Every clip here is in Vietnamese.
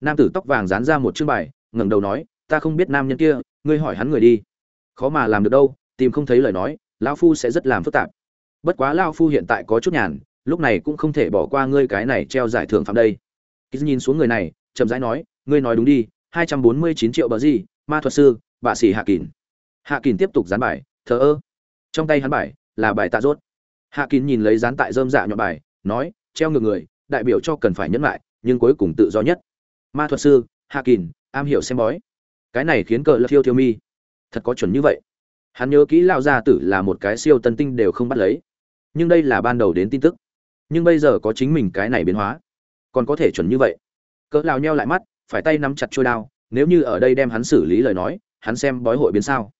nam tử tóc vàng dán ra một chương bài, ngẩng đầu nói, ta không biết nam nhân kia, ngươi hỏi hắn người đi. Khó mà làm được đâu, tìm không thấy lời nói, lão phu sẽ rất làm phức tạp. Bất quá lão phu hiện tại có chút nhàn, lúc này cũng không thể bỏ qua ngươi cái này treo giải thưởng phạm đây. Kýt nhìn xuống người này, chậm rãi nói, ngươi nói đúng đi, hai trăm bốn mươi chín triệu bờ gì, ma thuật sư, bạ sĩ hạ kín hạ kín tiếp tục dán bài, thờ ơ. Trong tay hắn bài là bài tạ rốt. Hạ kín nhìn lấy dán tại dơm dạ nhọn bài, nói, treo ngược người, đại biểu cho cần phải nhẫn lại, nhưng cuối cùng tự do nhất ma thuật sư, hạ kỳn am hiểu xem bói. Cái này khiến cờ lơ thiêu thiêu mi. Thật có chuẩn như vậy. Hắn nhớ kỹ lao gia tử là một cái siêu tân tinh đều không bắt lấy. Nhưng đây là ban đầu đến tin tức. Nhưng bây giờ có chính mình cái này biến hóa. Còn có thể chuẩn như vậy. Cỡ lao nheo lại mắt, phải tay nắm chặt trôi đao, nếu như ở đây đem hắn xử lý lời nói, hắn xem bói hội biến sao.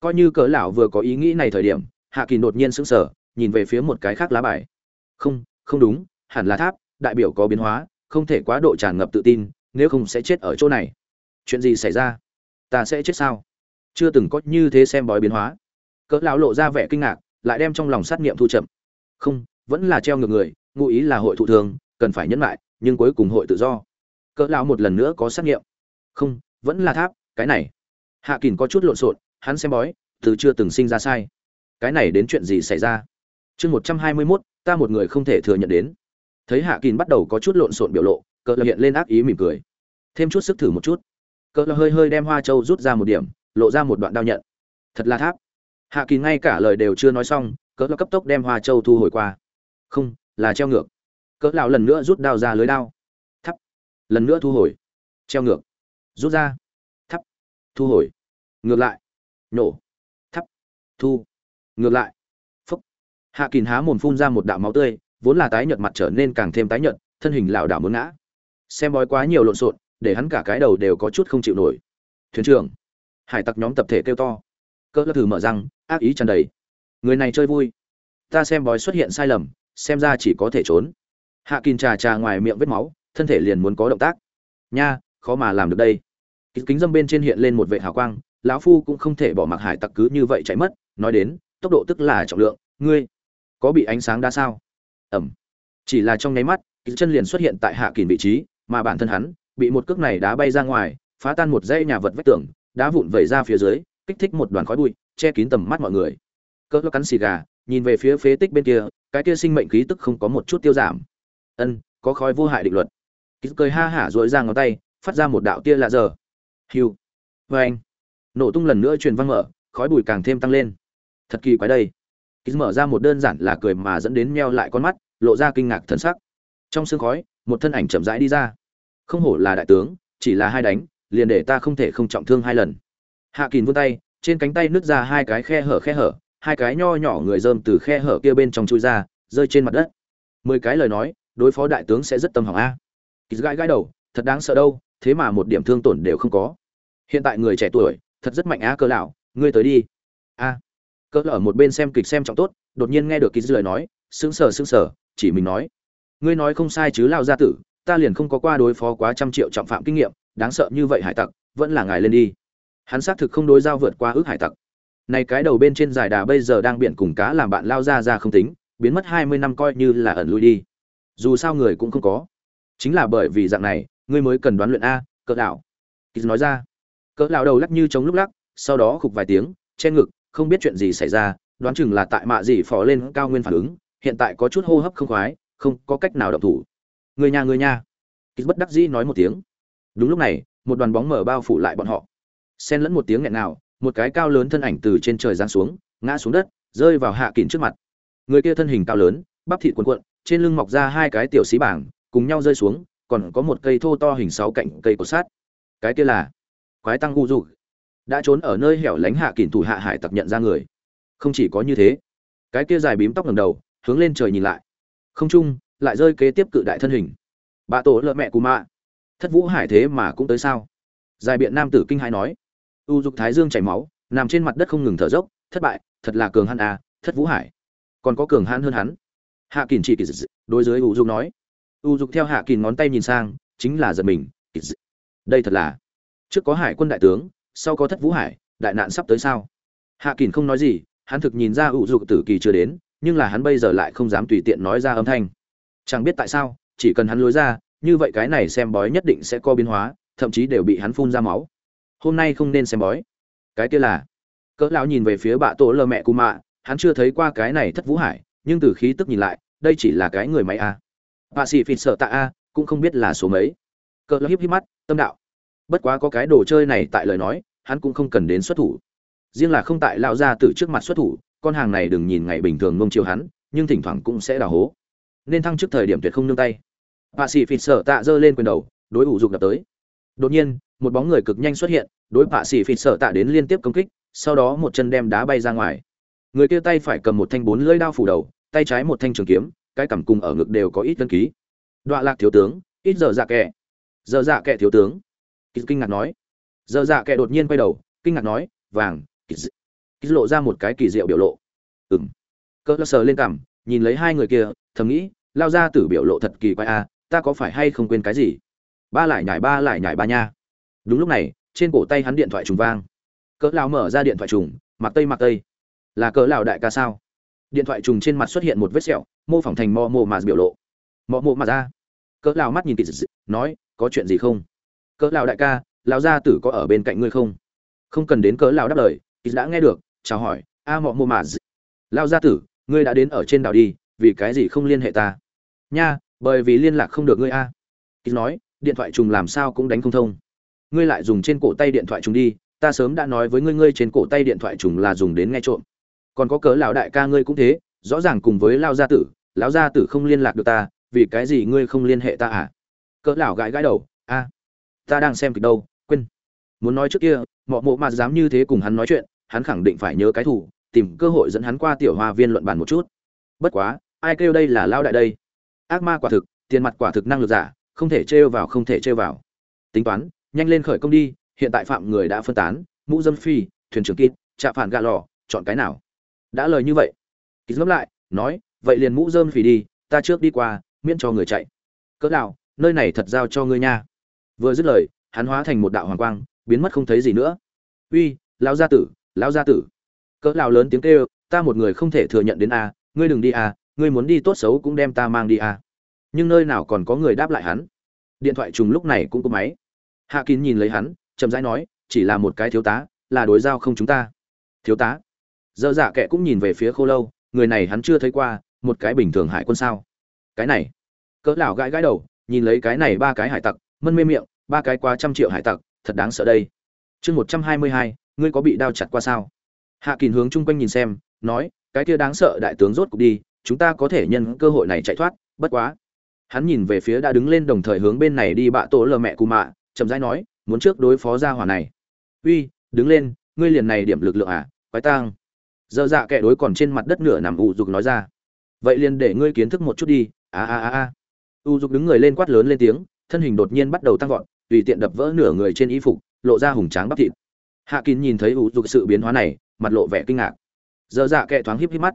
Coi như cỡ lão vừa có ý nghĩ này thời điểm, hạ kỳ đột nhiên sững sờ, nhìn về phía một cái khác lá bài. Không không đúng, hẳn là tháp, đại biểu có biến hóa, không thể quá độ tràn ngập tự tin nếu không sẽ chết ở chỗ này. Chuyện gì xảy ra? Ta sẽ chết sao? Chưa từng có như thế xem bói biến hóa. Cỡ lão lộ ra vẻ kinh ngạc lại đem trong lòng sát niệm thu chậm. Không vẫn là treo ngược người ngụ ý là hội thụ thường cần phải nhẫn lại nhưng cuối cùng hội tự do. Cỡ lão một lần nữa có sát nghiệm. Không vẫn là tháp cái này. Hạ kình có chút lộn xộn hắn xem bói từ chưa từng sinh ra sai. Cái này đến chuyện gì xảy ra? Chương một trăm hai mươi 121, ta một người không thể thừa nhận đến. Thấy hạ kình bắt đầu có chút lộn xộn biểu lộ cỡ lão hiện lên ác ý mỉm cười. Thêm chút sức thử một chút. Cỡ lão hơi hơi đem hoa châu rút ra một điểm, lộ ra một đoạn đao nhận. Thật là tháp. Hạ kỳ ngay cả lời đều chưa nói xong, cỡ lão cấp tốc đem hoa châu thu hồi qua. Không, là treo ngược. Cỡ lão lần nữa rút đao ra lưới đao. Thắp lần nữa thu hồi. Treo ngược. Rút ra. Thắp thu hồi. Ngược lại. Nổ. Thắp thu. Ngược lại. Phúc. Hạ kìn há mồm phun ra một đạo máu tươi, vốn là tái nhợt mặt trở nên càng thêm tái nhợt, thân hình lảo đảo muốn ngã xem bói quá nhiều lộn xộn, để hắn cả cái đầu đều có chút không chịu nổi. Thuyền trưởng, hải tặc nhóm tập thể kêu to. Cỡ thử mở răng, ác ý tràn đầy. Người này chơi vui. Ta xem bói xuất hiện sai lầm, xem ra chỉ có thể trốn. Hạ kín trà trà ngoài miệng vết máu, thân thể liền muốn có động tác. Nha, khó mà làm được đây. Kính dâm bên trên hiện lên một vệ hào quang, lão phu cũng không thể bỏ mặc hải tặc cứ như vậy chạy mất. Nói đến, tốc độ tức là trọng lượng. Ngươi, có bị ánh sáng đa sao? Ẩm. Chỉ là trong nháy mắt kính chân liền xuất hiện tại hạ kín vị trí mà bản thân hắn bị một cước này đá bay ra ngoài, phá tan một dãy nhà vật vách tường, đá vụn vẩy ra phía dưới, kích thích một đoàn khói bụi, che kín tầm mắt mọi người. Cỡ cắn xì gà, nhìn về phía phế tích bên kia, cái kia sinh mệnh khí tức không có một chút tiêu giảm. Ân, có khói vô hại định luật. Kít cười ha hả rồi ra ngón tay, phát ra một đạo tia lạ giờ hiu. Vê nổ tung lần nữa truyền vang mở, khói bụi càng thêm tăng lên. Thật kỳ quái đây. Kít mở ra một đơn giản là cười mà dẫn đến meo lại con mắt, lộ ra kinh ngạc thần sắc. Trong sương khói một thân ảnh chậm rãi đi ra. Không hổ là đại tướng, chỉ là hai đánh, liền để ta không thể không trọng thương hai lần. Hạ kín vươn tay, trên cánh tay nứt ra hai cái khe hở khe hở, hai cái nho nhỏ người dơm từ khe hở kia bên trong chui ra, rơi trên mặt đất. Mười cái lời nói, đối phó đại tướng sẽ rất tâm hỏng a. Kỳ gãi gãi đầu, thật đáng sợ đâu, thế mà một điểm thương tổn đều không có. Hiện tại người trẻ tuổi, thật rất mạnh á cơ lão, ngươi tới đi. A. Cơ ở một bên xem kịch xem trọng tốt, đột nhiên nghe được kỳ lời nói, sững sờ sững sờ, chỉ mình nói ngươi nói không sai chứ lao gia tử, ta liền không có qua đối phó quá trăm triệu trọng phạm kinh nghiệm, đáng sợ như vậy hải tặc, vẫn là ngài lên đi. Hắn xác thực không đối giao vượt qua ước hải tặc. Này cái đầu bên trên giải đà bây giờ đang biển cùng cá làm bạn lao ra ra không tính, biến mất hai mươi năm coi như là ẩn lui đi. Dù sao người cũng không có. Chính là bởi vì dạng này, ngươi mới cần đoán luyện a, cỡ đảo. kýt nói ra. Cỡ lão đầu lắc như chống lúc lắc, sau đó khục vài tiếng, che ngực, không biết chuyện gì xảy ra, đoán chừng là tại mạ gì phò lên cao nguyên phản ứng, hiện tại có chút hô hấp không khoái không có cách nào động thủ. Người nhà người nhà. Kýt bất đắc dĩ nói một tiếng. Đúng lúc này, một đoàn bóng mở bao phủ lại bọn họ. Xen lẫn một tiếng nghẹn nào, một cái cao lớn thân ảnh từ trên trời giáng xuống, ngã xuống đất, rơi vào hạ kín trước mặt. Người kia thân hình cao lớn, bắp thịt cuộn cuộn, trên lưng mọc ra hai cái tiểu xí bảng, cùng nhau rơi xuống, còn có một cây thô to hình sáu cạnh cây cột sát cái kia là quái tăng gu dục. Đã trốn ở nơi hẻo lánh hạ kỳn thủ hạ hải tặc nhận ra người. Không chỉ có như thế, cái kia dài bím tóc ngầm đầu, hướng lên trời nhìn lại không trung lại rơi kế tiếp cự đại thân hình. Bà tổ lợ mẹ cù mạ. Thất vũ hải thế mà cũng tới sao? Dài biện nam tử kinh hai nói. U dục thái dương chảy máu, nằm trên mặt đất không ngừng thở dốc, thất bại, thật là cường hắn à thất vũ hải. Còn có cường hãn hơn hắn. Hạ kỳn chỉ kỳ dị đối với u dục nói. U dục theo hạ kỳn ngón tay nhìn sang, chính là giật mình đây thật là, trước có hải quân đại tướng, sau có thất vũ hải, đại nạn sắp tới sao? Hạ kỳn không nói gì, hắn thực nhìn ra u dục tử kỳ chưa đến nhưng là hắn bây giờ lại không dám tùy tiện nói ra âm thanh. Chẳng biết tại sao, chỉ cần hắn lối ra, như vậy cái này xem bói nhất định sẽ có biến hóa, thậm chí đều bị hắn phun ra máu. Hôm nay không nên xem bói. Cái kia là, cỡ lão nhìn về phía bạ tổ lơ mẹ cụ mạ, hắn chưa thấy qua cái này thất vũ hải, nhưng từ khí tức nhìn lại, đây chỉ là cái người máy a. Bạ sĩ phịt sợ tạ a, cũng không biết là số mấy. Cỡ lão hiếp hiếp mắt, tâm đạo. Bất quá có cái đồ chơi này tại lời nói, hắn cũng không cần đến xuất thủ. Riêng là không tại lão gia tử trước mặt xuất thủ con hàng này đừng nhìn ngày bình thường ngông chiều hắn, nhưng thỉnh thoảng cũng sẽ đào hố. Nên thăng trước thời điểm tuyệt không nương tay. Bạ sĩ phịt sợ tạ giơ lên quyền đầu, đối ủ dục đập tới. Đột nhiên, một bóng người cực nhanh xuất hiện, đối bạ sĩ phịt sợ tạ đến liên tiếp công kích, sau đó một chân đem đá bay ra ngoài. Người kia tay phải cầm một thanh bốn lưỡi đao phủ đầu, tay trái một thanh trường kiếm, cái cằm cùng ở ngực đều có ít tân ký. Đoạn lạc thiếu tướng, ít giờ dạ kệ giờ dạ kệ thiếu tướng. Kinh ngạc nói. Giờ dạ kệ đột nhiên quay đầu, kinh ngạc nói, vàng kýt lộ ra một cái kỳ diệu biểu lộ. Ừng cỡ sờ lên cằm, nhìn lấy hai người kia, thầm nghĩ, lao ra tử biểu lộ thật kỳ quái a ta có phải hay không quên cái gì? Ba lại nhải ba lại nhải ba nha. Đúng lúc này, trên cổ tay hắn điện thoại trùng vang. Cỡ lão mở ra điện thoại trùng, mặc tây mặc tây. Là cỡ lão đại ca sao? Điện thoại trùng trên mặt xuất hiện một vết sẹo, mô phỏng thành mò mồ mà biểu lộ. Mò mồ mà ra. Cỡ lão mắt nhìn kỹ nói, có chuyện gì không? Cỡ lão đại ca lao gia tử có ở bên cạnh ngươi không? Không cần đến cỡ lão đáp lời kỹ đã nghe được chào hỏi, a mọ mô mà lao gia tử, ngươi đã đến ở trên đảo đi, vì cái gì không liên hệ ta? Nha, bởi vì liên lạc không được ngươi a. Kỹ nói, điện thoại trùng làm sao cũng đánh không thông. Ngươi lại dùng trên cổ tay điện thoại trùng đi, ta sớm đã nói với ngươi ngươi trên cổ tay điện thoại trùng là dùng đến nghe trộm. Còn có cớ lão đại ca ngươi cũng thế, rõ ràng cùng với lao gia tử, lão gia tử không liên lạc được ta, vì cái gì ngươi không liên hệ ta à? Cỡ lão gãi gãi đầu, a, ta đang xem kịch đâu, quên. Muốn nói trước kia, mọ mộ mà dám như thế cùng hắn nói chuyện hắn khẳng định phải nhớ cái thủ tìm cơ hội dẫn hắn qua tiểu hoa viên luận bàn một chút. Bất quá, ai kêu đây là lao đại đây? Ác ma quả thực, tiền mặt quả thực năng lực giả, không thể trêu vào, không thể trêu vào. Tính toán, nhanh lên khởi công đi, hiện tại phạm người đã phân tán, mũ dâm phi, thuyền trưởng kít trạ phản gạ lò, chọn cái nào? Đã lời như vậy. Kít ngẫm lại, nói, vậy liền mũ dơm phi đi, ta trước đi qua, miễn cho người chạy. Cỡ nào, nơi này thật giao cho ngươi nha. Vừa dứt lời, hắn hóa thành một đạo hoàng quang, biến mất không thấy gì nữa. Uy, lão gia tử lão gia tử. Cỡ lão lớn tiếng kêu, ta một người không thể thừa nhận đến a, ngươi đừng đi a, ngươi muốn đi tốt xấu cũng đem ta mang đi a. Nhưng nơi nào còn có người đáp lại hắn? Điện thoại trùng lúc này cũng có máy. Hạ kín nhìn lấy hắn, chậm rãi nói, chỉ là một cái thiếu tá, là đối giao không chúng ta. Thiếu tá? Dơ dạ kệ cũng nhìn về phía khô lâu, người này hắn chưa thấy qua, một cái bình thường hải quân sao? Cái này. Cỡ lão gãi gãi đầu, nhìn lấy cái này ba cái hải tặc, mân mê miệng, ba cái quá trăm triệu hải tặc, thật đáng sợ đây. Chương một trăm hai mươi hai ngươi có bị đao chặt qua sao? Hạ kín hướng chung quanh nhìn xem, nói, cái kia đáng sợ đại tướng rốt cục đi, chúng ta có thể nhân cơ hội này chạy thoát, bất quá. Hắn nhìn về phía đã đứng lên đồng thời hướng bên này đi bạ tổ lờ mẹ cù mạ, chậm rãi nói, muốn trước đối phó gia hỏa này. Uy, đứng lên, ngươi liền này điểm lực lượng à quái tang. Dơ dạ kẻ đối còn trên mặt đất nửa nằm ủ dục nói ra. Vậy liền để ngươi kiến thức một chút đi, a a a a. U dục đứng người lên quát lớn lên tiếng, thân hình đột nhiên bắt đầu tăng vọt, tùy tiện đập vỡ nửa người trên y phục, lộ ra hùng tráng bắp thịt hạ kín nhìn thấy u dục sự biến hóa này mặt lộ vẻ kinh ngạc. Dơ dạ kệ thoáng híp híp mắt.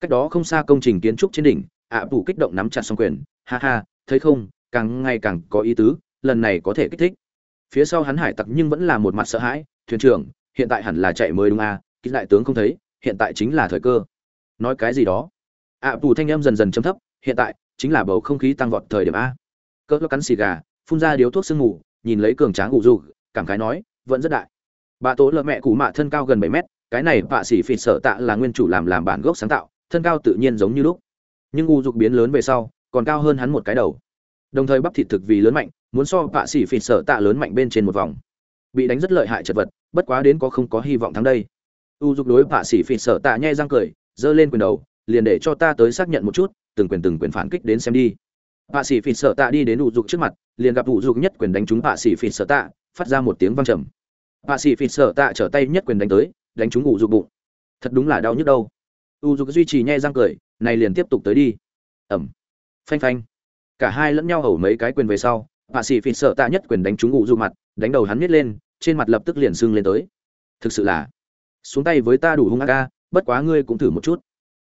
Cách đó không xa công trình kiến trúc trên đỉnh ạ à, kích động nắm chặt song quyền. Ha ha thấy không càng ngày càng có ý tứ lần này có thể kích thích. Phía sau hắn hải tặc nhưng vẫn là một mặt sợ hãi thuyền trưởng hiện tại hẳn là chạy mới đúng à kích đại tướng không thấy hiện tại chính là thời cơ. Nói cái gì đó? ạ à, thanh em dần dần chấm thấp hiện tại chính là bầu không khí tăng vọt thời điểm a. Cỡ cắn xì gà phun ra điếu thuốc sương ngủ nhìn lấy cường tráng ngủ dù cảm khái nói vẫn rất đại bà tố lợ mẹ cụ mạ thân cao gần bảy mét, cái này bạ xỉ phỉ sợ tạ là nguyên chủ làm làm bản gốc sáng tạo, thân cao tự nhiên giống như lúc. Nhưng u dục biến lớn về sau, còn cao hơn hắn một cái đầu. Đồng thời bắp thịt thực vì lớn mạnh, muốn so bạ xỉ phỉ sợ tạ lớn mạnh bên trên một vòng. Bị đánh rất lợi hại chật vật, bất quá đến có không có hy vọng thắng đây. U dục đối bạ xỉ phỉ sợ tạ nhai răng cười, giơ lên quyền đầu, liền để cho ta tới xác nhận một chút, từng quyền từng quyền phản kích đến xem đi. Bạ xỉ phỉ sợ tạ đi đến u dục trước mặt, liền gặp u dục nhất quyền đánh trúng bạ xỉ phỉ sợ tạ, phát ra một tiếng vang trầm họa sĩ phỉ sợ tạ trở tay nhất quyền đánh tới, đánh trúng ngủ dục bụng. Thật đúng là đau nhức đâu. U dục duy trì nhe răng cười, này liền tiếp tục tới đi. Ẩm. Phanh phanh. Cả hai lẫn nhau hầu mấy cái quyền về sau họa sĩ phỉ sợ tạ nhất quyền đánh trúng ủ du mặt, đánh đầu hắn miết lên, trên mặt lập tức liền sưng lên tới. Thực sự là, xuống tay với ta đủ hung ác ca bất quá ngươi cũng thử một chút.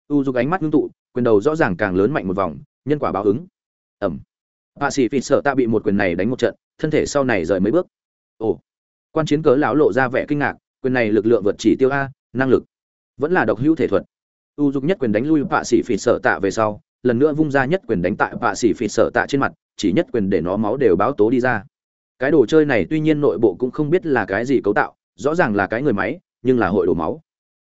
U dục ánh mắt ngưng tụ, quyền đầu rõ ràng càng lớn mạnh một vòng, nhân quả báo ứng. Ẩm. Họa sĩ phỉ sợ tạ bị một quyền này đánh một trận, thân thể sau này rời mấy bước. Ồ quan chiến cớ lão lộ ra vẻ kinh ngạc, quyền này lực lượng vượt chỉ tiêu a, năng lực. Vẫn là độc hữu thể thuật. U dục nhất quyền đánh lui vạ sĩ phỉ sợ tạ về sau, lần nữa vung ra nhất quyền đánh tại vạ xỉ phỉ sợ tạ trên mặt, chỉ nhất quyền để nó máu đều báo tố đi ra. Cái đồ chơi này tuy nhiên nội bộ cũng không biết là cái gì cấu tạo, rõ ràng là cái người máy, nhưng là hội đổ máu.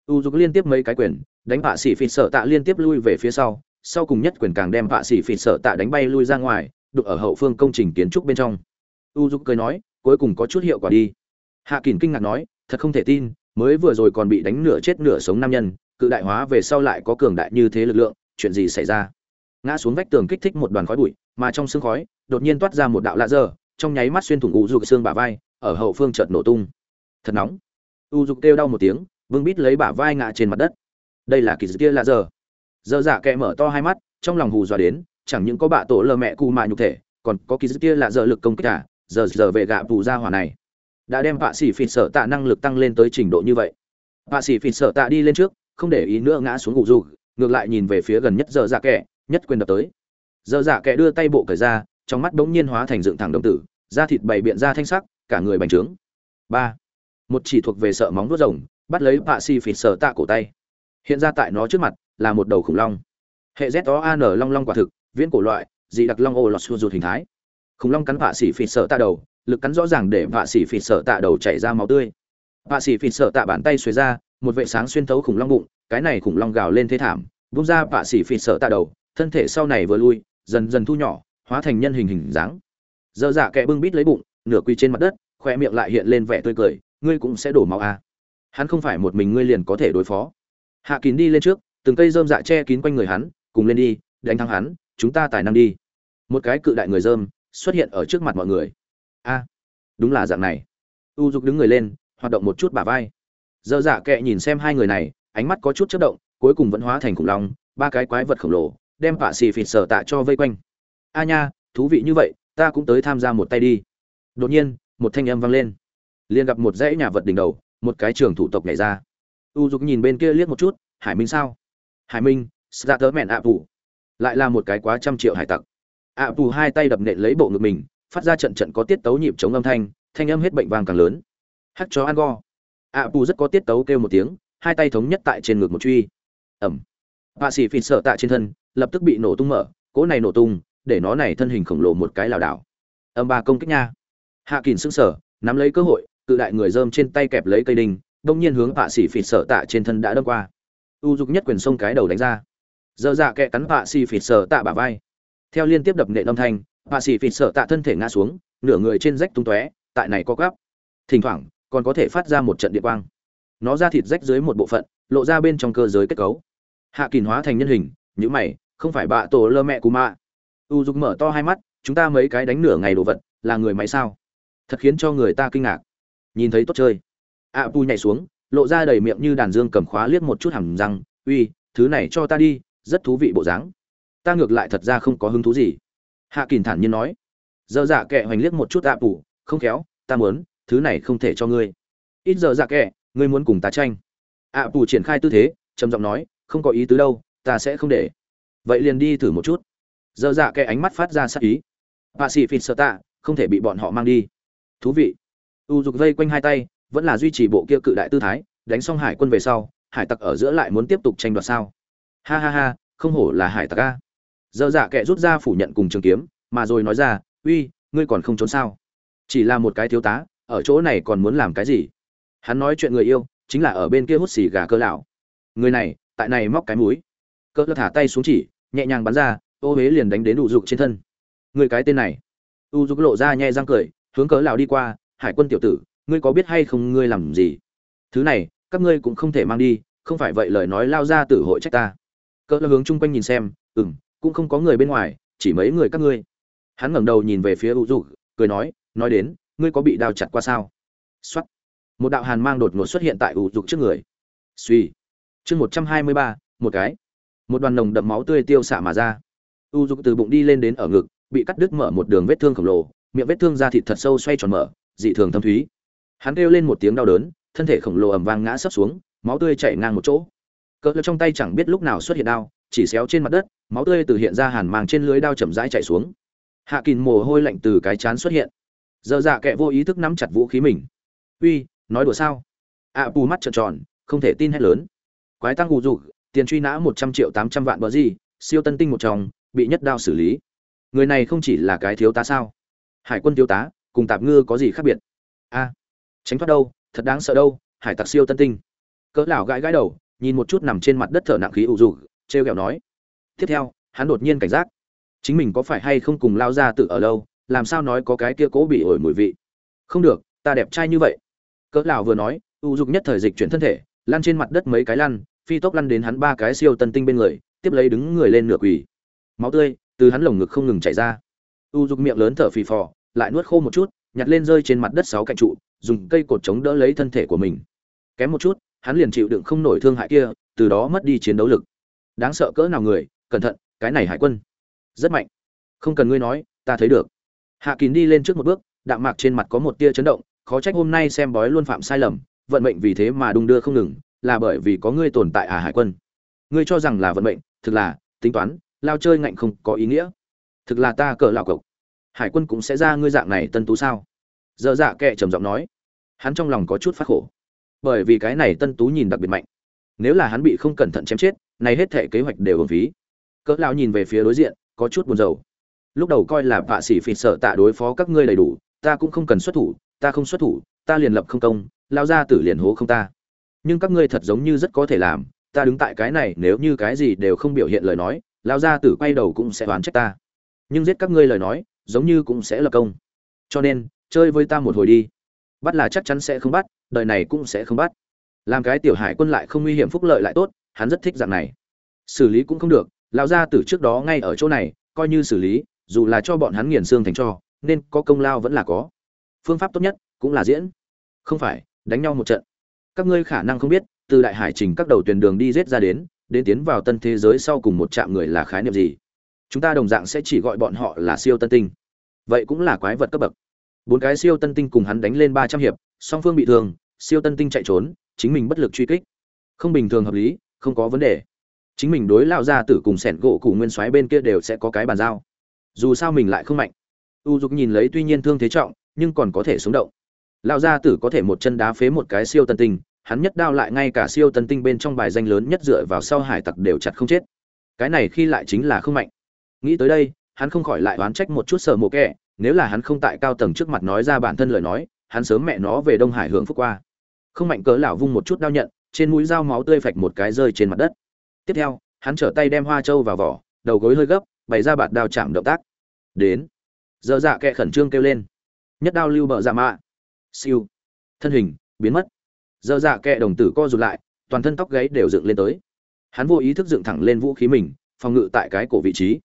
U dục liên tiếp mấy cái quyền, đánh vạ xỉ phỉ sợ tạ liên tiếp lui về phía sau sau cùng nhất quyền càng đem vạ xỉ phỉ sợ tạ đánh bay lui ra ngoài, đục ở hậu phương công trình kiến trúc bên trong. U dục cười nói, cuối cùng có chút hiệu quả đi hạ kỳn kinh ngạc nói, thật không thể tin, mới vừa rồi còn bị đánh nửa chết nửa sống nam nhân, cự đại hóa về sau lại có cường đại như thế lực lượng, chuyện gì xảy ra? Ngã xuống vách tường kích thích một đoàn khói bụi, mà trong sương khói, đột nhiên toát ra một đạo lạ dơ trong nháy mắt xuyên thủng u dục xương bả vai, ở hậu phương chợt nổ tung. Thật nóng. U dục kêu đau một tiếng, vương bít lấy bả vai ngã trên mặt đất. Đây là kỳ dư kia lạ dơ dơ dạ kẹ mở to hai mắt, trong lòng hù dọa đến, chẳng những có bạ tổ lờ mẹ cù mạ nhục thể, còn có kỳ dư kia lạ dơ lực công kích cả giờ giờ về gạ vụ ra hỏa này đã đem vạ sĩ phỉ sợ tạ năng lực tăng lên tới trình độ như vậy. Vạ sĩ phỉ sợ tạ đi lên trước, không để ý nữa ngã xuống ngủ dù ngược lại nhìn về phía gần nhất giờ dạ kẻ, nhất quyền đập tới. Giờ dạ kẻ đưa tay bộ cởi ra, trong mắt bỗng nhiên hóa thành dựng thẳng đồng tử, da thịt bày biện ra thanh sắc, cả người bành trướng. Ba. Một chỉ thuộc về sợ móng vuốt rồng, bắt lấy vạ sĩ phỉ sợ tạ cổ tay. Hiện ra tại nó trước mặt, là một đầu khủng long. Hệ z o an long long quả thực, viễn cổ loại, dị đặc long ô lọt xua ruột hình thái. Khủng long cắn vạ sĩ phỉ sợ tạ đầu lực cắn rõ ràng để vạ sĩ phỉ sợ tạ đầu chảy ra máu tươi. Vạ sĩ phỉ sợ tạ bàn tay xuề ra, một vệ sáng xuyên thấu khủng long bụng, cái này khủng long gào lên thế thảm bung ra vạ sĩ phỉ sợ tạ đầu, thân thể sau này vừa lui, dần dần thu nhỏ, hóa thành nhân hình hình dáng. Dơ dạ kẹ bưng bít lấy bụng, nửa quỳ trên mặt đất khoe miệng lại hiện lên vẻ tươi cười, ngươi cũng sẽ đổ máu à. hắn không phải một mình ngươi liền có thể đối phó. Hạ kín đi lên trước, từng cây dơm dạ che kín quanh người hắn, cùng lên đi, đánh thắng hắn, chúng ta tài năng đi. Một cái cự đại người dơm xuất hiện ở trước mặt mọi người a, đúng là dạng này. U dục đứng người lên, hoạt động một chút bả vai. Dơ dạ kệ nhìn xem hai người này, ánh mắt có chút chất động, cuối cùng vẫn hóa thành khủng long, ba cái quái vật khổng lồ, đem vạ xì phịt sở tạ cho vây quanh. A nha, thú vị như vậy, ta cũng tới tham gia một tay đi. Đột nhiên, một thanh âm vang lên. Liền gặp một dãy nhà vật đỉnh đầu, một cái trường thủ tộc nhảy ra. U dục nhìn bên kia liếc một chút, hải minh sao? Hải minh sa tớ mẹn ạ vụ lại là một cái quá trăm triệu hải tặc. ạ vụ hai tay đập nện lấy bộ ngực mình phát ra trận trận có tiết tấu nhịp chống âm thanh thanh âm hết bệnh vàng càng lớn. Hắt chó ăn go. Ạ vụ rất có tiết tấu kêu một tiếng, hai tay thống nhất tại trên ngực một truy. Ẩm. Vạ sĩ phìn sợ tạ trên thân, lập tức bị nổ tung mở, cỗ này nổ tung, để nó này thân hình khổng lồ một cái lảo đảo. Âm ba công kích nha. Hạ kỳn sững sờ, nắm lấy cơ hội, cự đại người dơm trên tay kẹp lấy cây đinh, đông nhiên hướng vạ sĩ phìn sợ tạ trên thân đã đâm qua. U dục nhất quyền sông cái đầu đánh ra. Dơ dạ kẹ cắn vạ sĩ phìn sợ tạ bả vai. Theo liên tiếp đập nệ âm thanh bà sĩ phịt sợ tạ thân thể ngã xuống nửa người trên rách tung tóe tại này có gắp. Thỉnh thoảng còn có thể phát ra một trận điện quang. Nó ra thịt rách dưới một bộ phận lộ ra bên trong cơ giới kết cấu. Hạ kỳn hóa thành nhân hình nhữ mày không phải bạ tổ lơ mẹ cù mạ. U dục mở to hai mắt chúng ta mấy cái đánh nửa ngày đồ vật là người máy sao? Thật khiến cho người ta kinh ngạc. Nhìn thấy tốt chơi. Ạ à, pu nhảy xuống lộ ra đầy miệng như đàn dương cầm khóa liếc một chút hầm răng. Uy thứ này cho ta đi rất thú vị bộ dáng. Ta ngược lại thật ra không có hứng thú gì hạ kỳnh thản nhiên nói giờ dạ kệ hoành liếc một chút ạ à, không khéo ta muốn thứ này không thể cho ngươi. Ít giờ dạ kệ ngươi muốn cùng ta tranh. Ạ à, triển khai tư thế trầm giọng nói không có ý tứ đâu ta sẽ không để. Vậy liền đi thử một chút. Giờ dạ kệ ánh mắt phát ra sắc ý. Bà sĩ phịt sợ tạ không thể bị bọn họ mang đi. Thú vị. U dục vây quanh hai tay vẫn là duy trì bộ kia cự đại tư thái đánh xong hải quân về sau hải tặc ở giữa lại muốn tiếp tục tranh đoạt sao? Ha ha ha không hổ là hải tặc a giờ dạ kệ rút ra phủ nhận cùng trường kiếm, mà rồi nói ra, uy, ngươi còn không trốn sao? Chỉ là một cái thiếu tá, ở chỗ này còn muốn làm cái gì? Hắn nói chuyện người yêu, chính là ở bên kia hút xì gà cơ lão. Người này, tại này móc cái mũi. Cơ thả tay xuống chỉ, nhẹ nhàng bắn ra, ô huế liền đánh đến đủ dục trên thân. Người cái tên này. U dục lộ ra nhẹ răng cười, hướng cớ lão đi qua, hải quân tiểu tử, ngươi có biết hay không ngươi làm gì? Thứ này, các ngươi cũng không thể mang đi, không phải vậy lời nói lao ra tử hội trách ta. Cỡ hướng chung quanh nhìn xem, ừm cũng không có người bên ngoài, chỉ mấy người các ngươi. Hắn ngẩng đầu nhìn về phía u dục cười nói nói đến, ngươi có bị đao chặt qua sao? Xuất một đạo hàn mang đột ngột xuất hiện tại u dục trước người. Suy chương một trăm hai mươi ba, một cái. Một đoàn nồng đậm máu tươi tiêu xạ mà ra. U dục từ bụng đi lên đến ở ngực, bị cắt đứt mở một đường vết thương khổng lồ, miệng vết thương da thịt thật sâu xoay tròn mở, dị thường thâm thúy. Hắn kêu lên một tiếng đau đớn, thân thể khổng lồ ầm vang ngã sấp xuống, máu tươi chảy ngang một chỗ. Cỡ trong tay chẳng biết lúc nào xuất hiện đao chỉ xéo trên mặt đất máu tươi từ hiện ra hàn màng trên lưới đao chậm rãi chảy xuống. Hạ kìn mồ hôi lạnh từ cái chán xuất hiện. Dơ dạ kệ vô ý thức nắm chặt vũ khí mình. Uy nói đùa sao? Ạ à, bù mắt trợn tròn không thể tin hết lớn. Quái tăng gù dù tiền truy nã một trăm triệu tám trăm vạn bờ gì siêu tân tinh một chồng bị nhất đao xử lý. Người này không chỉ là cái thiếu tá sao? Hải quân thiếu tá cùng tạp ngư có gì khác biệt? A tránh thoát đâu thật đáng sợ đâu hải tặc siêu tân tinh. Cỡ lão gãi gãi đầu nhìn một chút nằm trên mặt đất thở nặng khí ủ rủ trêu ghẹo nói. Tiếp theo, hắn đột nhiên cảnh giác. Chính mình có phải hay không cùng lao ra tự ở lâu, làm sao nói có cái kia cố bị ổi mùi vị? Không được, ta đẹp trai như vậy. Cỡ lão vừa nói, u dục nhất thời dịch chuyển thân thể, lăn trên mặt đất mấy cái lăn, phi tốc lăn đến hắn ba cái siêu tân tinh bên người, tiếp lấy đứng người lên nửa quỳ. Máu tươi từ hắn lồng ngực không ngừng chảy ra. U dục miệng lớn thở phì phò, lại nuốt khô một chút, nhặt lên rơi trên mặt đất sáu cạnh trụ, dùng cây cột chống đỡ lấy thân thể của mình. Kém một chút, hắn liền chịu đựng không nổi thương hại kia, từ đó mất đi chiến đấu lực đáng sợ cỡ nào người, cẩn thận, cái này hải quân. Rất mạnh. Không cần ngươi nói, ta thấy được. Hạ kín đi lên trước một bước, đạm mạc trên mặt có một tia chấn động, khó trách hôm nay xem bói luôn phạm sai lầm, vận mệnh vì thế mà đung đưa không ngừng, là bởi vì có ngươi tồn tại à hải quân. Ngươi cho rằng là vận mệnh, thực là, tính toán, lao chơi ngạnh không có ý nghĩa. Thực là ta cỡ lạo cộc. Hải quân cũng sẽ ra ngươi dạng này tân tú sao? Dơ dạ kệ trầm giọng nói. Hắn trong lòng có chút phát khổ. Bởi vì cái này tân tú nhìn đặc biệt mạnh nếu là hắn bị không cẩn thận chém chết, này hết thể kế hoạch đều hợp phí. Cỡ lão nhìn về phía đối diện, có chút buồn rầu. Lúc đầu coi là vạ sĩ phỉ sợ tạ đối phó các ngươi đầy đủ, ta cũng không cần xuất thủ, ta không xuất thủ, ta liền lập không công lao ra tử liền hố không ta. Nhưng các ngươi thật giống như rất có thể làm, ta đứng tại cái này, nếu như cái gì đều không biểu hiện lời nói lao ra tử quay đầu cũng sẽ đoán trách ta. Nhưng giết các ngươi lời nói, giống như cũng sẽ lập công. Cho nên, chơi với ta một hồi đi. Bắt là chắc chắn sẽ không bắt, đời này cũng sẽ không bắt làm cái tiểu hải quân lại không nguy hiểm phúc lợi lại tốt, hắn rất thích dạng này. Xử lý cũng không được, lão gia tử trước đó ngay ở chỗ này, coi như xử lý, dù là cho bọn hắn nghiền xương thành cho, nên có công lao vẫn là có. Phương pháp tốt nhất cũng là diễn. Không phải, đánh nhau một trận. Các ngươi khả năng không biết, từ đại hải trình các đầu tuyển đường đi rết ra đến đến tiến vào tân thế giới sau cùng một trạm người là khái niệm gì? Chúng ta đồng dạng sẽ chỉ gọi bọn họ là siêu tân tinh. Vậy cũng là quái vật cấp bậc. Bốn cái siêu tân tinh cùng hắn đánh lên ba trăm hiệp, song phương bị thương, siêu tân tinh chạy trốn chính mình bất lực truy kích. Không bình thường hợp lý, không có vấn đề. Chính mình đối lao ra tử cùng sẻn gỗ cụ nguyên soái bên kia đều sẽ có cái bàn giao. Dù sao mình lại không mạnh. U dục nhìn lấy tuy nhiên thương thế trọng, nhưng còn có thể sống động. Lao gia tử có thể một chân đá phế một cái siêu tân tinh, hắn nhất đao lại ngay cả siêu tân tinh bên trong bài danh lớn nhất dựa vào sau hải tặc đều chặt không chết. Cái này khi lại chính là không mạnh. Nghĩ tới đây, hắn không khỏi lại oán trách một chút sợ mộ kẹ nếu là hắn không tại cao tầng trước mặt nói ra bản thân lời nói, hắn sớm mẹ nó về đông hải hưởng phúc qua không mạnh cớ lão vung một chút đao nhận trên mũi dao máu tươi phạch một cái rơi trên mặt đất. Tiếp theo hắn trở tay đem hoa trâu vào vỏ đầu gối hơi gấp bày ra bạt đao chạm động tác. Đến. Dơ dạ kệ khẩn trương kêu lên. Nhất đao lưu bợ dạ mạ. Siêu. Thân hình biến mất. Dơ dạ kệ đồng tử co rụt lại toàn thân tóc gáy đều dựng lên tới. Hắn vô ý thức dựng thẳng lên vũ khí mình phòng ngự tại cái cổ vị trí.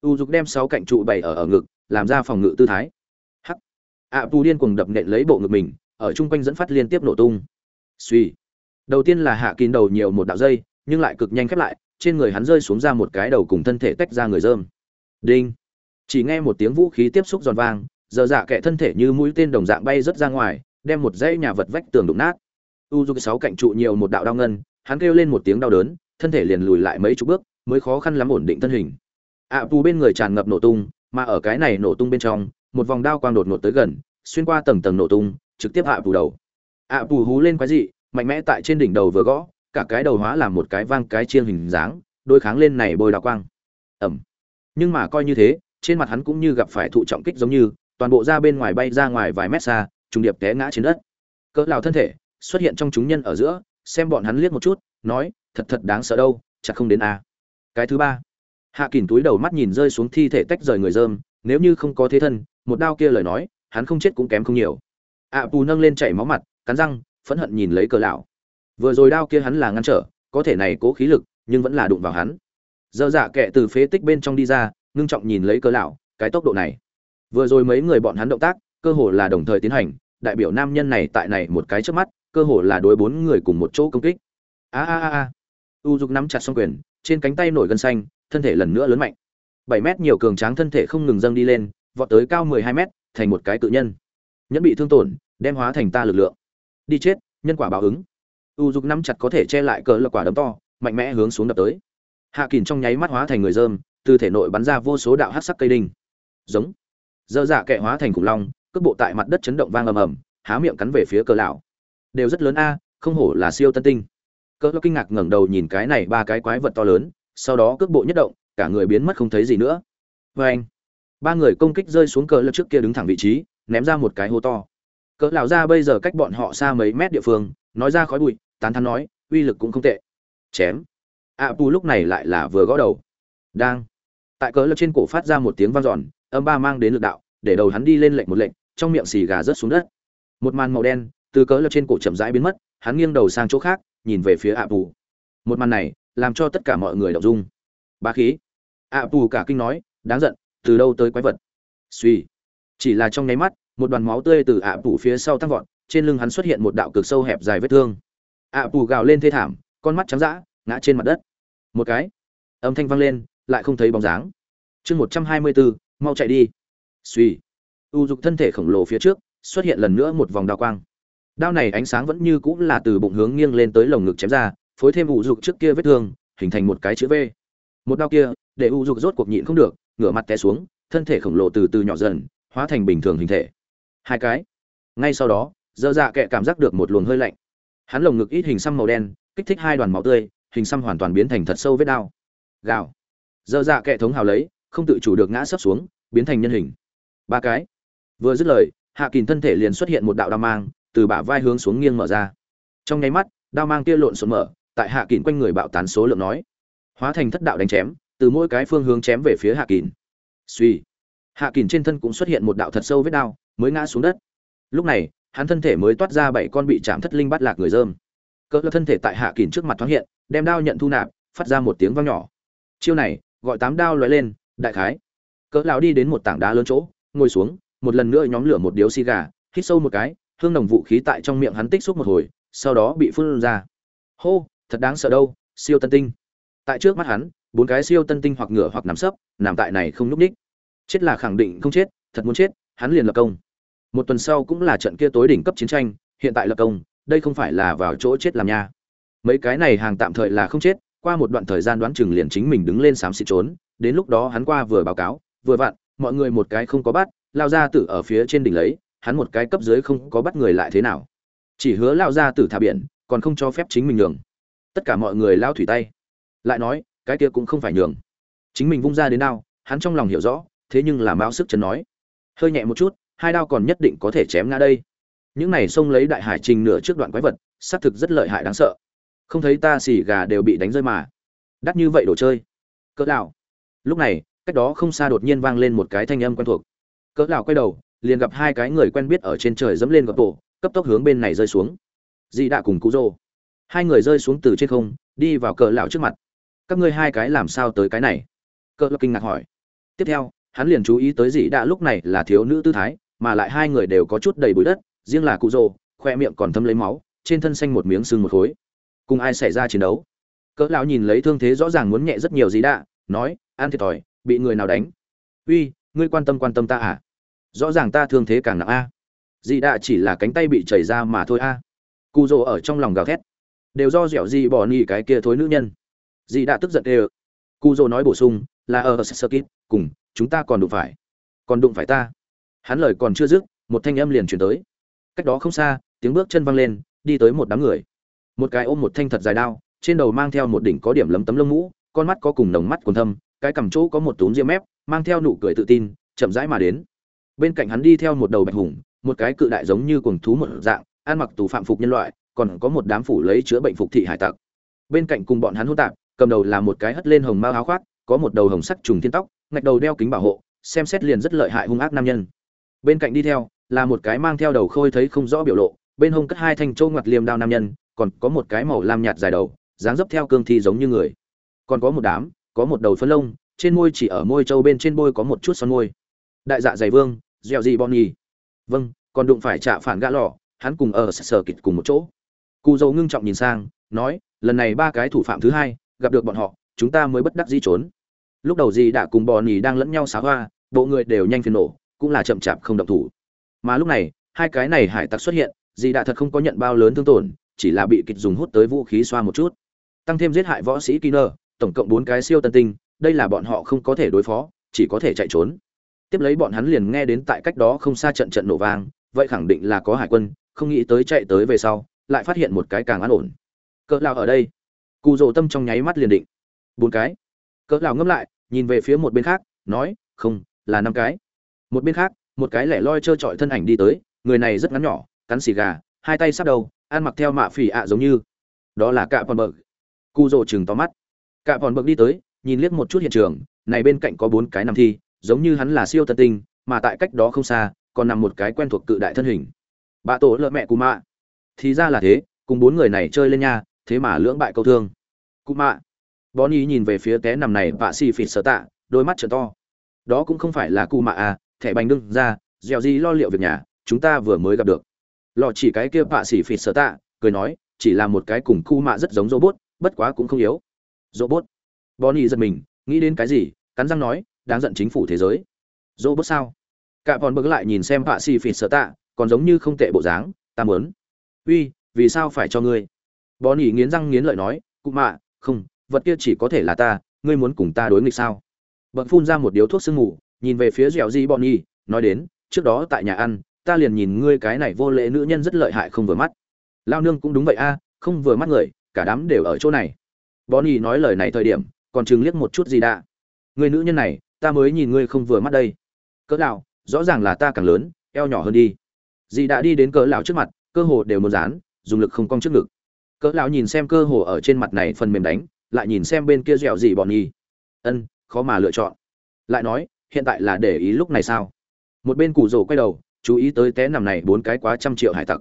U dục đem sáu cạnh trụ bày ở ở ngực làm ra phòng ngự tư thái. Hắc. Ạ à, điên cuồng đập nện lấy bộ ngực mình ở chung quanh dẫn phát liên tiếp nổ tung suy. Đầu tiên là hạ kín đầu nhiều một đạo dây nhưng lại cực nhanh khép lại trên người hắn rơi xuống ra một cái đầu cùng thân thể tách ra người dơm đinh. Chỉ nghe một tiếng vũ khí tiếp xúc giòn vang giờ dạ kệ thân thể như mũi tên đồng dạng bay rớt ra ngoài đem một dãy nhà vật vách tường đụng nát. U du sáu cạnh trụ nhiều một đạo đau ngân hắn kêu lên một tiếng đau đớn thân thể liền lùi lại mấy chục bước mới khó khăn lắm ổn định thân hình. Ạ à, bên người tràn ngập nổ tung mà ở cái này nổ tung bên trong một vòng đao quang đột ngột tới gần xuyên qua tầng tầng nổ tung trực tiếp hạ à, đầu ạ à, hú lên quái dị mạnh mẽ tại trên đỉnh đầu vừa gõ cả cái đầu hóa làm một cái vang cái chiên hình dáng đôi kháng lên này bôi đào quang. Ẩm. Nhưng mà coi như thế trên mặt hắn cũng như gặp phải thụ trọng kích giống như toàn bộ ra bên ngoài bay ra ngoài vài mét xa trùng điệp té ngã trên đất. Cỡ lào thân thể xuất hiện trong chúng nhân ở giữa xem bọn hắn liếc một chút nói thật thật đáng sợ đâu chắc không đến a. À. cái thứ ba. Hạ kỳn túi đầu mắt nhìn rơi xuống thi thể tách rời người dơm nếu như không có thế thân một đao kia lời nói hắn không chết cũng kém không nhiều. Ạ à, nâng lên chảy máu mặt cắn răng, phẫn hận nhìn lấy cờ lão. Vừa rồi đao kia hắn là ngăn trở, có thể này cố khí lực, nhưng vẫn là đụng vào hắn. Dơ dạ kệ từ phế tích bên trong đi ra, ngưng trọng nhìn lấy cờ lão, cái tốc độ này. Vừa rồi mấy người bọn hắn động tác, cơ hồ là đồng thời tiến hành, đại biểu nam nhân này tại này một cái trước mắt, cơ hồ là đối bốn người cùng một chỗ công kích. A a a a. U dục nắm chặt song quyền, trên cánh tay nổi gân xanh, thân thể lần nữa lớn mạnh. Bảy mét nhiều cường tráng thân thể không ngừng dâng đi lên, vọt tới cao mười hai mét, thành một cái tự nhân. Nhẫn bị thương tổn, đem hóa thành ta lực lượng đi chết, nhân quả báo ứng. U dục nắm chặt có thể che lại cỡ lực quả đấm to, mạnh mẽ hướng xuống đập tới. Hạ kỳn trong nháy mắt hóa thành người dơm từ thể nội bắn ra vô số đạo hát sắc cây đinh. Giống. Dơ dạ kệ hóa thành khủng long, cước bộ tại mặt đất chấn động vang ầm ầm, há miệng cắn về phía cờ lão. Đều rất lớn a, không hổ là siêu tân tinh. Cỡ kinh ngạc ngẩng đầu nhìn cái này ba cái quái vật to lớn, sau đó cước bộ nhất động, cả người biến mất không thấy gì nữa. Vê anh ba người công kích rơi xuống cỡ lật trước kia đứng thẳng vị trí, ném ra một cái hố to cỡ lão ra bây giờ cách bọn họ xa mấy mét địa phương nói ra khói bụi tán thán nói uy lực cũng không tệ. Chém. Ạ à, lúc này lại là vừa gõ đầu. Đang. Tại cỡ lão trên cổ phát ra một tiếng vang giòn âm ba mang đến lực đạo để đầu hắn đi lên lệnh một lệnh trong miệng xì gà rớt xuống đất. Một màn màu đen từ cỡ lão trên cổ chậm rãi biến mất hắn nghiêng đầu sang chỗ khác nhìn về phía ạ à, một màn này làm cho tất cả mọi người động dung. Ba khí. Ạ à, cả kinh nói đáng giận từ đâu tới quái vật? Suy chỉ là trong nháy mắt một đoàn máu tươi từ ạ à, phía sau tăng vọt trên lưng hắn xuất hiện một đạo cực sâu hẹp dài vết thương. ạ à, gào lên thê thảm con mắt trắng dã ngã trên mặt đất. Một cái âm thanh vang lên lại không thấy bóng dáng. Chương một trăm hai mươi bốn mau chạy đi. Suy u dục thân thể khổng lồ phía trước xuất hiện lần nữa một vòng đao quang. Đao này ánh sáng vẫn như cũng là từ bụng hướng nghiêng lên tới lồng ngực chém ra phối thêm u dục trước kia vết thương hình thành một cái chữ v. Một đao kia để u dục rốt cuộc nhịn không được ngửa mặt té xuống thân thể khổng lồ từ từ nhỏ dần hóa thành bình thường hình thể hai cái. Ngay sau đó, dơ dạ kệ cảm giác được một luồng hơi lạnh. Hắn lồng ngực ít hình xăm màu đen, kích thích hai đoàn máu tươi, hình xăm hoàn toàn biến thành thật sâu vết đao gào. Dơ dạ kệ thống hào lấy, không tự chủ được ngã sấp xuống, biến thành nhân hình. Ba cái. Vừa dứt lời, hạ kìn thân thể liền xuất hiện một đạo đao mang, từ bả vai hướng xuống nghiêng mở ra. Trong nháy mắt, đao mang kia lộn xộn mở, tại hạ kìn quanh người bạo tán số lượng nói. Hóa thành thất đạo đánh chém, từ mỗi cái phương hướng chém về phía hạ kìn suy hạ kìn trên thân cũng xuất hiện một đạo thật sâu vết đao mới ngã xuống đất. Lúc này, hắn thân thể mới toát ra bảy con bị chạm thất linh bắt lạc người dơm cỡ thân thể tại hạ kìn trước mặt thoáng hiện, đem đao nhận thu nạp, phát ra một tiếng vang nhỏ. Chiêu này, gọi tám đao lóe lên, đại khái. Cỡ lão đi đến một tảng đá lớn chỗ, ngồi xuống, một lần nữa nhóm lửa một điếu xì gà, hít sâu một cái, hương nồng vũ khí tại trong miệng hắn tích xúc một hồi, sau đó bị phun ra. Hô, thật đáng sợ đâu, siêu tân tinh. Tại trước mắt hắn, bốn cái siêu tân tinh hoặc ngửa hoặc nằm sấp, nằm tại này không núp đích chết là khẳng định không chết, thật muốn chết, hắn liền lập công một tuần sau cũng là trận kia tối đỉnh cấp chiến tranh, hiện tại lập công, đây không phải là vào chỗ chết làm nha. Mấy cái này hàng tạm thời là không chết, qua một đoạn thời gian đoán chừng liền chính mình đứng lên xám xịt trốn, đến lúc đó hắn qua vừa báo cáo, vừa vặn, mọi người một cái không có bắt, lao ra tử ở phía trên đỉnh lấy, hắn một cái cấp dưới không có bắt người lại thế nào. Chỉ hứa lao ra tử thả biển, còn không cho phép chính mình nhường. Tất cả mọi người lao thủy tay. Lại nói, cái kia cũng không phải nhường. Chính mình vung ra đến nào hắn trong lòng hiểu rõ, thế nhưng là mao sức chân nói. Hơi nhẹ một chút hai đao còn nhất định có thể chém ngã đây. Những này xông lấy đại hải trình nửa trước đoạn quái vật, xác thực rất lợi hại đáng sợ. Không thấy ta xỉ gà đều bị đánh rơi mà. Đắt như vậy đồ chơi. Cỡ lão. lúc này, cách đó không xa đột nhiên vang lên một cái thanh âm quen thuộc. Cỡ lão quay đầu, liền gặp hai cái người quen biết ở trên trời dẫm lên gập tổ, cấp tốc hướng bên này rơi xuống. Dị đạ cùng cú rô. Hai người rơi xuống từ trên không, đi vào cỡ lão trước mặt. Các ngươi hai cái làm sao tới cái này? Cỡ lão kinh ngạc hỏi. Tiếp theo, hắn liền chú ý tới dị đạ lúc này là thiếu nữ tư thái mà lại hai người đều có chút đầy bụi đất riêng là cụ rồ khoe miệng còn thâm lấy máu trên thân xanh một miếng sưng một khối cùng ai xảy ra chiến đấu cỡ lão nhìn lấy thương thế rõ ràng muốn nhẹ rất nhiều gì đã nói an thiệt thòi bị người nào đánh uy ngươi quan tâm quan tâm ta à rõ ràng ta thương thế càng nặng a dị đạ chỉ là cánh tay bị chảy ra mà thôi a cụ rồ ở trong lòng gào thét đều do dẻo gì bỏ nhì cái kia thối nữ nhân dị đạ tức giận đều cụ rồ nói bổ sung là ở sơ kít cùng chúng ta còn đụng phải còn đụng phải ta hắn lời còn chưa dứt, một thanh âm liền chuyển tới. Cách đó không xa, tiếng bước chân văng lên, đi tới một đám người. Một cái ôm một thanh thật dài đao, trên đầu mang theo một đỉnh có điểm lấm tấm lông mũ, con mắt có cùng nồng mắt còn thâm, cái cằm chỗ có một túm ria mép, mang theo nụ cười tự tin, chậm rãi mà đến. Bên cạnh hắn đi theo một đầu bạch hùng, một cái cự đại giống như cuồng thú một dạng, ăn mặc tù phạm phục nhân loại, còn có một đám phủ lấy chữa bệnh phục thị hải tặc. Bên cạnh cùng bọn hắn hỗn tạp, cầm đầu là một cái hất lên hồng mao áo khoác, có một đầu hồng sắc trùng thiên tóc, ngạch đầu đeo kính bảo hộ, xem xét liền rất lợi hại hung ác nam nhân bên cạnh đi theo, là một cái mang theo đầu khôi thấy không rõ biểu lộ, bên hông cất hai thanh châu ngoặt liềm đao nam nhân, còn có một cái màu lam nhạt dài đầu, dáng dấp theo cương thi giống như người. Còn có một đám, có một đầu phấn lông, trên môi chỉ ở môi châu bên trên bôi có một chút son môi. Đại dạ dày vương, dẻo gì bon nhì vâng còn đụng phải trả phản gã lò, hắn cùng ở sở kịch cùng một chỗ. Cụ dầu ngưng trọng nhìn sang, nói, lần này ba cái thủ phạm thứ hai, gặp được bọn họ, chúng ta mới bất đắc dĩ trốn. Lúc đầu gì đã cùng bò nhì đang lẫn nhau xá hoa, bộ người đều nhanh phiền nổ cũng là chậm chạp không động thủ. Mà lúc này hai cái này hải tặc xuất hiện dì đã thật không có nhận bao lớn thương tổn chỉ là bị kịch dùng hút tới vũ khí xoa một chút. Tăng thêm giết hại võ sĩ Kiner, tổng cộng bốn cái siêu tân tinh đây là bọn họ không có thể đối phó chỉ có thể chạy trốn. Tiếp lấy bọn hắn liền nghe đến tại cách đó không xa trận trận nổ vang vậy khẳng định là có hải quân không nghĩ tới chạy tới về sau lại phát hiện một cái càng an ổn. Cỡ lao ở đây. Cụ rồ tâm trong nháy mắt liền định. Bốn cái. Cỡ lao ngâm lại nhìn về phía một bên khác nói không là năm cái một bên khác, một cái lẻ loi trơ trọi thân ảnh đi tới, người này rất ngắn nhỏ, cắn xì gà, hai tay sắp đầu, ăn mặc theo mạ phỉ ạ giống như. Đó là cạ bọn bậc cu rồ chừng to mắt. Cạ bọn bậc đi tới, nhìn liếc một chút hiện trường, này bên cạnh có bốn cái nằm thi, giống như hắn là siêu tân tinh, mà tại cách đó không xa, còn nằm một cái quen thuộc cự đại thân hình. Bà tổ lợ mẹ cù mạ. Thì ra là thế, cùng bốn người này chơi lên nha, thế mà lưỡng bại câu thương. Cù mạ. Bonnie nhìn về phía té nằm này vạ xì phịt sở tạ đôi mắt trở to. Đó cũng không phải là cù mạ à thẻ bánh đương ra, dẻo gì lo liệu việc nhà, chúng ta vừa mới gặp được. Lọ chỉ cái kia bạ xỉ phịt sở tạ, cười nói, chỉ là một cái cùng cu mạ rất giống robot, bất quá cũng không yếu. Robot? Bonnie giật mình, nghĩ đến cái gì, cắn răng nói, đáng giận chính phủ thế giới. Robot sao? Cả bọn bước lại nhìn xem bạ xỉ phịt sở tạ, còn giống như không tệ bộ dáng, ta muốn. Uy, vì sao phải cho ngươi? Bonnie nghiến răng nghiến lợi nói, cụ mạ, không, vật kia chỉ có thể là ta, ngươi muốn cùng ta đối nghịch sao? Bận phun ra một điếu thuốc sương mù nhìn về phía dẻo di bonnie nói đến, trước đó tại nhà ăn, ta liền nhìn ngươi cái này vô lễ nữ nhân rất lợi hại không vừa mắt. Lao nương cũng đúng vậy a, không vừa mắt người, cả đám đều ở chỗ này. Bonnie nói lời này thời điểm, còn chừng liếc một chút gì đã người nữ nhân này, ta mới nhìn ngươi không vừa mắt đây. Cỡ lão, rõ ràng là ta càng lớn, eo nhỏ hơn đi. Dì đã đi đến cỡ lão trước mặt, cơ hồ đều muốn dán, dùng lực không cong trước ngực. Cỡ lão nhìn xem cơ hồ ở trên mặt này phần mềm đánh, lại nhìn xem bên kia dẻo gì bọn nhi. Ân, khó mà lựa chọn. Lại nói hiện tại là để ý lúc này sao? Một bên cù rổ quay đầu, chú ý tới té nằm này bốn cái quá trăm triệu hải tặc.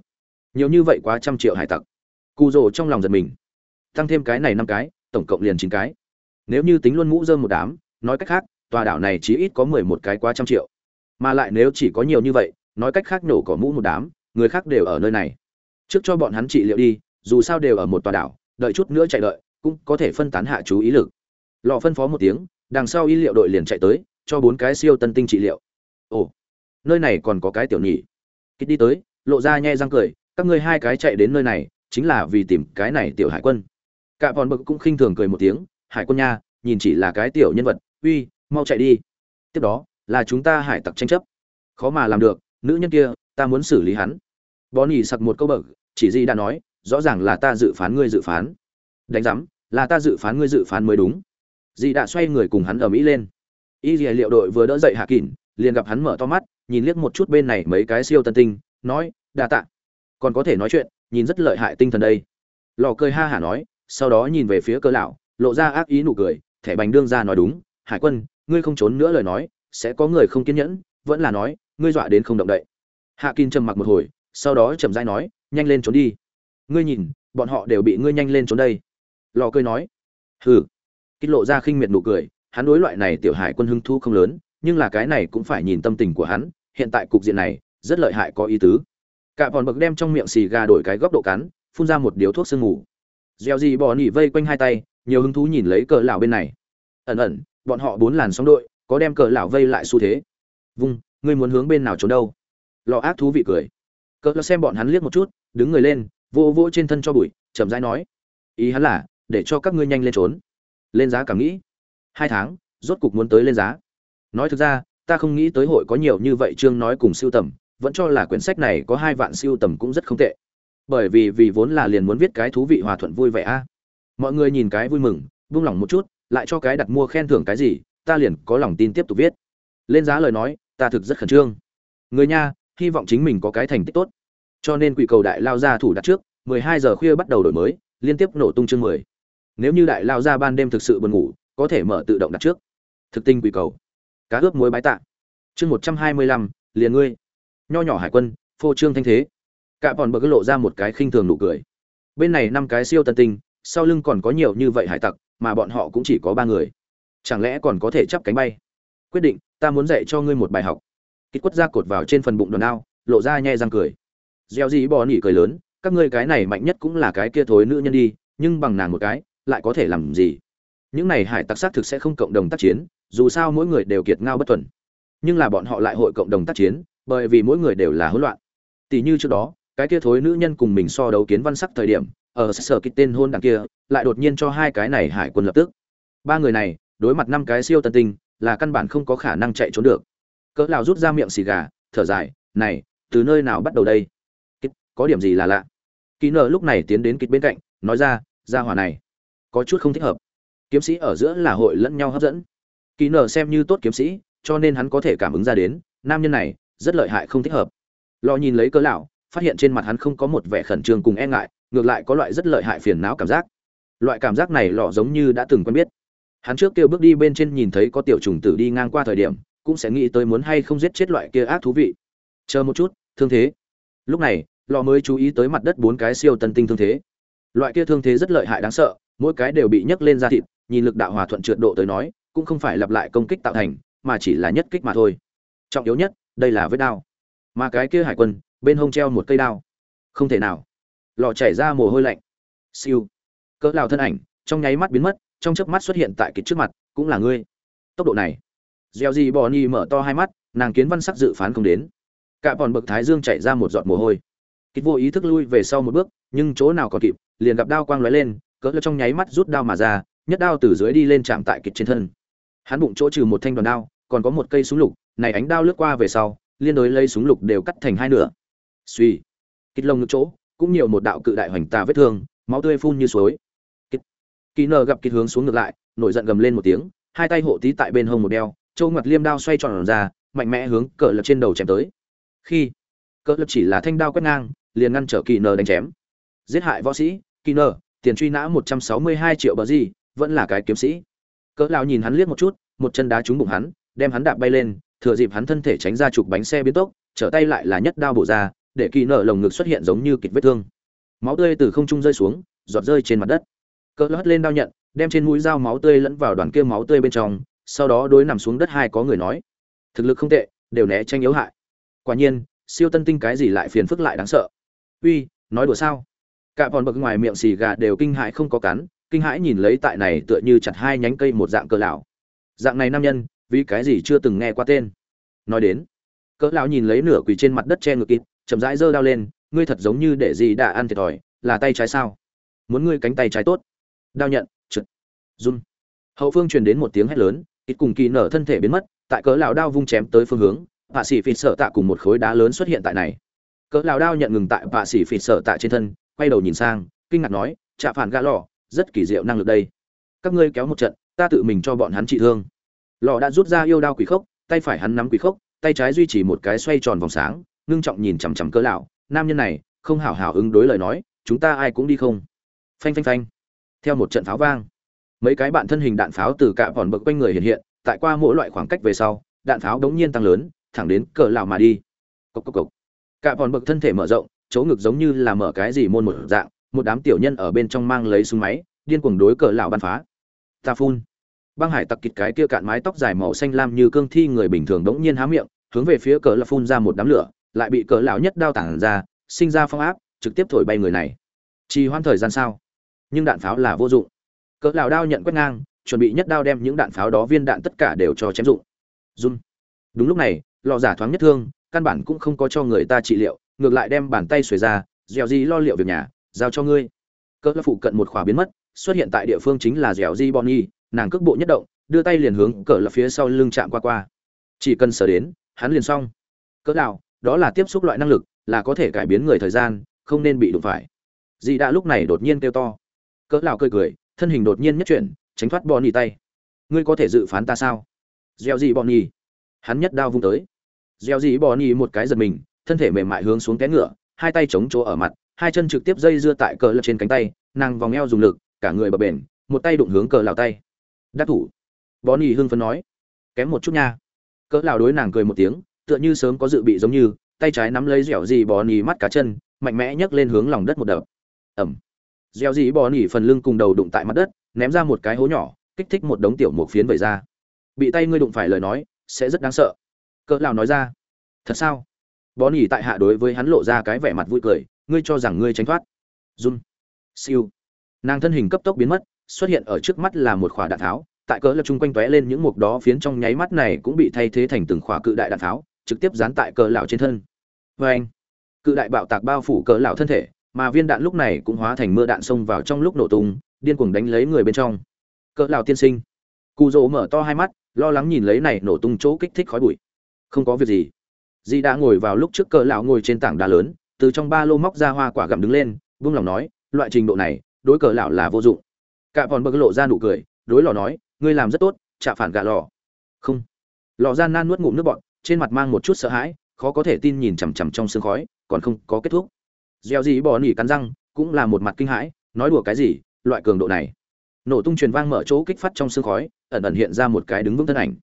Nhiều như vậy quá trăm triệu hải tặc. Cụ rồ trong lòng giật mình. Tăng thêm cái này năm cái, tổng cộng liền chín cái. Nếu như tính luôn mũ dơm một đám, nói cách khác, tòa đảo này chỉ ít có mười một cái quá trăm triệu. Mà lại nếu chỉ có nhiều như vậy, nói cách khác nổ cỏ mũ một đám, người khác đều ở nơi này. Trước cho bọn hắn trị liệu đi, dù sao đều ở một tòa đảo, đợi chút nữa chạy đợi, cũng có thể phân tán hạ chú ý lực. Lò phân phó một tiếng, đằng sau y liệu đội liền chạy tới cho bốn cái siêu tân tinh trị liệu. Ồ, nơi này còn có cái tiểu nhị. Kích đi tới, lộ ra nhe răng cười, các ngươi hai cái chạy đến nơi này, chính là vì tìm cái này tiểu hải quân. Cả bọn bực cũng khinh thường cười một tiếng, hải quân nha, nhìn chỉ là cái tiểu nhân vật, uy, mau chạy đi. Tiếp đó, là chúng ta hải tặc tranh chấp. Khó mà làm được, nữ nhân kia, ta muốn xử lý hắn. Bón nhỉ sặc một câu bậc chỉ gì đã nói, rõ ràng là ta dự phán ngươi dự phán. Đánh giám, là ta dự phán ngươi dự phán mới đúng. Dì đã xoay người cùng hắn ở mỹ lên y liệu đội vừa đỡ dậy hạ Kình liền gặp hắn mở to mắt, nhìn liếc một chút bên này mấy cái siêu tân tinh, nói, đa tạ. Còn có thể nói chuyện, nhìn rất lợi hại tinh thần đây. Lò cười ha hả nói, sau đó nhìn về phía cơ lão, lộ ra ác ý nụ cười, thẻ Bành đương ra nói đúng, hải quân, ngươi không trốn nữa lời nói, sẽ có người không kiên nhẫn, vẫn là nói, ngươi dọa đến không động đậy. Hạ Kình trầm mặc một hồi, sau đó chậm rãi nói, nhanh lên trốn đi. Ngươi nhìn, bọn họ đều bị ngươi nhanh lên trốn đây. Lò cười nói, hừ. Kích lộ ra khinh miệt nụ cười hắn đối loại này tiểu hải quân hưng thu không lớn, nhưng là cái này cũng phải nhìn tâm tình của hắn, hiện tại cục diện này, rất lợi hại có ý tứ. Cả bọn bậc đem trong miệng xì gà đổi cái góc độ cắn, phun ra một điếu thuốc sương mù. Gieo gì bỏ nỉ vây quanh hai tay, nhiều hứng thú nhìn lấy cờ lão bên này. Ẩn ẩn, bọn họ bốn làn sóng đội, có đem cờ lão vây lại xu thế. Vung, ngươi muốn hướng bên nào trốn đâu? Lọ ác thú vị cười. Cờ lão xem bọn hắn liếc một chút, đứng người lên vô vô trên thân cho bụi, chậm rãi nói. Ý hắn là, để cho các ngươi nhanh lên trốn. Lên giá cảm nghĩ hai tháng, rốt cục muốn tới lên giá. Nói thực ra, ta không nghĩ tới hội có nhiều như vậy chương nói cùng siêu tầm, vẫn cho là quyển sách này có hai vạn siêu tầm cũng rất không tệ. Bởi vì vì vốn là liền muốn viết cái thú vị hòa thuận vui vẻ a. Mọi người nhìn cái vui mừng buông lỏng một chút, lại cho cái đặt mua khen thưởng cái gì, ta liền có lòng tin tiếp tục viết. Lên giá lời nói, ta thực rất khẩn trương. Người nha, hy vọng chính mình có cái thành tích tốt. Cho nên quỷ cầu đại lao ra thủ đặt trước 12 giờ khuya bắt đầu đổi mới, liên tiếp nổ tung chương 10. nếu như đại lao ra ban đêm thực sự buồn ngủ có thể mở tự động đặt trước. Thực tinh quỷ cầu. Cá ướp muối bái tạ. Chương 125, liền ngươi. Nho nhỏ hải quân phô trương thanh thế. Cả bọn bờ cứ lộ ra một cái khinh thường nụ cười. Bên này năm cái siêu tân tinh sau lưng còn có nhiều như vậy hải tặc mà bọn họ cũng chỉ có ba người. Chẳng lẽ còn có thể chắp cánh bay? Quyết định ta muốn dạy cho ngươi một bài học. Kích quất ra cột vào trên phần bụng đòn ao lộ ra nhẹ răng cười. Gieo dĩ bò nỉ cười lớn các ngươi cái này mạnh nhất cũng là cái kia thối nữ nhân đi nhưng bằng nàng một cái lại có thể làm gì? Những này hải tặc xác thực sẽ không cộng đồng tác chiến, dù sao mỗi người đều kiệt ngao bất thuần. Nhưng là bọn họ lại hội cộng đồng tác chiến, bởi vì mỗi người đều là hỗn loạn. Tỷ như trước đó, cái kia thối nữ nhân cùng mình so đấu kiến văn sắc thời điểm, ở sở kịch tên hôn đằng kia, lại đột nhiên cho hai cái này hải quân lập tức. Ba người này, đối mặt năm cái siêu tân tinh, là căn bản không có khả năng chạy trốn được. Cỡ lão rút ra miệng xì gà, thở dài, này, từ nơi nào bắt đầu đây? Kịch, có điểm gì là lạ? Kỹ nợ lúc này tiến đến kịch bên cạnh, nói ra ra hỏa này, có chút không thích hợp kiếm sĩ ở giữa là hội lẫn nhau hấp dẫn. Kỳ nở xem như tốt kiếm sĩ, cho nên hắn có thể cảm ứng ra đến, nam nhân này, rất lợi hại không thích hợp. Lo nhìn lấy cớ lão, phát hiện trên mặt hắn không có một vẻ khẩn trương cùng e ngại, ngược lại có loại rất lợi hại phiền não cảm giác. Loại cảm giác này lọ giống như đã từng quen biết. Hắn trước kêu bước đi bên trên nhìn thấy có tiểu trùng tử đi ngang qua thời điểm, cũng sẽ nghĩ tới muốn hay không giết chết loại kia ác thú vị. Chờ một chút, thương thế. Lúc này lọ mới chú ý tới mặt đất bốn cái siêu tân tinh thương thế. Loại kia thương thế rất lợi hại đáng sợ, mỗi cái đều bị nhấc lên ra thịt nhìn lực đạo hòa thuận trượt độ tới nói, cũng không phải lặp lại công kích tạo thành, mà chỉ là nhất kích mà thôi. Trọng yếu nhất, đây là vết đao. Mà cái kia hải quân, bên hông treo một cây đao. Không thể nào. Lò chảy ra mồ hôi lạnh. Siêu. Cỡ lào thân ảnh, trong nháy mắt biến mất, trong chớp mắt xuất hiện tại kịch trước mặt, cũng là ngươi. Tốc độ này. Gieo gì bò ni mở to hai mắt, nàng kiến văn sắc dự phán không đến. Cả bọn bậc thái dương chạy ra một giọt mồ hôi. Kịch vô ý thức lui về sau một bước, nhưng chỗ nào còn kịp, liền gặp đao quang lóe lên, cỡ trong nháy mắt rút đao mà ra nhất đao từ dưới đi lên chạm tại kịch trên thân. Hắn bụng chỗ trừ một thanh đoàn đao, còn có một cây súng lục, này ánh đao lướt qua về sau, liên đối lấy súng lục đều cắt thành hai nửa. Suy kịch lông ngực chỗ, cũng nhiều một đạo cự đại hoành tà vết thương, máu tươi phun như suối. Kịch. Kỳ nờ gặp kịch hướng xuống ngược lại, nổi giận gầm lên một tiếng, hai tay hộ tí tại bên hông một đeo, châu ngoặt liêm đao xoay tròn ra, mạnh mẽ hướng cỡ lập trên đầu chém tới. Khi cỡ lập chỉ là thanh đao quét ngang, liền ngăn trở kỳ nờ đánh chém. Giết hại võ sĩ, kỳ nờ, tiền truy nã một trăm sáu mươi hai triệu bờ gì vẫn là cái kiếm sĩ. Cỡ lão nhìn hắn liếc một chút, một chân đá trúng bụng hắn, đem hắn đạp bay lên, thừa dịp hắn thân thể tránh ra chụp bánh xe biến tốc, trở tay lại là nhất đao bổ ra, để kỳ nở lồng ngực xuất hiện giống như kịch vết thương. Máu tươi từ không trung rơi xuống, giọt rơi trên mặt đất. Cỡ hất lên đao nhận, đem trên mũi dao máu tươi lẫn vào đoàn kia máu tươi bên trong, sau đó đối nằm xuống đất hai có người nói, thực lực không tệ, đều né tranh yếu hại. Quả nhiên, siêu tân tinh cái gì lại phiền phức lại đáng sợ. Uy, nói đùa sao? Cả bọn bậc ngoài miệng xì gà đều kinh hãi không có cắn kinh hãi nhìn lấy tại này tựa như chặt hai nhánh cây một dạng cỡ lão. Dạng này nam nhân, vì cái gì chưa từng nghe qua tên? Nói đến cỡ lão nhìn lấy nửa quỳ trên mặt đất che ngực kịt chậm rãi giơ đao lên, ngươi thật giống như để gì đã ăn thiệt thòi, là tay trái sao? Muốn ngươi cánh tay trái tốt. Đao nhận, trượt. Run. Hậu phương truyền đến một tiếng hét lớn, ít cùng kỳ nở thân thể biến mất, tại cỡ lão đao vung chém tới phương hướng bạ sĩ phì sợ tạ cùng một khối đá lớn xuất hiện tại này. Cỡ lão đao nhận ngừng tại bạ sĩ phì sợ tạ trên thân, quay đầu nhìn sang, kinh ngạc nói chạ phản gã lò rất kỳ diệu năng lực đây. Các ngươi kéo một trận, ta tự mình cho bọn hắn trị thương. Lò đã rút ra yêu đao quỷ khốc, tay phải hắn nắm quỷ khốc, tay trái duy trì một cái xoay tròn vòng sáng, ngưng trọng nhìn chằm chằm cỡ lão. Nam nhân này, không hảo hảo ứng đối lời nói, chúng ta ai cũng đi không. Phanh phanh phanh. Theo một trận pháo vang, mấy cái bạn thân hình đạn pháo từ cả vòn bậc quanh người hiện hiện, tại qua mỗi loại khoảng cách về sau, đạn pháo đống nhiên tăng lớn, thẳng đến cờ lão mà đi. Cốc cốc cốc cả vòn bậc thân thể mở rộng, chỗ ngực giống như là mở cái gì môn một dạng một đám tiểu nhân ở bên trong mang lấy súng máy, điên cuồng đối cờ lão bắn phá. Ta phun. Băng hải tặc kịt cái kia cạn mái tóc dài màu xanh lam như cương thi người bình thường đống nhiên há miệng, hướng về phía cờ lão phun ra một đám lửa, lại bị cờ lão nhất đao tản ra, sinh ra phong áp, trực tiếp thổi bay người này. Trì hoãn thời gian sao? Nhưng đạn pháo là vô dụng. Cỡ lão đao nhận quét ngang, chuẩn bị nhất đao đem những đạn pháo đó viên đạn tất cả đều cho chém dụng. Run. Đúng lúc này, lò giả thoáng nhất thương, căn bản cũng không có cho người ta trị liệu, ngược lại đem bàn tay xuề ra, dẻo gì lo liệu việc nhà giao cho ngươi. Cỡ phụ cận một khỏa biến mất, xuất hiện tại địa phương chính là dẻo di bonny nàng cước bộ nhất động, đưa tay liền hướng cỡ là phía sau lưng chạm qua qua. Chỉ cần sờ đến, hắn liền xong. Cỡ đạo đó là tiếp xúc loại năng lực, là có thể cải biến người thời gian, không nên bị đụng phải. Dì đã lúc này đột nhiên kêu to. Cỡ lão cười cười, thân hình đột nhiên nhất chuyển, tránh thoát bonnie tay. Ngươi có thể dự phán ta sao? Gieo gì bonnie. Hắn nhất đao vung tới. Gieo gì bonnie một cái giật mình, thân thể mềm mại hướng xuống té ngựa, hai tay chống chỗ ở mặt hai chân trực tiếp dây dưa tại cỡ lật trên cánh tay, nàng vòng eo dùng lực, cả người bập bền, một tay đụng hướng cỡ lão tay. Đắc thủ. Bonnie hưng phấn nói. Kém một chút nha. Cỡ lão đối nàng cười một tiếng, tựa như sớm có dự bị giống như, tay trái nắm lấy dẻo gì nỉ mắt cá chân, mạnh mẽ nhấc lên hướng lòng đất một đập. Ẩm. Dẻo gì nỉ phần lưng cùng đầu đụng tại mặt đất, ném ra một cái hố nhỏ, kích thích một đống tiểu một phiến vẩy ra. Bị tay ngươi đụng phải lời nói, sẽ rất đáng sợ. Cỡ lão nói ra. Thật sao? Bonnie tại hạ đối với hắn lộ ra cái vẻ mặt vui cười ngươi cho rằng ngươi tránh thoát. Run. Siêu. Nàng thân hình cấp tốc biến mất, xuất hiện ở trước mắt là một khỏa đạn tháo, tại cỡ lập chung quanh tóe lên những mục đó phiến trong nháy mắt này cũng bị thay thế thành từng khỏa cự đại đạn tháo, trực tiếp dán tại cỡ lão trên thân. Vê anh cự đại bạo tạc bao phủ cỡ lão thân thể, mà viên đạn lúc này cũng hóa thành mưa đạn xông vào trong lúc nổ tung, điên cuồng đánh lấy người bên trong. Cỡ lão tiên sinh. Cụ rỗ mở to hai mắt, lo lắng nhìn lấy này nổ tung chỗ kích thích khói bụi. Không có việc gì. Di đã ngồi vào lúc trước cỡ lão ngồi trên tảng đá lớn từ trong ba lô móc ra hoa quả gặm đứng lên buông lòng nói, loại trình độ này, đối cờ lão là vô dụng. Cả vòn bơ lộ ra nụ cười, đối lò nói, ngươi làm rất tốt chạ phản gạ lò. Không. Lò gian nan nuốt ngụm nước bọt, trên mặt mang một chút sợ hãi, khó có thể tin nhìn chằm chằm trong sương khói, còn không có kết thúc. Gieo gì bỏ nỉ cắn răng, cũng là một mặt kinh hãi, nói đùa cái gì, loại cường độ này. Nổ tung truyền vang mở chỗ kích phát trong sương khói, ẩn ẩn hiện ra một cái đứng vững thân ảnh.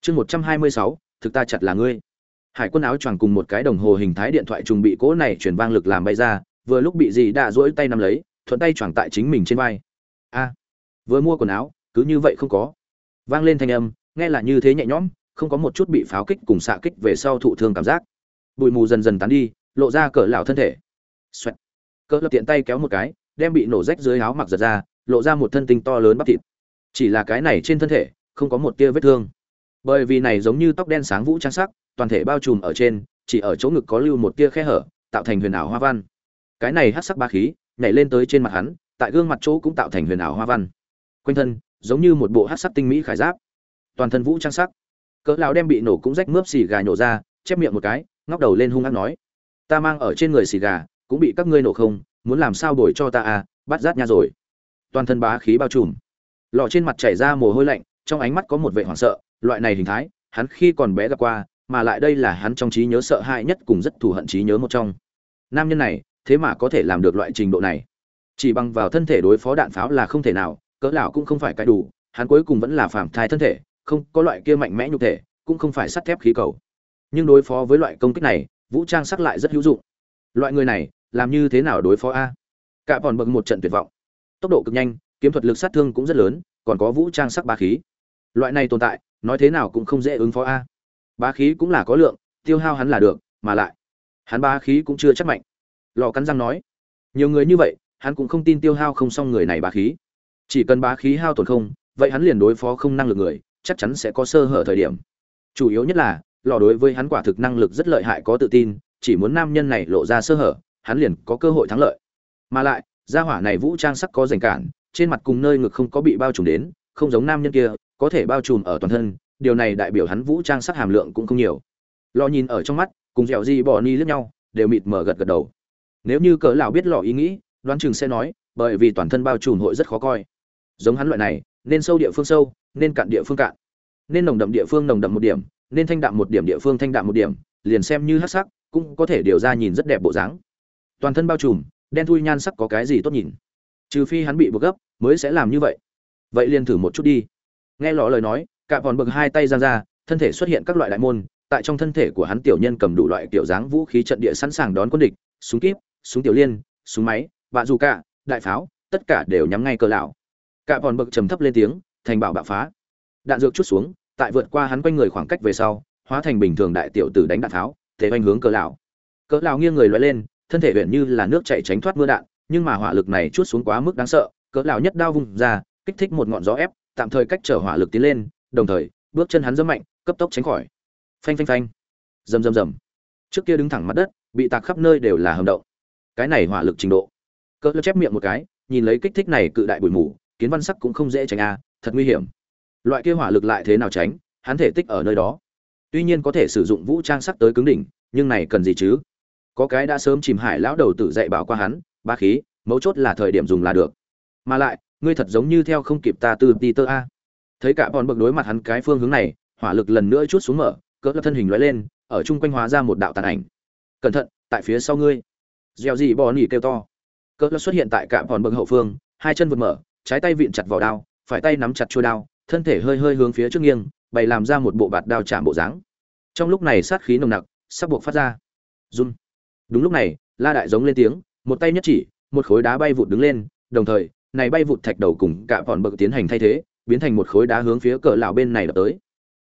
Chương một trăm hai mươi sáu, thực ta chặt là ngươi hải quân áo choàng cùng một cái đồng hồ hình thái điện thoại trùng bị cỗ này truyền vang lực làm bay ra, vừa lúc bị dì đã rỗi tay nắm lấy, thuận tay choàng tại chính mình trên vai. A, vừa mua quần áo, cứ như vậy không có. Vang lên thanh âm, nghe là như thế nhẹ nhõm, không có một chút bị pháo kích cùng xạ kích về sau thụ thương cảm giác. Bụi mù dần dần tán đi, lộ ra cỡ lão thân thể. Xoẹt. cỡ lập tiện tay kéo một cái, đem bị nổ rách dưới áo mặc giật ra, lộ ra một thân tinh to lớn bắp thịt. Chỉ là cái này trên thân thể, không có một tia vết thương. Bởi vì này giống như tóc đen sáng vũ trang sắc toàn thể bao trùm ở trên, chỉ ở chỗ ngực có lưu một tia khe hở, tạo thành huyền ảo hoa văn. Cái này hắc sắc ba khí, nhảy lên tới trên mặt hắn, tại gương mặt chỗ cũng tạo thành huyền ảo hoa văn. Quanh thân, giống như một bộ hắc sắc tinh mỹ khải giáp. Toàn thân vũ trang sắc. Cỡ lão đem bị nổ cũng rách mướp xì gà nhổ ra, chép miệng một cái, ngóc đầu lên hung hăng nói. Ta mang ở trên người xì gà, cũng bị các ngươi nổ không, muốn làm sao đổi cho ta à bắt rát nha rồi. Toàn thân bá khí bao trùm. Lọ trên mặt chảy ra mồ hôi lạnh, trong ánh mắt có một vẻ hoảng sợ, loại này hình thái, hắn khi còn bé gặp qua mà lại đây là hắn trong trí nhớ sợ hãi nhất cùng rất thù hận trí nhớ một trong. Nam nhân này, thế mà có thể làm được loại trình độ này. Chỉ bằng vào thân thể đối phó đạn pháo là không thể nào, cỡ lão cũng không phải cái đủ, hắn cuối cùng vẫn là phàm thai thân thể, không có loại kia mạnh mẽ nhục thể, cũng không phải sắt thép khí cầu. Nhưng đối phó với loại công kích này, vũ trang sắc lại rất hữu dụng. Loại người này, làm như thế nào đối phó a? Cả bọn bậc một trận tuyệt vọng. Tốc độ cực nhanh, kiếm thuật lực sát thương cũng rất lớn, còn có vũ trang sắc ba khí. Loại này tồn tại, nói thế nào cũng không dễ ứng phó a bá khí cũng là có lượng, tiêu hao hắn là được, mà lại, hắn bá khí cũng chưa chắc mạnh. Lò cắn răng nói, nhiều người như vậy, hắn cũng không tin tiêu hao không xong người này bá khí. Chỉ cần bá khí hao tổn không, vậy hắn liền đối phó không năng lực người, chắc chắn sẽ có sơ hở thời điểm. Chủ yếu nhất là, lò đối với hắn quả thực năng lực rất lợi hại có tự tin, chỉ muốn nam nhân này lộ ra sơ hở, hắn liền có cơ hội thắng lợi. Mà lại, gia hỏa này vũ trang sắc có rành cản, trên mặt cùng nơi ngực không có bị bao trùm đến, không giống nam nhân kia, có thể bao trùm ở toàn thân điều này đại biểu hắn vũ trang sắc hàm lượng cũng không nhiều. Lò nhìn ở trong mắt, cùng dẻo di bỏ ni lướt nhau, đều mịt mờ gật gật đầu. Nếu như cỡ lão biết lò ý nghĩ, đoán chừng sẽ nói, bởi vì toàn thân bao trùm hội rất khó coi. Giống hắn loại này, nên sâu địa phương sâu, nên cạn địa phương cạn. Nên nồng đậm địa phương nồng đậm một điểm, nên thanh đạm một điểm địa phương thanh đạm một điểm, liền xem như hắc sắc, cũng có thể điều ra nhìn rất đẹp bộ dáng. Toàn thân bao trùm, đen thui nhan sắc có cái gì tốt nhìn? Trừ phi hắn bị buộc gấp, mới sẽ làm như vậy. Vậy liền thử một chút đi. Nghe lọ lời nói cả vòn bực hai tay ra ra, thân thể xuất hiện các loại đại môn, tại trong thân thể của hắn tiểu nhân cầm đủ loại kiểu dáng vũ khí trận địa sẵn sàng đón quân địch, súng kíp, súng tiểu liên, súng máy vạ dù cả, đại pháo, tất cả đều nhắm ngay cờ lão. Cả vòn bực trầm thấp lên tiếng, thành bảo bạo phá. Đạn dược chút xuống, tại vượt qua hắn quanh người khoảng cách về sau, hóa thành bình thường đại tiểu tử đánh đạn tháo thế oanh hướng cỡ lão. Cỡ lão nghiêng người loại lên, thân thể huyện như là nước chảy tránh thoát mưa đạn, nhưng mà hỏa lực này chút xuống quá mức đáng sợ cỡ lão nhất đao vung ra, kích thích một ngọn gió ép, tạm thời cách trở hỏa lực tiến lên đồng thời, bước chân hắn dẫm mạnh, cấp tốc tránh khỏi. Phanh phanh phanh. Rầm rầm rầm. Trước kia đứng thẳng mặt đất, bị tạc khắp nơi đều là hầm động. Cái này hỏa lực trình độ. Cỡ chép miệng một cái, nhìn lấy kích thích này cự đại bụi mù, kiến văn sắc cũng không dễ tránh a, thật nguy hiểm. Loại kia hỏa lực lại thế nào tránh, hắn thể tích ở nơi đó. Tuy nhiên có thể sử dụng vũ trang sắc tới cứng đỉnh, nhưng này cần gì chứ? Có cái đã sớm chìm hải lão đầu tự dạy bảo qua hắn, ba khí, mấu chốt là thời điểm dùng là được. Mà lại, ngươi thật giống như theo không kịp ta từ peter a thấy cả bọn bậc đối mặt hắn cái phương hướng này, hỏa lực lần nữa chút xuống mở, cỡ thân hình lóe lên, ở chung quanh hóa ra một đạo tàn ảnh. Cẩn thận, tại phía sau ngươi. Gieo gì bò nỉ kêu to. Cỡ xuất hiện tại cả bọn bậc hậu phương, hai chân vượt mở, trái tay vịn chặt vào đao, phải tay nắm chặt chuôi đao, thân thể hơi hơi hướng phía trước nghiêng, bày làm ra một bộ bạt đao chạm bộ dáng. Trong lúc này sát khí nồng nặc, sắp buộc phát ra. Run. Đúng lúc này, la đại giống lên tiếng, một tay nhất chỉ, một khối đá bay vụt đứng lên, đồng thời, này bay vụt thạch đầu cùng cả bọn bậc tiến hành thay thế biến thành một khối đá hướng phía cỡ lão bên này đập tới.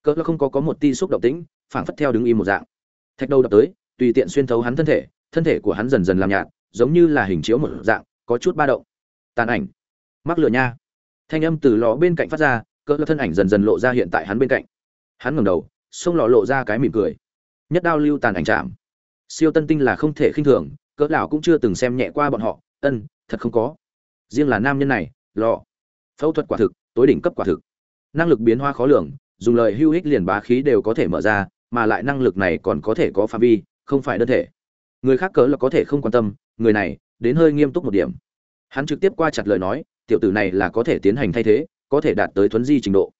Cỡ lão không có có một ti xúc động tĩnh, phảng phất theo đứng im một dạng. Thạch đầu đập tới, tùy tiện xuyên thấu hắn thân thể thân thể của hắn dần dần làm nhạt, giống như là hình chiếu một dạng, có chút ba động. Tàn ảnh. Mắc lửa nha. Thanh âm từ lò bên cạnh phát ra cỡ lão thân ảnh dần dần lộ ra hiện tại hắn bên cạnh. Hắn ngẩng đầu xông lò lộ ra cái mỉm cười. Nhất đao lưu tàn ảnh chạm. Siêu tân tinh là không thể khinh thường, cỡ lão cũng chưa từng xem nhẹ qua bọn họ. Ân, thật không có. Riêng là nam nhân này, lò. Phẫu thuật quả thực tối đỉnh cấp quả thực. Năng lực biến hóa khó lường, dùng lời hưu hích liền bá khí đều có thể mở ra, mà lại năng lực này còn có thể có phạm vi, không phải đơn thể. Người khác cỡ là có thể không quan tâm, người này, đến hơi nghiêm túc một điểm. Hắn trực tiếp qua chặt lời nói, tiểu tử này là có thể tiến hành thay thế, có thể đạt tới thuấn di trình độ.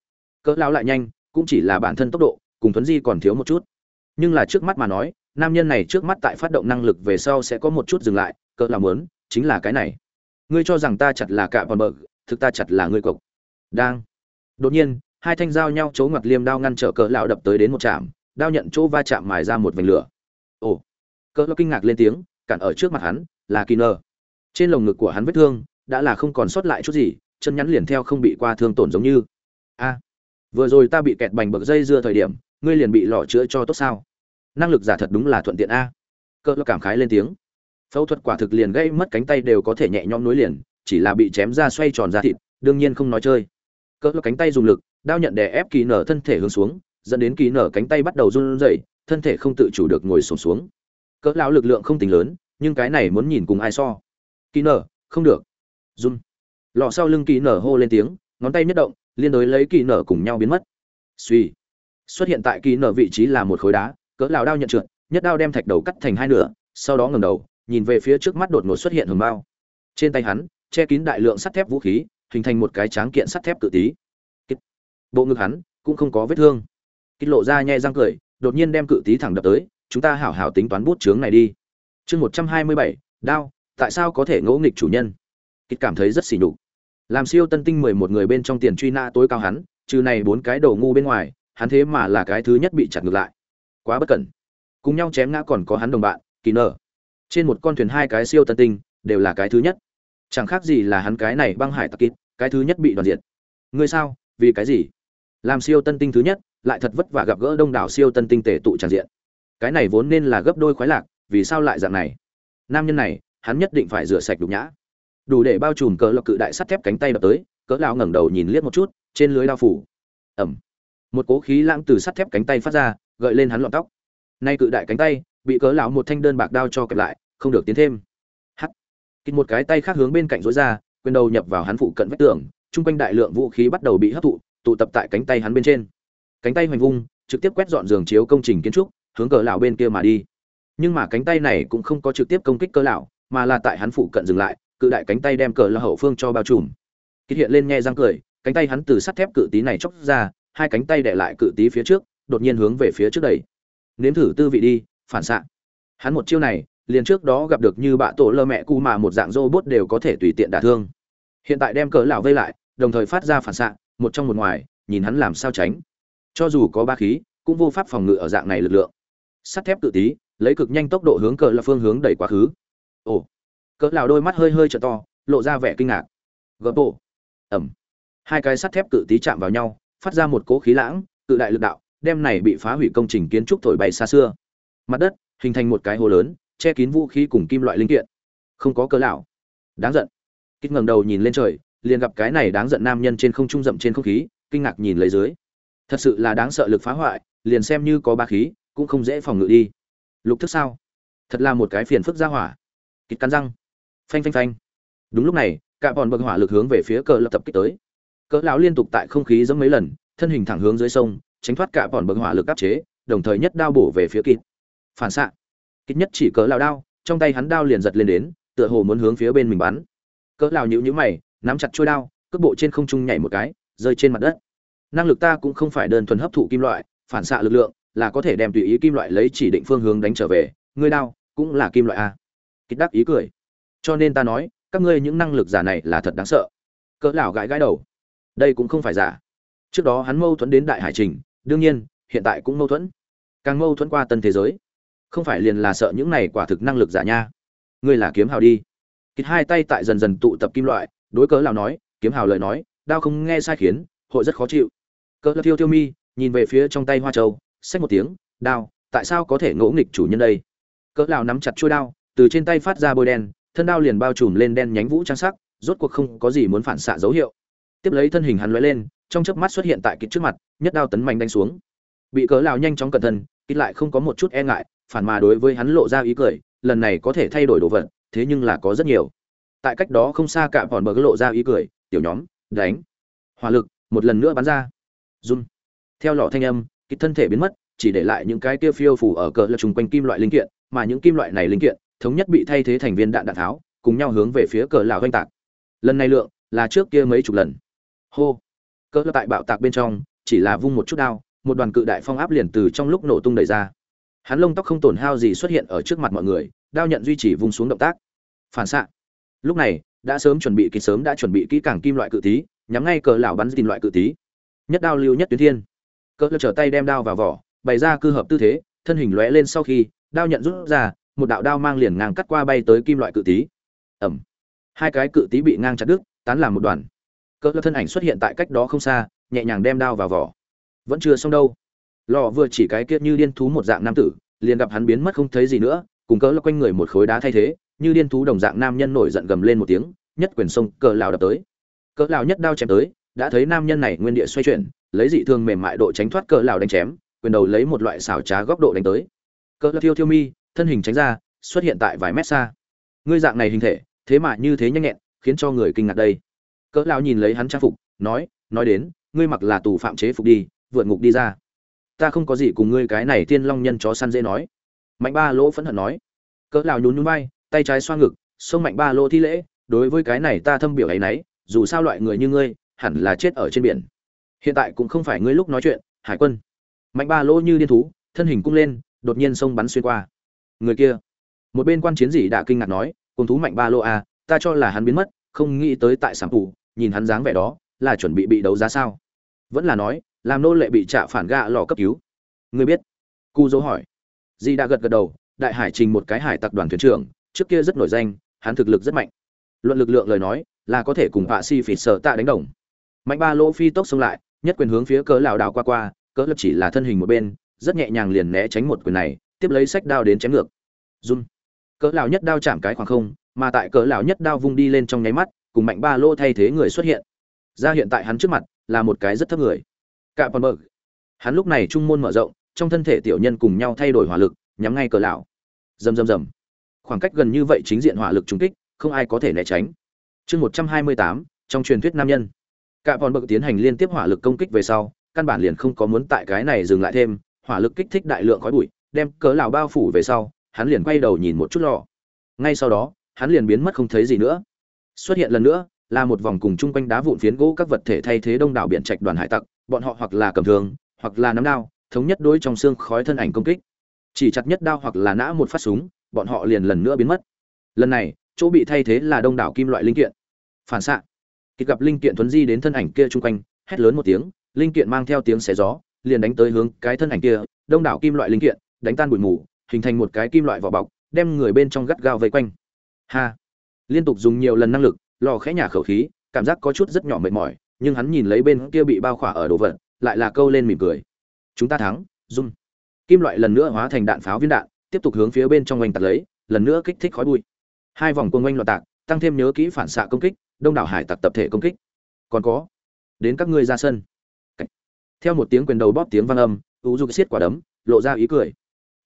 Cỡ lão lại nhanh, cũng chỉ là bản thân tốc độ, cùng thuấn di còn thiếu một chút. Nhưng là trước mắt mà nói, nam nhân này trước mắt tại phát động năng lực về sau sẽ có một chút dừng lại cỡ là muốn, chính là cái này. Ngươi cho rằng ta chặt là cả bọn bợ, thực ta chặt là ngươi cộc đang. Đột nhiên, hai thanh dao nhau chấu ngoặt liêm đao ngăn trở cỡ lão đập tới đến một chạm đao nhận chỗ va chạm mài ra một vành lửa. Ồ. Cỡ lão kinh ngạc lên tiếng, cản ở trước mặt hắn, là kỳ nơ trên lồng ngực của hắn vết thương, đã là không còn sót lại chút gì, chân nhắn liền theo không bị qua thương tổn giống như. A. Vừa rồi ta bị kẹt bành bậc dây dưa thời điểm, ngươi liền bị lọ chữa cho tốt sao? Năng lực giả thật đúng là thuận tiện a. Cỡ lão cảm khái lên tiếng. Phẫu thuật quả thực liền gây mất cánh tay đều có thể nhẹ nhõm nối liền, chỉ là bị chém ra xoay tròn ra thịt, đương nhiên không nói chơi cỡ cánh tay dùng lực đao nhận đè ép kỳ nở thân thể hướng xuống dẫn đến kỳ nở cánh tay bắt đầu run rẩy thân thể không tự chủ được ngồi sổm xuống, xuống cỡ lão lực lượng không tính lớn nhưng cái này muốn nhìn cùng ai so. Kỳ nở không được. Run. Lọ sau lưng kỳ nở hô lên tiếng ngón tay nhất động liên đối lấy kỳ nở cùng nhau biến mất. Suy xuất hiện tại kỳ nở vị trí là một khối đá cỡ lão đao nhận trượt nhất đao đem thạch đầu cắt thành hai nửa sau đó ngẩng đầu nhìn về phía trước mắt đột ngột xuất hiện hường bao. Trên tay hắn che kín đại lượng sắt thép vũ khí hình thành một cái tráng kiện sắt thép cự tí. Bộ ngực hắn cũng không có vết thương. Kích lộ ra nhẹ răng cười, đột nhiên đem cự tí thẳng đập tới, chúng ta hảo hảo tính toán bút chướng này đi. Chương một trăm hai mươi bảy, đao, tại sao có thể ngỗ nghịch chủ nhân? Kích cảm thấy rất xỉ nhục. Làm siêu tân tinh mười một người bên trong tiền truy nã tối cao hắn, trừ này bốn cái đầu ngu bên ngoài, hắn thế mà là cái thứ nhất bị chặt ngược lại. Quá bất cẩn. Cùng nhau chém ngã còn có hắn đồng bạn, kỳ nở. Trên một con thuyền hai cái siêu tân tinh đều là cái thứ nhất chẳng khác gì là hắn cái này băng hải tặc kít cái thứ nhất bị đoàn diệt. Ngươi sao? Vì cái gì? Làm siêu tân tinh thứ nhất, lại thật vất vả gặp gỡ đông đảo siêu tân tinh tể tụ tràn diện. Cái này vốn nên là gấp đôi khoái lạc, vì sao lại dạng này? Nam nhân này, hắn nhất định phải rửa sạch đục nhã. Đủ để bao trùm cỡ lọc cự đại sắt thép cánh tay đập tới, cỡ lão ngẩng đầu nhìn liếc một chút, trên lưới đao phủ. Ẩm một cố khí lãng từ sắt thép cánh tay phát ra, gợi lên hắn lọn tóc. Nay cự đại cánh tay, bị cỡ lão một thanh đơn bạc đao cho kẹp lại, không được tiến thêm kịp một cái tay khác hướng bên cạnh rối ra, quyền đầu nhập vào hắn phụ cận vách tường, chung quanh đại lượng vũ khí bắt đầu bị hấp thụ, tụ tập tại cánh tay hắn bên trên. Cánh tay hoành vung, trực tiếp quét dọn giường chiếu công trình kiến trúc, hướng cờ lão bên kia mà đi. Nhưng mà cánh tay này cũng không có trực tiếp công kích cờ lão, mà là tại hắn phụ cận dừng lại, cự đại cánh tay đem cờ lão hậu phương cho bao trùm. Kích hiện lên nghe răng cười, cánh tay hắn từ sắt thép cự tí này chóc ra, hai cánh tay đè lại cự tí phía trước, đột nhiên hướng về phía trước đẩy. Nếm thử tư vị đi, phản xạ. Hắn một chiêu này liền trước đó gặp được như bạ tổ lơ mẹ cu mà một dạng robot đều có thể tùy tiện đả thương. Hiện tại đem cỡ lão vây lại, đồng thời phát ra phản xạ, một trong một ngoài, nhìn hắn làm sao tránh. Cho dù có ba khí, cũng vô pháp phòng ngự ở dạng này lực lượng. Sắt thép tự tí, lấy cực nhanh tốc độ hướng cỡ là phương hướng đẩy quá khứ. Ồ cỡ lão đôi mắt hơi hơi trợ to, lộ ra vẻ kinh ngạc. Gấp bộ ầm hai cái sắt thép cự tí chạm vào nhau, phát ra một cỗ khí lãng cự đại lực đạo, đem này bị phá hủy công trình kiến trúc thổi bay xa xưa. Mặt đất, hình thành một cái hồ lớn che kín vũ khí cùng kim loại linh kiện. Không có cỡ lão. Đáng giận. Kích ngẩng đầu nhìn lên trời, liền gặp cái này đáng giận nam nhân trên không trung rậm trên không khí, kinh ngạc nhìn lấy dưới. Thật sự là đáng sợ lực phá hoại, liền xem như có ba khí, cũng không dễ phòng ngự đi. Lục thức sao? Thật là một cái phiền phức ra hỏa. Kịch cắn răng. Phanh phanh phanh. Đúng lúc này, cả bọn bậc hỏa lực hướng về phía cờ lập tập kích tới. Cỡ lão liên tục tại không khí giống mấy lần, thân hình thẳng hướng dưới sông, tránh thoát cả bọn bậc hỏa lực áp chế, đồng thời nhất đao bổ về phía kịt. Phản xạ kích nhất chỉ cỡ lão đao, trong tay hắn đao liền giật lên đến, tựa hồ muốn hướng phía bên mình bắn. Cỡ lão nhữ nhữ mày, nắm chặt chuôi đao, cước bộ trên không trung nhảy một cái, rơi trên mặt đất. Năng lực ta cũng không phải đơn thuần hấp thụ kim loại, phản xạ lực lượng, là có thể đem tùy ý kim loại lấy chỉ định phương hướng đánh trở về, ngươi đao cũng là kim loại à? a kích đắc ý cười. Cho nên ta nói, các ngươi những năng lực giả này là thật đáng sợ. Cỡ lão gãi gãi đầu. Đây cũng không phải giả. Trước đó hắn mâu thuẫn đến đại hải trình, đương nhiên, hiện tại cũng mâu thuẫn. Càng mâu thuẫn qua tân thế giới không phải liền là sợ những này quả thực năng lực giả nha. Ngươi là kiếm hào đi. Kịt hai tay tại dần dần tụ tập kim loại, đối cớ lão nói, kiếm hào lời nói, đao không nghe sai khiến, hội rất khó chịu. Cỡ thiêu thiêu mi nhìn về phía trong tay hoa châu, xách một tiếng, đao, tại sao có thể ngỗ nghịch chủ nhân đây? Cỡ lão nắm chặt chuôi đao, từ trên tay phát ra bôi đen, thân đao liền bao trùm lên đen nhánh vũ trang sắc, rốt cuộc không có gì muốn phản xạ dấu hiệu. Tiếp lấy thân hình hắn lóe lên, trong chớp mắt xuất hiện tại kịt trước mặt, nhất đao tấn mạnh đánh xuống. Bị cỡ lão nhanh chóng cẩn thận, kịt lại không có một chút e ngại phản mà đối với hắn lộ ra ý cười, lần này có thể thay đổi đồ vật, thế nhưng là có rất nhiều. Tại cách đó không xa cả bọn bờ lộ ra ý cười, tiểu nhóm, đánh. Hỏa lực, một lần nữa bắn ra. Run. Theo lọ thanh âm, kịch thân thể biến mất, chỉ để lại những cái kia phiêu phủ ở cờ là trùng quanh kim loại linh kiện, mà những kim loại này linh kiện, thống nhất bị thay thế thành viên đạn đạn tháo, cùng nhau hướng về phía cờ lão oanh tạc. Lần này lượng, là trước kia mấy chục lần. Hô. Cỡ tại bạo tạc bên trong, chỉ là vung một chút đao, một đoàn cự đại phong áp liền từ trong lúc nổ tung đẩy ra hắn lông tóc không tổn hao gì xuất hiện ở trước mặt mọi người, đao nhận duy trì vung xuống động tác. Phản xạ. Lúc này, đã sớm chuẩn bị kỹ, sớm đã chuẩn bị kỹ càng kim loại cự tí nhắm ngay cờ lão bắn tìm loại cự tí nhất đao lưu nhất tuyến thiên. Cỡ trở tay đem đao vào vỏ, bày ra cư hợp tư thế, thân hình lóe lên sau khi, đao nhận rút ra, một đạo đao mang liền ngang cắt qua bay tới kim loại cự tí ẩm. Hai cái cự tí bị ngang chặt đứt, tán làm một đoàn. Cỡ thân ảnh xuất hiện tại cách đó không xa, nhẹ nhàng đem đao vào vỏ. Vẫn chưa xong đâu lò vừa chỉ cái kia như điên thú một dạng nam tử, liền gặp hắn biến mất không thấy gì nữa, cùng cỡ là quanh người một khối đá thay thế, như điên thú đồng dạng nam nhân nổi giận gầm lên một tiếng, nhất quyền sông cỡ lào đập tới. Cỡ lào nhất đao chém tới, đã thấy nam nhân này nguyên địa xoay chuyển, lấy dị thương mềm mại độ tránh thoát cỡ lào đánh chém, quyền đầu lấy một loại xảo trá góc độ đánh tới. Cỡ thiêu thiêu mi, thân hình tránh ra, xuất hiện tại vài mét xa. Ngươi dạng này hình thể, thế mà như thế nhanh nhẹn, khiến cho người kinh ngạc đây. Cỡ lão nhìn lấy hắn trang phục, nói nói đến, ngươi mặc là tù phạm chế phục đi, vượt ngục đi ra ta không có gì cùng ngươi cái này tiên long nhân chó săn dễ nói. Mạnh ba lỗ phẫn hận nói. Cỡ lão nhún nhún vai tay trái xoa ngực xông mạnh ba lỗ thi lễ đối với cái này ta thâm biểu ấy nấy dù sao loại người như ngươi hẳn là chết ở trên biển. Hiện tại cũng không phải ngươi lúc nói chuyện hải quân. Mạnh ba lỗ như điên thú thân hình cung lên đột nhiên xông bắn xuyên qua. Người kia. Một bên quan chiến dị đã kinh ngạc nói cùng thú mạnh ba lô à, ta cho là hắn biến mất không nghĩ tới tại sản phụ nhìn hắn dáng vẻ đó là chuẩn bị bị đấu giá sao? Vẫn là nói làm nô lệ bị trả phản gạ lò cấp cứu. Người biết? Cu dỗ hỏi. Di đã gật gật đầu, đại hải trình một cái hải tặc đoàn thuyền trưởng, trước kia rất nổi danh, hắn thực lực rất mạnh. Luận lực lượng lời nói, là có thể cùng hạ si phỉ sợ tạ đánh đồng. Mạnh ba lỗ phi tốc xông lại, nhất quyền hướng phía cớ lảo đảo qua qua, cớ lập chỉ là thân hình một bên, rất nhẹ nhàng liền né tránh một quyền này, tiếp lấy sách đao đến chém ngược. Run. Cỡ lão nhất đao chạm cái khoảng không, mà tại cỡ lão nhất đao vung đi lên trong nháy mắt, cùng mạnh ba Lỗ thay thế người xuất hiện. Ra hiện tại hắn trước mặt, là một cái rất thấp người cạ bực, hắn lúc này trung môn mở rộng trong thân thể tiểu nhân cùng nhau thay đổi hỏa lực nhắm ngay cỡ lão. Rầm rầm rầm. Khoảng cách gần như vậy chính diện hỏa lực trung kích không ai có thể né tránh. Chương một trăm hai mươi tám trong truyền thuyết nam nhân. Cạ bực tiến hành liên tiếp hỏa lực công kích về sau căn bản liền không có muốn tại cái này dừng lại thêm hỏa lực kích thích đại lượng khói bụi đem cỡ lão bao phủ về sau hắn liền quay đầu nhìn một chút lò. Ngay sau đó hắn liền biến mất không thấy gì nữa. Xuất hiện lần nữa là một vòng cùng chung quanh đá vụn phiến gỗ các vật thể thay thế đông đảo biển trạch đoàn hải tặc bọn họ hoặc là cầm thường hoặc là nắm đao, thống nhất đối trong xương khói thân ảnh công kích. Chỉ chặt nhất đao hoặc là nã một phát súng, bọn họ liền lần nữa biến mất. Lần này, chỗ bị thay thế là đông đảo kim loại linh kiện. Phản xạ. Khi gặp linh kiện thuấn di đến thân ảnh kia chung quanh, hét lớn một tiếng, linh kiện mang theo tiếng xé gió, liền đánh tới hướng cái thân ảnh kia, đông đảo kim loại linh kiện, đánh tan bụi mù, hình thành một cái kim loại vỏ bọc, đem người bên trong gắt gao vây quanh. Ha. Liên tục dùng nhiều lần năng lực, lò khẽ nhả khẩu khí, cảm giác có chút rất nhỏ mệt mỏi nhưng hắn nhìn lấy bên kia bị bao khỏa ở đồ vật, lại là câu lên mỉm cười. Chúng ta thắng run kim loại lần nữa hóa thành đạn pháo viên đạn, tiếp tục hướng phía bên trong oanh tạc lấy, lần nữa kích thích khói bụi. Hai vòng quân oanh loạn tạc, tăng thêm nhớ kỹ phản xạ công kích, đông đảo hải tặc tập thể công kích. Còn có, đến các ngươi ra sân. Theo một tiếng quyền đầu bóp tiếng vang âm u dục xiết quả đấm, lộ ra ý cười.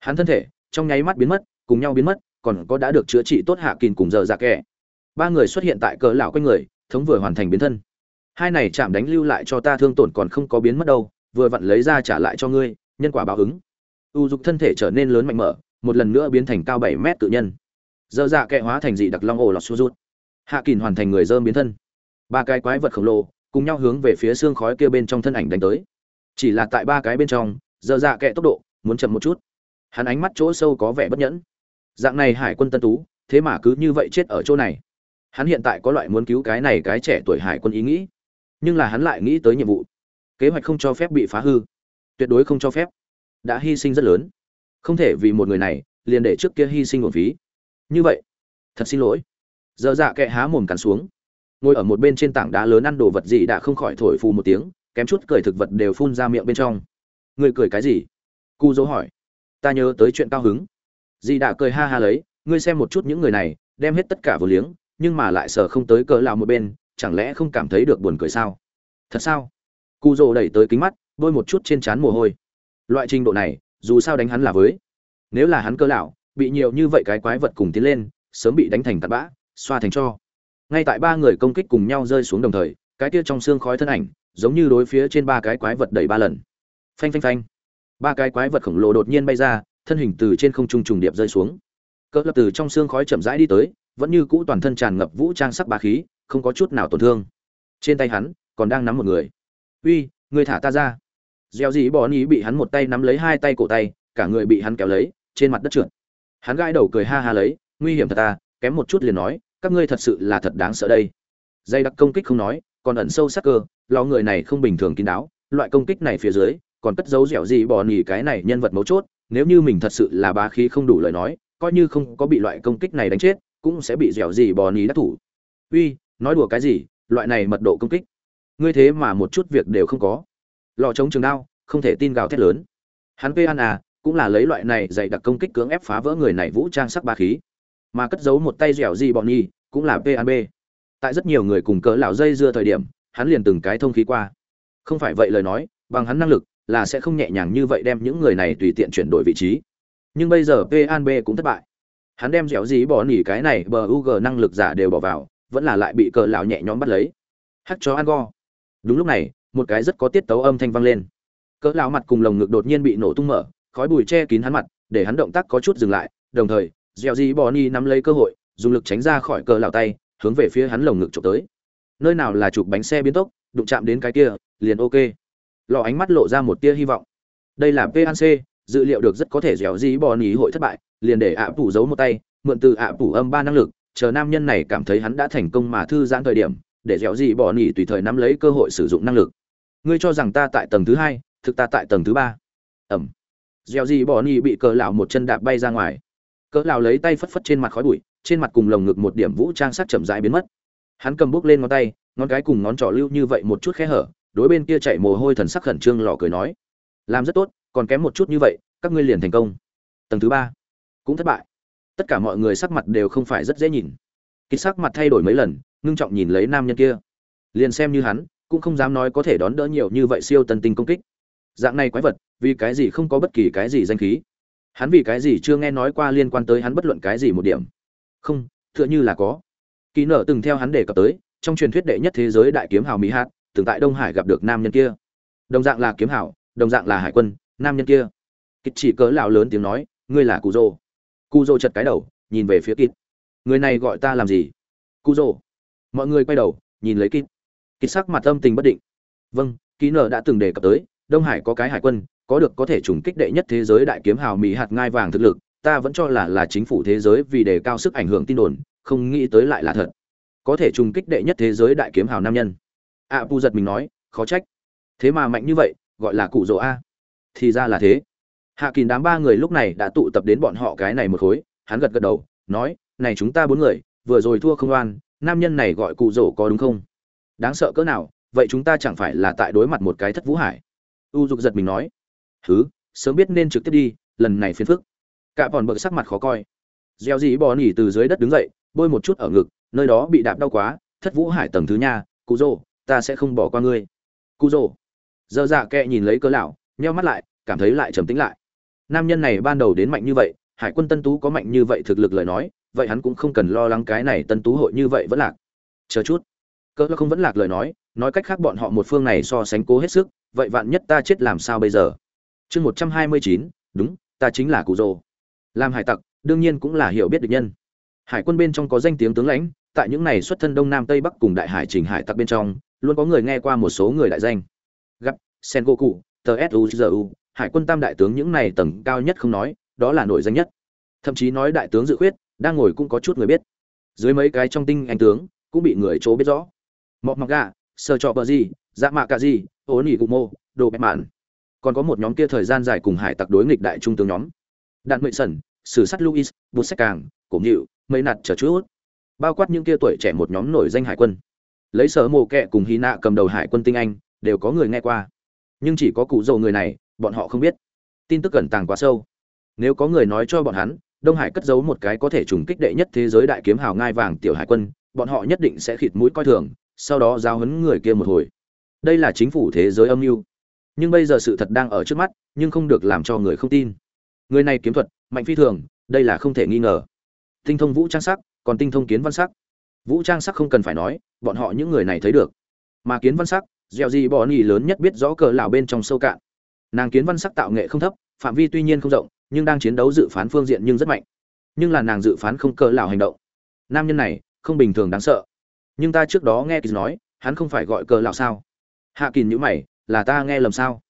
Hắn thân thể, trong nháy mắt biến mất, cùng nhau biến mất, còn có đã được chữa trị tốt hạ kìn cùng giờ dạ kẻ ba người xuất hiện tại cỡ lão quanh người, thống vừa hoàn thành biến thân hai này chạm đánh lưu lại cho ta thương tổn còn không có biến mất đâu, vừa vặn lấy ra trả lại cho ngươi, nhân quả báo ứng. U dục thân thể trở nên lớn mạnh mở, một lần nữa biến thành cao bảy mét tự nhân. Dơ dạ kẹ hóa thành dị đặc long ổ lọt su rút. Hạ kỳn hoàn thành người dơm biến thân. Ba cái quái vật khổng lồ cùng nhau hướng về phía xương khói kia bên trong thân ảnh đánh tới. Chỉ là tại ba cái bên trong dơ dạ kẹ tốc độ muốn chậm một chút. Hắn ánh mắt chỗ sâu có vẻ bất nhẫn. Dạng này hải quân tân tú, thế mà cứ như vậy chết ở chỗ này. Hắn hiện tại có loại muốn cứu cái này cái trẻ tuổi hải quân ý nghĩ nhưng là hắn lại nghĩ tới nhiệm vụ. Kế hoạch không cho phép bị phá hư. Tuyệt đối không cho phép. Đã hy sinh rất lớn. Không thể vì một người này, liền để trước kia hy sinh một phí. Như vậy, thật xin lỗi. Dơ dạ kệ há mồm cắn xuống. Ngồi ở một bên trên tảng đá lớn ăn đồ vật gì đã không khỏi thổi phù một tiếng, kém chút cười thực vật đều phun ra miệng bên trong. Người cười cái gì? Cu dỗ hỏi. Ta nhớ tới chuyện cao hứng. Dì đã cười ha ha lấy, ngươi xem một chút những người này, đem hết tất cả vào liếng, nhưng mà lại sợ không tới cờ lào một bên chẳng lẽ không cảm thấy được buồn cười sao? Thật sao? Cụ rồ đẩy tới kính mắt, bôi một chút trên trán mồ hôi. Loại trình độ này, dù sao đánh hắn là với. Nếu là hắn cơ lão, bị nhiều như vậy cái quái vật cùng tiến lên, sớm bị đánh thành tạt bã, xoa thành cho. Ngay tại ba người công kích cùng nhau rơi xuống đồng thời, cái kia trong xương khói thân ảnh, giống như đối phía trên ba cái quái vật đẩy ba lần. Phanh phanh phanh. Ba cái quái vật khổng lồ đột nhiên bay ra, thân hình từ trên không trung trùng điệp rơi xuống. Cỡ lập từ trong xương khói chậm rãi đi tới, vẫn như cũ toàn thân tràn ngập vũ trang sắc bá khí không có chút nào tổn thương. Trên tay hắn, còn đang nắm một người. Uy, người thả ta ra. Gieo dĩ bỏ ni bị hắn một tay nắm lấy hai tay cổ tay, cả người bị hắn kéo lấy, trên mặt đất trượt. Hắn gãi đầu cười ha ha lấy, nguy hiểm thật ta kém một chút liền nói, các ngươi thật sự là thật đáng sợ đây. Dây đặc công kích không nói, còn ẩn sâu sắc cơ lo người này không bình thường kín đáo, loại công kích này phía dưới, còn cất dấu dẻo gì bỏ nỉ cái này nhân vật mấu chốt, nếu như mình thật sự là bá khí không đủ lời nói, coi như không có bị loại công kích này đánh chết, cũng sẽ bị dẻo gì bỏ nỉ đắc thủ. Uy nói đùa cái gì loại này mật độ công kích ngươi thế mà một chút việc đều không có lò chống trường đao không thể tin gào thét lớn hắn pê an à cũng là lấy loại này dạy đặc công kích cưỡng ép phá vỡ người này vũ trang sắc ba khí mà cất giấu một tay dẻo gì bọn nhi cũng là PAB. Tại rất nhiều người cùng cỡ lão dây dưa thời điểm, hắn liền từng cái thông khí qua. Không phải vậy lời nói, bằng hắn năng lực là sẽ không nhẹ nhàng như vậy đem những người này tùy tiện chuyển đổi vị trí. Nhưng bây giờ PAB cũng thất bại. Hắn đem dẻo gì bỏ nỉ cái này bờ u g năng lực giả đều bỏ vào, vẫn là lại bị cờ lão nhẹ nhõm bắt lấy. Hắc chó ăn go. Đúng lúc này, một cái rất có tiết tấu âm thanh vang lên. Cỡ lão mặt cùng lồng ngực đột nhiên bị nổ tung mở, khói bụi che kín hắn mặt, để hắn động tác có chút dừng lại, đồng thời, dẻo gì Bò nỉ nắm lấy cơ hội, dùng lực tránh ra khỏi cờ lão tay, hướng về phía hắn lồng ngực chụp tới. Nơi nào là chụp bánh xe biến tốc, đụng chạm đến cái kia, liền ok. Lọ ánh mắt lộ ra một tia hy vọng. Đây là pnc dự liệu được rất có thể dẻo gì Bò nỉ hội thất bại, liền để ạ phủ giấu một tay, mượn từ ạ phủ âm ba năng lực, chờ nam nhân này cảm thấy hắn đã thành công mà thư giãn thời điểm, để dẻo gì bỏ nỉ tùy thời nắm lấy cơ hội sử dụng năng lực. Ngươi cho rằng ta tại tầng thứ hai, thực ta tại tầng thứ ba. Ẩm. Dẻo gì bỏ nỉ bị cờ lão một chân đạp bay ra ngoài. Cỡ lão lấy tay phất phất trên mặt khói bụi, trên mặt cùng lồng ngực một điểm vũ trang sắc chậm rãi biến mất hắn cầm bước lên ngón tay ngón cái cùng ngón trỏ lưu như vậy một chút khe hở đối bên kia chạy mồ hôi thần sắc khẩn trương lò cười nói làm rất tốt còn kém một chút như vậy các ngươi liền thành công tầng thứ ba cũng thất bại tất cả mọi người sắc mặt đều không phải rất dễ nhìn. Kịch sắc mặt thay đổi mấy lần, ngưng trọng nhìn lấy nam nhân kia. Liền xem như hắn, cũng không dám nói có thể đón đỡ nhiều như vậy siêu tân tinh công kích. Dạng này quái vật, vì cái gì không có bất kỳ cái gì danh khí? Hắn vì cái gì chưa nghe nói qua liên quan tới hắn bất luận cái gì một điểm? Không, tựa như là có. Kỳ nở từng theo hắn đề cập tới, trong truyền thuyết đệ nhất thế giới đại kiếm hào mỹ hát từng tại đông hải gặp được nam nhân kia. Đồng dạng là kiếm hào, đồng dạng là hải quân, nam nhân kia. Kịch chỉ cớ lão lớn tiếng nói, ngươi là cụ rô cụ rô chật cái đầu nhìn về phía kịch người này gọi ta làm gì? Cụ rô mọi người quay đầu nhìn lấy kịch kịch sắc mặt âm tình bất định. Vâng ký nở đã từng đề cập tới đông hải có cái hải quân có được có thể trùng kích đệ nhất thế giới đại kiếm hào mỹ hạt ngai vàng thực lực ta vẫn cho là là chính phủ thế giới vì đề cao sức ảnh hưởng tin đồn không nghĩ tới lại là thật. Có thể trùng kích đệ nhất thế giới đại kiếm hào nam nhân. A à, pu giật mình nói khó trách. Thế mà mạnh như vậy gọi là cụ rỗ a. Thì ra là thế hạ kín đám ba người lúc này đã tụ tập đến bọn họ cái này một khối. Hắn gật gật đầu, nói, này chúng ta bốn người, vừa rồi thua không oan, nam nhân này gọi cụ rổ có đúng không? Đáng sợ cỡ nào, vậy chúng ta chẳng phải là tại đối mặt một cái thất vũ hải? U dục giật mình nói thứ sớm biết nên trực tiếp đi, lần này phiền phức. Cả bọn bậc sắc mặt khó coi. Gieo dĩ bò nỉ từ dưới đất đứng dậy, bôi một chút ở ngực, nơi đó bị đạp đau quá, thất vũ hải tầng thứ nha, cụ rồ ta sẽ không bỏ qua ngươi. Cụ rồ dơ dạ kệ nhìn lấy cớ lão, nheo mắt lại, cảm thấy lại trầm tĩnh lại nam nhân này ban đầu đến mạnh như vậy, hải quân tân tú có mạnh như vậy thực lực lời nói, vậy hắn cũng không cần lo lắng cái này tân tú hội như vậy vẫn lạc. Chờ chút. Cớ không vẫn lạc lời nói nói cách khác bọn họ một phương này so sánh cố hết sức, vậy vạn nhất ta chết làm sao bây giờ? Chương một trăm hai mươi chín, đúng, ta chính là cụ rồ. Làm hải tặc, đương nhiên cũng là hiểu biết địch nhân. Hải quân bên trong có danh tiếng tướng lãnh, tại những này xuất thân đông nam tây bắc cùng đại hải trình hải tặc bên trong, luôn có người nghe qua một số người đại danh. Gặp sen goku tờ suzu hải quân tam đại tướng những này tầng cao nhất không nói, đó là nổi danh nhất. Thậm chí nói đại tướng dự khuyết, đang ngồi cũng có chút người biết. Dưới mấy cái trong tinh anh tướng, cũng bị người chỗ biết rõ. Mọc mặc gà, sơ trọ bờ gì dạ mạ cả gì ố nỉ cụ mô, đồ bẹp mạn. Còn có một nhóm kia thời gian dài cùng hải tặc đối nghịch đại trung tướng nhóm. Đạn mệnh sẩn, sử sắt luis bút sách càng, cổ nhịu mấy nạt chờ chút. Bao quát những kia tuổi trẻ một nhóm nổi danh hải quân. Lấy sở mồ kẹ cùng hy nạ cầm đầu hải quân tinh anh, đều có người nghe qua. Nhưng chỉ có cụ dầu người này bọn họ không biết. Tin tức cẩn tàng quá sâu. Nếu có người nói cho bọn hắn, đông hải cất giấu một cái có thể trùng kích đệ nhất thế giới đại kiếm hào ngai vàng tiểu hải quân, bọn họ nhất định sẽ khịt mũi coi thường, sau đó giao hấn người kia một hồi. Đây là chính phủ thế giới âm mưu. Nhưng bây giờ sự thật đang ở trước mắt, nhưng không được làm cho người không tin. Người này kiếm thuật, mạnh phi thường, đây là không thể nghi ngờ. Tinh thông vũ trang sắc, còn tinh thông kiến văn sắc. Vũ trang sắc không cần phải nói, bọn họ những người này thấy được. Mà kiến văn sắc gieo gì bỏ nhì lớn nhất biết rõ cờ lão bên trong sâu cạn nàng kiến văn sắc tạo nghệ không thấp, phạm vi tuy nhiên không rộng, nhưng đang chiến đấu dự phán phương diện nhưng rất mạnh. Nhưng là nàng dự phán không cờ lão hành động. Nam nhân này, không bình thường đáng sợ. Nhưng ta trước đó nghe kỳ nói, hắn không phải gọi cờ lão sao. Hạ kỳ nhữ mày, là ta nghe lầm sao?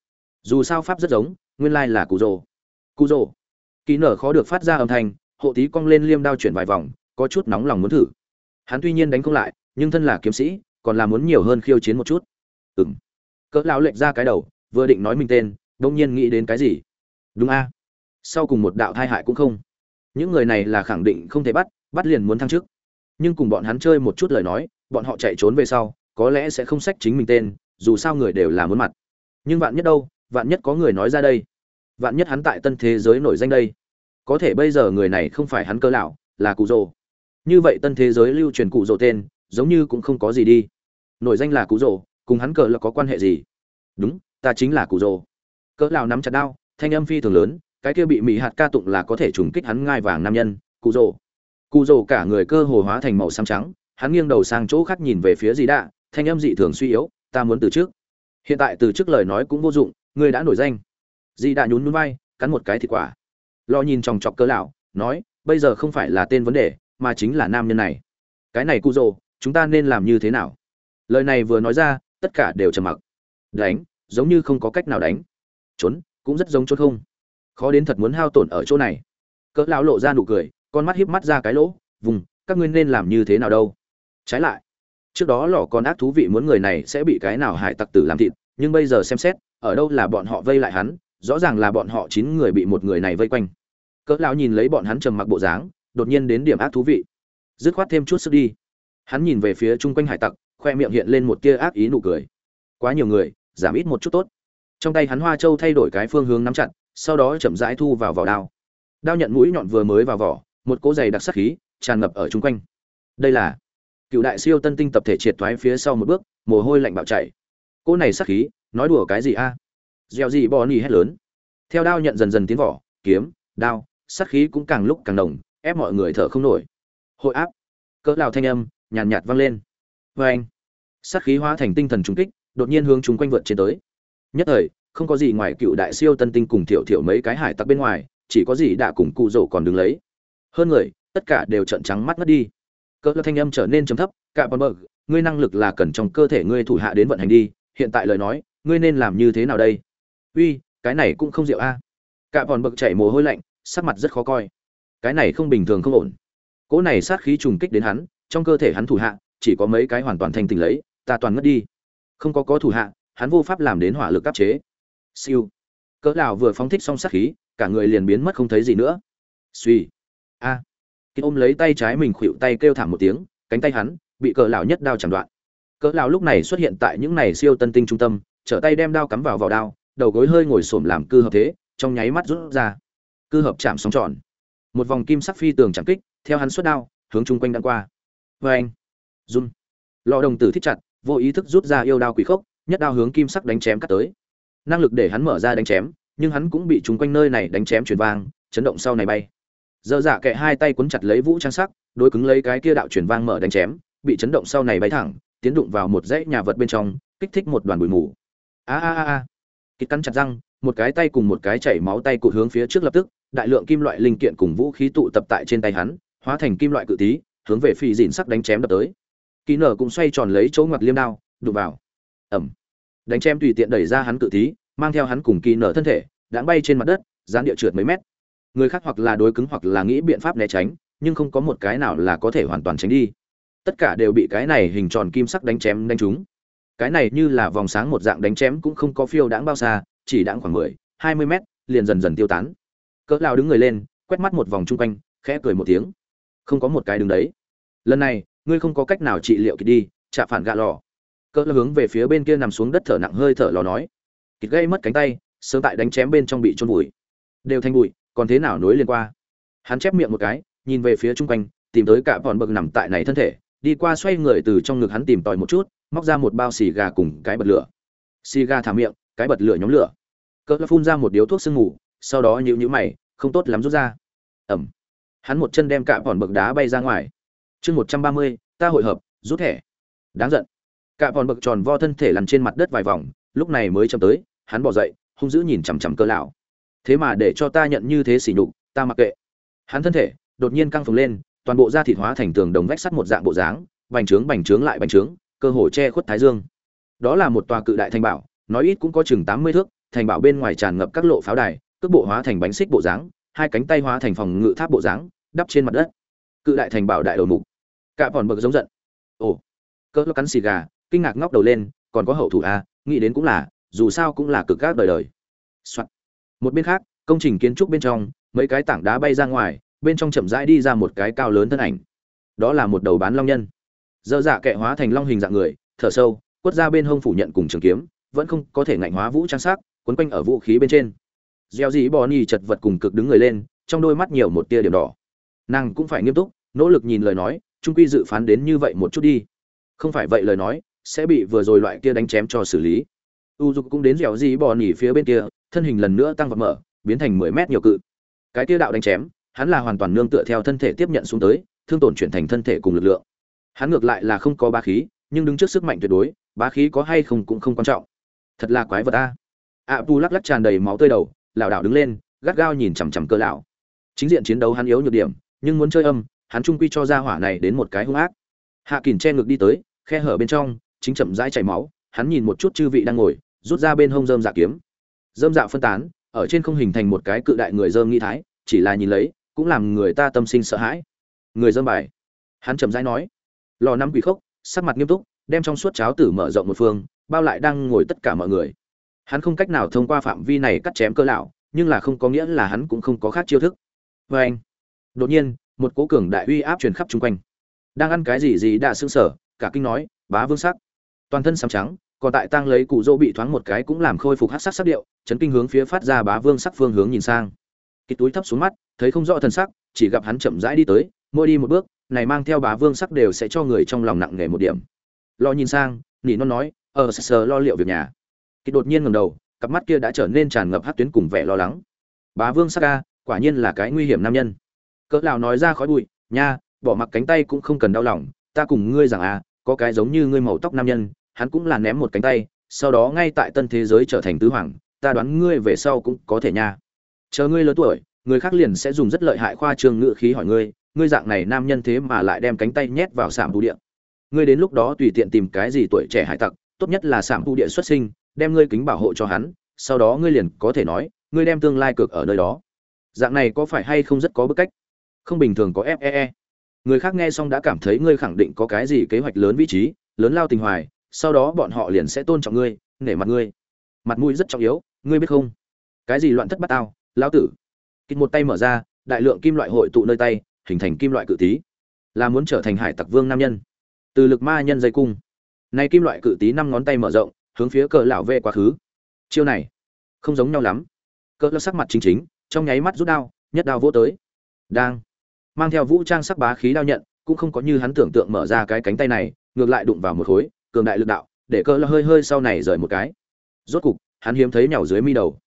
Dù sao pháp rất giống, nguyên lai là cụ rồ. Cụ rồ. Kỳ nở khó được phát ra âm thanh, hộ tí cong lên liêm đao chuyển vài vòng, có chút nóng lòng muốn thử. Hắn tuy nhiên đánh không lại, nhưng thân là kiếm sĩ, còn là muốn nhiều hơn khiêu chiến một chút. Ừ m cỡ lão lệch ra cái đầu, vừa định nói mình tên đông nhiên nghĩ đến cái gì? Đúng a. Sau cùng một đạo thai hại cũng không. Những người này là khẳng định không thể bắt bắt liền muốn thăng chức. Nhưng cùng bọn hắn chơi một chút lời nói, bọn họ chạy trốn về sau, có lẽ sẽ không sách chính mình tên, dù sao người đều là muốn mặt. Nhưng vạn nhất đâu, vạn nhất có người nói ra đây. Vạn nhất hắn tại tân thế giới nổi danh đây. Có thể bây giờ người này không phải hắn cơ lão, là cụ rồ. Như vậy tân thế giới lưu truyền cụ rồ tên, giống như cũng không có gì đi. Nổi danh là cụ rồ, cùng hắn cờ là có quan hệ gì? Đúng, ta chính là cụ rồ cỡ lão nắm chặt đao, thanh âm phi thường lớn, cái kia bị mỹ hạt ca tụng là có thể trùng kích hắn ngai vàng nam nhân cụ rồ cụ rồ cả người cơ hồ hóa thành màu xám trắng, hắn nghiêng đầu sang chỗ khác nhìn về phía dì đạ, thanh âm dị thường suy yếu, ta muốn từ trước. Hiện tại từ trước lời nói cũng vô dụng, ngươi đã nổi danh. Dì đạ nhún nhún vai, cắn một cái thịt quả. Lo nhìn chòng chọc cơ lão, nói, bây giờ không phải là tên vấn đề, mà chính là nam nhân này. Cái này cụ rồ chúng ta nên làm như thế nào? Lời này vừa nói ra, tất cả đều trầm mặc. Đánh, giống như không có cách nào đánh trốn, cũng rất giống trốn không. Khó đến thật muốn hao tổn ở chỗ này. Cỡ lão lộ ra nụ cười, con mắt híp mắt ra cái lỗ, vùng, các ngươi nên làm như thế nào đâu? Trái lại, trước đó lò con ác thú vị muốn người này sẽ bị cái nào hải tặc tử làm thịt, nhưng bây giờ xem xét, ở đâu là bọn họ vây lại hắn, rõ ràng là bọn họ chín người bị một người này vây quanh. Cỡ lão nhìn lấy bọn hắn trầm mặc bộ dáng, đột nhiên đến điểm ác thú vị. Dứt khoát thêm chút sức đi. Hắn nhìn về phía chung quanh hải tặc, khoe miệng hiện lên một tia ác ý nụ cười. Quá nhiều người, giảm ít một chút tốt trong tay hắn hoa châu thay đổi cái phương hướng nắm chặt sau đó chậm rãi thu vào vỏ đao. Đao nhận mũi nhọn vừa mới vào vỏ một cỗ giày đặc sắc khí tràn ngập ở chung quanh. Đây là cựu đại siêu tân tinh tập thể triệt thoái phía sau một bước mồ hôi lạnh bạo chảy. Cỗ này sắc khí nói đùa cái gì a? À? gieo gì bò nỉ hét lớn. Theo đao nhận dần dần tiến vỏ kiếm đao sắc khí cũng càng lúc càng nồng, ép mọi người thở không nổi. Hội áp. Cỡ lào thanh âm nhàn nhạt, nhạt vang lên. Vâng. Vê anh sắc khí hóa thành tinh thần trung kích đột nhiên hướng chúng quanh vượt trên tới nhất thời, không có gì ngoài cựu đại siêu tân tinh cùng thiểu thiểu mấy cái hải tặc bên ngoài, chỉ có gì đã cùng cụ rổ còn đứng lấy. Hơn người, tất cả đều trợn trắng mắt ngất đi. Cỡ thanh âm trở nên trầm thấp, cả bọn bờ, ngươi năng lực là cần trong cơ thể ngươi thủ hạ đến vận hành đi, hiện tại lời nói, ngươi nên làm như thế nào đây? Uy, cái này cũng không diệu a. Cả bọn bậc chảy mồ hôi lạnh, sắc mặt rất khó coi. Cái này không bình thường không ổn. Cỗ này sát khí trùng kích đến hắn, trong cơ thể hắn thủ hạ, chỉ có mấy cái hoàn toàn thành tình lấy, ta toàn ngất đi. Không có có thủ hạ hắn vô pháp làm đến hỏa lực áp chế. Siêu. Cỡ lão vừa phóng thích xong sát khí, cả người liền biến mất không thấy gì nữa. Suy. A. À. ôm lấy tay trái mình khuỵu tay kêu thảm một tiếng, cánh tay hắn bị cỡ lão nhất đao chẳng đoạn. Cỡ lão lúc này xuất hiện tại những này siêu tân tinh trung tâm, trở tay đem đao cắm vào vào đao, đầu gối hơi ngồi xổm làm cư hợp thế, trong nháy mắt rút ra. Cư hợp chạm sóng tròn. Một vòng kim sắc phi tường chạm kích, theo hắn xuất đao, hướng chung quanh đan qua. Vê anh run. Lò đồng tử thích chặt, vô ý thức rút ra yêu đao quỷ khốc nhất đao hướng kim sắc đánh chém cắt tới. Năng lực để hắn mở ra đánh chém, nhưng hắn cũng bị chúng quanh nơi này đánh chém chuyển vang, chấn động sau này bay. Dơ dạ kệ hai tay cuốn chặt lấy vũ trang sắc, đối cứng lấy cái kia đạo chuyển vang mở đánh chém, bị chấn động sau này bay thẳng, tiến đụng vào một dãy nhà vật bên trong, kích thích một đoàn bụi mù. A a a a. Kịch cắn chặt răng, một cái tay cùng một cái chảy máu tay cụt hướng phía trước lập tức, đại lượng kim loại linh kiện cùng vũ khí tụ tập tại trên tay hắn, hóa thành kim loại cự tí, hướng về phi dìn sắc đánh chém đập tới. Kỳ nở cũng xoay tròn lấy chỗ ngoặt liêm đao, đụng vào ẩm. Đánh chém tùy tiện đẩy ra hắn cự tí mang theo hắn cùng kỳ nở thân thể đã bay trên mặt đất gián địa trượt mấy mét. Người khác hoặc là đối cứng hoặc là nghĩ biện pháp né tránh, nhưng không có một cái nào là có thể hoàn toàn tránh đi. Tất cả đều bị cái này hình tròn kim sắc đánh chém đánh trúng. Cái này như là vòng sáng một dạng đánh chém cũng không có phiêu đãng bao xa, chỉ đãng khoảng mười, hai mươi mét, liền dần dần tiêu tán. Cỡ lao đứng người lên, quét mắt một vòng chung quanh, khẽ cười một tiếng. Không có một cái đứng đấy. Lần này, ngươi không có cách nào trị liệu kịp đi chạ phản gạ lò cỡ hướng về phía bên kia nằm xuống đất thở nặng hơi thở lò nói. Kịt gây mất cánh tay, sớm tại đánh chém bên trong bị trôn bụi đều thành bụi, còn thế nào nối liền qua? Hắn chép miệng một cái, nhìn về phía chung quanh, tìm tới cả bọn bậc nằm tại này thân thể, đi qua xoay người từ trong ngực hắn tìm tòi một chút, móc ra một bao xì gà cùng cái bật lửa. Xì gà thả miệng, cái bật lửa nhóm lửa. Cỡ phun ra một điếu thuốc sương ngủ sau đó nhịu nhữ mày, không tốt lắm rút ra. Ẩm. Hắn một chân đem cả bọn bậc đá bay ra ngoài. Chương một trăm ba mươi, ta hội hợp, rút thẻ. Đáng giận cả bọn bậc tròn vo thân thể lăn trên mặt đất vài vòng, lúc này mới chậm tới, hắn bỏ dậy, hung dữ nhìn chằm chằm cơ lão. Thế mà để cho ta nhận như thế sỉ nhục, ta mặc kệ. Hắn thân thể đột nhiên căng phồng lên, toàn bộ da thịt hóa thành tường đồng vách sắt một dạng bộ dáng, bành trướng bành trướng lại bành trướng, cơ hồ che khuất thái dương. Đó là một tòa cự đại thanh bảo, nói ít cũng có chừng tám mươi thước, thành bảo bên ngoài tràn ngập các lộ pháo đài, cước bộ hóa thành bánh xích bộ dáng, hai cánh tay hóa thành phòng ngự tháp bộ dáng, đắp trên mặt đất. Cự đại thành bảo đại đầu mục. Cả bọn bực giống giận. Ồ cỡ cắn xì gà kinh ngạc ngóc đầu lên, còn có hậu thủ a nghĩ đến cũng là, dù sao cũng là cực gác đời đời. Soạn. một bên khác, công trình kiến trúc bên trong, mấy cái tảng đá bay ra ngoài, bên trong chậm rãi đi ra một cái cao lớn thân ảnh. Đó là một đầu bán long nhân. Dơ dạ kệ hóa thành long hình dạng người, thở sâu, quất ra bên hông phủ nhận cùng trường kiếm, vẫn không có thể ngạnh hóa vũ trang sắc, quấn quanh ở vũ khí bên trên. Gieo dĩ bò ni chật vật cùng cực đứng người lên, trong đôi mắt nhiều một tia điểm đỏ. Nàng cũng phải nghiêm túc, nỗ lực nhìn lời nói, trung quy dự phán đến như vậy một chút đi. Không phải vậy lời nói sẽ bị vừa rồi loại kia đánh chém cho xử lý. U dục cũng đến dẻo gì bò nỉ phía bên kia, thân hình lần nữa tăng vật mở, biến thành mười mét nhiều cự. Cái kia đạo đánh chém, hắn là hoàn toàn nương tựa theo thân thể tiếp nhận xuống tới, thương tổn chuyển thành thân thể cùng lực lượng. Hắn ngược lại là không có bá khí, nhưng đứng trước sức mạnh tuyệt đối, bá khí có hay không cũng không quan trọng. Thật là quái vật a. A pu lắc lắc tràn đầy máu tươi đầu, lảo đảo đứng lên, gắt gao nhìn chằm chằm cơ lão. Chính diện chiến đấu hắn yếu nhược điểm, nhưng muốn chơi âm, hắn trung quy cho ra hỏa này đến một cái hung ác. Hạ kỳn che ngực đi tới, khe hở bên trong chính chậm rãi chảy máu, hắn nhìn một chút chư vị đang ngồi, rút ra bên hông dơm dạ kiếm. Dơm dạ phân tán, ở trên không hình thành một cái cự đại người dơm nghi thái, chỉ là nhìn lấy, cũng làm người ta tâm sinh sợ hãi. Người dơm bài. Hắn chậm rãi nói, lò năm quỷ khốc. Sắc mặt nghiêm túc, đem trong suốt cháo tử mở rộng một phương, bao lại đang ngồi tất cả mọi người. Hắn không cách nào thông qua phạm vi này cắt chém cơ lão, nhưng là không có nghĩa là hắn cũng không có khác chiêu thức. Vê anh, đột nhiên, một cố cường đại uy áp truyền khắp chung quanh. Đang ăn cái gì gì đã sưng sở cả kinh nói, bá vương sắc toàn thân xám trắng, còn tại tang lấy cụ dỗ bị thoáng một cái cũng làm khôi phục hát sắc sắc điệu, chấn kinh hướng phía phát ra bá vương sắc phương hướng nhìn sang. Kịch túi thấp xuống mắt, thấy không rõ thân sắc, chỉ gặp hắn chậm rãi đi tới, mỗi đi một bước, này mang theo bá vương sắc đều sẽ cho người trong lòng nặng nề một điểm. Lo nhìn sang, nỉ non nói ờ sờ lo liệu việc nhà. Kịch đột nhiên ngầm đầu, cặp mắt kia đã trở nên tràn ngập hát tuyến cùng vẻ lo lắng. Bá vương sắc ca quả nhiên là cái nguy hiểm nam nhân. Cỡ lão nói ra khói bụi, nha, bỏ mặc cánh tay cũng không cần đau lòng, ta cùng ngươi rằng à có cái giống như ngươi màu tóc nam nhân hắn cũng là ném một cánh tay, sau đó ngay tại tân thế giới trở thành tứ hoàng, ta đoán ngươi về sau cũng có thể nha. Chờ ngươi lớn tuổi, người khác liền sẽ dùng rất lợi hại khoa trương ngữ khí hỏi ngươi ngươi dạng này nam nhân thế mà lại đem cánh tay nhét vào sạm bù địa. Ngươi đến lúc đó tùy tiện tìm cái gì tuổi trẻ hải tặc, tốt nhất là sạm bù địa xuất sinh, đem ngươi kính bảo hộ cho hắn, sau đó ngươi liền có thể nói, ngươi đem tương lai cực ở nơi đó. Dạng này có phải hay không rất có bức cách? Không bình thường có fee người khác nghe xong đã cảm thấy ngươi khẳng định có cái gì kế hoạch lớn vị trí, lớn lao tình hoài sau đó bọn họ liền sẽ tôn trọng ngươi, nể mặt ngươi. Mặt mũi rất trọng yếu, ngươi biết không? Cái gì loạn thất bát tao, lão tử? Kịch một tay mở ra, đại lượng kim loại hội tụ nơi tay, hình thành kim loại cự tí. Là muốn trở thành hải tặc vương nam nhân. Từ lực ma nhân dây cung. Nay kim loại cự tí năm ngón tay mở rộng, hướng phía cờ lão vệ quá khứ. Chiêu này, không giống nhau lắm. Cỡ lão sắc mặt chính chính, trong nháy mắt rút đao, nhất đao vỗ tới. Đang. Mang theo vũ trang sắc bá khí đao nhận, cũng không có như hắn tưởng tượng mở ra cái cánh tay này, ngược lại đụng vào một khối cường đại lực đạo, để cỡ là hơi hơi sau này rời một cái. Rốt cục, hắn hiếm thấy nhào dưới mi đầu.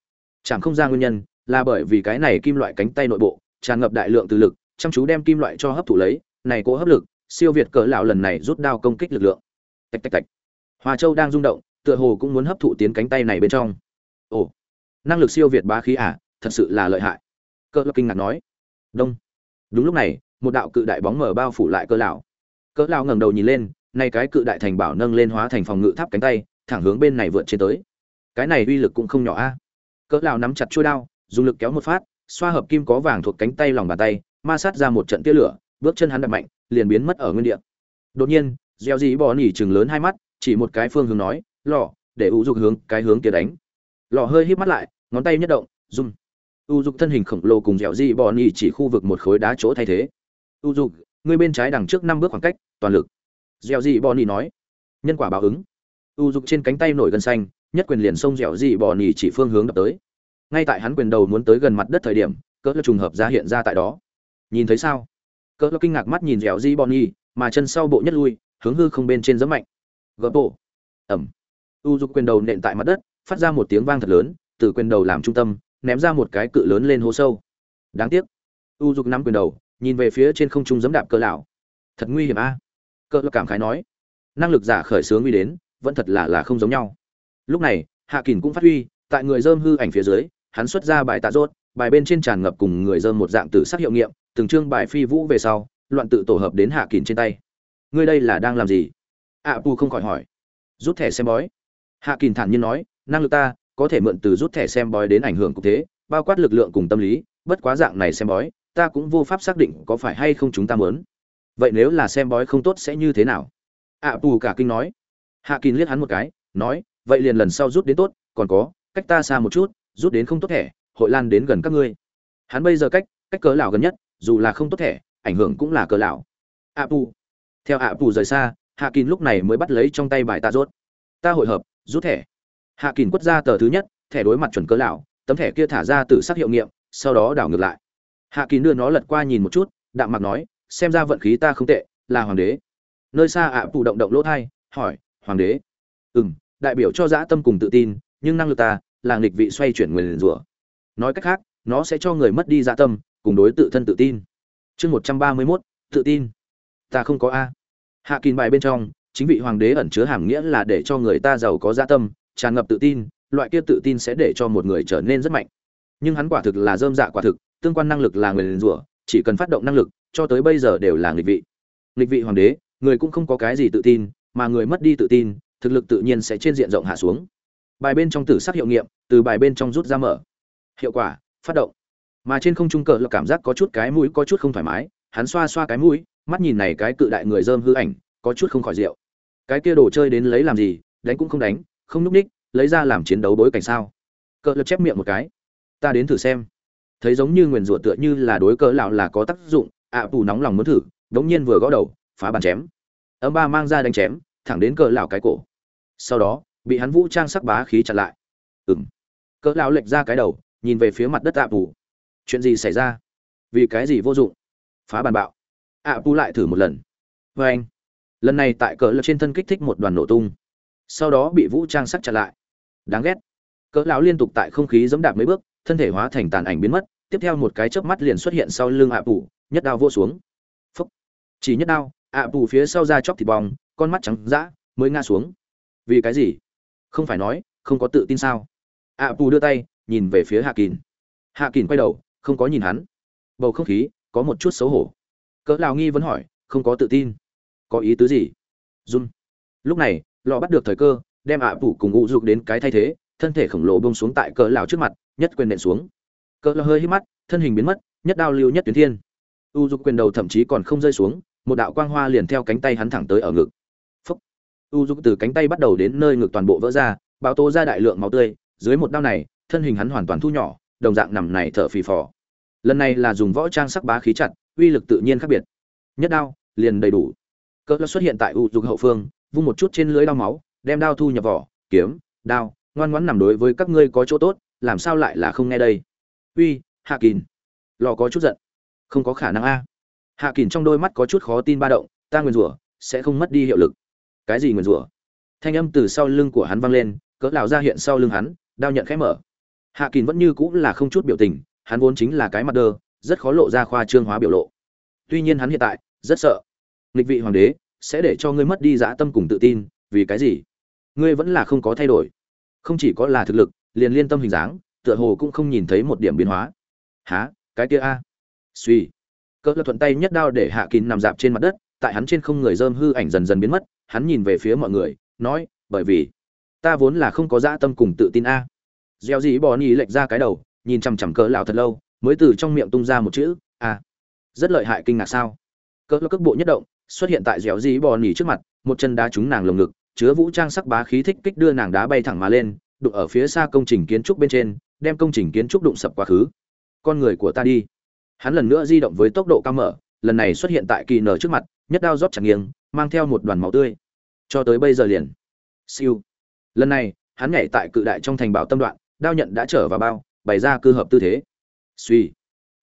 Chẳng không ra nguyên nhân, là bởi vì cái này kim loại cánh tay nội bộ, tràn ngập đại lượng từ lực, chăm chú đem kim loại cho hấp thụ lấy, này cố hấp lực, siêu việt cỡ lão lần này rút đao công kích lực lượng. Tạch tạch tạch. Hoa châu đang rung động, tựa hồ cũng muốn hấp thụ tiến cánh tay này bên trong. Ồ, năng lực siêu việt bá khí à thật sự là lợi hại. Cơ lão kinh ngạc nói. Đông. Đúng lúc này, một đạo cự đại bóng mở bao phủ lại cỡ lão. Cỡ lão ngẩng đầu nhìn lên nay cái cự đại thành bảo nâng lên hóa thành phòng ngự tháp cánh tay, thẳng hướng bên này vượt trên tới. Cái này uy lực cũng không nhỏ a. Cỡ lão nắm chặt chuôi đao, dùng lực kéo một phát, xoa hợp kim có vàng thuộc cánh tay lòng bàn tay, ma sát ra một trận tia lửa, bước chân hắn đập mạnh, liền biến mất ở nguyên địa. Đột nhiên, gieo dí bỏ nỉ chừng lớn hai mắt, chỉ một cái phương hướng nói, lọ, để u dục hướng cái hướng kia đánh. Lọ hơi híp mắt lại, ngón tay nhất động run u dục thân hình khổng lồ cùng dẻo di bò nhỉ chỉ khu vực một khối đá chỗ thay thế. U dục, ngươi bên trái đằng trước năm bước khoảng cách, toàn lực dẻo dị bò nỉ nói. Nhân quả báo ứng. U dục trên cánh tay nổi gần xanh, nhất quyền liền xông dẻo dị bò nỉ chỉ phương hướng đập tới. Ngay tại hắn quyền đầu muốn tới gần mặt đất thời điểm, cỡ là trùng hợp ra hiện ra tại đó. Nhìn thấy sao? Cỡ là kinh ngạc mắt nhìn dẻo dị bò nỉ mà chân sau bộ nhất lui, hướng hư không bên trên giẫm mạnh. Gập bộ. Ẩm. U dục quyền đầu nện tại mặt đất, phát ra một tiếng vang thật lớn, từ quyền đầu làm trung tâm, ném ra một cái cự lớn lên hố sâu. Đáng tiếc. U dục nắm quyền đầu, nhìn về phía trên không trung giẫm đạp cơ lão. Thật nguy hiểm a. à? Cơ cảm khái nói năng lực giả khởi sướng uy đến vẫn thật là là không giống nhau. Lúc này hạ Kình cũng phát huy tại người dơm hư ảnh phía dưới hắn xuất ra bài tạ rốt bài bên trên tràn ngập cùng người dơm một dạng tử sắc hiệu nghiệm từng chương bài phi vũ về sau loạn tự tổ hợp đến hạ Kình trên tay. Ngươi đây là đang làm gì? Ạ à, pu không khỏi hỏi. Rút thẻ xem bói. Hạ Kình thản nhiên nói năng lực ta có thể mượn từ rút thẻ xem bói đến ảnh hưởng cục thế bao quát lực lượng cùng tâm lý bất quá dạng này xem bói ta cũng vô pháp xác định có phải hay không chúng ta muốn vậy nếu là xem bói không tốt sẽ như thế nào? Ạ à, cả kinh nói. Hạ kín liếc hắn một cái nói vậy liền lần sau rút đến tốt còn có cách ta xa một chút rút đến không tốt thẻ hội lan đến gần các ngươi. Hắn bây giờ cách cách cớ lão gần nhất dù là không tốt thẻ ảnh hưởng cũng là cớ lão. Ạ à, theo ạ à, rời xa hạ kín lúc này mới bắt lấy trong tay bài ta rốt. Ta hội hợp rút thẻ. Hạ kín quất ra tờ thứ nhất thẻ đối mặt chuẩn cớ lão tấm thẻ kia thả ra từ sắc hiệu nghiệm sau đó đảo ngược lại. Hạ kín đưa nó lật qua nhìn một chút đạm mặc nói xem ra vận khí ta không tệ là hoàng đế. Nơi xa ạ à, động động lỗ thai hỏi hoàng đế? Ừ m đại biểu cho dã tâm cùng tự tin nhưng năng lực ta là nghịch vị xoay chuyển nguyền rủa. Nói cách khác nó sẽ cho người mất đi dã tâm cùng đối tự thân tự tin. Chương một trăm ba mươi mốt tự tin. Ta không có a. Hạ kín bài bên trong chính vị hoàng đế ẩn chứa hàm nghĩa là để cho người ta giàu có dã tâm tràn ngập tự tin loại kia tự tin sẽ để cho một người trở nên rất mạnh. Nhưng hắn quả thực là dơm dạ quả thực tương quan năng lực là người rủa chỉ cần phát động năng lực cho tới bây giờ đều là nghịch vị. Nghịch vị hoàng đế, người cũng không có cái gì tự tin, mà người mất đi tự tin, thực lực tự nhiên sẽ trên diện rộng hạ xuống. Bài bên trong tử sắc hiệu nghiệm, từ bài bên trong rút ra mở. Hiệu quả, phát động. Mà trên không trung cờ là cảm giác có chút cái mũi, có chút không thoải mái, hắn xoa xoa cái mũi, mắt nhìn này cái cự đại người dơm hư ảnh, có chút không khỏi rượu. Cái kia đồ chơi đến lấy làm gì, đánh cũng không đánh, không núp ních, lấy ra làm chiến đấu bối cảnh sao? Cờ lập chép miệng một cái. Ta đến thử xem. Thấy giống như nguyền rủa tựa như là đối cỡ lão là có tác dụng ạ à, nóng lòng muốn thử đống nhiên vừa gõ đầu phá bàn chém. Âm ba mang ra đánh chém thẳng đến cỡ lão cái cổ. Sau đó bị hắn vũ trang sắc bá khí chặn lại. Ừm. Cỡ lão lệch ra cái đầu nhìn về phía mặt đất ạ à, chuyện gì xảy ra? Vì cái gì vô dụng? Phá bàn bạo. Ạ à, lại thử một lần. Với anh. Lần này tại cỡ lão trên thân kích thích một đoàn nổ tung. Sau đó bị vũ trang sắc chặn lại. Đáng ghét. Cỡ lão liên tục tại không khí giẫm đạp mấy bước thân thể hóa thành tàn ảnh biến mất. Tiếp theo một cái chớp mắt liền xuất hiện sau lưng ạ à nhất đao vô xuống. Phúc. Chỉ nhất đao, ạ à phía sau ra chóc thịt bong, con mắt trắng dã, mới ngã xuống. Vì cái gì? Không phải nói, không có tự tin sao? ạ à đưa tay, nhìn về phía hạ kín hạ kín quay đầu, không có nhìn hắn. Bầu không khí, có một chút xấu hổ. Cỡ lào nghi vẫn hỏi, không có tự tin. Có ý tứ gì? Run. Lúc này lò bắt được thời cơ, đem ạ à cùng ngụ dục đến cái thay thế, thân thể khổng lồ bông xuống tại cỡ lào trước mặt, nhất quyền nện xuống. Cỡ lào hơi hít mắt, thân hình biến mất, nhất đao lưu nhất tuyến thiên u dục quyền đầu thậm chí còn không rơi xuống, một đạo quang hoa liền theo cánh tay hắn thẳng tới ở ngực. Phúc. u dục từ cánh tay bắt đầu đến nơi ngực toàn bộ vỡ ra bao tố ra đại lượng máu tươi, dưới một đao này, thân hình hắn hoàn toàn thu nhỏ, đồng dạng nằm này thở phì phò. Lần này là dùng võ trang sắc bá khí chặt, uy lực tự nhiên khác biệt. Nhất đao, liền đầy đủ. Cỡ xuất hiện tại u dục hậu phương, vung một chút trên lưới đao máu, đem đao thu nhập vỏ, kiếm, đao, ngoan ngoãn nằm đối với các ngươi có chỗ tốt, làm sao lại là không nghe đây? Uy, hạ kín lò có chút giận không có khả năng a. Hạ kỳnh trong đôi mắt có chút khó tin ba động, ta nguyền rủa, sẽ không mất đi hiệu lực. Cái gì nguyền rủa? Thanh âm từ sau lưng của hắn vang lên, cỡ lão ra hiện sau lưng hắn, đao nhận khẽ mở. Hạ kỳnh vẫn như cũng là không chút biểu tình, hắn vốn chính là cái mặt đơ rất khó lộ ra khoa trương hóa biểu lộ. Tuy nhiên hắn hiện tại, rất sợ. Nghịch vị hoàng đế, sẽ để cho ngươi mất đi dã tâm cùng tự tin, vì cái gì? Ngươi vẫn là không có thay đổi. Không chỉ có là thực lực, liền liên tâm hình dáng, tựa hồ cũng không nhìn thấy một điểm biến hóa. Há cái kia a? Suy. Cỡ lập thuận tay nhất đao để hạ kín nằm dạp trên mặt đất, tại hắn trên không người dơm hư ảnh dần dần biến mất, hắn nhìn về phía mọi người, nói, bởi vì ta vốn là không có dã tâm cùng tự tin a. Gieo gì bò nhì lệch ra cái đầu, nhìn chằm chằm cỡ lão thật lâu, mới từ trong miệng tung ra một chữ, a, rất lợi hại kinh ngạc sao? Cỡ lập cước bộ nhất động, xuất hiện tại dẻo dí bò nhì trước mặt, một chân đá trúng nàng lồng ngực, chứa vũ trang sắc bá khí thích kích đưa nàng đá bay thẳng mà lên, đụng ở phía xa công trình kiến trúc bên trên, đem công trình kiến trúc đụng sập quá khứ. Con người của ta đi hắn lần nữa di động với tốc độ cao mở, lần này xuất hiện tại kỳ nở trước mặt, nhất đao rót chặt nghiêng, mang theo một đoàn máu tươi. Cho tới bây giờ liền. Siêu. Lần này, hắn nhảy tại cự đại trong thành bảo tâm đoạn, đao nhận đã trở vào bao, bày ra cơ hợp tư thế. Suy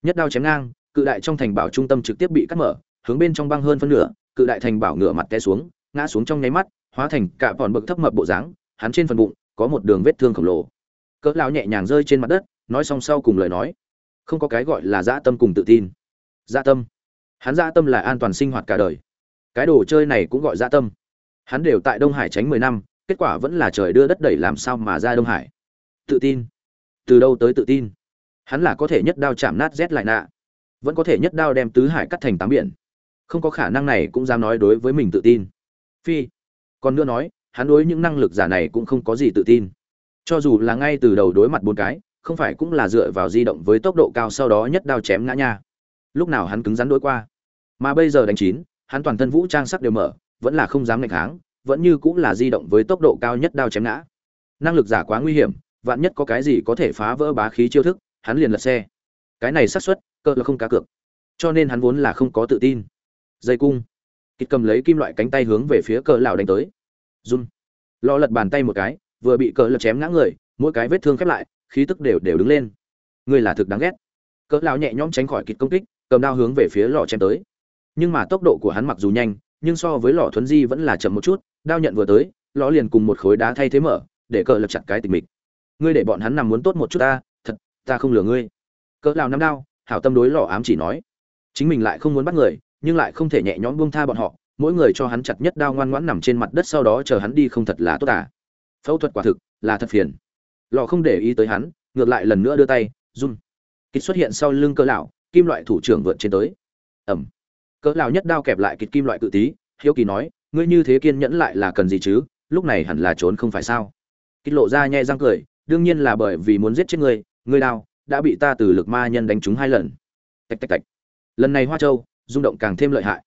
nhất đao chém ngang, cự đại trong thành bảo trung tâm trực tiếp bị cắt mở, hướng bên trong băng hơn phân nửa, cự đại thành bảo ngửa mặt té xuống, ngã xuống trong nháy mắt, hóa thành cả bọn bực thấp mập bộ dáng, hắn trên phần bụng, có một đường vết thương khổng lồ. Cỡ lão nhẹ nhàng rơi trên mặt đất, nói xong sau cùng lời nói không có cái gọi là dã tâm cùng tự tin. Dã tâm. Hắn dã tâm là an toàn sinh hoạt cả đời. Cái đồ chơi này cũng gọi dã tâm. Hắn đều tại đông hải tránh mười năm, kết quả vẫn là trời đưa đất đẩy làm sao mà ra đông hải. Tự tin. Từ đâu tới tự tin? Hắn là có thể nhất đao chạm nát rét lại nạ. Vẫn có thể nhất đao đem tứ hải cắt thành tám biển. Không có khả năng này cũng dám nói đối với mình tự tin. Phi. Còn nữa nói, hắn đối những năng lực giả này cũng không có gì tự tin. Cho dù là ngay từ đầu đối mặt bốn cái không phải cũng là dựa vào di động với tốc độ cao sau đó nhất đao chém ngã nha. Lúc nào hắn cứng rắn đối qua. Mà bây giờ đánh chín, hắn toàn thân vũ trang sắc đều mở, vẫn là không dám ngạch kháng, vẫn như cũng là di động với tốc độ cao nhất đao chém ngã. Năng lực giả quá nguy hiểm, vạn nhất có cái gì có thể phá vỡ bá khí chiêu thức, hắn liền lật xe. Cái này xác suất, cơ là không cá cược. Cho nên hắn vốn là không có tự tin. Dây cung. Kịch cầm lấy kim loại cánh tay hướng về phía cờ lão đánh tới. Run. Lo lật bàn tay một cái, vừa bị cờ lật chém ngã người, mỗi cái vết thương khép lại khí tức đều đều đứng lên. Ngươi là thực đáng ghét. Cỡ lão nhẹ nhõm tránh khỏi kịch công kích, cầm đao hướng về phía lò chém tới. Nhưng mà tốc độ của hắn mặc dù nhanh, nhưng so với lò thuấn di vẫn là chậm một chút, đao nhận vừa tới, lò liền cùng một khối đá thay thế mở, để cờ lập chặt cái tình mình. ngươi để bọn hắn nằm muốn tốt một chút ta, thật, ta không lừa ngươi. Cỡ lão nắm đao, hảo tâm đối lò ám chỉ nói. Chính mình lại không muốn bắt người, nhưng lại không thể nhẹ nhõm buông tha bọn họ, mỗi người cho hắn chặt nhất đao ngoan ngoãn nằm trên mặt đất sau đó chờ hắn đi không thật là tốt à. Phẫu thuật quả thực là thật phiền lò không để ý tới hắn, ngược lại lần nữa đưa tay, run. Kịch xuất hiện sau lưng cỡ lão, kim loại thủ trưởng vượt trên tới. Ẩm. Cỡ lão nhất đao kẹp lại kịch kim loại cự tí, hiếu kỳ nói, ngươi như thế kiên nhẫn lại là cần gì chứ? Lúc này hẳn là trốn không phải sao? Kịch lộ ra nhe răng cười, đương nhiên là bởi vì muốn giết chết ngươi ngươi đao đã bị ta từ lực ma nhân đánh trúng hai lần. Tạch tạch tạch. Lần này hoa châu, rung động càng thêm lợi hại.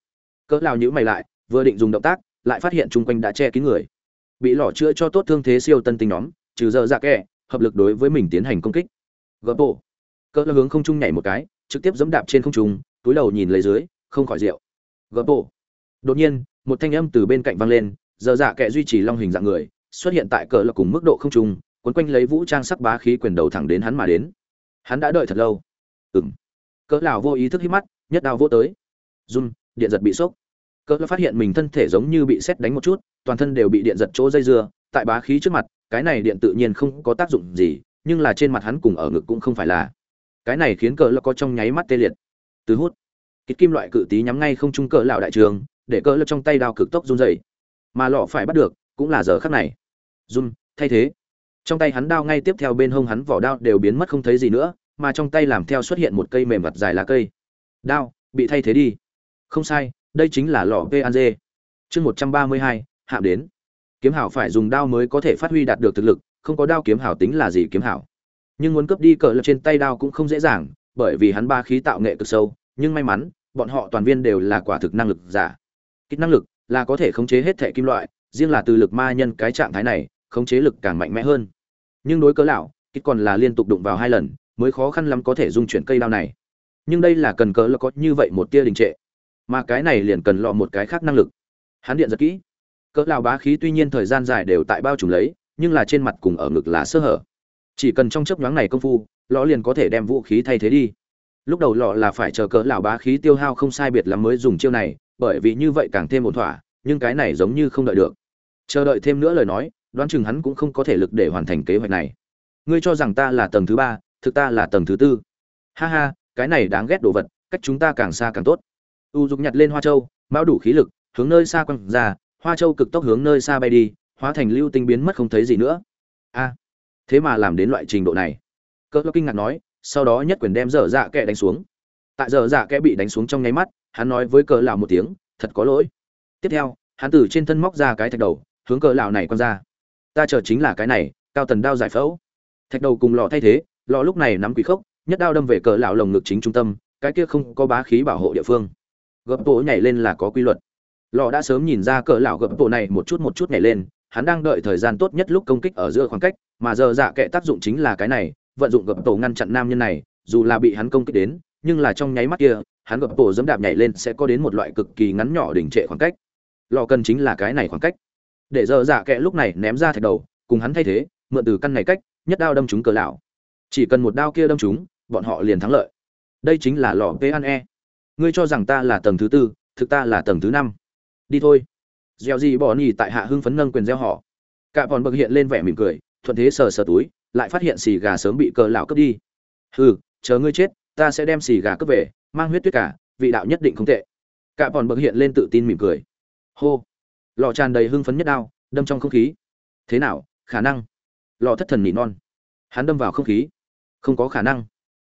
Cỡ lão nhíu mày lại, vừa định dùng động tác, lại phát hiện chung quanh đã che kín người. Bị lò chữa cho tốt thương thế siêu tân tinh nhóm, trừ giờ ra kẹ hợp lực đối với mình tiến hành công kích. Gấp bộ cỡ hướng không trung nhảy một cái, trực tiếp giẫm đạp trên không trung, túi đầu nhìn lấy dưới, không khỏi rượu. Gấp bộ đột nhiên, một thanh âm từ bên cạnh vang lên, giờ dạ kệ duy trì long hình dạng người, xuất hiện tại cỡ là cùng mức độ không trung, quấn quanh lấy vũ trang sắc bá khí quyền đầu thẳng đến hắn mà đến. Hắn đã đợi thật lâu. Ừng cỡ lão vô ý thức hít mắt, nhất đao vô tới. Run, điện giật bị sốc. Cỡ phát hiện mình thân thể giống như bị sét đánh một chút, toàn thân đều bị điện giật chỗ dây dưa, tại bá khí trước mặt cái này điện tự nhiên không có tác dụng gì nhưng là trên mặt hắn cùng ở ngực cũng không phải là. Cái này khiến cỡ là có trong nháy mắt tê liệt. Từ hút. Kích kim loại cự tí nhắm ngay không trung cỡ lão đại trường để cỡ lơ trong tay đao cực tốc run rẩy. Mà lọ phải bắt được cũng là giờ khắc này. Run thay thế. Trong tay hắn đao ngay tiếp theo bên hông hắn vỏ đao đều biến mất không thấy gì nữa mà trong tay làm theo xuất hiện một cây mềm vặt dài lá cây. Đao bị thay thế đi. Không sai đây chính là lọ PAG. Chương 132, hạm đến. Kiếm hảo phải dùng đao mới có thể phát huy đạt được thực lực, không có đao kiếm hảo tính là gì kiếm hảo. Nhưng muốn cướp đi cờ lực trên tay đao cũng không dễ dàng, bởi vì hắn ba khí tạo nghệ cực sâu, nhưng may mắn, bọn họ toàn viên đều là quả thực năng lực giả. Kích năng lực là có thể khống chế hết thể kim loại, riêng là từ lực ma nhân cái trạng thái này, khống chế lực càng mạnh mẽ hơn. Nhưng đối cớ lão, kích còn là liên tục đụng vào hai lần, mới khó khăn lắm có thể dung chuyển cây đao này. Nhưng đây là cần cớ là có như vậy một tia đình trệ mà cái này liền cần lọ một cái khác năng lực hắn điện giật kỹ cỡ lao bá khí tuy nhiên thời gian dài đều tại bao trùm lấy, nhưng là trên mặt cùng ở ngực là sơ hở. Chỉ cần trong chấp nhoáng này công phu, lọ liền có thể đem vũ khí thay thế đi. Lúc đầu lọ là phải chờ cỡ lão bá khí tiêu hao không sai biệt lắm mới dùng chiêu này, bởi vì như vậy càng thêm một thỏa, nhưng cái này giống như không đợi được. Chờ đợi thêm nữa lời nói, đoán chừng hắn cũng không có thể lực để hoàn thành kế hoạch này. Ngươi cho rằng ta là tầng thứ ba, thực ta là tầng thứ tư. Ha ha, cái này đáng ghét đồ vật, cách chúng ta càng xa càng tốt. U dục nhặt lên hoa châu, mão đủ khí lực, hướng nơi xa quăng ra hoa châu cực tốc hướng nơi xa bay đi, hóa thành lưu tinh biến mất không thấy gì nữa. A, thế mà làm đến loại trình độ này. Cỡ kinh ngạc nói, sau đó nhất quyền đem dở dạ kẻ đánh xuống. Tại dở dạ kẻ bị đánh xuống trong nháy mắt, hắn nói với cỡ lão một tiếng, thật có lỗi. Tiếp theo, hắn từ trên thân móc ra cái thạch đầu, hướng cỡ lão này quăng ra. Ta chờ chính là cái này, cao tần đao giải phẫu. Thạch đầu cùng lò thay thế lò lúc này nắm quỷ khốc, nhất đao đâm về cỡ lão lồng ngực chính trung tâm, cái kia không có bá khí bảo hộ địa phương. Gấp bộ nhảy lên là có quy luật lò đã sớm nhìn ra cỡ lão gập bộ này một chút một chút nhảy lên hắn đang đợi thời gian tốt nhất lúc công kích ở giữa khoảng cách mà giờ dạ kệ tác dụng chính là cái này vận dụng gập tổ ngăn chặn nam nhân này dù là bị hắn công kích đến nhưng là trong nháy mắt kia hắn gập tổ dẫm đạp nhảy lên sẽ có đến một loại cực kỳ ngắn nhỏ đỉnh trệ khoảng cách. Lò cần chính là cái này khoảng cách. Để giờ dạ kệ lúc này ném ra thạch đầu cùng hắn thay thế mượn từ căn này cách nhất đao đâm trúng cỡ lão. Chỉ cần một đao kia đâm trúng bọn họ liền thắng lợi. Đây chính là lò e, ngươi cho rằng ta là tầng thứ tư thực ta là tầng thứ năm đi thôi. Gieo gì bỏ nhì tại hạ hưng phấn nâng quyền gieo họ. Cả bọn bậc hiện lên vẻ mỉm cười, thuận thế sờ sờ túi, lại phát hiện xì gà sớm bị cờ lão cướp đi. Hừ, chờ ngươi chết, ta sẽ đem xì gà cướp về, mang huyết tuyết cả, vị đạo nhất định không tệ. Cả bọn bậc hiện lên tự tin mỉm cười. Hô. Lò tràn đầy hưng phấn nhất đao, đâm trong không khí. Thế nào, khả năng? Lò thất thần nỉ non. Hắn đâm vào không khí. Không có khả năng.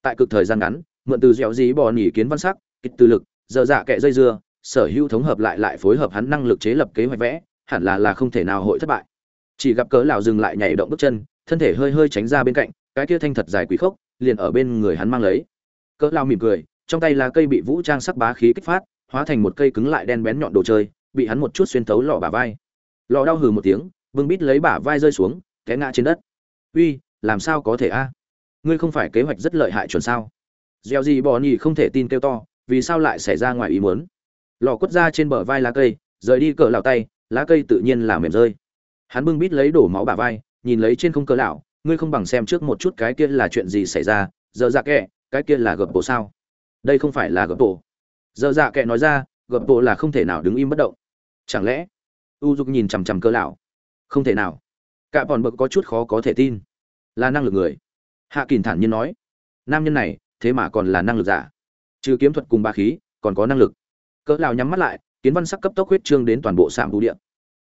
Tại cực thời gian ngắn, mượn từ dẻo dí bò nỉ kiến văn sắc kích từ lực, giờ dạ kẹ dây dưa sở hữu thống hợp lại lại phối hợp hắn năng lực chế lập kế hoạch vẽ, hẳn là là không thể nào hội thất bại. Chỉ gặp cớ lão dừng lại nhảy động bước chân, thân thể hơi hơi tránh ra bên cạnh, cái kia thanh thật dài quỷ khốc, liền ở bên người hắn mang lấy. Cỡ Lão mỉm cười, trong tay là cây bị vũ trang sắc bá khí kích phát, hóa thành một cây cứng lại đen bén nhọn đồ chơi, bị hắn một chút xuyên thấu lọ bả vai. Lọ đau hừ một tiếng, vương bít lấy bả vai rơi xuống, té ngã trên đất. Uy, làm sao có thể a? Ngươi không phải kế hoạch rất lợi hại chuẩn sao? Gieo gì bò nhì không thể tin kêu to, vì sao lại xảy ra ngoài ý muốn? Lò quất ra trên bờ vai lá cây, rời đi cỡ lão tay, lá cây tự nhiên là mềm rơi. Hắn bưng bít lấy đổ máu bả vai, nhìn lấy trên không cỡ lão, ngươi không bằng xem trước một chút cái kia là chuyện gì xảy ra, giờ dạ kệ cái kia là gập bộ sao? Đây không phải là gập bộ giờ dạ kệ nói ra gập bộ là không thể nào đứng im bất động. Chẳng lẽ, u dục nhìn chằm chằm cỡ lão? Không thể nào. Cả bọn bậc có chút khó có thể tin. Là năng lực người. Hạ kỳn thản nhiên nói. Nam nhân này, thế mà còn là năng lực giả. Trừ kiếm thuật cùng ba khí, còn có năng lực cỡ lão nhắm mắt lại, kiến văn sắc cấp tốc huyết trương đến toàn bộ sạm vũ địa.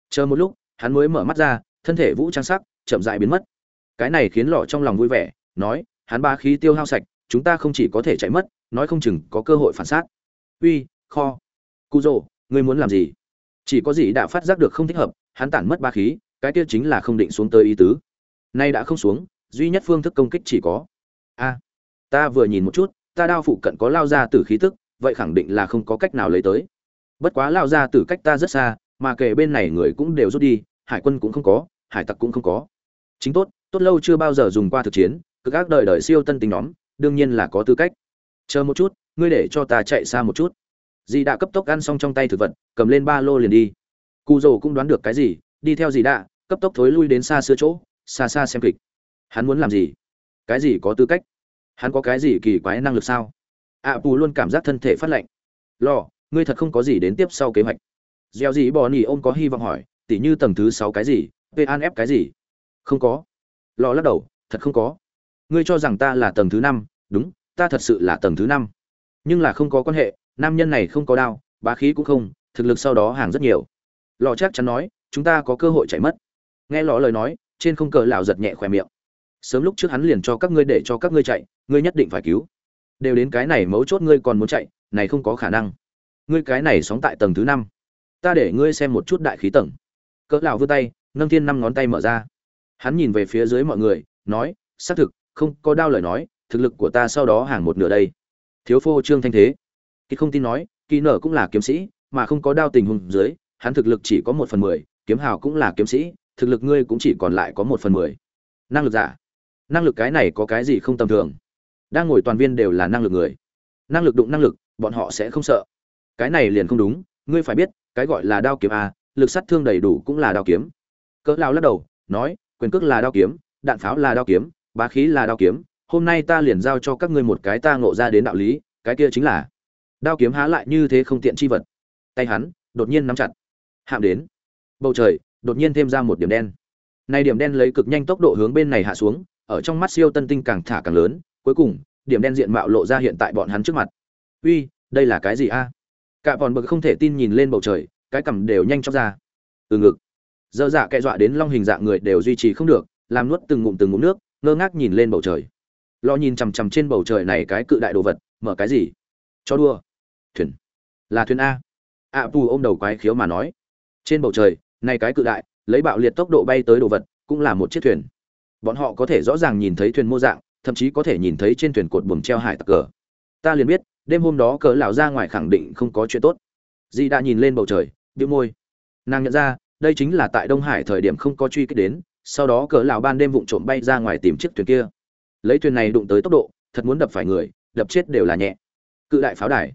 Chờ một lúc, hắn mới mở mắt ra, thân thể vũ trang sắc, chậm rãi biến mất. Cái này khiến lọ trong lòng vui vẻ, nói, hắn ba khí tiêu hao sạch, chúng ta không chỉ có thể chạy mất, nói không chừng có cơ hội phản sát uy, kho cụ rồ ngươi muốn làm gì? Chỉ có gì đã phát giác được không thích hợp, hắn tản mất ba khí, cái kia chính là không định xuống tới ý tứ. Nay đã không xuống, duy nhất phương thức công kích chỉ có. A, ta vừa nhìn một chút, ta đao phụ cận có lao ra từ khí tức vậy khẳng định là không có cách nào lấy tới. Bất quá lao ra từ cách ta rất xa, mà kể bên này người cũng đều rút đi, hải quân cũng không có, hải tặc cũng không có. Chính tốt tốt lâu chưa bao giờ dùng qua thực chiến, cực gác đời đời siêu tân tình nhóm, đương nhiên là có tư cách. Chờ một chút, ngươi để cho ta chạy xa một chút. Dì đã cấp tốc ăn xong trong tay thực vật, cầm lên ba lô liền đi. Cụ rồ cũng đoán được cái gì, đi theo dì đã cấp tốc thối lui đến xa xưa chỗ, xa xa xem kịch. Hắn muốn làm gì? Cái gì có tư cách? Hắn có cái gì kỳ quái năng lực sao? Ạ Bù pù luôn cảm giác thân thể phát lạnh. Lo ngươi thật không có gì đến tiếp sau kế hoạch. Gieo gì bò nỉ ôm có hy vọng hỏi, tỉ như tầng thứ sáu cái gì p an ép cái gì? Không có. Lo lắc đầu, thật không có. Ngươi cho rằng ta là tầng thứ năm, đúng, ta thật sự là tầng thứ năm. Nhưng là không có quan hệ, nam nhân này không có đao, bá khí cũng không, thực lực sau đó hàng rất nhiều. Lò chắc chắn nói, chúng ta có cơ hội chạy mất. Nghe lò lời nói, trên không cờ lào giật nhẹ khỏe miệng. Sớm lúc trước hắn liền cho các ngươi để cho các ngươi chạy, ngươi nhất định phải cứu đều đến cái này mấu chốt ngươi còn muốn chạy, này không có khả năng. Ngươi cái này sóng tại tầng thứ năm. Ta để ngươi xem một chút đại khí tầng. Cỡ lão vươn tay, nâng thiên năm ngón tay mở ra. Hắn nhìn về phía dưới mọi người, nói, xác thực, không có đao lời nói, thực lực của ta sau đó hàng một nửa đây. Thiếu phô trương thanh thế. Kỳ không tin nói, kỳ nở cũng là kiếm sĩ, mà không có đao tình hùng dưới, hắn thực lực chỉ có một phần mười, kiếm hào cũng là kiếm sĩ, thực lực ngươi cũng chỉ còn lại có một phần mười. Năng lực giả. Năng lực cái này có cái gì không tầm thường? Đang ngồi toàn viên đều là năng lực người. Năng lực đụng năng lực bọn họ sẽ không sợ. Cái này liền không đúng ngươi phải biết cái gọi là đao kiếm à, lực sát thương đầy đủ cũng là đao kiếm. Cỡ lao lắc đầu nói quyền cước là đao kiếm đạn pháo là đao kiếm bá khí là đao kiếm hôm nay ta liền giao cho các ngươi một cái ta ngộ ra đến đạo lý cái kia chính là đao kiếm há lại như thế không tiện chi vật. Tay hắn đột nhiên nắm chặt. Hạm đến. Bầu trời đột nhiên thêm ra một điểm đen. Này điểm đen lấy cực nhanh tốc độ hướng bên này hạ xuống ở trong mắt siêu tân tinh càng thả càng lớn cuối cùng điểm đen diện mạo lộ ra hiện tại bọn hắn trước mặt. Uy đây là cái gì a? Cả bọn bậc không thể tin nhìn lên bầu trời cái cằm đều nhanh chóng ra. Từ ngực. Dơ dạ kệ dọa đến long hình dạng người đều duy trì không được làm nuốt từng ngụm từng ngụm nước ngơ ngác nhìn lên bầu trời. Lo nhìn chằm chằm trên bầu trời này cái cự đại đồ vật mở cái gì? Cho đua. Thuyền. Là thuyền a. A à, ôm đầu quái khiếu mà nói. Trên bầu trời này cái cự đại lấy bạo liệt tốc độ bay tới đồ vật cũng là một chiếc thuyền. Bọn họ có thể rõ ràng nhìn thấy thuyền mô dạng thậm chí có thể nhìn thấy trên thuyền cột buồm treo hải tặc cờ. Ta liền biết, đêm hôm đó cờ lão ra ngoài khẳng định không có chuyện tốt. Dì đã nhìn lên bầu trời, bĩu môi. Nàng nhận ra, đây chính là tại đông hải thời điểm không có truy kích đến, sau đó cờ lão ban đêm vụng trộm bay ra ngoài tìm chiếc thuyền kia. Lấy thuyền này đụng tới tốc độ, thật muốn đập phải người, đập chết đều là nhẹ. Cự đại pháo đài.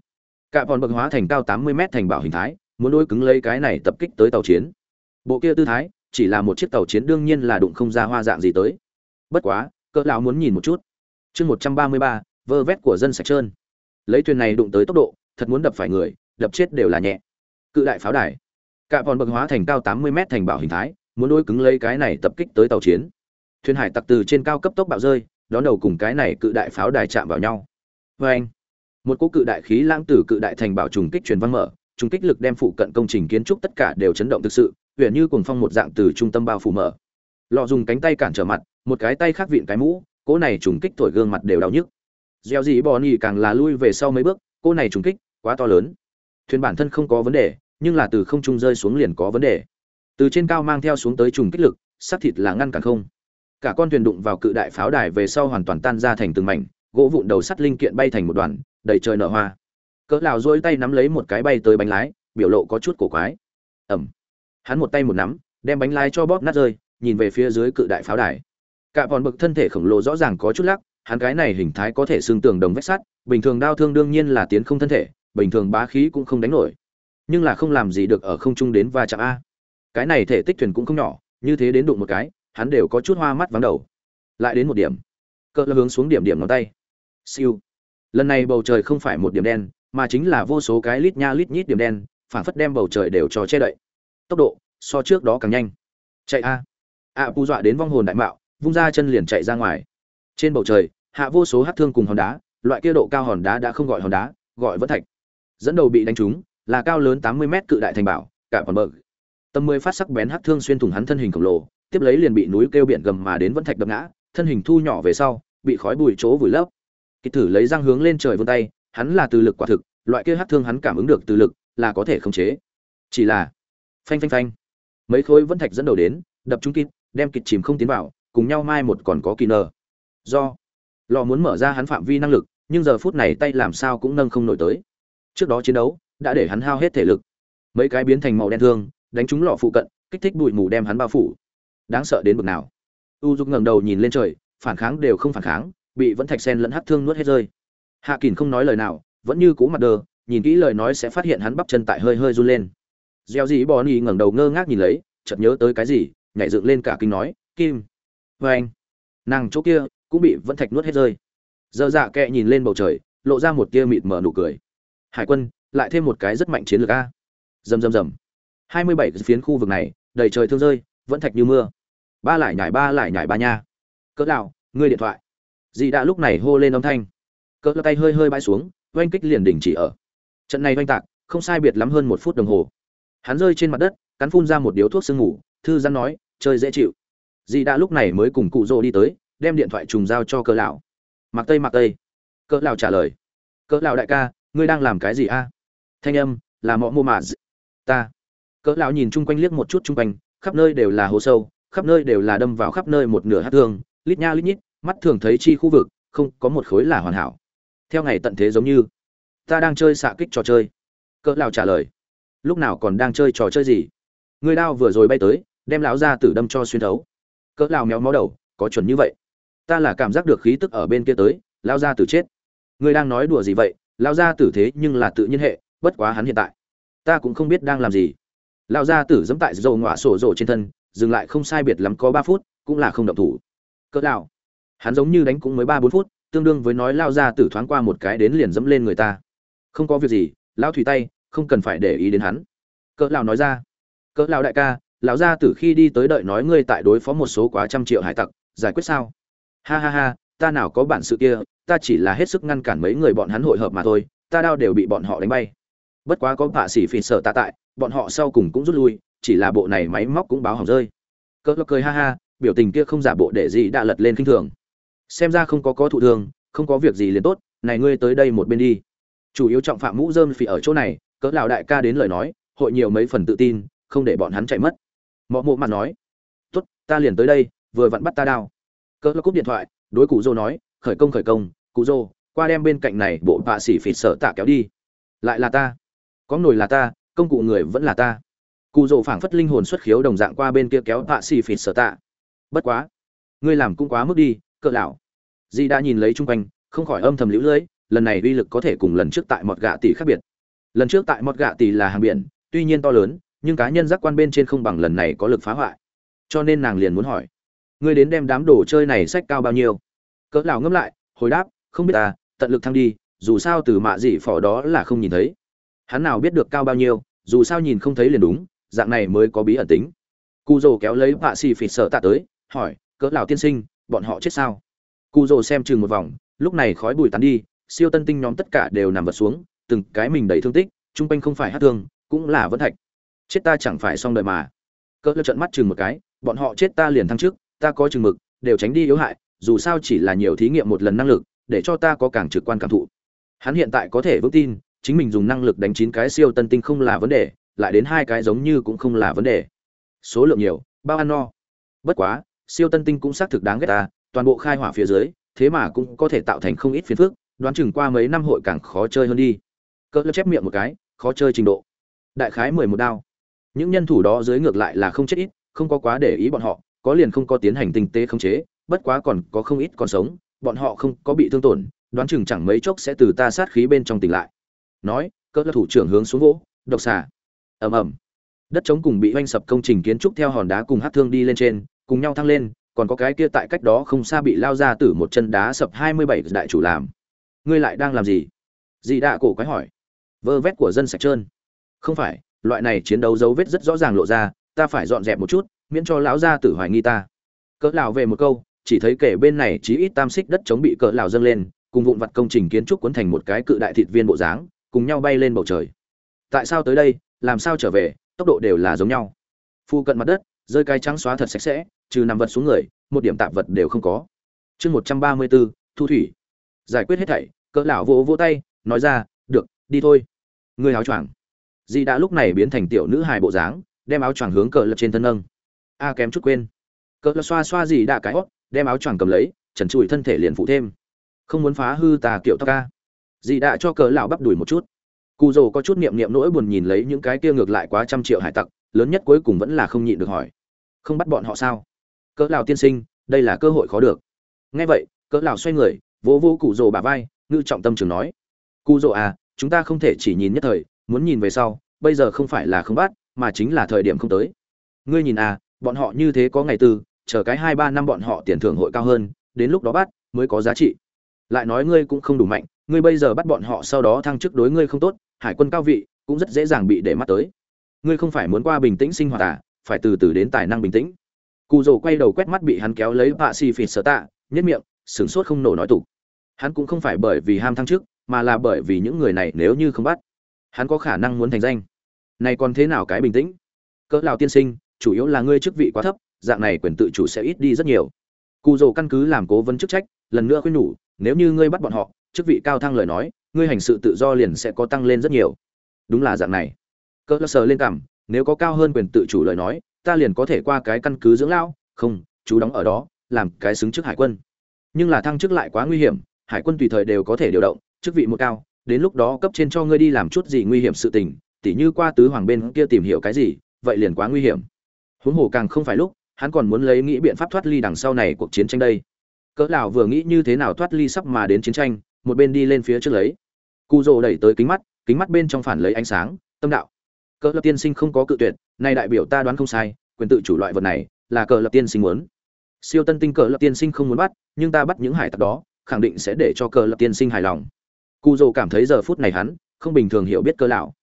Cạ bọn bậc hóa thành cao tám mươi mét thành bảo hình thái, muốn đối cứng lấy cái này tập kích tới tàu chiến. Bộ kia tư thái, chỉ là một chiếc tàu chiến đương nhiên là đụng không ra hoa dạng gì tới. Bất quá cỡ lão muốn nhìn một chút. Chương một trăm ba mươi ba, vơ vét của dân sạch trơn. Lấy thuyền này đụng tới tốc độ, thật muốn đập phải người, đập chết đều là nhẹ. Cự đại pháo đài. Cả bọn bậc hóa thành cao tám mươi mét thành bảo hình thái, muốn đối cứng lấy cái này tập kích tới tàu chiến. Thuyền hải tặc từ trên cao cấp tốc bạo rơi, đón đầu cùng cái này cự đại pháo đài chạm vào nhau. Vê anh, một cỗ cự đại khí lãng tử cự đại thành bảo trùng kích truyền văn mở, trùng kích lực đem phụ cận công trình kiến trúc tất cả đều chấn động thực sự huyện như cùng phong một dạng từ trung tâm bao phủ mở. Lọ dùng cánh tay cản trở mặt một cái tay khác vịn cái mũ, cỗ này trùng kích thổi gương mặt đều đau nhức. Gieo gì bò nhì càng là lui về sau mấy bước, cỗ này trùng kích quá to lớn. Thuyền bản thân không có vấn đề, nhưng là từ không trung rơi xuống liền có vấn đề. Từ trên cao mang theo xuống tới trùng kích lực, xác thịt là ngăn cản không. Cả con thuyền đụng vào cự đại pháo đài về sau hoàn toàn tan ra thành từng mảnh, gỗ vụn đầu sắt linh kiện bay thành một đoàn, đầy trời nở hoa. Cỡ lão duỗi tay nắm lấy một cái bay tới bánh lái, biểu lộ có chút cổ quái. Ẩm hắn một tay một nắm, đem bánh lái cho bóp nát rơi, nhìn về phía dưới cự đại pháo đài cả bọn bực thân thể khổng lồ rõ ràng có chút lắc hắn cái này hình thái có thể xương tường đồng vách sắt bình thường đau thương đương nhiên là tiến không thân thể bình thường bá khí cũng không đánh nổi. Nhưng là không làm gì được ở không trung đến va chạm a. Cái này thể tích thuyền cũng không nhỏ như thế đến đụng một cái hắn đều có chút hoa mắt vắng đầu. Lại đến một điểm. Cỡ hướng xuống điểm điểm ngón tay. Siêu. Lần này bầu trời không phải một điểm đen mà chính là vô số cái lít nha lít nhít điểm đen phản phất đem bầu trời đều cho che đậy. Tốc độ so trước đó càng nhanh. Chạy a. A à, pu dọa đến vong hồn đại mạo vung ra chân liền chạy ra ngoài. Trên bầu trời, hạ vô số hát thương cùng hòn đá, loại kia độ cao hòn đá đã không gọi hòn đá, gọi vẫn thạch. Dẫn đầu bị đánh trúng, là cao lớn tám mươi mét cự đại thành bảo, cả còn bờ. Tầm mười phát sắc bén hát thương xuyên thủng hắn thân hình khổng lồ, tiếp lấy liền bị núi kêu biển gầm mà đến vẫn thạch đập ngã, thân hình thu nhỏ về sau, bị khói bụi chỗ vùi lấp. Kịch thử lấy răng hướng lên trời vươn tay, hắn là từ lực quả thực, loại kia hát thương hắn cảm ứng được từ lực, là có thể khống chế. Chỉ là, phanh phanh phanh, mấy khối vẫn thạch dẫn đầu đến, đập trúng kịp, đem kịt chìm không tiến vào cùng nhau mai một còn có kỳ nờ. Do, lò muốn mở ra hắn phạm vi năng lực, nhưng giờ phút này tay làm sao cũng nâng không nổi tới. Trước đó chiến đấu, đã để hắn hao hết thể lực. Mấy cái biến thành màu đen thương, đánh trúng lọ phụ cận, kích thích bụi mù đem hắn bao phủ. Đáng sợ đến bực nào. U dục ngẩng đầu nhìn lên trời, phản kháng đều không phản kháng, bị vẫn thạch sen lẫn hắt thương nuốt hết rơi. Hạ kỳn không nói lời nào, vẫn như cũ mặt đờ, nhìn kỹ lời nói sẽ phát hiện hắn bắp chân tại hơi hơi run lên. Gieo dĩ bò ni ngẩng đầu ngơ ngác nhìn lấy, chợt nhớ tới cái gì, nhảy dựng lên cả kinh nói, kim vê anh, nàng chỗ kia cũng bị vẫn thạch nuốt hết rơi. Dơ dạ kẹ nhìn lên bầu trời, lộ ra một tia mịt mờ nụ cười. Hải quân, lại thêm một cái rất mạnh chiến lược a. Rầm rầm rầm. Hai mươi bảy phiến khu vực này, đầy trời thương rơi, vẫn thạch như mưa. Ba lại nhảy ba lại nhảy ba nha. Cỡ lão ngươi điện thoại. Dì đã lúc này hô lên âm thanh. Cỡ tay hơi hơi bay xuống, oanh kích liền đình chỉ ở. Trận này oanh tạc, không sai biệt lắm hơn một phút đồng hồ. Hắn rơi trên mặt đất, cắn phun ra một điếu thuốc sương ngủ thư giãn nói, chơi dễ chịu dì đã lúc này mới cùng cụ rô đi tới, đem điện thoại trùng giao cho cỡ lão. Mặc tây mặc tây, cỡ lão trả lời. Cỡ lão đại ca, ngươi đang làm cái gì a? Thanh âm, là mọ mô mà ta. Cỡ lão nhìn chung quanh liếc một chút chung quanh, khắp nơi đều là hố sâu, khắp nơi đều là đâm vào khắp nơi một nửa hát thương, lít nha lít nhít, mắt thường thấy chi khu vực, không có một khối là hoàn hảo. Theo ngày tận thế giống như, ta đang chơi xạ kích trò chơi. Cỡ lão trả lời. Lúc nào còn đang chơi trò chơi gì? Người đao vừa rồi bay tới, đem lão ra tử đâm cho xuyên thấu cỡ lão méo máu đầu, có chuẩn như vậy. Ta là cảm giác được khí tức ở bên kia tới lão ra tử chết. Ngươi đang nói đùa gì vậy? Lão ra tử thế nhưng là tự nhiên hệ, bất quá hắn hiện tại. Ta cũng không biết đang làm gì. Lão gia tử dẫm tại dầu ngọa sổ rổ trên thân, dừng lại không sai biệt lắm có ba phút, cũng là không động thủ. Cỡ lao. Hắn giống như đánh cũng mới ba bốn phút, tương đương với nói lao gia tử thoáng qua một cái đến liền dẫm lên người ta. Không có việc gì lão thủy tay, không cần phải để ý đến hắn. Cỡ lão nói ra. Cỡ lão đại ca lão gia tử khi đi tới đợi nói ngươi tại đối phó một số quá trăm triệu hải tặc, giải quyết sao? Ha ha ha, ta nào có bản sự kia, ta chỉ là hết sức ngăn cản mấy người bọn hắn hội hợp mà thôi, ta đao đều bị bọn họ đánh bay. Bất quá có vạ xỉ phỉ sợ ta tại, bọn họ sau cùng cũng rút lui, chỉ là bộ này máy móc cũng báo hỏng rơi. Cỡ cười ha ha, biểu tình kia không giả bộ để gì đã lật lên kinh thường. Xem ra không có có thụ thương không có việc gì liền tốt, này ngươi tới đây một bên đi. Chủ yếu trọng phạm mũ dơm phỉ ở chỗ này, cỡ lão đại ca đến lời nói, hội nhiều mấy phần tự tin, không để bọn hắn chạy mất mọ mộ mặt nói, tốt, ta liền tới đây, vừa vặn bắt ta đao. Cỡ cúp điện thoại, đối cụ dô nói, khởi công khởi công, cụ dô, qua đem bên cạnh này bộ vạ xỉ phỉ sợ tạ kéo đi. Lại là ta. Có nổi là ta, công cụ người vẫn là ta. Cụ Dô phảng phất linh hồn xuất khiếu đồng dạng qua bên kia kéo tạ xỉ phịt sở tạ. Bất quá, ngươi làm cũng quá mức đi, cỡ lão. Di đã nhìn lấy chung quanh, không khỏi âm thầm liễu lưỡi lần này uy lực có thể cùng lần trước tại mọt gạ tỷ khác biệt. Lần trước tại mọt gạ tỷ là hàng biển, tuy nhiên to lớn nhưng cá nhân giác quan bên trên không bằng lần này có lực phá hoại. Cho nên nàng liền muốn hỏi, ngươi đến đem đám đồ chơi này sách cao bao nhiêu? Cỡ lão ngâm lại, hồi đáp, không biết ta, tận lực thăng đi, dù sao từ mạ dị phỏ đó là không nhìn thấy. Hắn nào biết được cao bao nhiêu, dù sao nhìn không thấy liền đúng, dạng này mới có bí ẩn tính. Cụ rồ kéo lấy vạ xì phịt sợ tạ tới, hỏi, cỡ lão tiên sinh, bọn họ chết sao? Cụ rồ xem chừng một vòng, lúc này khói bụi tán đi, siêu tân tinh nhóm tất cả đều nằm vật xuống, từng cái mình đầy thương tích trung quanh không phải hát thương, cũng là vẫn thạch chết ta chẳng phải xong đời mà. Cỡ lão trận mắt chừng một cái, bọn họ chết ta liền thăng trước ta có chừng mực, đều tránh đi yếu hại, dù sao chỉ là nhiều thí nghiệm một lần năng lực, để cho ta có càng trực quan cảm thụ. Hắn hiện tại có thể vững tin, chính mình dùng năng lực đánh chín cái siêu tân tinh không là vấn đề, lại đến hai cái giống như cũng không là vấn đề. Số lượng nhiều, bao ăn no. Bất quá, siêu tân tinh cũng xác thực đáng ghét ta, toàn bộ khai hỏa phía dưới, thế mà cũng có thể tạo thành không ít phiền phức, đoán chừng qua mấy năm hội càng khó chơi hơn đi. Cỡ lớp chép miệng một cái, khó chơi trình độ. Đại khái mười một đao những nhân thủ đó dưới ngược lại là không chết ít, không có quá để ý bọn họ, có liền không có tiến hành tinh tế khống chế, bất quá còn có không ít còn sống, bọn họ không có bị thương tổn, đoán chừng chẳng mấy chốc sẽ từ ta sát khí bên trong tỉnh lại. Nói, cỡ thủ trưởng hướng xuống gỗ độc xà. Ầm ầm. Đất trống cùng bị oanh sập công trình kiến trúc theo hòn đá cùng hát thương đi lên trên, cùng nhau thăng lên, còn có cái kia tại cách đó không xa bị lao ra từ một chân đá sập hai mươi bảy đại chủ làm. Ngươi lại đang làm gì? Dì đạ cổ quái hỏi. Vơ vét của dân sạch trơn. Không phải loại này chiến đấu dấu vết rất rõ ràng lộ ra, ta phải dọn dẹp một chút, miễn cho lão gia tử hoài nghi ta. Cỡ lão về một câu, chỉ thấy kể bên này chí ít tam xích đất chống bị cỡ lão dâng lên, cùng vụn vặt công trình kiến trúc cuốn thành một cái cự đại thịt viên bộ dáng, cùng nhau bay lên bầu trời. Tại sao tới đây, làm sao trở về, tốc độ đều là giống nhau. Phu cận mặt đất, rơi cái trắng xóa thật sạch sẽ, trừ nằm vật xuống người, một điểm tạp vật đều không có. Chương một trăm ba mươi bốn thu thủy. Giải quyết hết thảy, cỡ lão vỗ vỗ tay, nói ra, được, đi thôi. Người áo choàng dì đã lúc này biến thành tiểu nữ hài bộ dáng, đem áo choàng hướng cờ lật trên thân nâng. A kém chút quên. Cờ lật xoa xoa dì đã cái hót đem áo choàng cầm lấy, trần trụi thân thể liền phụ thêm. Không muốn phá hư tà kiểu tóc ca. Dì đã cho cờ lão bắp đuổi một chút. Cụ dồ có chút niệm niệm nỗi buồn nhìn lấy những cái kia ngược lại quá trăm triệu hải tặc, lớn nhất cuối cùng vẫn là không nhịn được hỏi. Không bắt bọn họ sao? Cỡ lão tiên sinh, đây là cơ hội khó được. Nghe vậy cỡ lão xoay người, vỗ vỗ cụ rồ bả vai ngư trọng tâm trường nói. Cụ rồ à chúng ta không thể chỉ nhìn nhất thời muốn nhìn về sau, bây giờ không phải là không bắt, mà chính là thời điểm không tới. Ngươi nhìn à bọn họ như thế có ngày tư, chờ cái hai ba năm bọn họ tiền thưởng hội cao hơn, đến lúc đó bắt, mới có giá trị. Lại nói ngươi cũng không đủ mạnh, ngươi bây giờ bắt bọn họ sau đó thăng chức đối ngươi không tốt, hải quân cao vị, cũng rất dễ dàng bị để mắt tới. Ngươi không phải muốn qua bình tĩnh sinh hoạt à phải từ từ đến tài năng bình tĩnh. Cụ rồ quay đầu quét mắt bị hắn kéo lấy bạ xì phịt sở tạ nhất miệng, sửng sốt không nổ nói tục. Hắn cũng không phải bởi vì ham thăng chức, mà là bởi vì những người này nếu như không bắt hắn có khả năng muốn thành danh. Này còn thế nào cái bình tĩnh? Cỡ lào tiên sinh, chủ yếu là ngươi chức vị quá thấp, dạng này quyền tự chủ sẽ ít đi rất nhiều. Cụ rồ căn cứ làm cố vấn chức trách, lần nữa khuyên nhủ, nếu như ngươi bắt bọn họ, chức vị cao thăng lời nói, ngươi hành sự tự do liền sẽ có tăng lên rất nhiều. Đúng là dạng này. Cỡ sờ lên cảm nếu có cao hơn quyền tự chủ lời nói, ta liền có thể qua cái căn cứ dưỡng lão, không, chú đóng ở đó, làm cái xứng chức hải quân. Nhưng là thăng chức lại quá nguy hiểm, hải quân tùy thời đều có thể điều động, chức vị một cao đến lúc đó cấp trên cho ngươi đi làm chút gì nguy hiểm sự tình, tỉ như qua tứ hoàng bên kia tìm hiểu cái gì, vậy liền quá nguy hiểm. Huống hồ càng không phải lúc, hắn còn muốn lấy nghĩ biện pháp thoát ly đằng sau này cuộc chiến tranh đây. Cỡ lão vừa nghĩ như thế nào thoát ly sắp mà đến chiến tranh, một bên đi lên phía trước lấy. Cụ rồ đẩy tới kính mắt kính mắt bên trong phản lấy ánh sáng, tâm đạo. Cỡ lập tiên sinh không có cự tuyệt, nay đại biểu ta đoán không sai, quyền tự chủ loại vật này, là cỡ lập tiên sinh muốn. Siêu tân tinh cỡ lập tiên sinh không muốn bắt, nhưng ta bắt những hải tặc đó, khẳng định sẽ để cho cỡ lập tiên sinh hài lòng cụ dồ cảm thấy giờ phút này hắn không bình thường hiểu biết cỡ lão.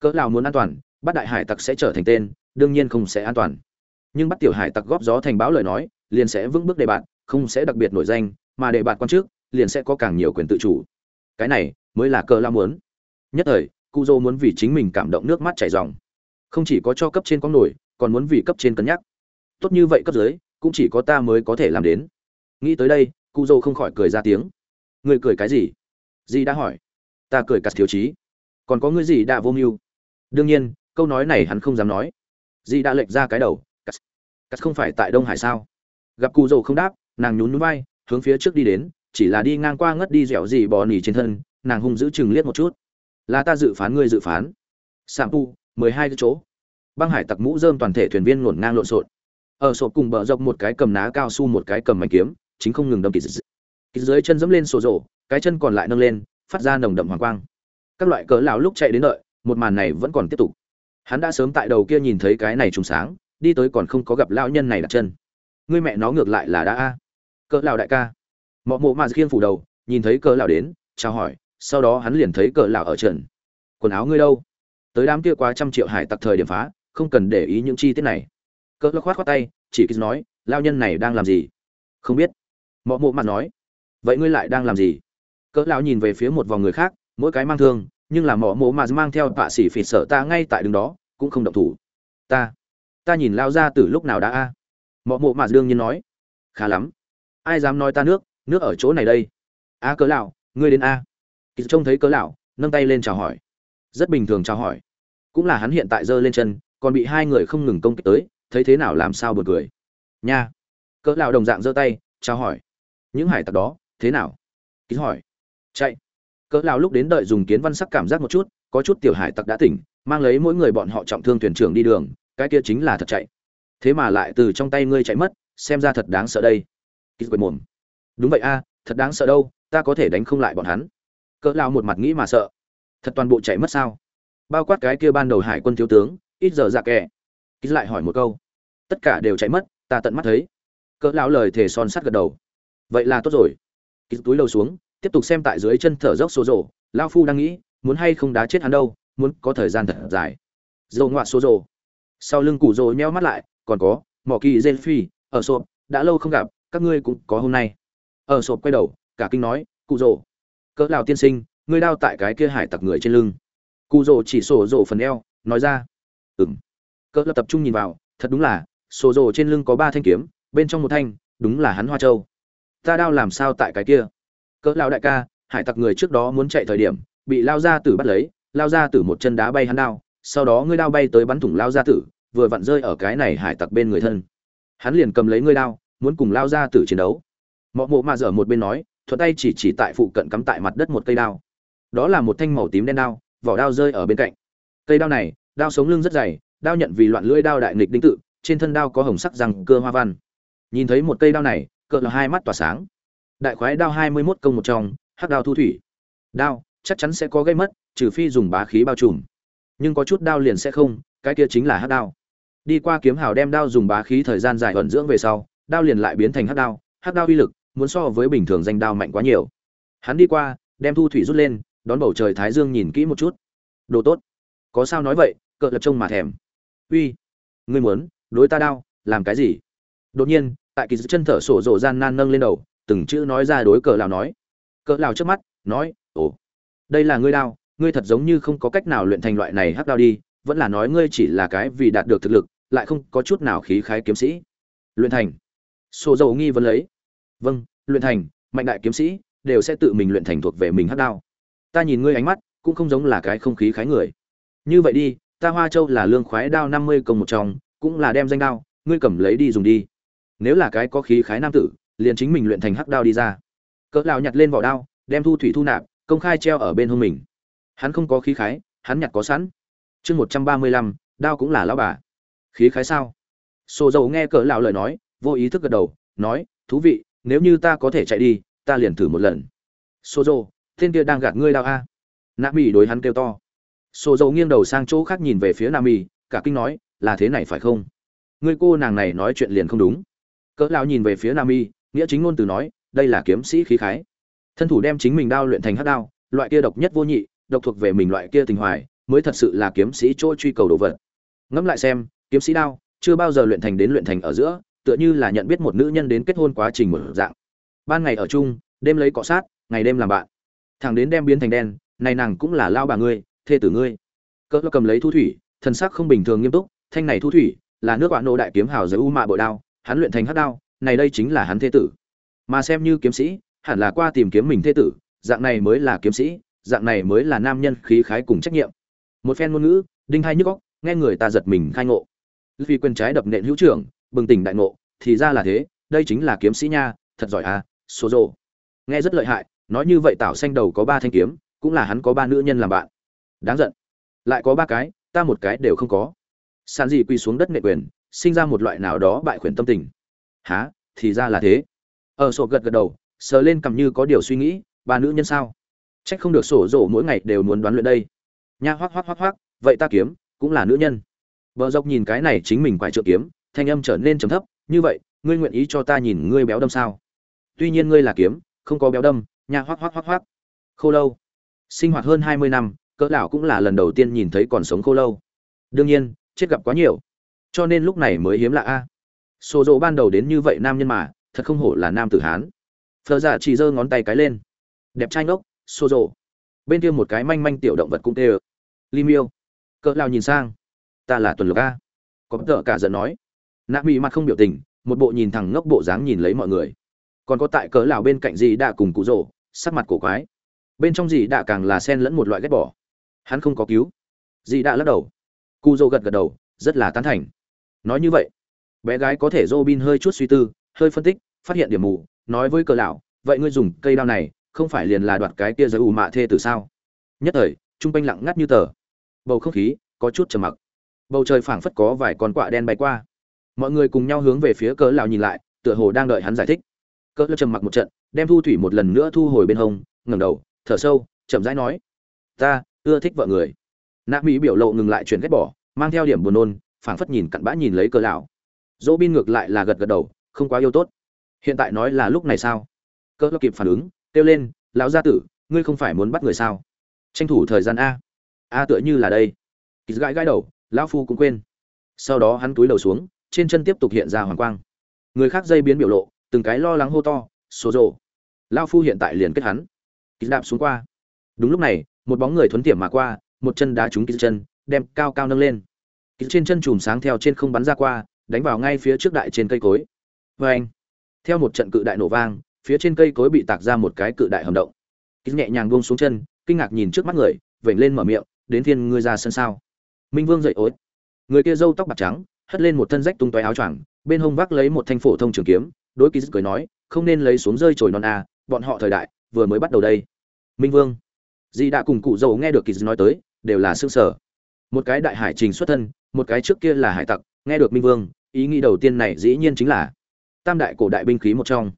Cỡ lão muốn an toàn, bắt đại hải tặc sẽ trở thành tên, đương nhiên không sẽ an toàn. Nhưng bắt tiểu hải tặc góp gió thành báo lời nói, liền sẽ vững bước đề bạn, không sẽ đặc biệt nổi danh, mà đề bạn quan trước, liền sẽ có càng nhiều quyền tự chủ. Cái này mới là cỡ lão muốn. Nhất thời cụ dồ muốn vì chính mình cảm động nước mắt chảy ròng. Không chỉ có cho cấp trên có nổi, còn muốn vì cấp trên cân nhắc. Tốt như vậy cấp dưới, cũng chỉ có ta mới có thể làm đến. Nghĩ tới đây cụ dồ không khỏi cười ra tiếng. Người cười cái gì? Dì đã hỏi? Ta cười cắt thiếu chí còn có người gì đã vô mưu? Đương nhiên, câu nói này hắn không dám nói. Dì đã lệch ra cái đầu, cắt. Cắt không phải tại đông hải sao? Gặp cụ dầu không đáp, nàng nhún nhún vai, hướng phía trước đi đến, chỉ là đi ngang qua ngất đi dẻo dì bò nỉ trên thân, nàng hung giữ chừng liếc một chút. Là ta dự phán, ngươi dự phán. Sạm pu mười hai chỗ. Băng hải tặc mũ dơm toàn thể thuyền viên ngổn ngang lộn xộn. Ở sộp cùng bờ dọc một cái cầm ná cao su một cái cầm mảnh kiếm, chính không ngừng đâm kỳ dưới chân dẫm lên sổ rổ cái chân còn lại nâng lên, phát ra nồng đậm hoàng quang. Các loại cỡ lão lúc chạy đến đợi, một màn này vẫn còn tiếp tục. Hắn đã sớm tại đầu kia nhìn thấy cái này trùng sáng, đi tới còn không có gặp lão nhân này đặt chân. Ngươi mẹ nó ngược lại là đã a. Cỡ lão đại ca. Mọ mộ mà khiêng phủ đầu, nhìn thấy cỡ lão đến, chào hỏi, sau đó hắn liền thấy cỡ lão ở trần. Quần áo ngươi đâu? Tới đám kia quá trăm triệu hải tặc thời điểm phá, không cần để ý những chi tiết này. Cỡ lão khoát khoát tay, chỉ kịp nói, lão nhân này đang làm gì? Không biết. Mọ mộ mặt nói, vậy ngươi lại đang làm gì? Cỡ lão nhìn về phía một vòng người khác, mỗi cái mang thương, nhưng là mỏ mộ mà mang theo tạ sĩ phỉ sợ ta ngay tại đường đó, cũng không động thủ. Ta ta nhìn lao ra từ lúc nào đã a? Mỏ mộ mà đương nhiên nói. Khá lắm. Ai dám nói ta nước nước ở chỗ này đây? A cỡ lão, ngươi đến a? Kỳ trông thấy cỡ lão, nâng tay lên chào hỏi. Rất bình thường chào hỏi. Cũng là hắn hiện tại giơ lên chân, còn bị hai người không ngừng công kích tới, thấy thế nào làm sao buồn cười. Nha. Cỡ lão đồng dạng giơ tay, chào hỏi. Những hải tặc đó, thế nào? Ký hỏi chạy. Cỡ lão lúc đến đợi dùng kiến văn sắc cảm giác một chút, có chút tiểu hải tặc đã tỉnh, mang lấy mỗi người bọn họ trọng thương thuyền trưởng đi đường, cái kia chính là thật chạy. Thế mà lại từ trong tay ngươi chạy mất, xem ra thật đáng sợ đây. Ký quệt mồm. Đúng vậy a, thật đáng sợ đâu, ta có thể đánh không lại bọn hắn. Cỡ lão một mặt nghĩ mà sợ. Thật toàn bộ chạy mất sao? Bao quát cái kia ban đầu hải quân thiếu tướng, ít giờ dạ kẻ ký lại hỏi một câu. Tất cả đều chạy mất, ta tận mắt thấy. Cỡ lão lời thề son sắt gật đầu. Vậy là tốt rồi. Ký túi lâu xuống tiếp tục xem tại dưới chân thở dốc số rổ lao phu đang nghĩ, muốn hay không đá chết hắn đâu, muốn có thời gian thật dài. Dầu ngoạ số rổ sau lưng củ rổ nheo mắt lại, còn có, mỏ kỳ dê phi, ở sộp, đã lâu không gặp, các ngươi cũng có hôm nay. Ở sộp quay đầu, cả kinh nói cụ rổ cỡ lão tiên sinh, ngươi đao tại cái kia hải tặc người trên lưng. Cụ rổ chỉ sổ rổ phần eo, nói ra, ừm. Cỡ lập tập trung nhìn vào, thật đúng là sổ rổ trên lưng có ba thanh kiếm, bên trong một thanh, đúng là hắn hoa châu. Ta đao làm sao tại cái kia? Cỡ lao đại ca, hải tặc người trước đó muốn chạy thời điểm, bị lao ra tử bắt lấy, lao ra tử một chân đá bay hắn đao, sau đó ngươi đao bay tới bắn thủng lao ra tử, vừa vặn rơi ở cái này hải tặc bên người thân. Hắn liền cầm lấy ngươi đao, muốn cùng lao ra tử chiến đấu. Mọ mộ mà dở một bên nói, thuận tay chỉ chỉ tại phụ cận cắm tại mặt đất một cây đao. Đó là một thanh màu tím đen đao, vỏ đao rơi ở bên cạnh. Cây đao này, đao sống lưng rất dày, đao nhận vì loạn lưỡi đao đại nghịch đinh tự, trên thân đao có hồng sắc răng, cơ hoa văn. Nhìn thấy một cây đao này, cỡ là hai mắt tỏa sáng đại khoái đao hai mươi 21 công một trong, hắc đao thu thủy. Đao, chắc chắn sẽ có gây mất, trừ phi dùng bá khí bao trùm. Nhưng có chút đao liền sẽ không, cái kia chính là hắc đao. Đi qua kiếm hào đem đao dùng bá khí thời gian dài ẩn dưỡng về sau, đao liền lại biến thành hắc đao hắc đao uy lực muốn so với bình thường danh đao mạnh quá nhiều. Hắn đi qua, đem thu thủy rút lên, đón bầu trời thái dương nhìn kỹ một chút. Đồ tốt. Có sao nói vậy, cỡ lập trông mà thèm. Uy, ngươi muốn, đối ta đao, làm cái gì? Đột nhiên, tại kỳ chân thở sổ rộ gian nan nâng lên đầu từng chữ nói ra đối cờ lão nói. Cờ lão trước mắt, nói, ồ, đây là ngươi đao, ngươi thật giống như không có cách nào luyện thành loại này hắc đao đi, vẫn là nói ngươi chỉ là cái vì đạt được thực lực, lại không có chút nào khí khái kiếm sĩ. Luyện thành. Sổ dầu nghi vấn lấy. Vâng luyện thành, mạnh đại kiếm sĩ, đều sẽ tự mình luyện thành thuộc về mình hắc đao. Ta nhìn ngươi ánh mắt, cũng không giống là cái không khí khái người. Như vậy đi, ta hoa châu là lương khoái đao năm mươi công một trong, cũng là đem danh đao, ngươi cầm lấy đi dùng đi. Nếu là cái có khí khái nam tử liền chính mình luyện thành hắc đao đi ra. Cỡ lão nhặt lên vỏ đao, đem thu thủy thu nạp, công khai treo ở bên hông mình. Hắn không có khí khái, hắn nhặt có sẵn. Chương một trăm ba mươi lăm, đao cũng là lão bà. Khí khái sao? Sô dầu nghe cỡ lão lời nói, vô ý thức gật đầu, nói, thú vị, nếu như ta có thể chạy đi, ta liền thử một lần. Sô dầu tên kia đang gạt ngươi đao a. Nạ mỹ đối hắn kêu to. Sô dầu nghiêng đầu sang chỗ khác nhìn về phía nam mỹ cả kinh nói, là thế này phải không? Ngươi cô nàng này nói chuyện liền không đúng. Cỡ lão nhìn về phía nam y nghĩa chính ngôn từ nói, đây là kiếm sĩ khí khái. Thân thủ đem chính mình đao luyện thành hắc đao, loại kia độc nhất vô nhị, độc thuộc về mình loại kia tình hoài, mới thật sự là kiếm sĩ chỗ truy cầu đồ vật. Ngẫm lại xem, kiếm sĩ đao, chưa bao giờ luyện thành đến luyện thành ở giữa, tựa như là nhận biết một nữ nhân đến kết hôn quá trình một dạng. Ban ngày ở chung, đêm lấy cọ sát, ngày đêm làm bạn. Thằng đến đem biến thành đen, này nàng cũng là lao bà ngươi, thê tử ngươi. Cỡ cầm lấy thu thủy, thần sắc không bình thường nghiêm túc, thanh này thu thủy, là nước bạn nô đại kiếm hào giới u mạ bội đao, hắn luyện thành hắc đao này đây chính là hắn thế tử. Mà xem như kiếm sĩ, hẳn là qua tìm kiếm mình thế tử, dạng này mới là kiếm sĩ, dạng này mới là nam nhân khí khái cùng trách nhiệm. Một phen ngôn ngữ, đinh hai nhức óc, nghe người ta giật mình khai ngộ. Vì quyền trái đập nện hữu trưởng, bừng tỉnh đại ngộ, thì ra là thế, đây chính là kiếm sĩ nha, thật giỏi à số rồ. Nghe rất lợi hại, nói như vậy tảo xanh đầu có ba thanh kiếm, cũng là hắn có ba nữ nhân làm bạn. Đáng giận. Lại có ba cái, ta một cái đều không có. Sàn gì quỳ xuống đất nệ quyền, sinh ra một loại nào đó bại khuyển tâm tình há, thì ra là thế. Ở sổ gật gật đầu, sờ lên cầm như có điều suy nghĩ, ba nữ nhân sao? Trách không được sổ rổ mỗi ngày đều muốn đoán luyện đây. Nha hoác hoác hoác hoác vậy ta kiếm, cũng là nữ nhân. Vợ dọc nhìn cái này chính mình quải trợ kiếm, thanh âm trở nên trầm thấp, như vậy, ngươi nguyện ý cho ta nhìn ngươi béo đâm sao? Tuy nhiên ngươi là kiếm, không có béo đâm, nha hoác hoác hoác hoác khô lâu. Sinh hoạt hơn hai mươi năm, cỡ lão cũng là lần đầu tiên nhìn thấy còn sống khô lâu. Đương nhiên, chết gặp quá nhiều. Cho nên lúc này mới hiếm lạ a. Sô dỗ ban đầu đến như vậy nam nhân mà, thật không hổ là nam tử hán. Phở dạ chỉ giơ ngón tay cái lên. Đẹp trai ngốc, sô dỗ bên kia một cái manh manh tiểu động vật cũng tê ở. li miêu. Cỡ lao nhìn sang. Ta là tuần lục a. Có tợ cả giận nói. Nạ mỹ mặt không biểu tình, một bộ nhìn thẳng ngốc bộ dáng nhìn lấy mọi người. Còn có tại cỡ lão bên cạnh gì đã cùng cụ rỗ, sắc mặt cổ quái. Bên trong gì đã càng là sen lẫn một loại ghét bỏ. Hắn không có cứu. Dì đã lắc đầu. Cụ rỗ gật gật đầu, rất là tán thành. Nói như vậy bé gái có thể Robin hơi chút suy tư, hơi phân tích phát hiện điểm mù nói với cờ lão vậy ngươi dùng cây đao này không phải liền là đoạt cái kia giới ủ mạ thê từ sao? Nhất thời trung quanh lặng ngắt như tờ. Bầu không khí có chút trầm mặc. Bầu trời phảng phất có vài con quạ đen bay qua. Mọi người cùng nhau hướng về phía cờ lão nhìn lại tựa hồ đang đợi hắn giải thích. Cờ lão trầm mặc một trận đem thu thủy một lần nữa thu hồi bên hông ngẩng đầu thở sâu chậm rãi nói ta ưa thích vợ người. Nạp mỹ biểu lộ ngừng lại chuyển ghét bỏ mang theo điểm buồn nôn phảng phất nhìn cặn bã nhìn lấy cờ lão dỗ bin ngược lại là gật gật đầu, không quá yêu tốt. Hiện tại nói là lúc này sao? Cỡ lão kịp phản ứng, kêu lên, lão gia tử, ngươi không phải muốn bắt người sao? Tranh thủ thời gian a. A tựa như là đây. Kýt gãi gãi đầu, lão phu cũng quên. Sau đó hắn túi đầu xuống, trên chân tiếp tục hiện ra hoàng quang. Người khác dây biến biểu lộ, từng cái lo lắng hô to số rộ lão phu hiện tại liền kết hắn. Kýt đạp xuống qua. Đúng lúc này, một bóng người thuấn tiệm mà qua, một chân đá trúng kýt chân, đem cao cao nâng lên. Kýt trên chân chùm sáng theo trên không bắn ra qua đánh vào ngay phía trước đại trên cây cối. Vê anh, theo một trận cự đại nổ vang, phía trên cây cối bị tạc ra một cái cự đại hầm động. Kỳ nhẹ nhàng buông xuống chân, kinh ngạc nhìn trước mắt người, vểnh lên mở miệng, đến thiên ngươi ra sân sao? Minh vương dậy ối. Người kia râu tóc bạc trắng, hất lên một thân rách tung toé áo choàng, bên hông vác lấy một thanh phổ thông trường kiếm, đối ký cười nói, không nên lấy xuống rơi trồi non a bọn họ thời đại, vừa mới bắt đầu đây. Minh vương. Di đã cùng cụ râu nghe được kỳ nói tới, đều là xương sở một cái đại hải trình xuất thân, một cái trước kia là hải tặc, nghe được minh vương ý nghĩ đầu tiên này dĩ nhiên chính là tam đại cổ đại binh khí một trong.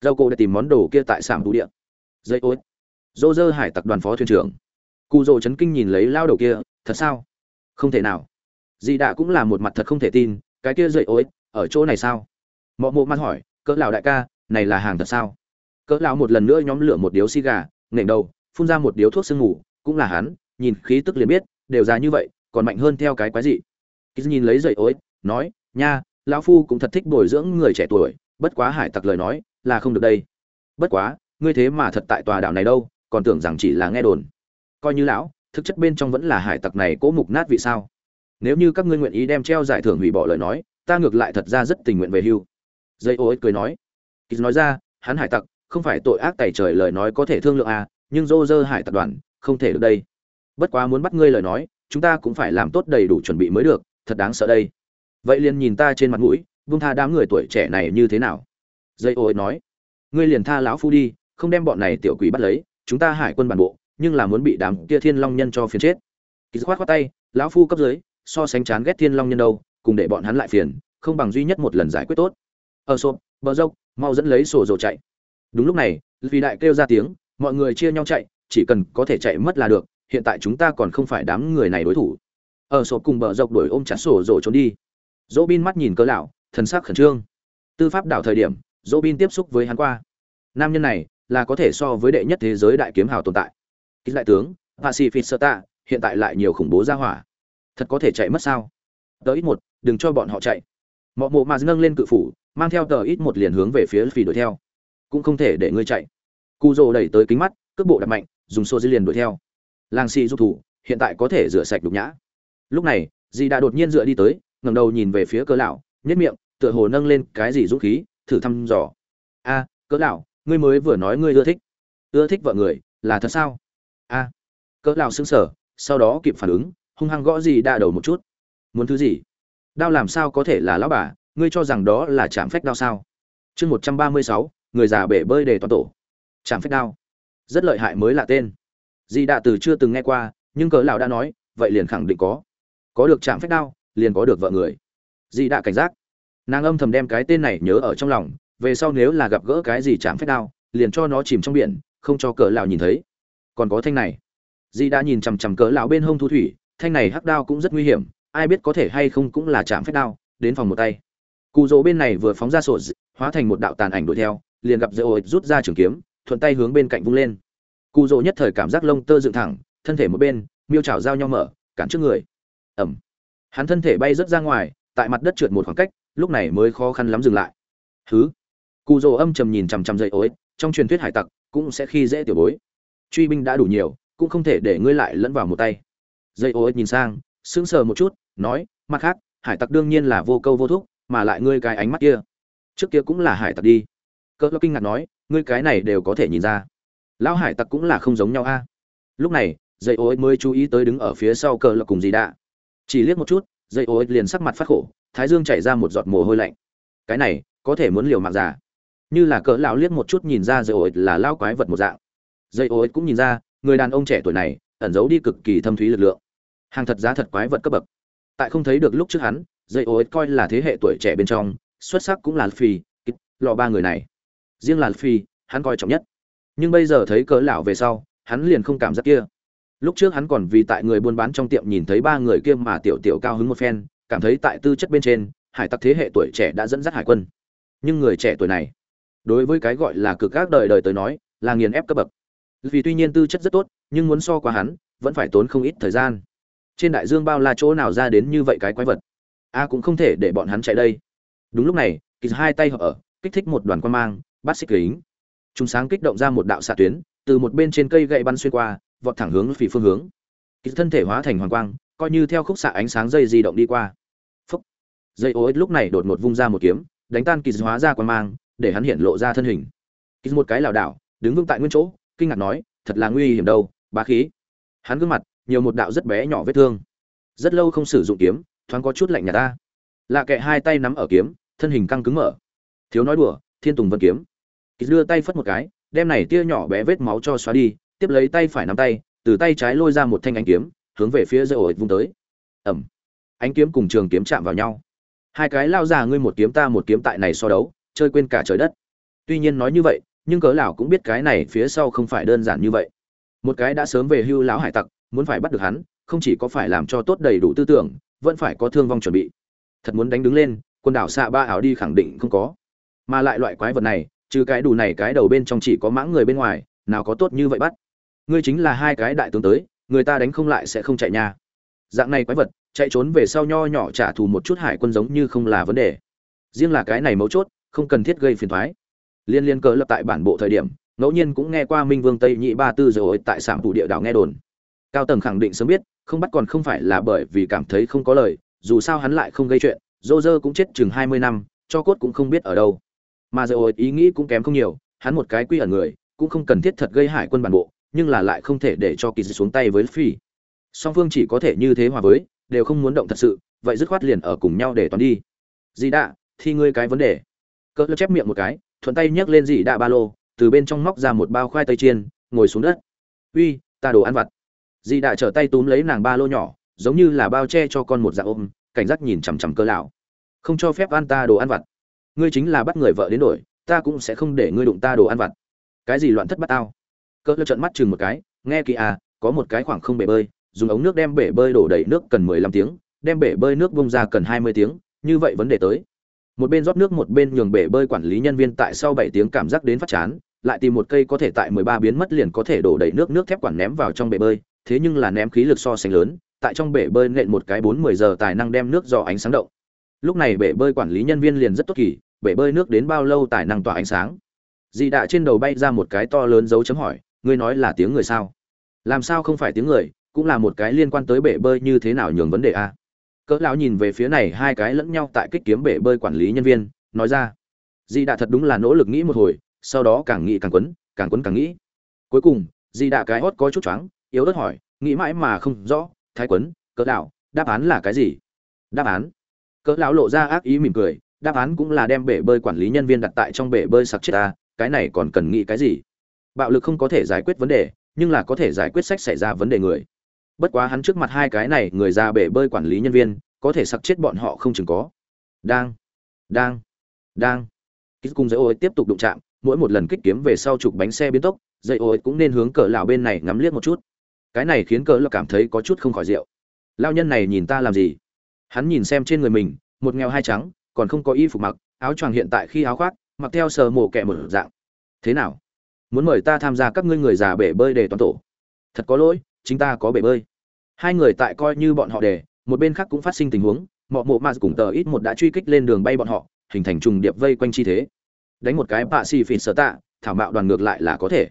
Dâu cổ đã tìm món đồ kia tại sạm đủ địa. Dây ối dô dơ hải tặc đoàn phó thuyền trưởng. Cụ dầu chấn kinh nhìn lấy lao đầu kia, thật sao? Không thể nào. Dì đạ cũng là một mặt thật không thể tin, cái kia dậy ối ở chỗ này sao? Mọ mộ mắt hỏi, cỡ lão đại ca, này là hàng thật sao? Cỡ lão một lần nữa nhóm lửa một điếu xi gà nghển đầu, phun ra một điếu thuốc sương ngủ cũng là hắn, nhìn khí tức liền biết, đều già như vậy, còn mạnh hơn theo cái quái gì kýt nhìn lấy dậy ối nói nha, lão phu cũng thật thích bồi dưỡng người trẻ tuổi, bất quá hải tặc lời nói là không được đây. Bất quá, ngươi thế mà thật tại tòa đảo này đâu, còn tưởng rằng chỉ là nghe đồn. Coi như lão, thực chất bên trong vẫn là hải tặc này cố mục nát vì sao? Nếu như các ngươi nguyện ý đem treo giải thưởng hủy bỏ lời nói, ta ngược lại thật ra rất tình nguyện về hưu. Dây ô cười nói. Kỳ nói ra, hắn hải tặc, không phải tội ác tày trời lời nói có thể thương lượng à nhưng dô dơ hải Tặc đoàn, không thể được đây. Bất quá muốn bắt ngươi lời nói, chúng ta cũng phải làm tốt đầy đủ chuẩn bị mới được, thật đáng sợ đây vậy liền nhìn ta trên mặt mũi, vung tha đám người tuổi trẻ này như thế nào? Dây ô nói, ngươi liền tha lão phu đi, không đem bọn này tiểu quỷ bắt lấy, chúng ta hải quân bản bộ, nhưng là muốn bị đám kia thiên long nhân cho phiền chết. Kỳ khoát khoát tay, lão phu cấp dưới, so sánh chán ghét thiên long nhân đâu, cùng để bọn hắn lại phiền, không bằng duy nhất một lần giải quyết tốt. Ờ Ở sộp bờ dốc, mau dẫn lấy sổ dầu chạy. Đúng lúc này, vì đại kêu ra tiếng, mọi người chia nhau chạy, chỉ cần có thể chạy mất là được, hiện tại chúng ta còn không phải đám người này đối thủ. Ờ Ở sộp cùng bờ dốc đuổi ôm chặt sổ dầu trốn đi dỗ bin mắt nhìn cỡ lão, thần sắc khẩn trương. Tư pháp đảo thời điểm dỗ bin tiếp xúc với hắn qua. Nam nhân này là có thể so với đệ nhất thế giới đại kiếm hào tồn tại. Kích đại tướng, pacific sơ tạ hiện tại lại nhiều khủng bố ra hỏa. Thật có thể chạy mất sao? Tờ ít một, đừng cho bọn họ chạy. Mọ mộ mà nâng lên cự phủ, mang theo tờ ít một liền hướng về phía phi đuổi theo. Cũng không thể để ngươi chạy. Cu rồ đẩy tới kính mắt, cước bộ đặt mạnh, dùng xô di liền đuổi theo. Làng xì giúp thủ, hiện tại có thể rửa sạch đục nhã. Lúc này dì đã đột nhiên dựa đi tới ngẩng đầu nhìn về phía cỡ lão nhất miệng, tựa hồ nâng lên cái gì dũng khí, thử thăm dò. A, cỡ lão, ngươi mới vừa nói ngươi ưa thích. Ưa thích vợ người, là thật sao? A, cỡ lão sững sờ, sau đó kịp phản ứng, hung hăng gõ gì đa đầu một chút. Muốn thứ gì? Đao làm sao có thể là lão bà, ngươi cho rằng đó là chạm phách đao sao? Chương một trăm ba mươi sáu, người già bể bơi để toàn tổ. Chạm phách đao. Rất lợi hại mới là tên. Di đạ từ chưa từng nghe qua, nhưng cỡ lão đã nói, vậy liền khẳng định có. Có được chạm phách đao liền có được vợ người. Di đạ cảnh giác. Nàng âm thầm đem cái tên này nhớ ở trong lòng, về sau nếu là gặp gỡ cái gì chạm phép đao, liền cho nó chìm trong biển, không cho cỡ lão nhìn thấy. Còn có thanh này. Di đã nhìn chằm chằm cỡ lão bên hông thu thủy, thanh này hắc đao cũng rất nguy hiểm, ai biết có thể hay không cũng là chạm phép đao, đến phòng một tay. Cụ rỗ bên này vừa phóng ra sổ hóa thành một đạo tàn ảnh đuổi theo, liền gặp dễ ổi rút ra trường kiếm, thuận tay hướng bên cạnh vung lên. Cụ rỗ nhất thời cảm giác lông tơ dựng thẳng, thân thể một bên, miêu chảo dao nhau mở, cản trước người. Ẩm hắn thân thể bay rớt ra ngoài, tại mặt đất trượt một khoảng cách, lúc này mới khó khăn lắm dừng lại. Thứ cụ rồ âm trầm nhìn chằm chằm dậy ối, trong truyền thuyết hải tặc cũng sẽ khi dễ tiểu bối. Truy binh đã đủ nhiều, cũng không thể để ngươi lại lẫn vào một tay. Dây ô nhìn sang, sững sờ một chút, nói, mặt khác, hải tặc đương nhiên là vô câu vô thúc, mà lại ngươi cái ánh mắt kia, trước kia cũng là hải tặc đi. Cỡ kinh ngạc nói, ngươi cái này đều có thể nhìn ra. Lão hải tặc cũng là không giống nhau a. Lúc này dây ô mới chú ý tới đứng ở phía sau cờ lo cùng gì đã chỉ liếc một chút, dây ô liền sắc mặt phát khổ, thái dương chảy ra một giọt mồ hôi lạnh. Cái này, có thể muốn liều mạng giả như là cỡ lão liếc một chút nhìn ra dây ổi là lao quái vật một dạng. Dây ổi cũng nhìn ra, người đàn ông trẻ tuổi này, ẩn giấu đi cực kỳ thâm thúy lực lượng. Hàng thật giá thật quái vật cấp bậc. Tại không thấy được lúc trước hắn, dây ổi coi là thế hệ tuổi trẻ bên trong, xuất sắc cũng là phi lọ ba người này. Riêng là phi hắn coi trọng nhất. Nhưng bây giờ thấy cỡ lão về sau, hắn liền không cảm giác kia lúc trước hắn còn vì tại người buôn bán trong tiệm nhìn thấy ba người kia mà tiểu tiểu cao hứng một phen, cảm thấy tại tư chất bên trên, hải tặc thế hệ tuổi trẻ đã dẫn dắt hải quân. Nhưng người trẻ tuổi này, đối với cái gọi là cực các đời đời tới nói, là nghiền ép cấp bậc. Vì tuy nhiên tư chất rất tốt, nhưng muốn so qua hắn, vẫn phải tốn không ít thời gian. Trên đại dương bao la chỗ nào ra đến như vậy cái quái vật? A cũng không thể để bọn hắn chạy đây. Đúng lúc này, kỳ hai tay họ ở, kích thích một đoàn quan mang, bắt xích kính. Chúng sáng kích động ra một đạo xạ tuyến, từ một bên trên cây gậy bắn xuyên qua vọt thẳng hướng phì phương hướng. Kỳ thân thể hóa thành hoàng quang, coi như theo khúc xạ ánh sáng dây di động đi qua. Phúc. Dây ô ích lúc này đột ngột vung ra một kiếm, đánh tan kỳ hóa ra quan mang, để hắn hiện lộ ra thân hình. Kỳ một cái lảo đảo, đứng vững tại nguyên chỗ, kinh ngạc nói, thật là nguy hiểm đâu, bá khí. Hắn gương mặt, nhiều một đạo rất bé nhỏ vết thương. Rất lâu không sử dụng kiếm, thoáng có chút lạnh nhà ta. Lạ kệ hai tay nắm ở kiếm, thân hình căng cứng mở. Thiếu nói đùa, thiên tùng vân kiếm. Kỳ đưa tay phất một cái, đem này tia nhỏ bé vết máu cho xóa đi tiếp lấy tay phải nắm tay, từ tay trái lôi ra một thanh ánh kiếm, hướng về phía dây ổi vung tới. Ẩm ánh kiếm cùng trường kiếm chạm vào nhau. Hai cái lao già ngươi một kiếm ta một kiếm tại này so đấu, chơi quên cả trời đất. Tuy nhiên nói như vậy, nhưng cớ lão cũng biết cái này phía sau không phải đơn giản như vậy. Một cái đã sớm về hưu lão hải tặc, muốn phải bắt được hắn, không chỉ có phải làm cho tốt đầy đủ tư tưởng, vẫn phải có thương vong chuẩn bị. Thật muốn đánh đứng lên, quần đảo xạ ba ảo đi khẳng định không có. Mà lại loại quái vật này, trừ cái đủ này cái đầu bên trong chỉ có mãng người bên ngoài, nào có tốt như vậy bắt ngươi chính là hai cái đại tướng tới, người ta đánh không lại sẽ không chạy nha. Dạng này quái vật, chạy trốn về sau nho nhỏ trả thù một chút hải quân giống như không là vấn đề. Riêng là cái này mấu chốt, không cần thiết gây phiền thoái liên liên cờ lập tại bản bộ thời điểm, ngẫu nhiên cũng nghe qua minh vương tây nhị ba tư rồi tại sản thủ địa đảo nghe đồn. Cao tầng khẳng định sớm biết, không bắt còn không phải là bởi vì cảm thấy không có lời, dù sao hắn lại không gây chuyện, dô dơ cũng chết chừng hai mươi năm, cho cốt cũng không biết ở đâu. Mà rồi ý nghĩ cũng kém không nhiều, hắn một cái quy ẩn người, cũng không cần thiết thật gây hải quân bản bộ nhưng là lại không thể để cho kỳ Dị xuống tay với phi song phương chỉ có thể như thế hòa với, đều không muốn động thật sự, vậy dứt khoát liền ở cùng nhau để toán đi. Dì đạ thì ngươi cái vấn đề. Cỡ chép miệng một cái, thuận tay nhấc lên dì đạ ba lô, từ bên trong móc ra một bao khoai tây chiên, ngồi xuống đất. Uy, ta đồ ăn vặt. Dì đạ trở tay túm lấy nàng ba lô nhỏ, giống như là bao che cho con một dạng ôm, cảnh giác nhìn chằm chằm cơ lão. Không cho phép ăn ta đồ ăn vặt. Ngươi chính là bắt người vợ đến đổi, ta cũng sẽ không để ngươi đụng ta đồ ăn vặt. Cái gì loạn thất bắt tao? Cỡ trận mắt chừng một cái, nghe kỳ à có một cái khoảng không bể bơi, dùng ống nước đem bể bơi đổ đầy nước cần mười lăm tiếng, đem bể bơi nước bông ra cần hai mươi tiếng, như vậy vấn đề tới. Một bên rót nước, một bên nhường bể bơi quản lý nhân viên tại sau bảy tiếng cảm giác đến phát chán, lại tìm một cây có thể tại mười ba biến mất liền có thể đổ đầy nước nước thép quản ném vào trong bể bơi, thế nhưng là ném khí lực so sánh lớn, tại trong bể bơi nện một cái bốn mười giờ tài năng đem nước dò ánh sáng động. Lúc này bể bơi quản lý nhân viên liền rất tốt kỳ, bể bơi nước đến bao lâu tài năng tỏa ánh sáng. Dị đạ trên đầu bay ra một cái to lớn dấu chấm hỏi ngươi nói là tiếng người sao? Làm sao không phải tiếng người, cũng là một cái liên quan tới bể bơi như thế nào nhường vấn đề a? Cỡ lão nhìn về phía này hai cái lẫn nhau tại kích kiếm bể bơi quản lý nhân viên, nói ra. Di đạ thật đúng là nỗ lực nghĩ một hồi, sau đó càng nghĩ càng quấn càng quấn càng nghĩ. Cuối cùng, di đạ cái hót có chút choáng, yếu ớt hỏi, nghĩ mãi mà không rõ, thái quấn, cỡ lão, đáp án là cái gì? Đáp án. Cỡ lão lộ ra ác ý mỉm cười, đáp án cũng là đem bể bơi quản lý nhân viên đặt tại trong bể bơi sặc chết ta, cái này còn cần nghĩ cái gì? Bạo lực không có thể giải quyết vấn đề, nhưng là có thể giải quyết sách xảy ra vấn đề người. Bất quá hắn trước mặt hai cái này người ra bể bơi quản lý nhân viên, có thể sặc chết bọn họ không chừng có. Đang đang đang. Kích cùng dây ô tiếp tục đụng chạm, mỗi một lần kích kiếm về sau chụp bánh xe biến tốc, dây ô cũng nên hướng cờ lão bên này ngắm liếc một chút. Cái này khiến cờ lão cảm thấy có chút không khỏi rượu. Lao nhân này nhìn ta làm gì? Hắn nhìn xem trên người mình, một nghèo hai trắng, còn không có y phục mặc, áo choàng hiện tại khi áo khoác, mặc theo sờ mổ kẹ một dạng. Thế nào? Muốn mời ta tham gia các ngươi người già bể bơi để toàn tổ. Thật có lỗi, chính ta có bể bơi. Hai người tại coi như bọn họ để, một bên khác cũng phát sinh tình huống, mọ mộ mà cùng tờ ít một đã truy kích lên đường bay bọn họ, hình thành trùng điệp vây quanh chi thế. Đánh một cái bạ xì phìn sở tạ thảo mạo đoàn ngược lại là có thể.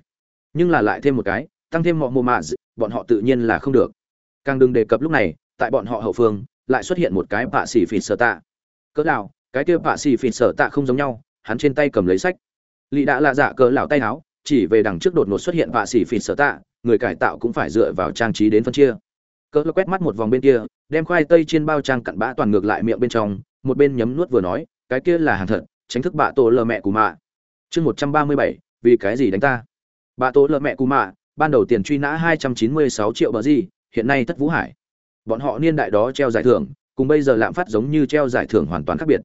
Nhưng là lại thêm một cái, tăng thêm mọ mộ mà bọn họ tự nhiên là không được. Càng đừng đề cập lúc này, tại bọn họ hậu phương, lại xuất hiện một cái bạ xì phìn sở tạ cỡ nào cái kia bạ xì phìn sở tạ không giống nhau, hắn trên tay cầm lấy sách. Lì đã lạ dạ cỡ lão tay áo chỉ về đằng trước đột ngột xuất hiện vạ xỉ phỉ sở tạ, người cải tạo cũng phải dựa vào trang trí đến phân chia. Cỡ quét mắt một vòng bên kia, đem khoai tây trên bao trang cặn bã toàn ngược lại miệng bên trong, một bên nhấm nuốt vừa nói, cái kia là hàng thật, tránh thức bạ tổ lờ mẹ của mạ. Chương một trăm ba mươi bảy, vì cái gì đánh ta? Bạ tổ lờ mẹ cù mạ, ban đầu tiền truy nã hai trăm chín mươi sáu triệu bờ gì, hiện nay thất vũ hải. Bọn họ niên đại đó treo giải thưởng, cùng bây giờ lạm phát giống như treo giải thưởng hoàn toàn khác biệt.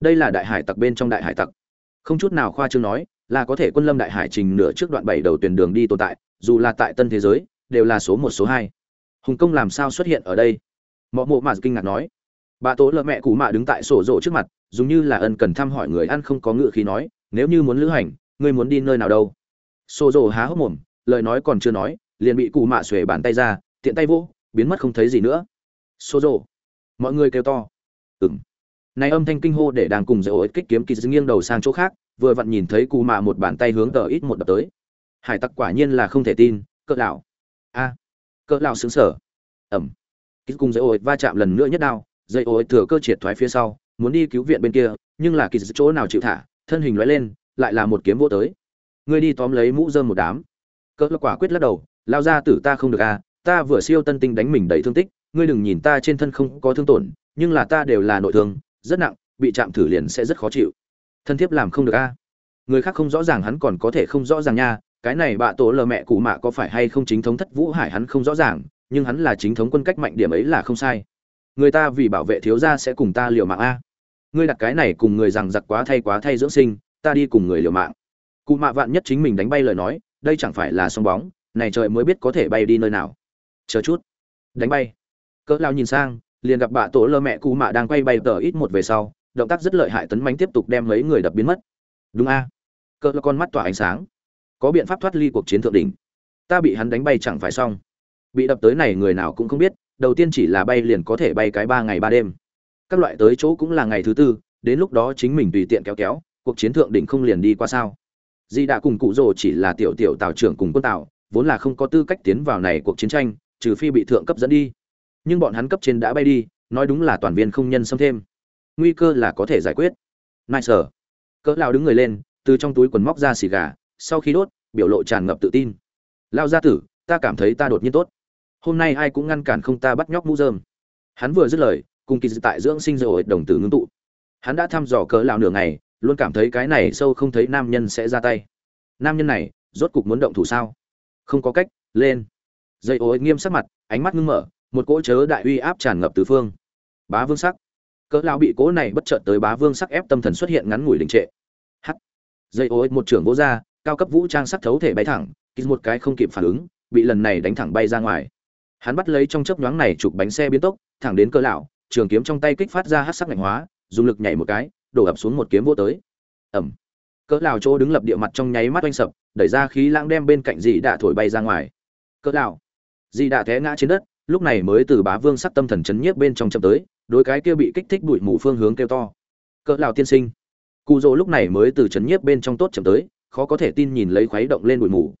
Đây là đại hải tặc bên trong đại hải tặc. Không chút nào khoa trương nói là có thể quân lâm đại hải trình nửa trước đoạn bảy đầu tuyển đường đi tồn tại, dù là tại tân thế giới, đều là số một, số hai. Hùng công làm sao xuất hiện ở đây? Mọ mộ mà kinh ngạc nói. Bà tố lợ mẹ cụ mạ đứng tại sổ rộ trước mặt, dùng như là ân cần thăm hỏi người ăn không có ngựa khí nói, nếu như muốn lữ hành, ngươi muốn đi nơi nào đâu? Sổ rộ há hốc mồm, lời nói còn chưa nói, liền bị cụ mạ xuề bàn tay ra, tiện tay vỗ, biến mất không thấy gì nữa. Sổ rộ mọi người kêu to. Ừng này âm thanh kinh hô để đang cùng dễ kích kiếm kỳ nghiêng đầu sang chỗ khác vừa vặn nhìn thấy cụ mạ một bàn tay hướng tờ ít một đập tới. Hải tặc quả nhiên là không thể tin, cỡ lão. A, cỡ lão sướng sở ẩm. Ký cùng dây ổi va chạm lần nữa nhất đao, dây ổi thừa cơ triệt thoái phía sau, muốn đi cứu viện bên kia, nhưng là kỳ chỗ nào chịu thả, thân hình lóe lên, lại là một kiếm vô tới. Ngươi đi tóm lấy mũ dơm một đám. Cỡ lão quả quyết lắc đầu lao ra tử ta không được a ta vừa siêu tân tinh đánh mình đầy thương tích, ngươi đừng nhìn ta trên thân không có thương tổn, nhưng là ta đều là nội thương, rất nặng, bị chạm thử liền sẽ rất khó chịu thân thiết làm không được a. Người khác không rõ ràng hắn còn có thể không rõ ràng nha. Cái này bạ tổ lờ mẹ cụ mạ có phải hay không chính thống thất vũ hải hắn không rõ ràng, nhưng hắn là chính thống quân cách mạnh điểm ấy là không sai. Người ta vì bảo vệ thiếu gia sẽ cùng ta liều mạng a. Ngươi đặt cái này cùng người rằng giặc quá thay quá thay dưỡng sinh, ta đi cùng người liều mạng. Cụ mạ vạn nhất chính mình đánh bay lời nói, đây chẳng phải là song bóng, này trời mới biết có thể bay đi nơi nào. Chờ chút. Đánh bay. Cỡ lao nhìn sang, liền gặp bạ tổ lơ mẹ cụ mạ đang quay bay tờ ít một về sau động tác rất lợi hại tấn mánh tiếp tục đem mấy người đập biến mất. Đúng a. Cỡ là con mắt tỏa ánh sáng. Có biện pháp thoát ly cuộc chiến thượng đỉnh. Ta bị hắn đánh bay chẳng phải xong. Bị đập tới này người nào cũng không biết, đầu tiên chỉ là bay liền có thể bay cái ba ngày ba đêm. Các loại tới chỗ cũng là ngày thứ tư, đến lúc đó chính mình tùy tiện kéo kéo, cuộc chiến thượng đỉnh không liền đi qua sao? Di đã cùng cụ rồ chỉ là tiểu tiểu tào trưởng cùng quân tào, vốn là không có tư cách tiến vào này cuộc chiến tranh, trừ phi bị thượng cấp dẫn đi. Nhưng bọn hắn cấp trên đã bay đi, nói đúng là toàn viên không nhân xâm thêm nguy cơ là có thể giải quyết. Nai sở cỡ lao đứng người lên, từ trong túi quần móc ra xì gà, sau khi đốt, biểu lộ tràn ngập tự tin. Lao gia tử, ta cảm thấy ta đột nhiên tốt. Hôm nay ai cũng ngăn cản không ta bắt nhóc mũ dơm hắn vừa dứt lời, cùng kỳ dự tại dưỡng sinh rồi đồng tử ngưng tụ. Hắn đã thăm dò cỡ lão nửa ngày, luôn cảm thấy cái này sâu không thấy nam nhân sẽ ra tay. Nam nhân này, rốt cục muốn động thủ sao? Không có cách, lên. Dây ối nghiêm sắc mặt, ánh mắt ngưng mở, một cỗ chớ đại uy áp tràn ngập tứ phương. Bá vương sắc cỡ lão bị cố này bất chợt tới bá vương sắc ép tâm thần xuất hiện ngắn ngủi đình trệ. H dây ối một trưởng vỗ ra, cao cấp vũ trang sắc thấu thể bay thẳng kýt một cái không kịp phản ứng, bị lần này đánh thẳng bay ra ngoài. Hắn bắt lấy trong chớp nhoáng này chụp bánh xe biến tốc, thẳng đến cỡ lão, trường kiếm trong tay kích phát ra hắc sắc ngạnh hóa, dùng lực nhảy một cái, đổ ập xuống một kiếm vô tới. Ẩm. Cỡ lão chỗ đứng lập địa mặt trong nháy mắt oanh sập, đẩy ra khí lãng đem bên cạnh dị đạ thổi bay ra ngoài. Cỡ lão. Dị đạ té ngã trên đất, lúc này mới từ bá vương sắc tâm thần chấn nhiếp bên trong chậm tới đối cái kia bị kích thích bụi mù phương hướng kêu to. Cỡ lão tiên sinh. Cụ dỗ lúc này mới từ chấn nhiếp bên trong tốt chậm tới, khó có thể tin nhìn lấy khuấy động lên bụi mù.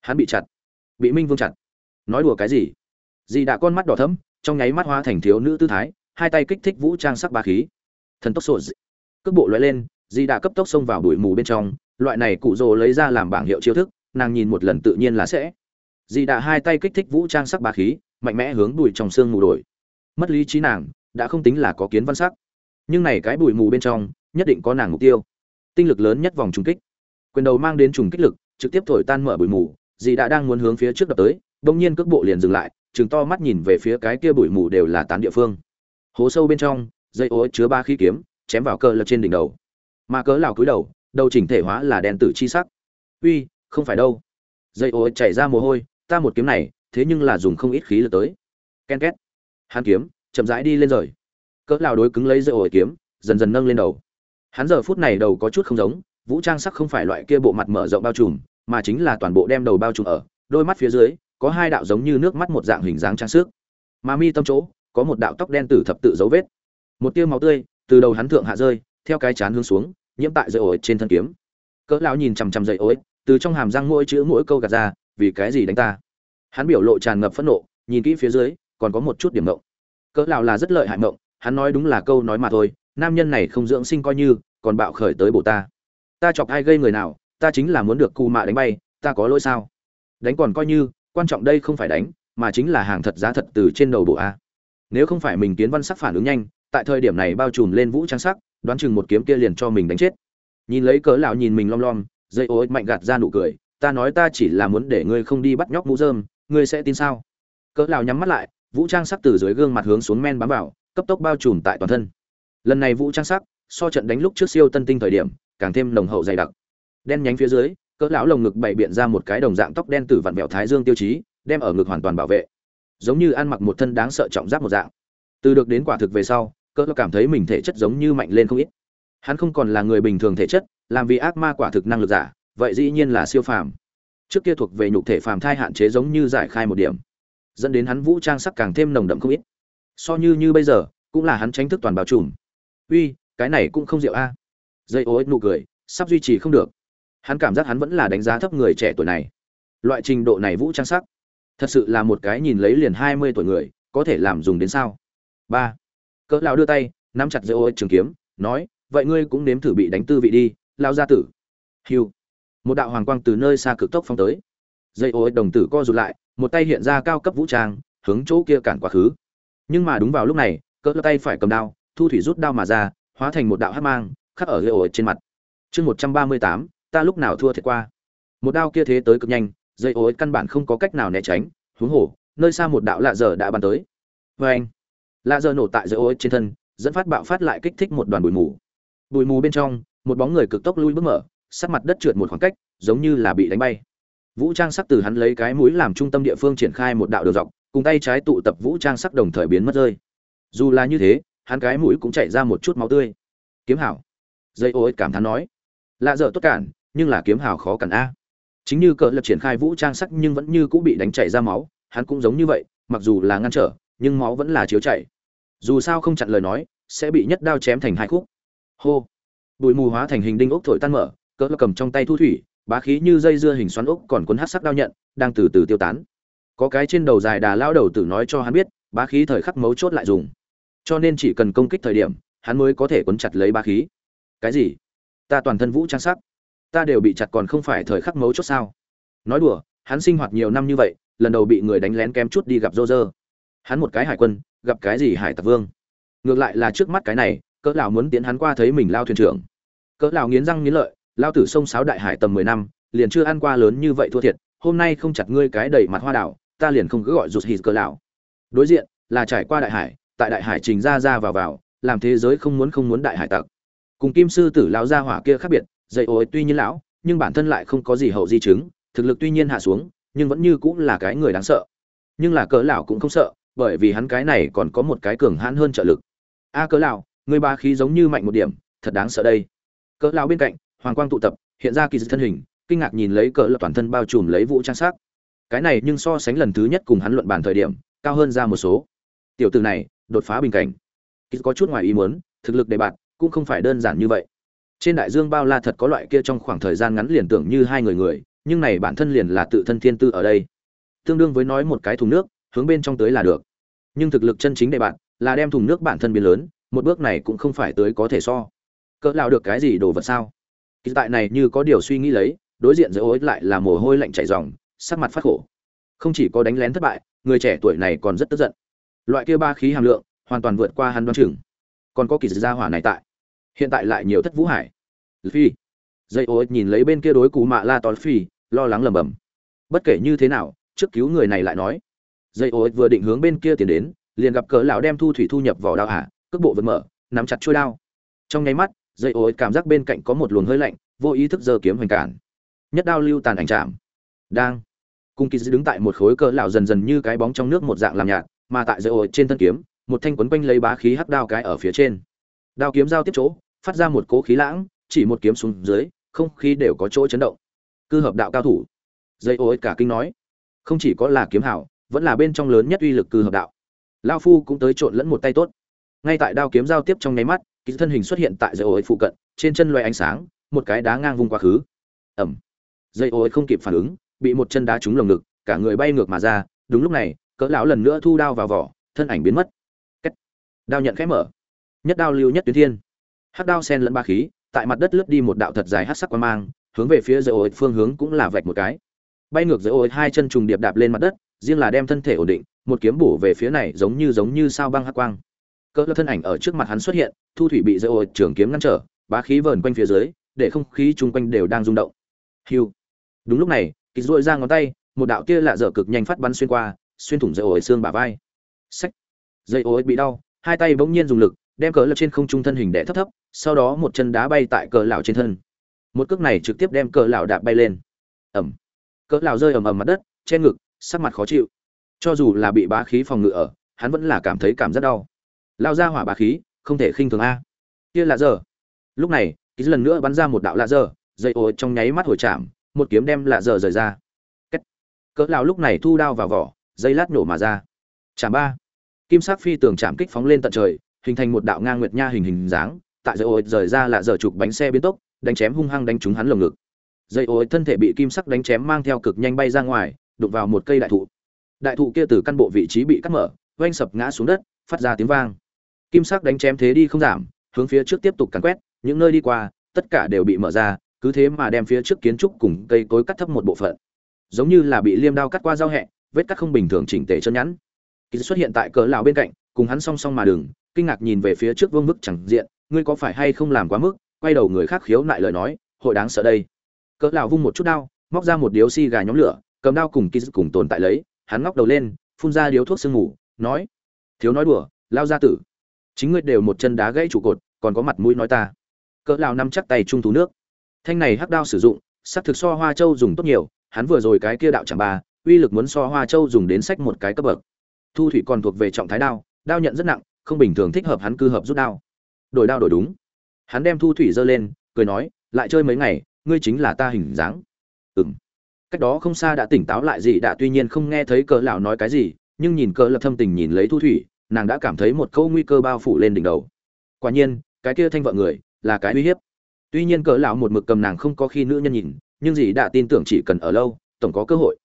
Hắn bị chặt. Bị minh vương chặt. Nói đùa cái gì? Dì đã con mắt đỏ thẫm, trong nháy mắt hóa thành thiếu nữ tư thái, hai tay kích thích vũ trang sắc ba khí. Thần tốc sổ cước bộ loại lên, dì đã cấp tốc xông vào bụi mù bên trong, loại này cụ rồ lấy ra làm bảng hiệu chiêu thức, nàng nhìn một lần tự nhiên là sẽ. Dì đã hai tay kích thích vũ trang sắc ba khí, mạnh mẽ hướng bụi trong xương mù đổi. Mất lý trí nàng đã không tính là có kiến văn sắc. Nhưng này cái bụi mù bên trong, nhất định có nàng mục tiêu. Tinh lực lớn nhất vòng trùng kích. Quyền đầu mang đến trùng kích lực, trực tiếp thổi tan mở bụi mù, dì đã đang muốn hướng phía trước đập tới bỗng nhiên cước bộ liền dừng lại chừng to mắt nhìn về phía cái kia bụi mù đều là tán địa phương. Hố sâu bên trong, dây ối chứa ba khí kiếm, chém vào cơ lập trên đỉnh đầu. Mà cớ lào cúi đầu đầu chỉnh thể hóa là đèn tử chi sắc. Uy, không phải đâu. Dây ối chảy ra mồ hôi, ta một kiếm này, thế nhưng là dùng không ít khí lực tới. Ken két. Hắn kiếm chậm rãi đi lên rời. Cỡ lão đối cứng lấy dây ổi kiếm, dần dần nâng lên đầu. Hắn giờ phút này đầu có chút không giống, vũ trang sắc không phải loại kia bộ mặt mở rộng bao trùm, mà chính là toàn bộ đem đầu bao trùm ở, đôi mắt phía dưới, có hai đạo giống như nước mắt một dạng hình dáng trang sức. Mà mi tâm chỗ, có một đạo tóc đen tử thập tự dấu vết. Một tia máu tươi, từ đầu hắn thượng hạ rơi, theo cái chán hướng xuống, nhiễm tại dây ổi trên thân kiếm. Cỡ lão nhìn chằm chằm dây ổi, từ trong hàm răng mỗi chữ mỗi câu gạt ra, vì cái gì đánh ta? Hắn biểu lộ tràn ngập phẫn nộ, nhìn kỹ phía dưới, còn có một chút điểm động cỡ lão là rất lợi hại mộng, hắn nói đúng là câu nói mà thôi, nam nhân này không dưỡng sinh coi như, còn bạo khởi tới bổ ta. Ta chọc ai gây người nào, ta chính là muốn được cù mạ đánh bay, ta có lỗi sao? Đánh còn coi như, quan trọng đây không phải đánh, mà chính là hàng thật giá thật từ trên đầu bộ a. Nếu không phải mình kiến văn sắc phản ứng nhanh, tại thời điểm này bao trùm lên vũ trang sắc, đoán chừng một kiếm kia liền cho mình đánh chết. Nhìn lấy cớ lão nhìn mình lom lom, dây ô mạnh gạt ra nụ cười, ta nói ta chỉ là muốn để ngươi không đi bắt nhóc mũ rơm, ngươi sẽ tin sao? Cớ lão nhắm mắt lại vũ trang sắc từ dưới gương mặt hướng xuống men bám vào, cấp tốc bao trùm tại toàn thân. Lần này vũ trang sắc, so trận đánh lúc trước siêu tân tinh thời điểm, càng thêm nồng hậu dày đặc. Đen nhánh phía dưới, cỡ lão lồng ngực bày biện ra một cái đồng dạng tóc đen từ vặn vẹo thái dương tiêu chí, đem ở ngực hoàn toàn bảo vệ. Giống như ăn mặc một thân đáng sợ trọng giáp một dạng. Từ được đến quả thực về sau, cỡ lão cảm thấy mình thể chất giống như mạnh lên không ít. Hắn không còn là người bình thường thể chất, làm vì ác ma quả thực năng lực giả, vậy dĩ nhiên là siêu phàm. Trước kia thuộc về nhục thể phàm thai hạn chế giống như giải khai một điểm dẫn đến hắn vũ trang sắc càng thêm nồng đậm không ít. So như như bây giờ, cũng là hắn tránh thức toàn bao trùm. Uy, cái này cũng không rượu a. Dây ô ích nụ cười, sắp duy trì không được. Hắn cảm giác hắn vẫn là đánh giá thấp người trẻ tuổi này. Loại trình độ này vũ trang sắc, thật sự là một cái nhìn lấy liền hai mươi tuổi người, có thể làm dùng đến sao? Ba. Cỡ lão đưa tay, nắm chặt dây ô ích trường kiếm, nói, vậy ngươi cũng nếm thử bị đánh tư vị đi lao gia tử. Hiu một đạo hoàng quang từ nơi xa cực tốc phong tới. Dây ô ích đồng tử co rụt lại một tay hiện ra cao cấp vũ trang, hướng chỗ kia cản quá khứ. Nhưng mà đúng vào lúc này, cỡ tay phải cầm đao, thu thủy rút đao mà ra, hóa thành một đạo hát mang, khắc ở dây ổi trên mặt. Chương một trăm ba mươi tám, ta lúc nào thua thiệt qua? Một đao kia thế tới cực nhanh, dây ô căn bản không có cách nào né tránh, huống hồ, nơi xa một đạo lạ dở đã bắn tới. Vê anh, lạ dở nổ tại dây ô trên thân, dẫn phát bạo phát lại kích thích một đoàn bụi mù. Bụi mù bên trong, một bóng người cực tốc lui bước mở sát mặt đất trượt một khoảng cách, giống như là bị đánh bay vũ trang sắc từ hắn lấy cái mũi làm trung tâm địa phương triển khai một đạo đường dọc, cùng tay trái tụ tập vũ trang sắc đồng thời biến mất rơi. Dù là như thế, hắn cái mũi cũng chạy ra một chút máu tươi. Kiếm hảo. Dây ô cảm thán nói. Lạ dở tốt cản, nhưng là kiếm hảo khó cản a. Chính như cỡ lập triển khai vũ trang sắc nhưng vẫn như cũng bị đánh chảy ra máu, hắn cũng giống như vậy, mặc dù là ngăn trở, nhưng máu vẫn là chiếu chảy. Dù sao không chặn lời nói, sẽ bị nhất đao chém thành hai khúc. Hô. Bụi mù hóa thành hình đinh ốc thổi tan mở cỡ cầm trong tay thu thủy bá khí như dây dưa hình xoắn ốc còn cuốn hát sắc đao nhận, đang từ từ tiêu tán. Có cái trên đầu dài đà lao đầu tử nói cho hắn biết, bá khí thời khắc mấu chốt lại dùng. Cho nên chỉ cần công kích thời điểm, hắn mới có thể cuốn chặt lấy bá khí. Cái gì? Ta toàn thân vũ trang sắc. Ta đều bị chặt còn không phải thời khắc mấu chốt sao? Nói đùa, hắn sinh hoạt nhiều năm như vậy, lần đầu bị người đánh lén kém chút đi gặp rô rơ hắn một cái hải quân, gặp cái gì hải tặc vương? Ngược lại là trước mắt cái này, cỡ lão muốn tiến hắn qua thấy mình lao thuyền trưởng. Cỡ lão nghiến răng nghiến lợi lao tử sông sáo đại hải tầm mười năm, liền chưa ăn qua lớn như vậy thua thiệt, hôm nay không chặt ngươi cái đầy mặt hoa đảo, ta liền không cứ gọi rụt hít cỡ lão. Đối diện, là trải qua đại hải, tại đại hải trình ra ra vào vào, làm thế giới không muốn không muốn đại hải tặc. Cùng kim sư tử lão gia hỏa kia khác biệt, dậy ối tuy nhiên lão, nhưng bản thân lại không có gì hậu di chứng, thực lực tuy nhiên hạ xuống, nhưng vẫn như cũng là cái người đáng sợ. Nhưng là cỡ lão cũng không sợ, bởi vì hắn cái này còn có một cái cường hãn hơn trợ lực. A cỡ lão, người ba khí giống như mạnh một điểm, thật đáng sợ đây. Cỡ lão bên cạnh hoàng quang tụ tập, hiện ra kỳ dị thân hình, kinh ngạc nhìn lấy cỡ lập toàn thân bao trùm lấy vũ trang sắc. Cái này nhưng so sánh lần thứ nhất cùng hắn luận bàn thời điểm, cao hơn ra một số. Tiểu tử này, đột phá bình cảnh. Kỳ có chút ngoài ý muốn, thực lực đề bạt, cũng không phải đơn giản như vậy. Trên đại dương bao la thật có loại kia trong khoảng thời gian ngắn liền tưởng như hai người người, nhưng này bản thân liền là tự thân thiên tư ở đây. Tương đương với nói một cái thùng nước, hướng bên trong tới là được. Nhưng thực lực chân chính đề bạn là đem thùng nước bản thân biến lớn, một bước này cũng không phải tới có thể so. Cỡ lao được cái gì đồ vật sao? Kỳ tại này như có điều suy nghĩ lấy, đối diện giữa ối lại là mồ hôi lạnh chảy ròng, sắc mặt phát khổ. Không chỉ có đánh lén thất bại, người trẻ tuổi này còn rất tức giận. Loại kia ba khí hàm lượng, hoàn toàn vượt qua hắn đoán chừng. Còn có kỳ gia hỏa này tại. Hiện tại lại nhiều thất vũ hải. Phi dây ối nhìn lấy bên kia đối cú mạ la tón phi lo lắng lầm bầm bất kể như thế nào, trước cứu người này lại nói. Dây ối vừa định hướng bên kia tiến đến, liền gặp cỡ lão đem thu thủy thu nhập vào đao hạ, cước bộ vẫn mở, nắm chặt chuôi đao. Trong nháy mắt dây ô cảm giác bên cạnh có một luồng hơi lạnh, vô ý thức giơ kiếm hoành cản. Nhất đao lưu tàn ảnh chạm. Đang. Cung kỳ đứng tại một khối cỡ lão dần dần như cái bóng trong nước một dạng làm nhạt, mà tại dây ô trên thân kiếm, một thanh quấn quanh lấy bá khí hắc đao cái ở phía trên. Đao kiếm giao tiếp chỗ, phát ra một cỗ khí lãng, chỉ một kiếm xuống dưới, không khí đều có chỗ chấn động. Cư hợp đạo cao thủ. Dây ô cả kinh nói, không chỉ có là kiếm hảo, vẫn là bên trong lớn nhất uy lực cư hợp đạo. Lao phu cũng tới trộn lẫn một tay tốt. Ngay tại đao kiếm giao tiếp trong nháy mắt ký thân hình xuất hiện tại dây ô phụ cận, trên chân loay ánh sáng, một cái đá ngang vung quá khứ. Ẩm. Dây ô không kịp phản ứng, bị một chân đá trúng lồng ngực, cả người bay ngược mà ra, đúng lúc này, cỡ lão lần nữa thu đao vào vỏ, thân ảnh biến mất. Kết. đao nhận khẽ mở. Nhất đao lưu nhất tuyến thiên. Hắc đao sen lẫn ba khí, tại mặt đất lướt đi một đạo thật dài hắc sắc quang mang, hướng về phía dây ô phương hướng cũng là vạch một cái. Bay ngược dây ô hai chân trùng điệp đạp lên mặt đất, riêng là đem thân thể ổn định, một kiếm bổ về phía này giống như giống như sao băng hắc quang cỡ thân ảnh ở trước mặt hắn xuất hiện, thu thủy bị dây ô trường kiếm ngăn trở, bá khí vờn quanh phía dưới, để không khí chung quanh đều đang rung động. Hiu. Đúng lúc này kịch dội ra ngón tay, một đạo tia lạ dở cực nhanh phát bắn xuyên qua, xuyên thủng dây ổi xương bả vai. Sách dây ổi bị đau, hai tay bỗng nhiên dùng lực, đem cỡ lập trên không trung thân hình đẻ thấp thấp, sau đó một chân đá bay tại cỡ lão trên thân. Một cước này trực tiếp đem cỡ lão đạp bay lên. Ẩm cỡ lão rơi ầm ầm mặt đất trên ngực, sắc mặt khó chịu. Cho dù là bị bá khí phòng ngự ở, hắn vẫn là cảm thấy cảm rất đau lao ra hỏa bá khí, không thể khinh thường a. Kia là giờ lúc này ký lần nữa bắn ra một đạo lạ giờ dây ô trong nháy mắt hồi chạm, một kiếm đem lạ giờ rời ra. Kết. cỡ lão lúc này thu đao vào vỏ, dây lát nổ mà ra. Chạm ba. Kim sắc phi tường chạm kích phóng lên tận trời, hình thành một đạo ngang nguyệt nha hình hình dáng, tại dây ô rời ra lạ giờ chụp bánh xe biến tốc, đánh chém hung hăng đánh trúng hắn lồng ngực. Dây ô thân thể bị kim sắc đánh chém mang theo cực nhanh bay ra ngoài, đụng vào một cây đại thụ. Đại thụ kia từ căn bộ vị trí bị cắt mở oanh sập ngã xuống đất, phát ra tiếng vang kim sắc đánh chém thế đi không giảm, hướng phía trước tiếp tục càn quét, những nơi đi qua, tất cả đều bị mở ra, cứ thế mà đem phía trước kiến trúc cùng cây cối cắt thấp một bộ phận. Giống như là bị liêm đao cắt qua giao hẹ, vết cắt không bình thường chỉnh tề chân nhẵn. Kỳ xuất hiện tại cỡ lão bên cạnh, cùng hắn song song mà đường, kinh ngạc nhìn về phía trước vương bức chẳng diện, ngươi có phải hay không làm quá mức, quay đầu người khác khiếu nại lời nói, hội đáng sợ đây. Cỡ lão vung một chút đao, móc ra một điếu xi gà nhóm lửa, cầm đao cùng kỳ cùng tồn tại lấy, hắn ngóc đầu lên, phun ra điếu thuốc sương ngủ nói, thiếu nói đùa, lao ra tử chính ngươi đều một chân đá gãy trụ cột, còn có mặt mũi nói ta. Cỡ lão nắm chắc tay trung thú nước. Thanh này hắc đao sử dụng sắc thực so hoa châu dùng tốt nhiều, hắn vừa rồi cái kia đạo chẳng ba, uy lực muốn so hoa châu dùng đến sách một cái cấp bậc. Thu thủy còn thuộc về trọng thái đao đao nhận rất nặng, không bình thường thích hợp hắn cư hợp rút đao. Đổi đao đổi đúng. Hắn đem thu thủy giơ lên, cười nói, lại chơi mấy ngày, ngươi chính là ta hình dáng. Ừng cách đó không xa đã tỉnh táo lại gì đã, tuy nhiên không nghe thấy cỡ lão nói cái gì, nhưng nhìn cỡ lập thâm tình nhìn lấy thu thủy nàng đã cảm thấy một câu nguy cơ bao phủ lên đỉnh đầu. Quả nhiên, cái kia thanh vợ người là cái uy hiếp. Tuy nhiên cỡ lão một mực cầm nàng không có khi nữ nhân nhìn, nhưng dì đã tin tưởng chỉ cần ở lâu, tổng có cơ hội.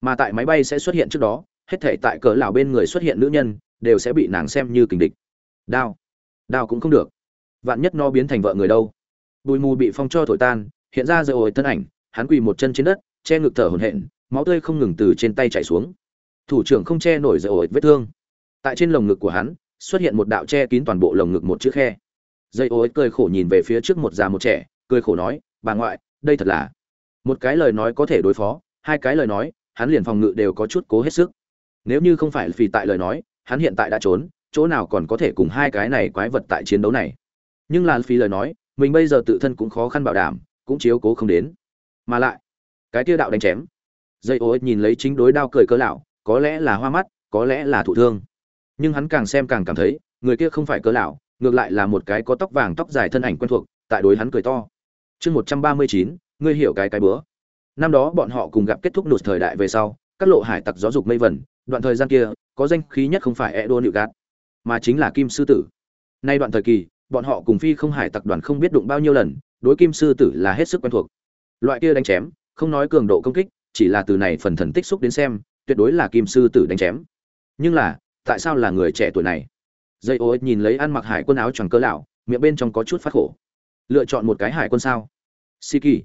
Mà tại máy bay sẽ xuất hiện trước đó, hết thể tại cỡ lão bên người xuất hiện nữ nhân, đều sẽ bị nàng xem như kình địch. Đao. Đao cũng không được. Vạn nhất nó biến thành vợ người đâu? Bùi mù bị phong cho thổi tan, hiện ra rồi ổi thân ảnh, hắn quỳ một chân trên đất, che ngực thở hổn hển, máu tươi không ngừng từ trên tay chảy xuống. Thủ trưởng không che nổi rồi ổi vết thương tại trên lồng ngực của hắn, xuất hiện một đạo che kín toàn bộ lồng ngực một chữ khe. Dây ô ích cười khổ nhìn về phía trước một già một trẻ, cười khổ nói, bà ngoại, đây thật là một cái lời nói có thể đối phó, hai cái lời nói, hắn liền phòng ngự đều có chút cố hết sức. Nếu như không phải vì tại lời nói, hắn hiện tại đã trốn, chỗ nào còn có thể cùng hai cái này quái vật tại chiến đấu này. Nhưng là vì lời nói, mình bây giờ tự thân cũng khó khăn bảo đảm, cũng chiếu cố không đến. Mà lại, cái tia đạo đánh chém. Dây ô ích nhìn lấy chính đối đao cười cỡ lão, có lẽ là hoa mắt, có lẽ là thụ thương nhưng hắn càng xem càng cảm thấy, người kia không phải cỡ lão, ngược lại là một cái có tóc vàng tóc dài thân ảnh quen thuộc, tại đối hắn cười to. Chương một trăm ba mươi chín, ngươi hiểu cái cái bữa. Năm đó bọn họ cùng gặp kết thúc nụt thời đại về sau, các lộ hải tặc gió dục mây vẩn đoạn thời gian kia, có danh khí nhất không phải e đua nịu gạt mà chính là kim sư tử. Nay đoạn thời kỳ, bọn họ cùng phi không hải tặc đoàn không biết đụng bao nhiêu lần, đối kim sư tử là hết sức quen thuộc. Loại kia đánh chém, không nói cường độ công kích, chỉ là từ này phần thần tích xúc đến xem, tuyệt đối là kim sư tử đánh chém. Nhưng là tại sao là người trẻ tuổi này? Dây ô ích nhìn lấy ăn mặc hải quân áo choàng cơ lão, miệng bên trong có chút phát khổ. Lựa chọn một cái hải quân sao? Si kỳ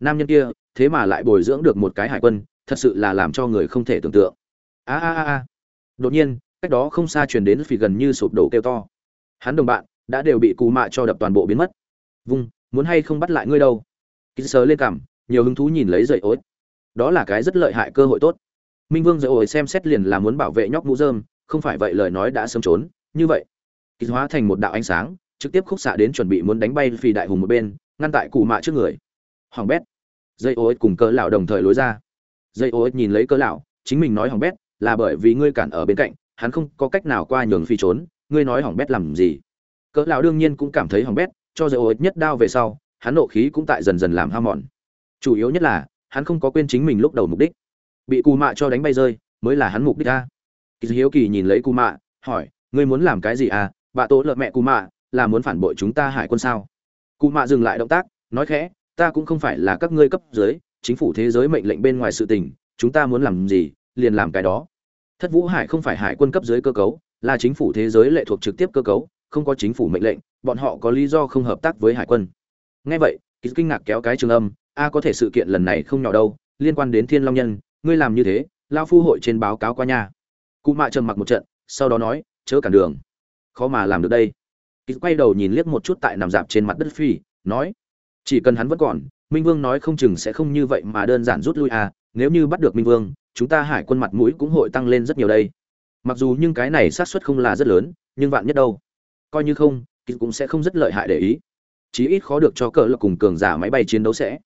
nam nhân kia, thế mà lại bồi dưỡng được một cái hải quân, thật sự là làm cho người không thể tưởng tượng. A a a a. Đột nhiên, cách đó không xa truyền đến phì gần như sụp đổ kêu to. Hắn đồng bạn, đã đều bị cù mạ cho đập toàn bộ biến mất. Vung, muốn hay không bắt lại ngươi đâu? Ký sớ lên cảm, nhiều hứng thú nhìn lấy dậy ối đó là cái rất lợi hại cơ hội tốt. Minh vương dậy ối xem xét liền là muốn bảo vệ nhóc mũ dơm không phải vậy lời nói đã sớm trốn, như vậy, kỳ hóa thành một đạo ánh sáng, trực tiếp khúc xạ đến chuẩn bị muốn đánh bay phi đại hùng một bên, ngăn tại cụ mạ trước người. Hoàng bét. Dây ô ích cùng cỡ lão đồng thời lối ra. Dây ô ích nhìn lấy cỡ lão, chính mình nói hoàng bét, là bởi vì ngươi cản ở bên cạnh, hắn không có cách nào qua nhường phi trốn, ngươi nói hoàng bét làm gì? Cỡ lão đương nhiên cũng cảm thấy hoàng bét, cho dây ô ích nhất đao về sau, hắn nộ khí cũng tại dần dần làm hao mòn. Chủ yếu nhất là, hắn không có quên chính mình lúc đầu mục đích. Bị cù mạ cho đánh bay rơi, mới là hắn mục đích a hiếu kỳ nhìn lấy cù mạ, hỏi, ngươi muốn làm cái gì à? Bà tố lợ mẹ cù mạ, là muốn phản bội chúng ta hải quân sao? Cụ mạ dừng lại động tác, nói khẽ, ta cũng không phải là các ngươi cấp dưới, chính phủ thế giới mệnh lệnh bên ngoài sự tình, chúng ta muốn làm gì, liền làm cái đó. Thất vũ hải không phải hải quân cấp dưới cơ cấu, là chính phủ thế giới lệ thuộc trực tiếp cơ cấu, không có chính phủ mệnh lệnh, bọn họ có lý do không hợp tác với hải quân. Ngay vậy kỳ kinh ngạc kéo cái trường âm, a, có thể sự kiện lần này không nhỏ đâu, liên quan đến thiên long nhân, ngươi làm như thế lao phu hội trên báo cáo qua nhà cụ mạ trầm mặc một trận sau đó nói chớ cản đường. Khó mà làm được đây. Kịch quay đầu nhìn liếc một chút tại nằm dạp trên mặt đất phi, nói: chỉ cần hắn vẫn còn minh vương nói không chừng sẽ không như vậy mà đơn giản rút lui à nếu như bắt được minh vương chúng ta hải quân mặt mũi cũng hội tăng lên rất nhiều đây. Mặc dù nhưng cái này xác suất không là rất lớn nhưng vạn nhất đâu. Coi như không thì cũng sẽ không rất lợi hại để ý. Chí ít khó được cho cờ là cùng cường giả máy bay chiến đấu sẽ.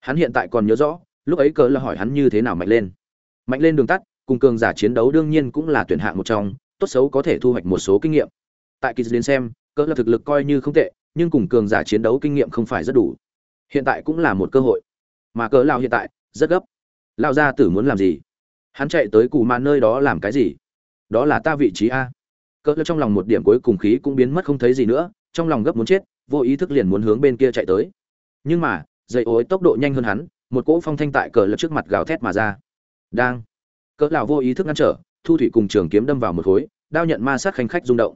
Hắn hiện tại còn nhớ rõ lúc ấy cờ là hỏi hắn như thế nào mạnh lên. Mạnh lên đường tắt cùng cường giả chiến đấu đương nhiên cũng là tuyển hạng một trong, tốt xấu có thể thu hoạch một số kinh nghiệm. Tại kỳ đến xem cỡ là thực lực coi như không tệ, nhưng cùng cường giả chiến đấu kinh nghiệm không phải rất đủ. Hiện tại cũng là một cơ hội. Mà cỡ lao hiện tại, rất gấp. Lao gia tử muốn làm gì? Hắn chạy tới cù mạn nơi đó làm cái gì? Đó là ta vị trí a. Cỡ trong lòng một điểm cuối cùng khí cũng biến mất không thấy gì nữa, trong lòng gấp muốn chết, vô ý thức liền muốn hướng bên kia chạy tới. Nhưng mà dây ối tốc độ nhanh hơn hắn, một cỗ phong thanh tại cờ lật trước mặt gào thét mà ra. Đang cỡ lão vô ý thức ngăn trở, thu thủy cùng trường kiếm đâm vào một khối, đao nhận ma sát khanh khách rung động.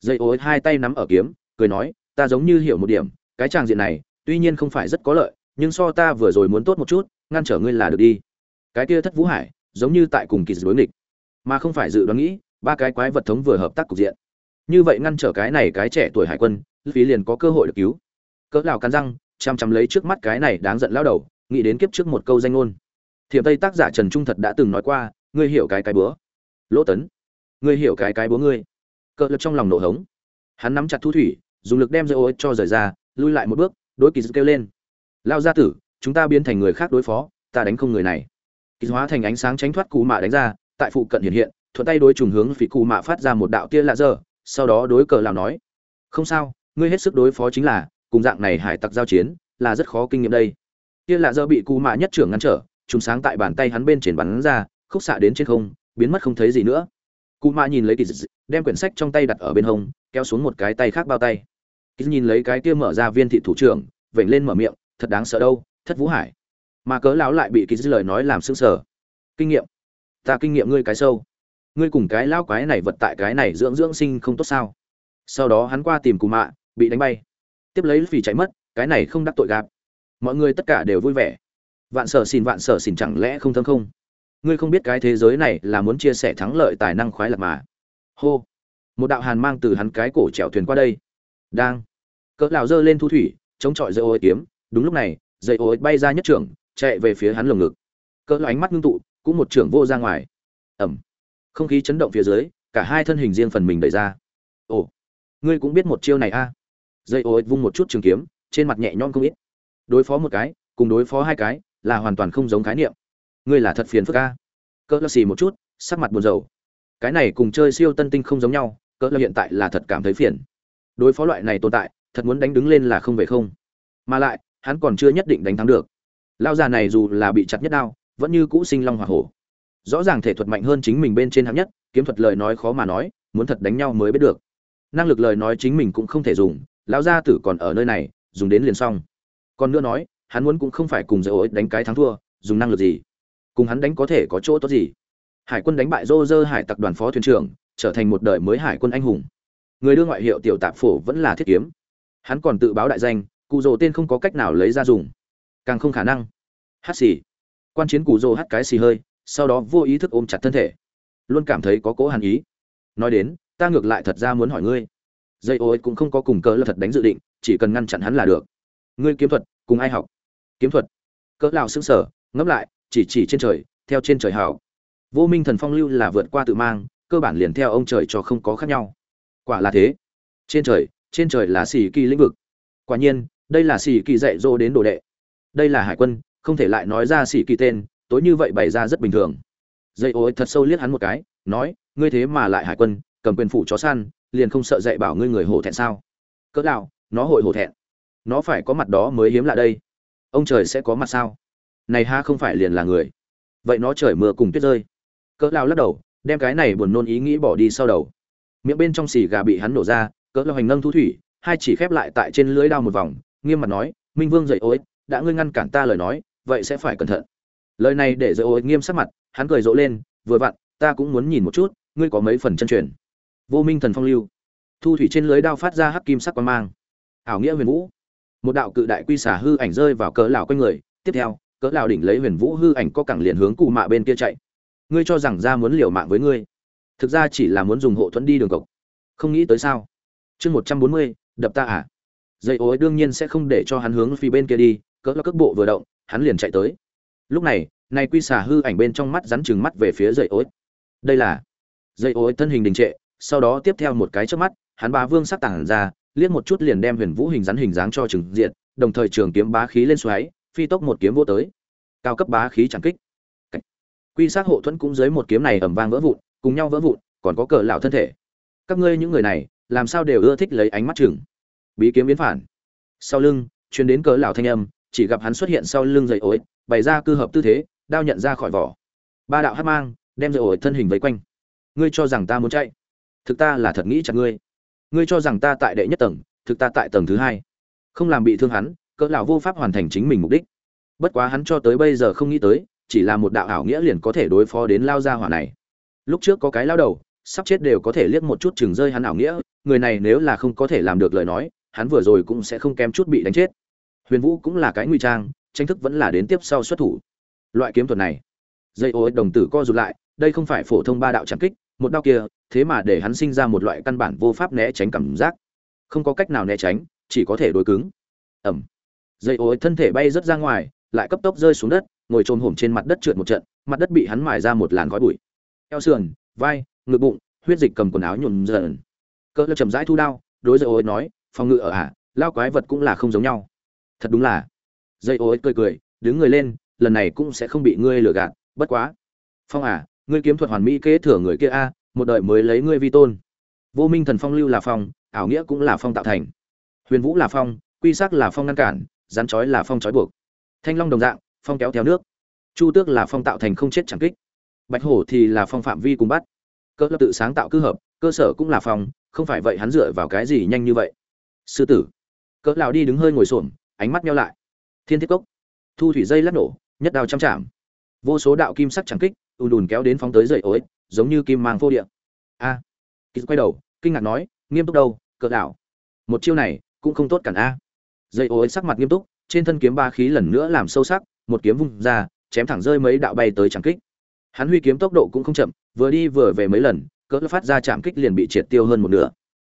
Dây ối hai tay nắm ở kiếm, cười nói, ta giống như hiểu một điểm, cái tràng diện này, tuy nhiên không phải rất có lợi, nhưng so ta vừa rồi muốn tốt một chút, ngăn trở ngươi là được đi. Cái kia thất vũ hải, giống như tại cùng kỳ đối nghịch, mà không phải dự đoán nghĩ, ba cái quái vật thống vừa hợp tác cục diện. Như vậy ngăn trở cái này cái trẻ tuổi hải quân phí liền có cơ hội được cứu. Cỡ lão cắn răng, chăm chăm lấy trước mắt cái này đáng giận lao đầu, nghĩ đến kiếp trước một câu danh ngôn. Thiệp tây tác giả trần trung thật đã từng nói qua ngươi hiểu cái cái búa. Lỗ tấn, ngươi hiểu cái cái búa ngươi. Cỡ lực trong lòng nổ hống. Hắn nắm chặt thu thủy, dùng lực đem dây ô cho rời ra, lui lại một bước, đối kỳ kêu lên. Lao gia tử, chúng ta biến thành người khác đối phó, ta đánh không người này. Kỳ hóa thành ánh sáng tránh thoát cù mạ đánh ra, tại phụ cận hiện hiện, thuận tay đối trùng hướng phỉ cù mạ phát ra một đạo tia lạ dơ, sau đó đối cờ lão nói, không sao, ngươi hết sức đối phó chính là, cùng dạng này hải tặc giao chiến, là rất khó kinh nghiệm đây. Tia lạ dơ bị cù mạ nhất trưởng ngăn trở, trùng sáng tại bàn tay hắn bên trên bắn ra khúc xạ đến trên không, biến mất không thấy gì nữa. Cụ mạ nhìn lấy kỳ dị đem quyển sách trong tay đặt ở bên hông, kéo xuống một cái tay khác bao tay. Kỳ nhìn lấy cái kia mở ra viên thị thủ trưởng, vểnh lên mở miệng, thật đáng sợ đâu, thất vũ hải. Mà cớ lão lại bị kỳ dị lời nói làm sững sờ. Kinh nghiệm, ta kinh nghiệm ngươi cái sâu. Ngươi cùng cái lão quái này vật tại cái này dưỡng dưỡng sinh không tốt sao? Sau đó hắn qua tìm cú mạ, bị đánh bay. Tiếp lấy vì chạy mất, cái này không đắc tội gạp mọi người tất cả đều vui vẻ. Vạn sở xin vạn sở xin chẳng lẽ không thâm không? Ngươi không biết cái thế giới này là muốn chia sẻ thắng lợi tài năng khoái lạc mà. Hô. Một đạo hàn mang từ hắn cái cổ trèo thuyền qua đây. Đang. Cỡ lão giơ lên thu thủy, chống chọi dây ô kiếm. Đúng lúc này, dây ô bay ra nhất trưởng, chạy về phía hắn lồng ngực. Cỡ lão ánh mắt ngưng tụ, cũng một trưởng vô ra ngoài. Ẩm. Không khí chấn động phía dưới, cả hai thân hình riêng phần mình đẩy ra. Ồ. Ngươi cũng biết một chiêu này a. À? dây ô vung một chút trường kiếm, trên mặt nhẹ nhõm không ít. Đối phó một cái, cùng đối phó hai cái, là hoàn toàn không giống khái niệm ngươi là thật phiền phức a. Cỡ lơ xì một chút, sắc mặt buồn rầu. Cái này cùng chơi siêu tân tinh không giống nhau, cỡ lơ hiện tại là thật cảm thấy phiền. Đối phó loại này tồn tại, thật muốn đánh đứng lên là không về không. Mà lại, hắn còn chưa nhất định đánh thắng được. Lao già này dù là bị chặt nhất đao, vẫn như cũ sinh long hỏa hổ. Rõ ràng thể thuật mạnh hơn chính mình bên trên hạng nhất, kiếm thuật lời nói khó mà nói, muốn thật đánh nhau mới biết được. Năng lực lời nói chính mình cũng không thể dùng, lão gia tử còn ở nơi này, dùng đến liền xong. Còn nữa nói, hắn muốn cũng không phải cùng dỡ ối đánh cái thắng thua, dùng năng lực gì? Cùng hắn đánh có thể có chỗ tốt gì. Hải quân đánh bại rô rơ hải tặc đoàn phó thuyền trưởng, trở thành một đời mới hải quân anh hùng. Người đưa ngoại hiệu tiểu tạp phổ vẫn là thiết kiếm. Hắn còn tự báo đại danh, cụ rồ tên không có cách nào lấy ra dùng. Càng không khả năng. Hát xì. Quan chiến cụ rồ hát cái xì hơi, sau đó vô ý thức ôm chặt thân thể. Luôn cảm thấy có cố hàn ý. Nói đến, ta ngược lại thật ra muốn hỏi ngươi. Dây ô cũng không có cùng cỡ là thật đánh dự định, chỉ cần ngăn chặn hắn là được. Ngươi kiếm thuật, cùng ai học? Kiếm thuật. Cỡ lão xứng sờ, ngẫm lại chỉ chỉ trên trời, theo trên trời hảo vô minh thần phong lưu là vượt qua tự mang, cơ bản liền theo ông trời cho không có khác nhau. Quả là thế. Trên trời trên trời là xì kỳ lĩnh vực. Quả nhiên, đây là xì kỳ dạy dỗ đến đồ đệ. Đây là hải quân, không thể lại nói ra xì kỳ tên, tối như vậy bày ra rất bình thường. Dây ối thật sâu liếc hắn một cái, nói, ngươi thế mà lại hải quân, cầm quyền phủ chó săn, liền không sợ dạy bảo ngươi người hổ thẹn sao? Cỡ nào, nó hội hổ thẹn. Nó phải có mặt đó mới hiếm lạ đây. Ông trời sẽ có mặt sao? Này ha không phải liền là người. Vậy nó trời mưa cùng tuyết rơi. Cỡ lao lắc đầu, đem cái này buồn nôn ý nghĩ bỏ đi sau đầu. Miệng bên trong xì gà bị hắn nổ ra, cỡ lao hành nâng thu thủy, hai chỉ khép lại tại trên lưới đao một vòng, nghiêm mặt nói, minh vương dậy ối đã ngươi ngăn cản ta lời nói, vậy sẽ phải cẩn thận. Lời này để dậy ối nghiêm sắc mặt, hắn cười rộ lên, vừa vặn, ta cũng muốn nhìn một chút, ngươi có mấy phần chân truyền. Vô minh thần phong lưu. Thu thủy trên lưới đao phát ra hắc kim sắc quan mang. Ảo nghĩa huyền vũ. Một đạo cự đại quy xả hư ảnh rơi vào cỡ lão quanh người, tiếp theo cỡ lão đỉnh lấy huyền vũ hư ảnh có cẳng liền hướng cụ mạ bên kia chạy. Ngươi cho rằng ra muốn liều mạng với ngươi. Thực ra chỉ là muốn dùng hộ thuẫn đi đường cộc. Không nghĩ tới sao? Chương một trăm bốn mươi, đập ta à? Dây ối đương nhiên sẽ không để cho hắn hướng phía bên kia đi, cỡ lão cước bộ vừa động, hắn liền chạy tới. Lúc này này quy xà hư ảnh bên trong mắt rắn chừng mắt về phía dây ối. Đây là dây ối thân hình đình trệ, sau đó tiếp theo một cái trước mắt, hắn bá vương sắc tảng ra, liếc một chút liền đem huyền vũ hình rắn hình dáng cho trừng diện, đồng thời trường kiếm bá khí lên xoáy phi tốc một kiếm vô tới. Cao cấp bá khí chẳng kích. Quy sát hộ thuẫn cũng dưới một kiếm này ầm vang vỡ vụn, cùng nhau vỡ vụn, còn có cờ lão thân thể. Các ngươi những người này, làm sao đều ưa thích lấy ánh mắt chừng. Bí kiếm biến phản. Sau lưng, truyền đến cờ lão thanh âm, chỉ gặp hắn xuất hiện sau lưng dậy ối, bày ra cư hợp tư thế, đao nhận ra khỏi vỏ. Ba đạo hát mang, đem dậy ối thân hình vây quanh. Ngươi cho rằng ta muốn chạy? Thực ta là thật nghĩ chặt ngươi. Ngươi cho rằng ta tại đệ nhất tầng, thực ta tại tầng thứ hai. Không làm bị thương hắn cỡ lão vô pháp hoàn thành chính mình mục đích. Bất quá hắn cho tới bây giờ không nghĩ tới, chỉ là một đạo ảo nghĩa liền có thể đối phó đến lao gia hỏa này. Lúc trước có cái lao đầu, sắp chết đều có thể liếc một chút chừng rơi hắn ảo nghĩa, người này nếu là không có thể làm được lời nói, hắn vừa rồi cũng sẽ không kém chút bị đánh chết. Huyền vũ cũng là cái nguy trang, tranh thức vẫn là đến tiếp sau xuất thủ. Loại kiếm thuật này, dây ô đồng tử co rụt lại, đây không phải phổ thông ba đạo trảm kích, một đao kia, thế mà để hắn sinh ra một loại căn bản vô pháp né tránh cảm giác. Không có cách nào né tránh, chỉ có thể đối cứng. Ẩm dây ối thân thể bay rớt ra ngoài, lại cấp tốc rơi xuống đất, ngồi trồm hổm trên mặt đất trượt một trận, mặt đất bị hắn mài ra một làn khói bụi. Eo sườn, vai, ngực bụng, huyết dịch cầm quần áo nhuộm dần. Cỡ chậm rãi thu đao, đối dây ối nói, phòng ngự ở ả lao quái vật cũng là không giống nhau. Thật đúng là. Dây ối cười cười, đứng người lên, lần này cũng sẽ không bị ngươi lừa gạt, bất quá. Phong à ngươi kiếm thuật hoàn mỹ kế thừa người kia a, một đời mới lấy ngươi vi tôn. Vô minh thần phong lưu là phong, ảo nghĩa cũng là phong tạo thành. Huyền vũ là phong, quy sắc là phong ngăn cản rắn chói là phong chói buộc. Thanh long đồng dạng, phong kéo theo nước. Chu tước là phong tạo thành không chết chẳng kích. Bạch hổ thì là phong phạm vi cùng bắt. Cơ lập tự sáng tạo cư hợp, cơ sở cũng là phong, không phải vậy hắn dựa vào cái gì nhanh như vậy? Sư tử. Cỡ lão đi đứng hơi ngồi xổm, ánh mắt nheo lại. Thiên thiết cốc. Thu thủy dây lắc nổ, nhất đao trăm chạm. Vô số đạo kim sắc chẳng kích, ùn ùn kéo đến phóng tới dậy ối, giống như kim mang vô địa. A. À. quay đầu, kinh ngạc nói, nghiêm túc đâu, cỡ đảo một chiêu này, cũng không tốt cản a dây ô ấy sắc mặt nghiêm túc, trên thân kiếm ba khí lần nữa làm sâu sắc, một kiếm vung ra, chém thẳng rơi mấy đạo bay tới chẳng kích. Hắn huy kiếm tốc độ cũng không chậm, vừa đi vừa về mấy lần, cỡ phát ra chạm kích liền bị triệt tiêu hơn một nửa.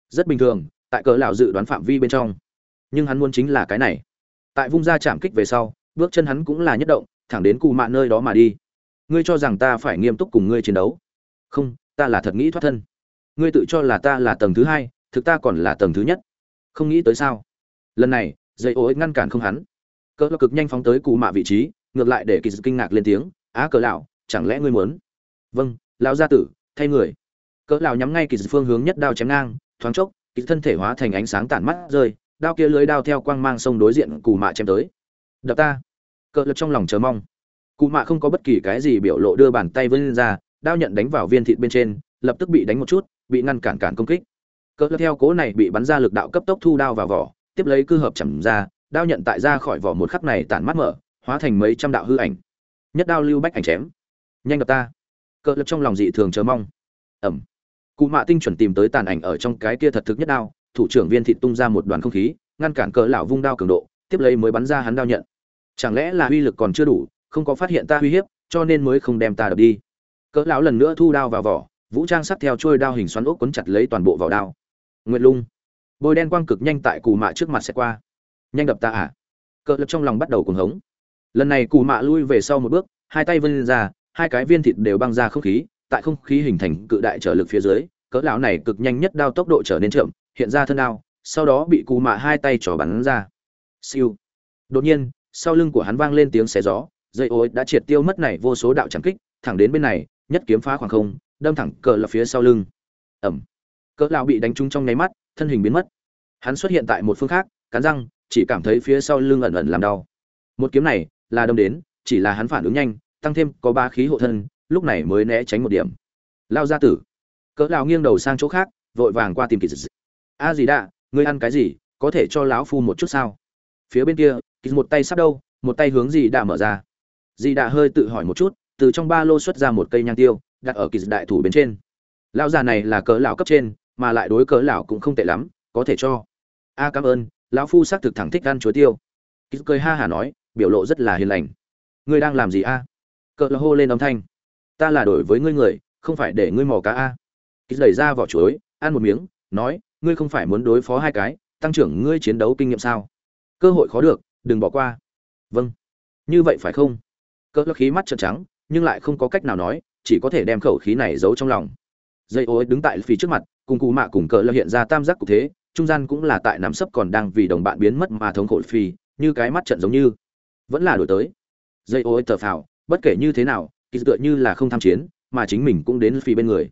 Rất bình thường, tại cỡ lão dự đoán phạm vi bên trong. Nhưng hắn muốn chính là cái này. Tại vung ra chạm kích về sau, bước chân hắn cũng là nhất động, thẳng đến cù mạ nơi đó mà đi. Ngươi cho rằng ta phải nghiêm túc cùng ngươi chiến đấu? Không, ta là thật nghĩ thoát thân. Ngươi tự cho là ta là tầng thứ hai, thực ta còn là tầng thứ nhất. Không nghĩ tới sao? Lần này dây ô ngăn cản không hắn. Cỡ cực nhanh phóng tới cù mạ vị trí, ngược lại để kỳ dự kinh ngạc lên tiếng, á cỡ lão, chẳng lẽ ngươi muốn? Vâng lão gia tử, thay người. Cỡ lão nhắm ngay kỳ dự phương hướng nhất đao chém ngang, thoáng chốc, kỳ thân thể hóa thành ánh sáng tản mắt rơi, đao kia lưới đao theo quang mang sông đối diện cù mạ chém tới. Đập ta. Cỡ lực trong lòng chờ mong. Cụ mạ không có bất kỳ cái gì biểu lộ đưa bàn tay vươn ra, đao nhận đánh vào viên thịt bên trên, lập tức bị đánh một chút, bị ngăn cản cản công kích. Cỡ theo cố này bị bắn ra lực đạo cấp tốc thu đao vào vỏ tiếp lấy cư hợp chầm ra, đao nhận tại ra khỏi vỏ một khắc này tản mắt mở, hóa thành mấy trăm đạo hư ảnh. Nhất đao lưu bách ảnh chém. Nhanh gặp ta. Cỡ lực trong lòng dị thường chờ mong. Ẩm. Cụ mạ tinh chuẩn tìm tới tàn ảnh ở trong cái kia thật thực nhất đao, thủ trưởng viên thịt tung ra một đoàn không khí, ngăn cản cỡ lão vung đao cường độ, tiếp lấy mới bắn ra hắn đao nhận. Chẳng lẽ là uy lực còn chưa đủ, không có phát hiện ta uy hiếp, cho nên mới không đem ta đập đi. Cỡ lão lần nữa thu đao vào vỏ, vũ trang sắt theo trôi đao hình xoắn ốc quấn chặt lấy toàn bộ vào đao. Nguyệt lung bôi đen quang cực nhanh tại cù mạ trước mặt sẽ qua. Nhanh đập ta à? Cỡ lập trong lòng bắt đầu cuồng hống. Lần này cù mạ lui về sau một bước, hai tay vươn ra, hai cái viên thịt đều băng ra không khí, tại không khí hình thành cự đại trở lực phía dưới, cỡ lão này cực nhanh nhất đao tốc độ trở nên chậm, hiện ra thân đao, sau đó bị cù mạ hai tay trò bắn ra. Siêu. Đột nhiên, sau lưng của hắn vang lên tiếng xé gió, dây ối đã triệt tiêu mất này vô số đạo chẳng kích, thẳng đến bên này, nhất kiếm phá khoảng không, đâm thẳng cờ lập phía sau lưng. Ẩm cỡ lão bị đánh trúng trong nháy mắt, thân hình biến mất hắn xuất hiện tại một phương khác cắn răng chỉ cảm thấy phía sau lưng ẩn ẩn làm đau. Một kiếm này là đâm đến chỉ là hắn phản ứng nhanh tăng thêm có ba khí hộ thân lúc này mới né tránh một điểm. Lao ra tử. Cỡ lão nghiêng đầu sang chỗ khác vội vàng qua tìm kỳ dị a gì đạ, ngươi ăn cái gì có thể cho lão phu một chút sao? Phía bên kia kỳ một tay sắp đâu một tay hướng gì đạ mở ra. Dì đạ hơi tự hỏi một chút từ trong ba lô xuất ra một cây nhang tiêu đặt ở kỳ đại thủ bên trên. Lão già này là cỡ lão cấp trên mà lại đối cỡ lão cũng không tệ lắm có thể cho a, cảm ơn, lão phu xác thực thẳng thích ăn chuối tiêu. Kýt cười ha hả nói, biểu lộ rất là hiền lành. Ngươi đang làm gì a? Cỡ lão hô lên âm thanh. Ta là đổi với ngươi người, không phải để ngươi mò cá a. Kýt đẩy ra vỏ chuối, ăn một miếng, nói, ngươi không phải muốn đối phó hai cái, tăng trưởng ngươi chiến đấu kinh nghiệm sao? Cơ hội khó được, đừng bỏ qua. Vâng. Như vậy phải không? Cỡ lắc khí mắt trợn trắng, nhưng lại không có cách nào nói, chỉ có thể đem khẩu khí này giấu trong lòng. Dây ô đứng tại phía trước mặt, cùng cụ mạ cùng cỡ là hiện ra tam giác cục thế trung gian cũng là tại nắm sấp còn đang vì đồng bạn biến mất mà thống khổ phi như cái mắt trận giống như. Vẫn là đổi tới. Dây ô tờ phào, bất kể như thế nào, kỳ tựa như là không tham chiến, mà chính mình cũng đến phi bên người.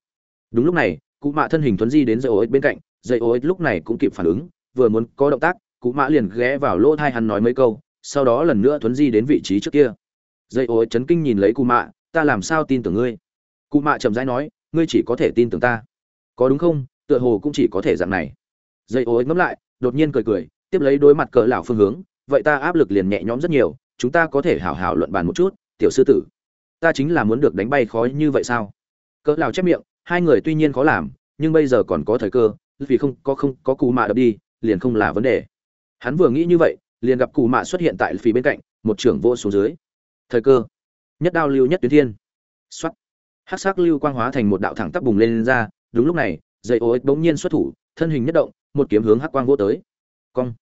Đúng lúc này, cụ mạ thân hình thuấn di đến dây ô bên cạnh, dây ô lúc này cũng kịp phản ứng, vừa muốn có động tác, cụ mạ liền ghé vào lỗ thai hắn nói mấy câu, sau đó lần nữa thuấn di đến vị trí trước kia. Dây ô chấn kinh nhìn lấy cụ mạ, ta làm sao tin tưởng ngươi? Cụ mạ chậm rãi nói, ngươi chỉ có thể tin tưởng ta. Có đúng không? Tựa hồ cũng chỉ có thể dạng này dây ô ngẫm lại đột nhiên cười cười tiếp lấy đối mặt cỡ lão phương hướng vậy ta áp lực liền nhẹ nhõm rất nhiều chúng ta có thể hảo hảo luận bàn một chút tiểu sư tử. Ta chính là muốn được đánh bay khói như vậy sao? Cỡ lão chép miệng hai người tuy nhiên khó làm nhưng bây giờ còn có thời cơ vì không có không có cù mạ đập đi liền không là vấn đề. Hắn vừa nghĩ như vậy liền gặp cù mạ xuất hiện tại phía bên cạnh một trưởng vô xuống dưới. Thời cơ. Nhất đao lưu nhất tuyến thiên. Xuất hắc sắc lưu quang hóa thành một đạo thẳng tắp bùng lên, lên ra đúng lúc này dây ô ích bỗng nhiên xuất thủ thân hình nhất động một kiếm hướng hắc quang vô tới. Cong.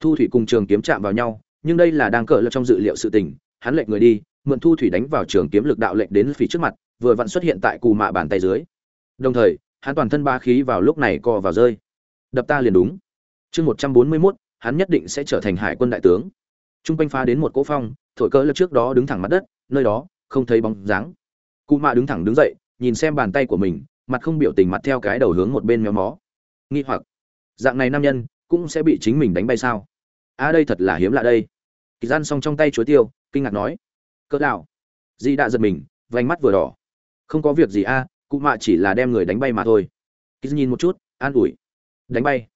Thu thủy cùng trường kiếm chạm vào nhau, nhưng đây là đang cỡ lập trong dự liệu sự tình, hắn lệnh người đi, mượn thu thủy đánh vào trường kiếm lực đạo lệnh đến phía trước mặt, vừa vặn xuất hiện tại cù mạ bàn tay dưới. Đồng thời, hắn toàn thân ba khí vào lúc này co vào rơi. Đập ta liền đúng. Chương một trăm bốn mươi mốt, hắn nhất định sẽ trở thành hải quân đại tướng. Trung quanh phá đến một cỗ phong, thổi cỡ lập trước đó đứng thẳng mặt đất, nơi đó, không thấy bóng dáng. Cụ mạ đứng thẳng đứng dậy, nhìn xem bàn tay của mình, mặt không biểu tình mặt theo cái đầu hướng một bên méo mó. Nghi hoặc dạng này nam nhân cũng sẽ bị chính mình đánh bay sao? A à đây thật là hiếm lạ đây. Kỳ gian xong trong tay chuối tiêu, kinh ngạc nói. Cỡ đạo di đã giật mình, vành mắt vừa đỏ. Không có việc gì a cụ mạ chỉ là đem người đánh bay mà thôi. Kỳ nhìn một chút, an ủi. Đánh bay.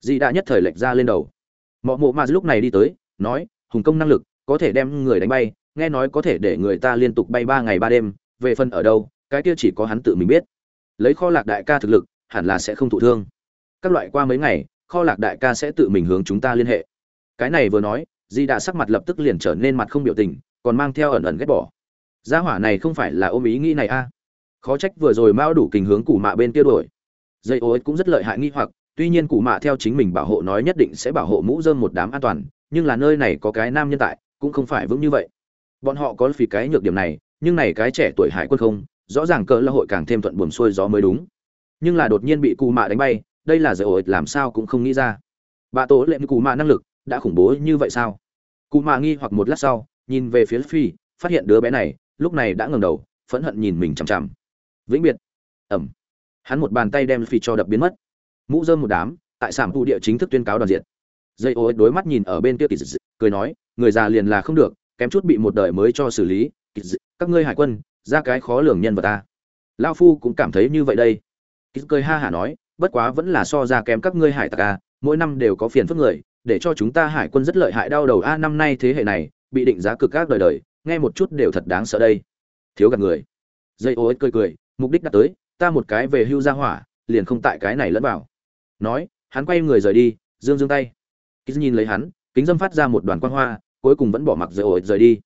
Di đã nhất thời lệch ra lên đầu. Mọ mộ mà lúc này đi tới, nói, hùng công năng lực, có thể đem người đánh bay, nghe nói có thể để người ta liên tục bay ba ngày ba đêm, về phần ở đâu, cái kia chỉ có hắn tự mình biết. Lấy kho lạc đại ca thực lực, hẳn là sẽ không thụ thương các loại qua mấy ngày, kho lạc đại ca sẽ tự mình hướng chúng ta liên hệ. Cái này vừa nói, di đã sắc mặt lập tức liền trở nên mặt không biểu tình, còn mang theo ẩn ẩn ghét bỏ. Gia hỏa này không phải là ôm ý nghĩ này a khó trách vừa rồi mao đủ kình hướng cụ mạ bên kia đổi dây ô cũng rất lợi hại nghi hoặc, tuy nhiên cụ mạ theo chính mình bảo hộ nói nhất định sẽ bảo hộ mũ dơm một đám an toàn, nhưng là nơi này có cái nam nhân tại, cũng không phải vững như vậy. Bọn họ có vì cái nhược điểm này, nhưng này cái trẻ tuổi hải quân không, rõ ràng cỡ là hội càng thêm thuận buồm xuôi gió mới đúng. Nhưng là đột nhiên bị cụ mạ đánh bay đây là dây ổi, làm sao cũng không nghĩ ra. Bà tổ lệnh cụ mạ năng lực đã khủng bố như vậy sao? Cụ mạ nghi hoặc một lát sau, nhìn về phía phi, phát hiện đứa bé này lúc này đã ngẩng đầu, phẫn hận nhìn mình chằm chằm. Vĩnh biệt. Ẩm. Hắn một bàn tay đem phi cho đập biến mất. Mũ dơm một đám, tại sảm tu địa chính thức tuyên cáo đoàn diện. Dây ô đối mắt nhìn ở bên kia kỳ dị, cười nói, người già liền là không được, kém chút bị một đời mới cho xử lý. Kỳ dị, các ngươi hải quân, ra cái khó lường nhân vật ta. Lao phu cũng cảm thấy như vậy đây. Kỳ cười ha hả nói bất quá vẫn là so ra kém các ngươi hải tặc a mỗi năm đều có phiền phức người, để cho chúng ta hải quân rất lợi hại đau đầu a, năm nay thế hệ này, bị định giá cực các đời đời, nghe một chút đều thật đáng sợ đây. Thiếu gặp người. Dây ô ích cười cười, mục đích đã tới, ta một cái về hưu ra hỏa, liền không tại cái này lẫn vào. Nói, hắn quay người rời đi, dương dương tay. Kýt nhìn lấy hắn, kính dâm phát ra một đoàn quan hoa, cuối cùng vẫn bỏ mặc dây ô ích rời đi.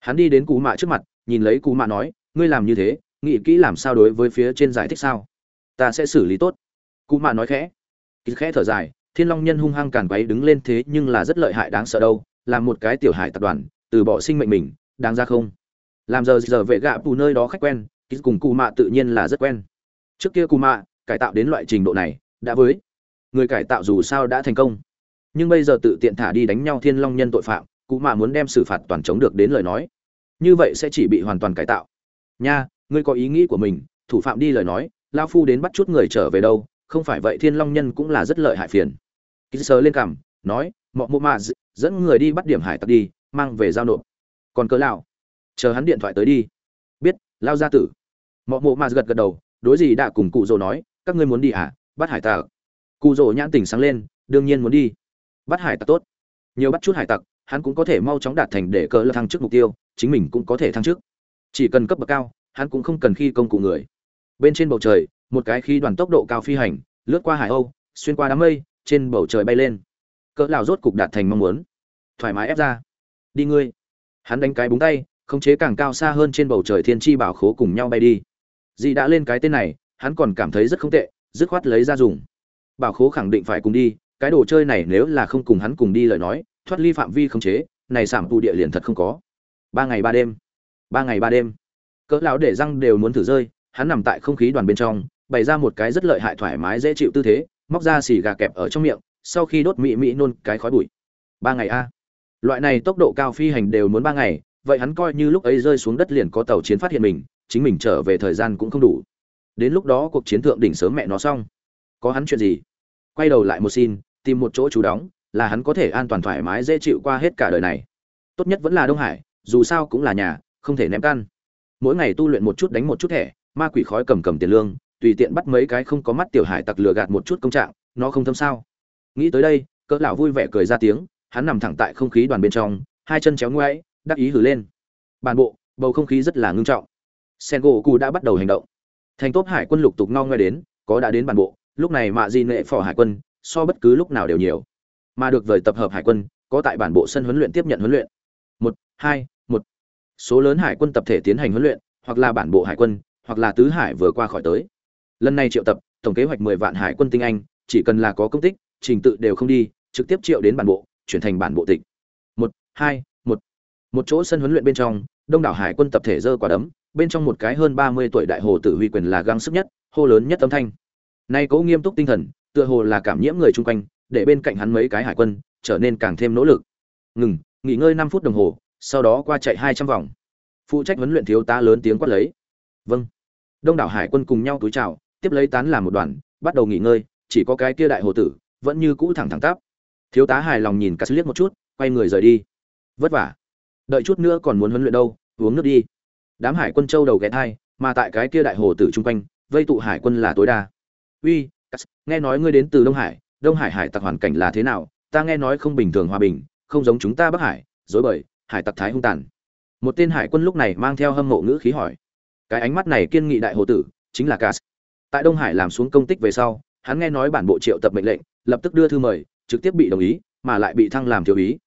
Hắn đi đến cú mạ trước mặt, nhìn lấy cú mạ nói, ngươi làm như thế, nghĩ kỹ làm sao đối với phía trên giải thích sao? Ta sẽ xử lý tốt cụ mạ nói khẽ. Kýt khẽ thở dài, thiên long nhân hung hăng càn quấy đứng lên thế nhưng là rất lợi hại đáng sợ đâu làm một cái tiểu hải tập đoàn, từ bỏ sinh mệnh mình, đáng ra không? Làm giờ giờ vệ gạ bù nơi đó khách quen kýt cùng cụ mạ tự nhiên là rất quen. Trước kia cụ mạ cải tạo đến loại trình độ này, đã với người cải tạo dù sao đã thành công. Nhưng bây giờ tự tiện thả đi đánh nhau thiên long nhân tội phạm cụ mạ muốn đem xử phạt toàn chống được đến lời nói. Như vậy sẽ chỉ bị hoàn toàn cải tạo. Nha, ngươi có ý nghĩ của mình, thủ phạm đi lời nói, lao phu đến bắt chút người trở về đâu không phải vậy thiên long nhân cũng là rất lợi hại phiền. Ký sờ lên cằm, nói, mọ mộ mạ dẫn người đi bắt điểm hải tặc đi, mang về giao nộp. Còn cớ lão, chờ hắn điện thoại tới đi. Biết lao gia tử. Mọ mộ mạ gật gật đầu, đối gì đã cùng cụ rồ nói, các ngươi muốn đi à? Bắt hải tặc. Cụ rồ nhãn tỉnh sáng lên, đương nhiên muốn đi. Bắt hải tặc tốt. Nhiều bắt chút hải tặc, hắn cũng có thể mau chóng đạt thành để cờ lơ thăng chức mục tiêu, chính mình cũng có thể thăng chức. Chỉ cần cấp bậc cao, hắn cũng không cần khi công cụ người. Bên trên bầu trời một cái khí đoàn tốc độ cao phi hành, lướt qua hải âu, xuyên qua đám mây, trên bầu trời bay lên. Cỡ lão rốt cục đạt thành mong muốn. Thoải mái ép ra. Đi ngươi. Hắn đánh cái búng tay, khống chế càng cao xa hơn trên bầu trời thiên chi bảo khố cùng nhau bay đi. Dị đã lên cái tên này, hắn còn cảm thấy rất không tệ, dứt khoát lấy ra dùng. Bảo khố khẳng định phải cùng đi, cái đồ chơi này nếu là không cùng hắn cùng đi lời nói, thoát ly phạm vi khống chế, này sảm tu địa liền thật không có. Ba ngày ba đêm. Ba ngày ba đêm. Cỡ lão để răng đều muốn thử rơi, hắn nằm tại không khí đoàn bên trong bày ra một cái rất lợi hại thoải mái dễ chịu tư thế, móc ra xì gà kẹp ở trong miệng, sau khi đốt mị mị nôn cái khói bụi. Ba ngày a. Loại này tốc độ cao phi hành đều muốn ba ngày, vậy hắn coi như lúc ấy rơi xuống đất liền có tàu chiến phát hiện mình, chính mình trở về thời gian cũng không đủ. Đến lúc đó cuộc chiến thượng đỉnh sớm mẹ nó xong. Có hắn chuyện gì? Quay đầu lại một xin, tìm một chỗ trú đóng, là hắn có thể an toàn thoải mái dễ chịu qua hết cả đời này. Tốt nhất vẫn là đông hải, dù sao cũng là nhà, không thể ném căn mỗi ngày tu luyện một chút đánh một chút thẻ, ma quỷ khói cầm cầm tiền lương tùy tiện bắt mấy cái không có mắt tiểu hải tặc lừa gạt một chút công trạng, nó không thâm sao. Nghĩ tới đây, cỡ lão vui vẻ cười ra tiếng, hắn nằm thẳng tại không khí đoàn bên trong, hai chân chéo ngoáy, đắc ý hử lên. Bản bộ, bầu không khí rất là ngưng trọng. Sen gỗ cụ đã bắt đầu hành động. Thành tốt hải quân lục tục ngao ngoe đến, có đã đến bản bộ, lúc này mạ di nệ phò hải quân, so bất cứ lúc nào đều nhiều. Mà được vời tập hợp hải quân, có tại bản bộ sân huấn luyện tiếp nhận huấn luyện. Một, hai, một. Số lớn hải quân tập thể tiến hành huấn luyện, hoặc là bản bộ hải quân, hoặc là tứ hải vừa qua khỏi tới lần này triệu tập, tổng kế hoạch mười vạn hải quân tinh anh, chỉ cần là có công tích, trình tự đều không đi, trực tiếp triệu đến bản bộ, chuyển thành bản bộ tịch. Một, hai, một. Một chỗ sân huấn luyện bên trong, đông đảo hải quân tập thể dơ quả đấm, bên trong một cái hơn ba mươi tuổi đại hồ tử huy quyền là gắng sức nhất, hô lớn nhất âm thanh. Nay cố nghiêm túc tinh thần, tựa hồ là cảm nhiễm người chung quanh, để bên cạnh hắn mấy cái hải quân, trở nên càng thêm nỗ lực. Ngừng, nghỉ ngơi năm phút đồng hồ, sau đó qua chạy hai trăm vòng. Phụ trách huấn luyện thiếu tá lớn tiếng quát lấy. Vâng. Đông đảo hải quân cùng nhau túi chào tiếp lấy tán làm một đoàn bắt đầu nghỉ ngơi chỉ có cái kia đại hồ tử vẫn như cũ thẳng thẳng tắp. Thiếu tá hài lòng nhìn cắt liếc một chút quay người rời đi. Vất vả. Đợi chút nữa còn muốn huấn luyện đâu uống nước đi. Đám hải quân châu đầu ghé hai, mà tại cái kia đại hồ tử trung quanh vây tụ hải quân là tối đa. Uy nghe nói ngươi đến từ đông hải đông hải hải tặc hoàn cảnh là thế nào? Ta nghe nói không bình thường hòa bình không giống chúng ta bắc hải dối bời hải tặc thái hung tàn. Một tên hải quân lúc này mang theo hâm mộ ngữ khí hỏi. Cái ánh mắt này kiên nghị đại hồ tử chính là Cass tại đông hải làm xuống công tích về sau, hắn nghe nói bản bộ triệu tập mệnh lệnh, lập tức đưa thư mời, trực tiếp bị đồng ý, mà lại bị thăng làm thiếu ý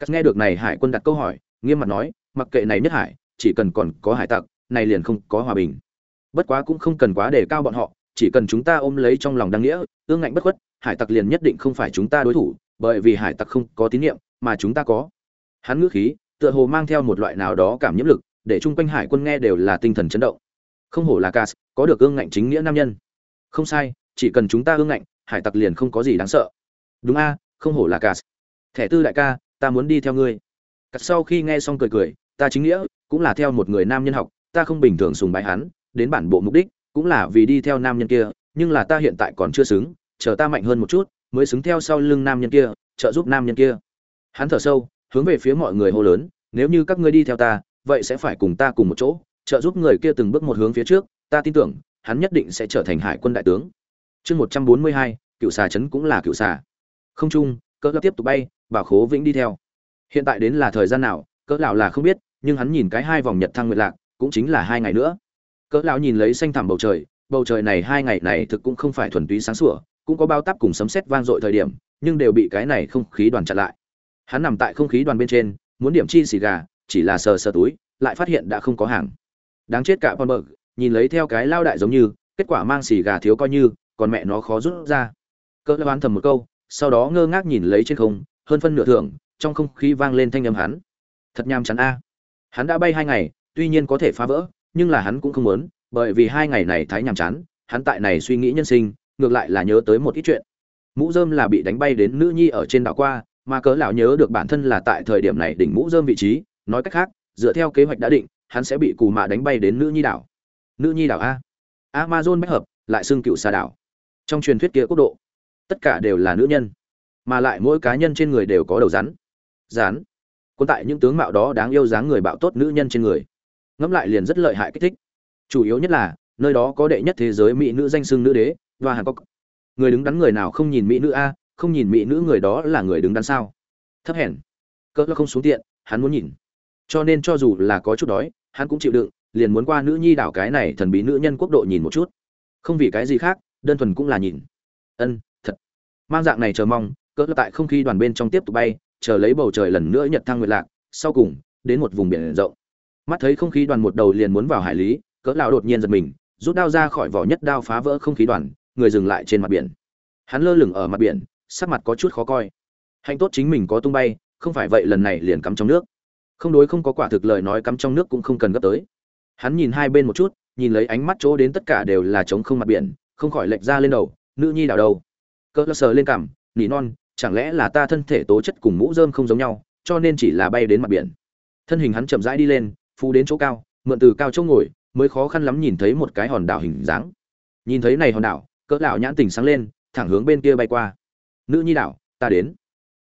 cắt nghe được này hải quân đặt câu hỏi, nghiêm mặt nói, mặc kệ này nhất hải, chỉ cần còn có hải tặc, này liền không có hòa bình. Bất quá cũng không cần quá để cao bọn họ, chỉ cần chúng ta ôm lấy trong lòng đăng nghĩa, ương ngạnh bất khuất, hải tặc liền nhất định không phải chúng ta đối thủ, bởi vì hải tặc không có tín nhiệm, mà chúng ta có. Hắn ngữ khí, tựa hồ mang theo một loại nào đó cảm nhiễm lực, để chung quanh hải quân nghe đều là tinh thần chấn động không hổ là cas có được ương ngạnh chính nghĩa nam nhân. Không sai, chỉ cần chúng ta ương ngạnh, hải tặc liền không có gì đáng sợ. Đúng a, không hổ là cas thẻ tư đại ca, ta muốn đi theo ngươi. Cắt sau khi nghe xong cười cười, ta chính nghĩa, cũng là theo một người nam nhân học, ta không bình thường sùng bái hắn, đến bản bộ mục đích, cũng là vì đi theo nam nhân kia, nhưng là ta hiện tại còn chưa xứng, chờ ta mạnh hơn một chút, mới xứng theo sau lưng nam nhân kia, trợ giúp nam nhân kia. Hắn thở sâu, hướng về phía mọi người hô lớn, nếu như các ngươi đi theo ta, vậy sẽ phải cùng ta cùng một chỗ trợ giúp người kia từng bước một hướng phía trước, ta tin tưởng, hắn nhất định sẽ trở thành hải quân đại tướng. Chương một trăm bốn mươi hai, cựu xà trấn cũng là cựu xà. Không trung cỡ tiếp tục bay, bảo khố vĩnh đi theo. Hiện tại đến là thời gian nào, cỡ lão là không biết, nhưng hắn nhìn cái hai vòng nhật thăng nguyệt lạc, cũng chính là hai ngày nữa. Cỡ lão nhìn lấy xanh thẳm bầu trời bầu trời này hai ngày này thực cũng không phải thuần túy sáng sủa, cũng có bao táp cùng sấm sét vang dội thời điểm, nhưng đều bị cái này không khí đoàn chặn lại. Hắn nằm tại không khí đoàn bên trên, muốn điểm chi xì gà, chỉ là sờ sờ túi, lại phát hiện đã không có hàng đáng chết cả con bờ nhìn lấy theo cái lao đại giống như, kết quả mang xì gà thiếu coi như, còn mẹ nó khó rút ra. Cỡ lão thầm một câu, sau đó ngơ ngác nhìn lấy trên không, hơn phân nửa thưởng, trong không khí vang lên thanh âm hắn. Thật nham chán a. Hắn đã bay hai ngày, tuy nhiên có thể phá vỡ, nhưng là hắn cũng không muốn, bởi vì hai ngày này thái nhàm chán, hắn tại này suy nghĩ nhân sinh, ngược lại là nhớ tới một ít chuyện. Mũ dơm là bị đánh bay đến nữ nhi ở trên đảo qua, mà cớ lão nhớ được bản thân là tại thời điểm này đỉnh mũ dơm vị trí, nói cách khác, dựa theo kế hoạch đã định hắn sẽ bị cù mạ đánh bay đến nữ nhi đảo. Nữ nhi đảo a. Amazon bách hợp, lại xưng cựu xà đảo. Trong truyền thuyết kia quốc độ, tất cả đều là nữ nhân, mà lại mỗi cá nhân trên người đều có đầu rắn. Rán quân tại những tướng mạo đó đáng yêu dáng người bạo tốt nữ nhân trên người. Ngẫm lại liền rất lợi hại kích thích. Chủ yếu nhất là, nơi đó có đệ nhất thế giới mỹ nữ danh xưng nữ đế và hàn cốc người đứng đắn người nào không nhìn mỹ nữ a, không nhìn mỹ nữ người đó là người đứng đắn sao? Thấp hèn. Cỡ không xuống tiện, hắn muốn nhìn. Cho nên cho dù là có chút đói hắn cũng chịu đựng, liền muốn qua nữ nhi đảo cái này thần bí nữ nhân quốc độ nhìn một chút. Không vì cái gì khác, đơn thuần cũng là nhìn. Ân, thật. Mang dạng này chờ mong, cỡ tại không khí đoàn bên trong tiếp tục bay, chờ lấy bầu trời lần nữa nhật thăng nguyệt lạc, sau cùng, đến một vùng biển rộng. Mắt thấy không khí đoàn một đầu liền muốn vào hải lý, cỡ lão đột nhiên giật mình, rút đao ra khỏi vỏ nhất đao phá vỡ không khí đoàn, người dừng lại trên mặt biển. Hắn lơ lửng ở mặt biển, sắc mặt có chút khó coi. Hạnh tốt chính mình có tung bay, không phải vậy lần này liền cắm trong nước không đối không có quả thực lời nói cắm trong nước cũng không cần gấp tới. Hắn nhìn hai bên một chút, nhìn lấy ánh mắt chỗ đến tất cả đều là trống không mặt biển, không khỏi lệch ra lên đầu, nữ nhi đảo đầu cỡ sờ lên cằm, nỉ non, chẳng lẽ là ta thân thể tố chất cùng mũ rơm không giống nhau, cho nên chỉ là bay đến mặt biển. Thân hình hắn chậm rãi đi lên phu đến chỗ cao, mượn từ cao chỗ ngồi, mới khó khăn lắm nhìn thấy một cái hòn đảo hình dáng. Nhìn thấy này hòn đảo, cỡ lão nhãn tỉnh sáng lên, thẳng hướng bên kia bay qua. Nữ nhi đảo, ta đến.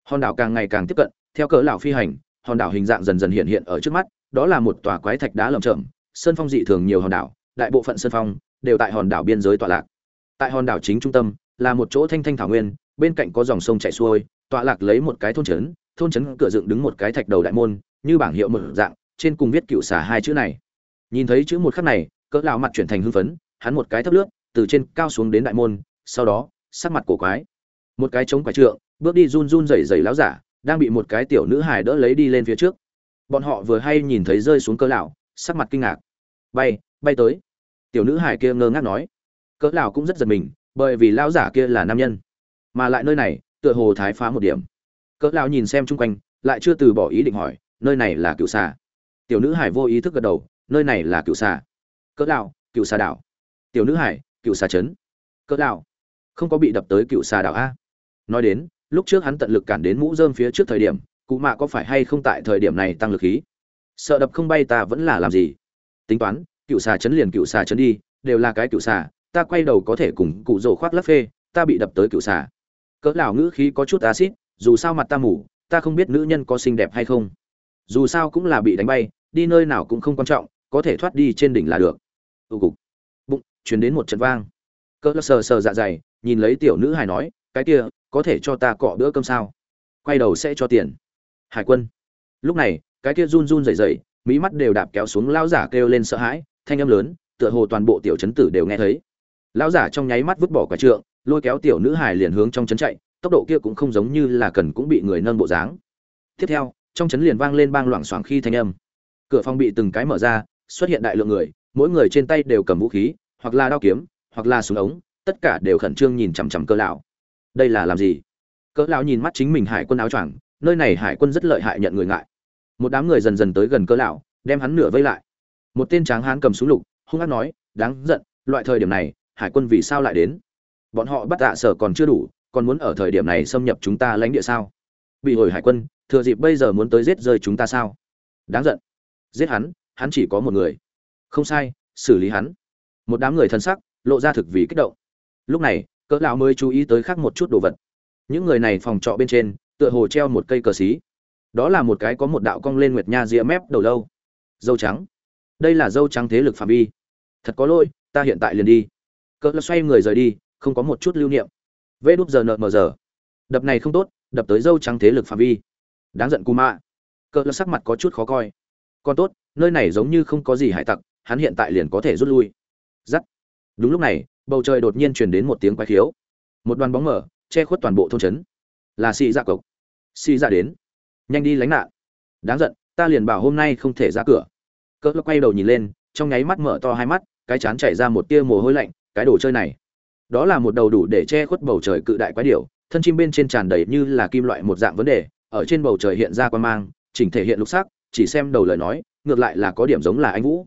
Hòn đảo càng ngày càng tiếp cận, theo cỡ lão phi hành hòn đảo hình dạng dần dần hiện hiện ở trước mắt, đó là một tòa quái thạch đá lởm chởm sơn phong dị thường nhiều hòn đảo, đại bộ phận sơn phong đều tại hòn đảo biên giới tọa lạc. Tại hòn đảo chính trung tâm là một chỗ thanh thanh thảo nguyên, bên cạnh có dòng sông chảy xuôi, tọa lạc lấy một cái thôn trấn thôn trấn cửa dựng đứng một cái thạch đầu đại môn, như bảng hiệu mở dạng, trên cùng viết cựu xả hai chữ này. Nhìn thấy chữ một khắc này, cỡ lão mặt chuyển thành hưng phấn, hắn một cái thấp lướt, từ trên cao xuống đến đại môn, sau đó, sắc mặt cổ quái. Một cái chống quái trượng, bước đi run run rẩy rẩy lão giả đang bị một cái tiểu nữ hài đỡ lấy đi lên phía trước. Bọn họ vừa hay nhìn thấy rơi xuống cỡ lão, sắc mặt kinh ngạc. Bay bay tới. Tiểu nữ hài kia ngơ ngác nói. Cỡ lão cũng rất giật mình, bởi vì lão giả kia là nam nhân. Mà lại nơi này, tựa hồ thái phá một điểm. Cỡ lão nhìn xem chung quanh, lại chưa từ bỏ ý định hỏi, nơi này là cựu xà? Tiểu nữ hải vô ý thức gật đầu, nơi này là cựu xà. Cỡ lão cựu xà đảo. Tiểu nữ hải cựu xà trấn. Cỡ lão, không có bị đập tới cựu xà đảo a? Nói đến lúc trước hắn tận lực cản đến mũ rơm phía trước thời điểm, cụ mạ có phải hay không tại thời điểm này tăng lực khí? Sợ đập không bay ta vẫn là làm gì? Tính toán, cựu xà chấn liền cựu xà chấn đi, đều là cái cựu xà, ta quay đầu có thể cùng cụ rổ khoác lắp phê, ta bị đập tới cựu xà. Cỡ lão ngữ khí có chút acid dù sao mặt ta mù, ta không biết nữ nhân có xinh đẹp hay không. Dù sao cũng là bị đánh bay, đi nơi nào cũng không quan trọng, có thể thoát đi trên đỉnh là được. Ưu cục. Bụng, chuyển đến một trận vang. Cỡ sờ sờ dạ dày, nhìn lấy tiểu nữ hài nói cái kia, có thể cho ta cọ bữa cơm sao? Quay đầu sẽ cho tiền. Hải quân. Lúc này, cái kia run run rẩy rẩy mỹ mắt đều đạp kéo xuống lão giả kêu lên sợ hãi, thanh âm lớn, tựa hồ toàn bộ tiểu chấn tử đều nghe thấy. Lão giả trong nháy mắt vứt bỏ quả trượng, lôi kéo tiểu nữ hải liền hướng trong chấn chạy, tốc độ kia cũng không giống như là cần cũng bị người nâng bộ dáng. Tiếp theo, trong chấn liền vang lên bang loảng xoảng khi thanh âm. Cửa phòng bị từng cái mở ra, xuất hiện đại lượng người, mỗi người trên tay đều cầm vũ khí, hoặc là đao kiếm, hoặc là súng ống, tất cả đều khẩn trương nhìn chằm chằm cơ lão đây là làm gì? Cỡ lão nhìn mắt chính mình hải quân áo choàng, nơi này hải quân rất lợi hại nhận người ngại. Một đám người dần dần tới gần cỡ lão, đem hắn nửa vây lại. Một tên tráng hán cầm súng lục, hung ác nói, đáng giận, loại thời điểm này, hải quân vì sao lại đến? Bọn họ bắt tạ sở còn chưa đủ, còn muốn ở thời điểm này xâm nhập chúng ta lãnh địa sao? Bị hồi hải quân, thừa dịp bây giờ muốn tới giết rơi chúng ta sao? Đáng giận. Giết hắn hắn chỉ có một người. Không sai, xử lý hắn. Một đám người thân sắc, lộ ra thực vì kích động. Lúc này cỡ lão mới chú ý tới khác một chút đồ vật. Những người này phòng trọ bên trên, tựa hồ treo một cây cờ xí. Đó là một cái có một đạo cong lên nguyệt nha rìa mép đầu lâu. Dâu trắng. Đây là dâu trắng thế lực phạm vi. Thật có lỗi, ta hiện tại liền đi. Cỡ lão xoay người rời đi, không có một chút lưu niệm. Vê đúp giờ nợ mờ giờ. Đập này không tốt, đập tới dâu trắng thế lực phạm vi. Đáng giận cù mạ. Cỡ lão sắc mặt có chút khó coi. Còn tốt, nơi này giống như không có gì hải tặc, hắn hiện tại liền có thể rút lui. Giắt. Đúng lúc này bầu trời đột nhiên truyền đến một tiếng quái khiếu. Một đoàn bóng mở, che khuất toàn bộ thôn trấn. Là xì dạ cộc. Xì dạ đến. Nhanh đi lánh nạn. Đáng giận, ta liền bảo hôm nay không thể ra cửa. Cỡ quay đầu nhìn lên, trong nháy mắt mở to hai mắt, cái chán chảy ra một tia mồ hôi lạnh, cái đồ chơi này. Đó là một đầu đủ để che khuất bầu trời cự đại quái điểu, thân chim bên trên tràn đầy như là kim loại một dạng vấn đề, ở trên bầu trời hiện ra quan mang, chỉnh thể hiện lục sắc, chỉ xem đầu lời nói, ngược lại là có điểm giống là anh vũ.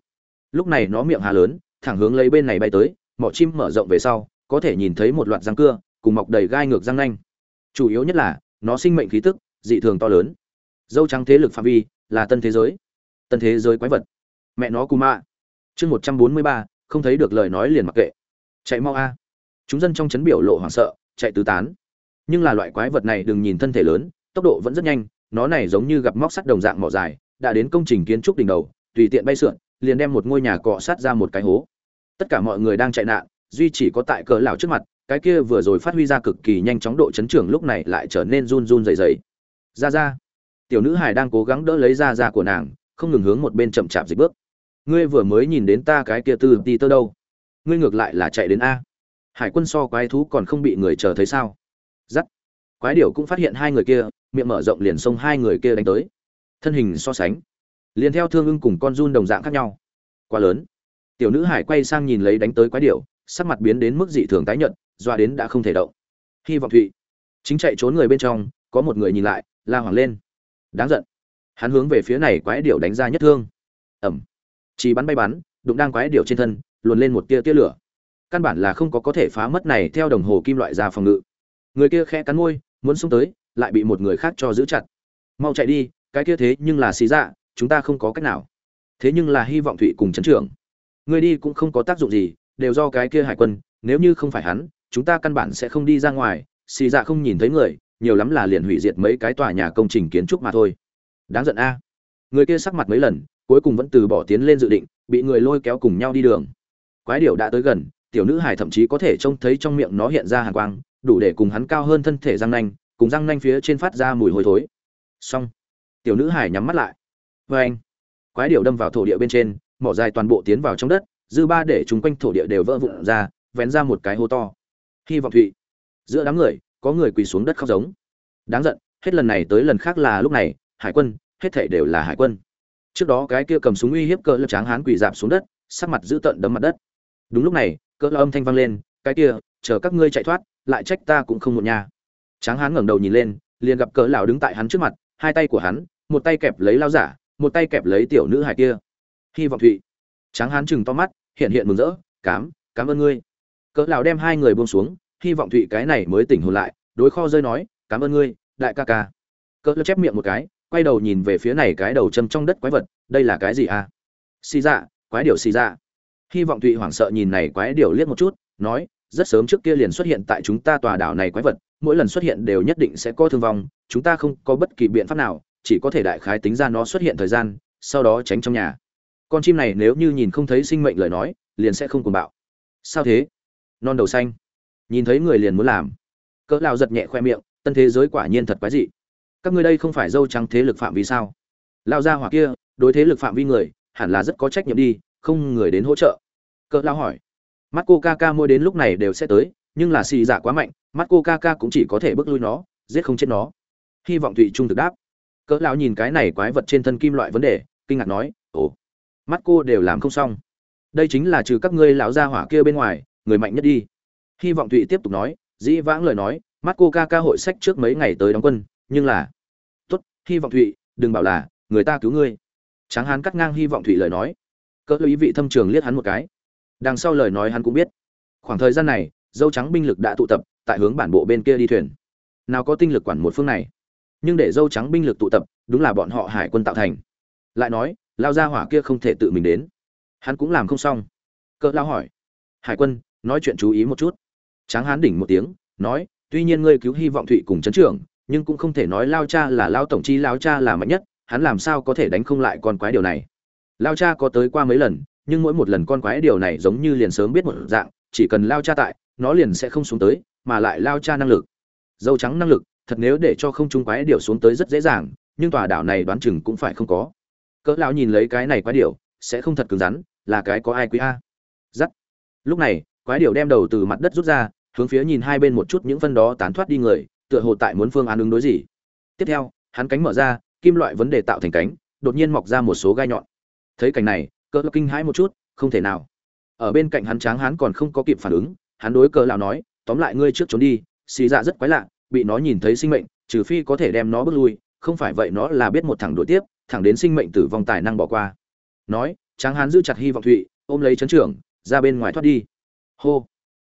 Lúc này nó miệng hà lớn, thẳng hướng lấy bên này bay tới mỏ chim mở rộng về sau, có thể nhìn thấy một loạt răng cưa, cùng mọc đầy gai ngược răng nanh. Chủ yếu nhất là, nó sinh mệnh khí tức, dị thường to lớn. Dâu trắng thế lực phạm vi, là tân thế giới. Tân thế giới quái vật. Mẹ nó cù mạ. Chương một trăm bốn mươi ba, không thấy được lời nói liền mặc kệ. Chạy mau a. Chúng dân trong chấn biểu lộ hoảng sợ, chạy tứ tán. Nhưng là loại quái vật này đừng nhìn thân thể lớn, tốc độ vẫn rất nhanh, nó này giống như gặp móc sắt đồng dạng mỏ dài, đã đến công trình kiến trúc đỉnh đầu, tùy tiện bay sượn, liền đem một ngôi nhà cọ sát ra một cái hố tất cả mọi người đang chạy nạn, duy chỉ có tại cỡ lão trước mặt, cái kia vừa rồi phát huy ra cực kỳ nhanh chóng độ chấn trưởng lúc này lại trở nên run run rẩy rẩy. Ra ra. Tiểu nữ hải đang cố gắng đỡ lấy ra ra của nàng, không ngừng hướng một bên chậm chạp dịch bước. Ngươi vừa mới nhìn đến ta cái kia từ đi tơ đâu? Ngươi ngược lại là chạy đến a. Hải quân so quái thú còn không bị người chờ thấy sao? Giắt. Quái điểu cũng phát hiện hai người kia, miệng mở rộng liền xông hai người kia đánh tới. Thân hình so sánh. Liền theo thương ưng cùng con run đồng dạng khác nhau. Quá lớn tiểu nữ hải quay sang nhìn lấy đánh tới quái điểu, sắc mặt biến đến mức dị thường tái nhợt, doa đến đã không thể động. Hy vọng thụy chính chạy trốn người bên trong, có một người nhìn lại, la hoảng lên. Đáng giận. Hắn hướng về phía này quái điểu đánh ra nhất thương. Ẩm. Chỉ bắn bay bắn, đụng đang quái điểu trên thân, luồn lên một tia tia lửa. Căn bản là không có có thể phá mất này theo đồng hồ kim loại ra phòng ngự. Người kia khẽ cắn môi, muốn xông tới, lại bị một người khác cho giữ chặt. Mau chạy đi, cái kia thế nhưng là xì dạ chúng ta không có cách nào. Thế nhưng là hy vọng thụy cùng chấn trưởng người đi cũng không có tác dụng gì, đều do cái kia hải quân, nếu như không phải hắn, chúng ta căn bản sẽ không đi ra ngoài. Xì dạ không nhìn thấy người, nhiều lắm là liền hủy diệt mấy cái tòa nhà công trình kiến trúc mà thôi. Đáng giận a. Người kia sắc mặt mấy lần, cuối cùng vẫn từ bỏ tiến lên dự định, bị người lôi kéo cùng nhau đi đường. Quái điểu đã tới gần, tiểu nữ hải thậm chí có thể trông thấy trong miệng nó hiện ra hàn quang, đủ để cùng hắn cao hơn thân thể răng nanh, cùng răng nanh phía trên phát ra mùi hôi thối. Xong. Tiểu nữ hải nhắm mắt lại. Vê anh quái điểu đâm vào thổ địa bên trên mỏ dài toàn bộ tiến vào trong đất, dư ba để chúng quanh thổ địa đều vỡ vụn ra, vén ra một cái hố to. Hy vọng thụy, giữa đám người, có người quỳ xuống đất khóc giống. Đáng giận, hết lần này tới lần khác là lúc này, hải quân, hết thảy đều là hải quân. Trước đó cái kia cầm súng uy hiếp cỡ lực tráng hán quỳ dạp xuống đất, sắc mặt giữ tận đấm mặt đất. Đúng lúc này, cỡ âm thanh vang lên, cái kia, chờ các ngươi chạy thoát, lại trách ta cũng không một nhà tráng hán ngẩng đầu nhìn lên, liền gặp cỡ lão đứng tại hắn trước mặt, hai tay của hắn, một tay kẹp lấy lao giả, một tay kẹp lấy tiểu nữ hải kia hy vọng thụy. Tráng hán chừng to mắt, hiện hiện mừng rỡ, cám cảm ơn ngươi. Cỡ lão đem hai người buông xuống, hy vọng thụy cái này mới tỉnh hồn lại, đối kho rơi nói cảm ơn ngươi, đại ca ca. Cỡ lão chép miệng một cái, quay đầu nhìn về phía này cái đầu châm trong đất quái vật, đây là cái gì à? Xì dạ quái điều xì dạ. Hy vọng thụy hoảng sợ nhìn này quái điều liếc một chút, nói, rất sớm trước kia liền xuất hiện tại chúng ta tòa đảo này quái vật, mỗi lần xuất hiện đều nhất định sẽ có thương vong, chúng ta không có bất kỳ biện pháp nào, chỉ có thể đại khái tính ra nó xuất hiện thời gian, sau đó tránh trong nhà con chim này nếu như nhìn không thấy sinh mệnh lời nói, liền sẽ không cuồng bạo. Sao thế? Non đầu xanh. Nhìn thấy người liền muốn làm. Cỡ lao giật nhẹ khoe miệng, tân thế giới quả nhiên thật quái dị. Các ngươi đây không phải dâu trắng thế lực phạm vi sao? Lao ra hỏa kia, đối thế lực phạm vi người, hẳn là rất có trách nhiệm đi, không người đến hỗ trợ. Cỡ lao hỏi. Mắt cô ca ca mỗi đến lúc này đều sẽ tới, nhưng là xì dạ quá mạnh, mắt cô ca ca cũng chỉ có thể bước lui nó, giết không chết nó. Hy vọng thụy trung thực đáp. Cỡ lão nhìn cái này quái vật trên thân kim loại vấn đề, kinh ngạc nói, ồ mắt cô đều làm không xong. Đây chính là trừ các ngươi lão gia hỏa kia bên ngoài, người mạnh nhất đi. Hy vọng thụy tiếp tục nói, dĩ vãng lời nói, mắt cô ca ca hội sách trước mấy ngày tới đóng quân, nhưng là, tốt, hy vọng thụy, đừng bảo là, người ta cứu ngươi. Tráng hán cắt ngang hy vọng thụy lời nói. Cỡ ý vị thâm trường liếc hắn một cái. Đằng sau lời nói hắn cũng biết. Khoảng thời gian này, dâu trắng binh lực đã tụ tập, tại hướng bản bộ bên kia đi thuyền. Nào có tinh lực quản một phương này. Nhưng để dâu trắng binh lực tụ tập, đúng là bọn họ hải quân tạo thành. Lại nói lao ra hỏa kia không thể tự mình đến. Hắn cũng làm không xong. Cỡ lao hỏi. Hải quân, nói chuyện chú ý một chút. Tráng hán đỉnh một tiếng, nói, tuy nhiên ngươi cứu hy vọng thụy cùng chấn trưởng, nhưng cũng không thể nói lao cha là lao tổng chi, lao cha là mạnh nhất, hắn làm sao có thể đánh không lại con quái điều này? Lao cha có tới qua mấy lần, nhưng mỗi một lần con quái điều này giống như liền sớm biết một dạng, chỉ cần lao cha tại, nó liền sẽ không xuống tới, mà lại lao cha năng lực. Dâu trắng năng lực, thật nếu để cho không trung quái điều xuống tới rất dễ dàng, nhưng tòa đảo này đoán chừng cũng phải không có cỡ lão nhìn lấy cái này quái điểu, sẽ không thật cứng rắn, là cái có ai quý a? Dắt lúc này, quái điểu đem đầu từ mặt đất rút ra, hướng phía nhìn hai bên một chút những phân đó tán thoát đi người, tựa hồ tại muốn phương án ứng đối gì. Tiếp theo, hắn cánh mở ra, kim loại vấn đề tạo thành cánh, đột nhiên mọc ra một số gai nhọn. Thấy cảnh này, cỡ kinh hãi một chút, không thể nào. Ở bên cạnh hắn tráng hắn còn không có kịp phản ứng, hắn đối cỡ lão nói, tóm lại ngươi trước trốn đi, xì dạ rất quái lạ, bị nó nhìn thấy sinh mệnh, trừ phi có thể đem nó bước lui, không phải vậy nó là biết một thằng đuổi tiếp thẳng đến sinh mệnh tử vong tài năng bỏ qua. Nói, tráng hán giữ chặt hy vọng thụy, ôm lấy chấn trưởng, ra bên ngoài thoát đi. Hô.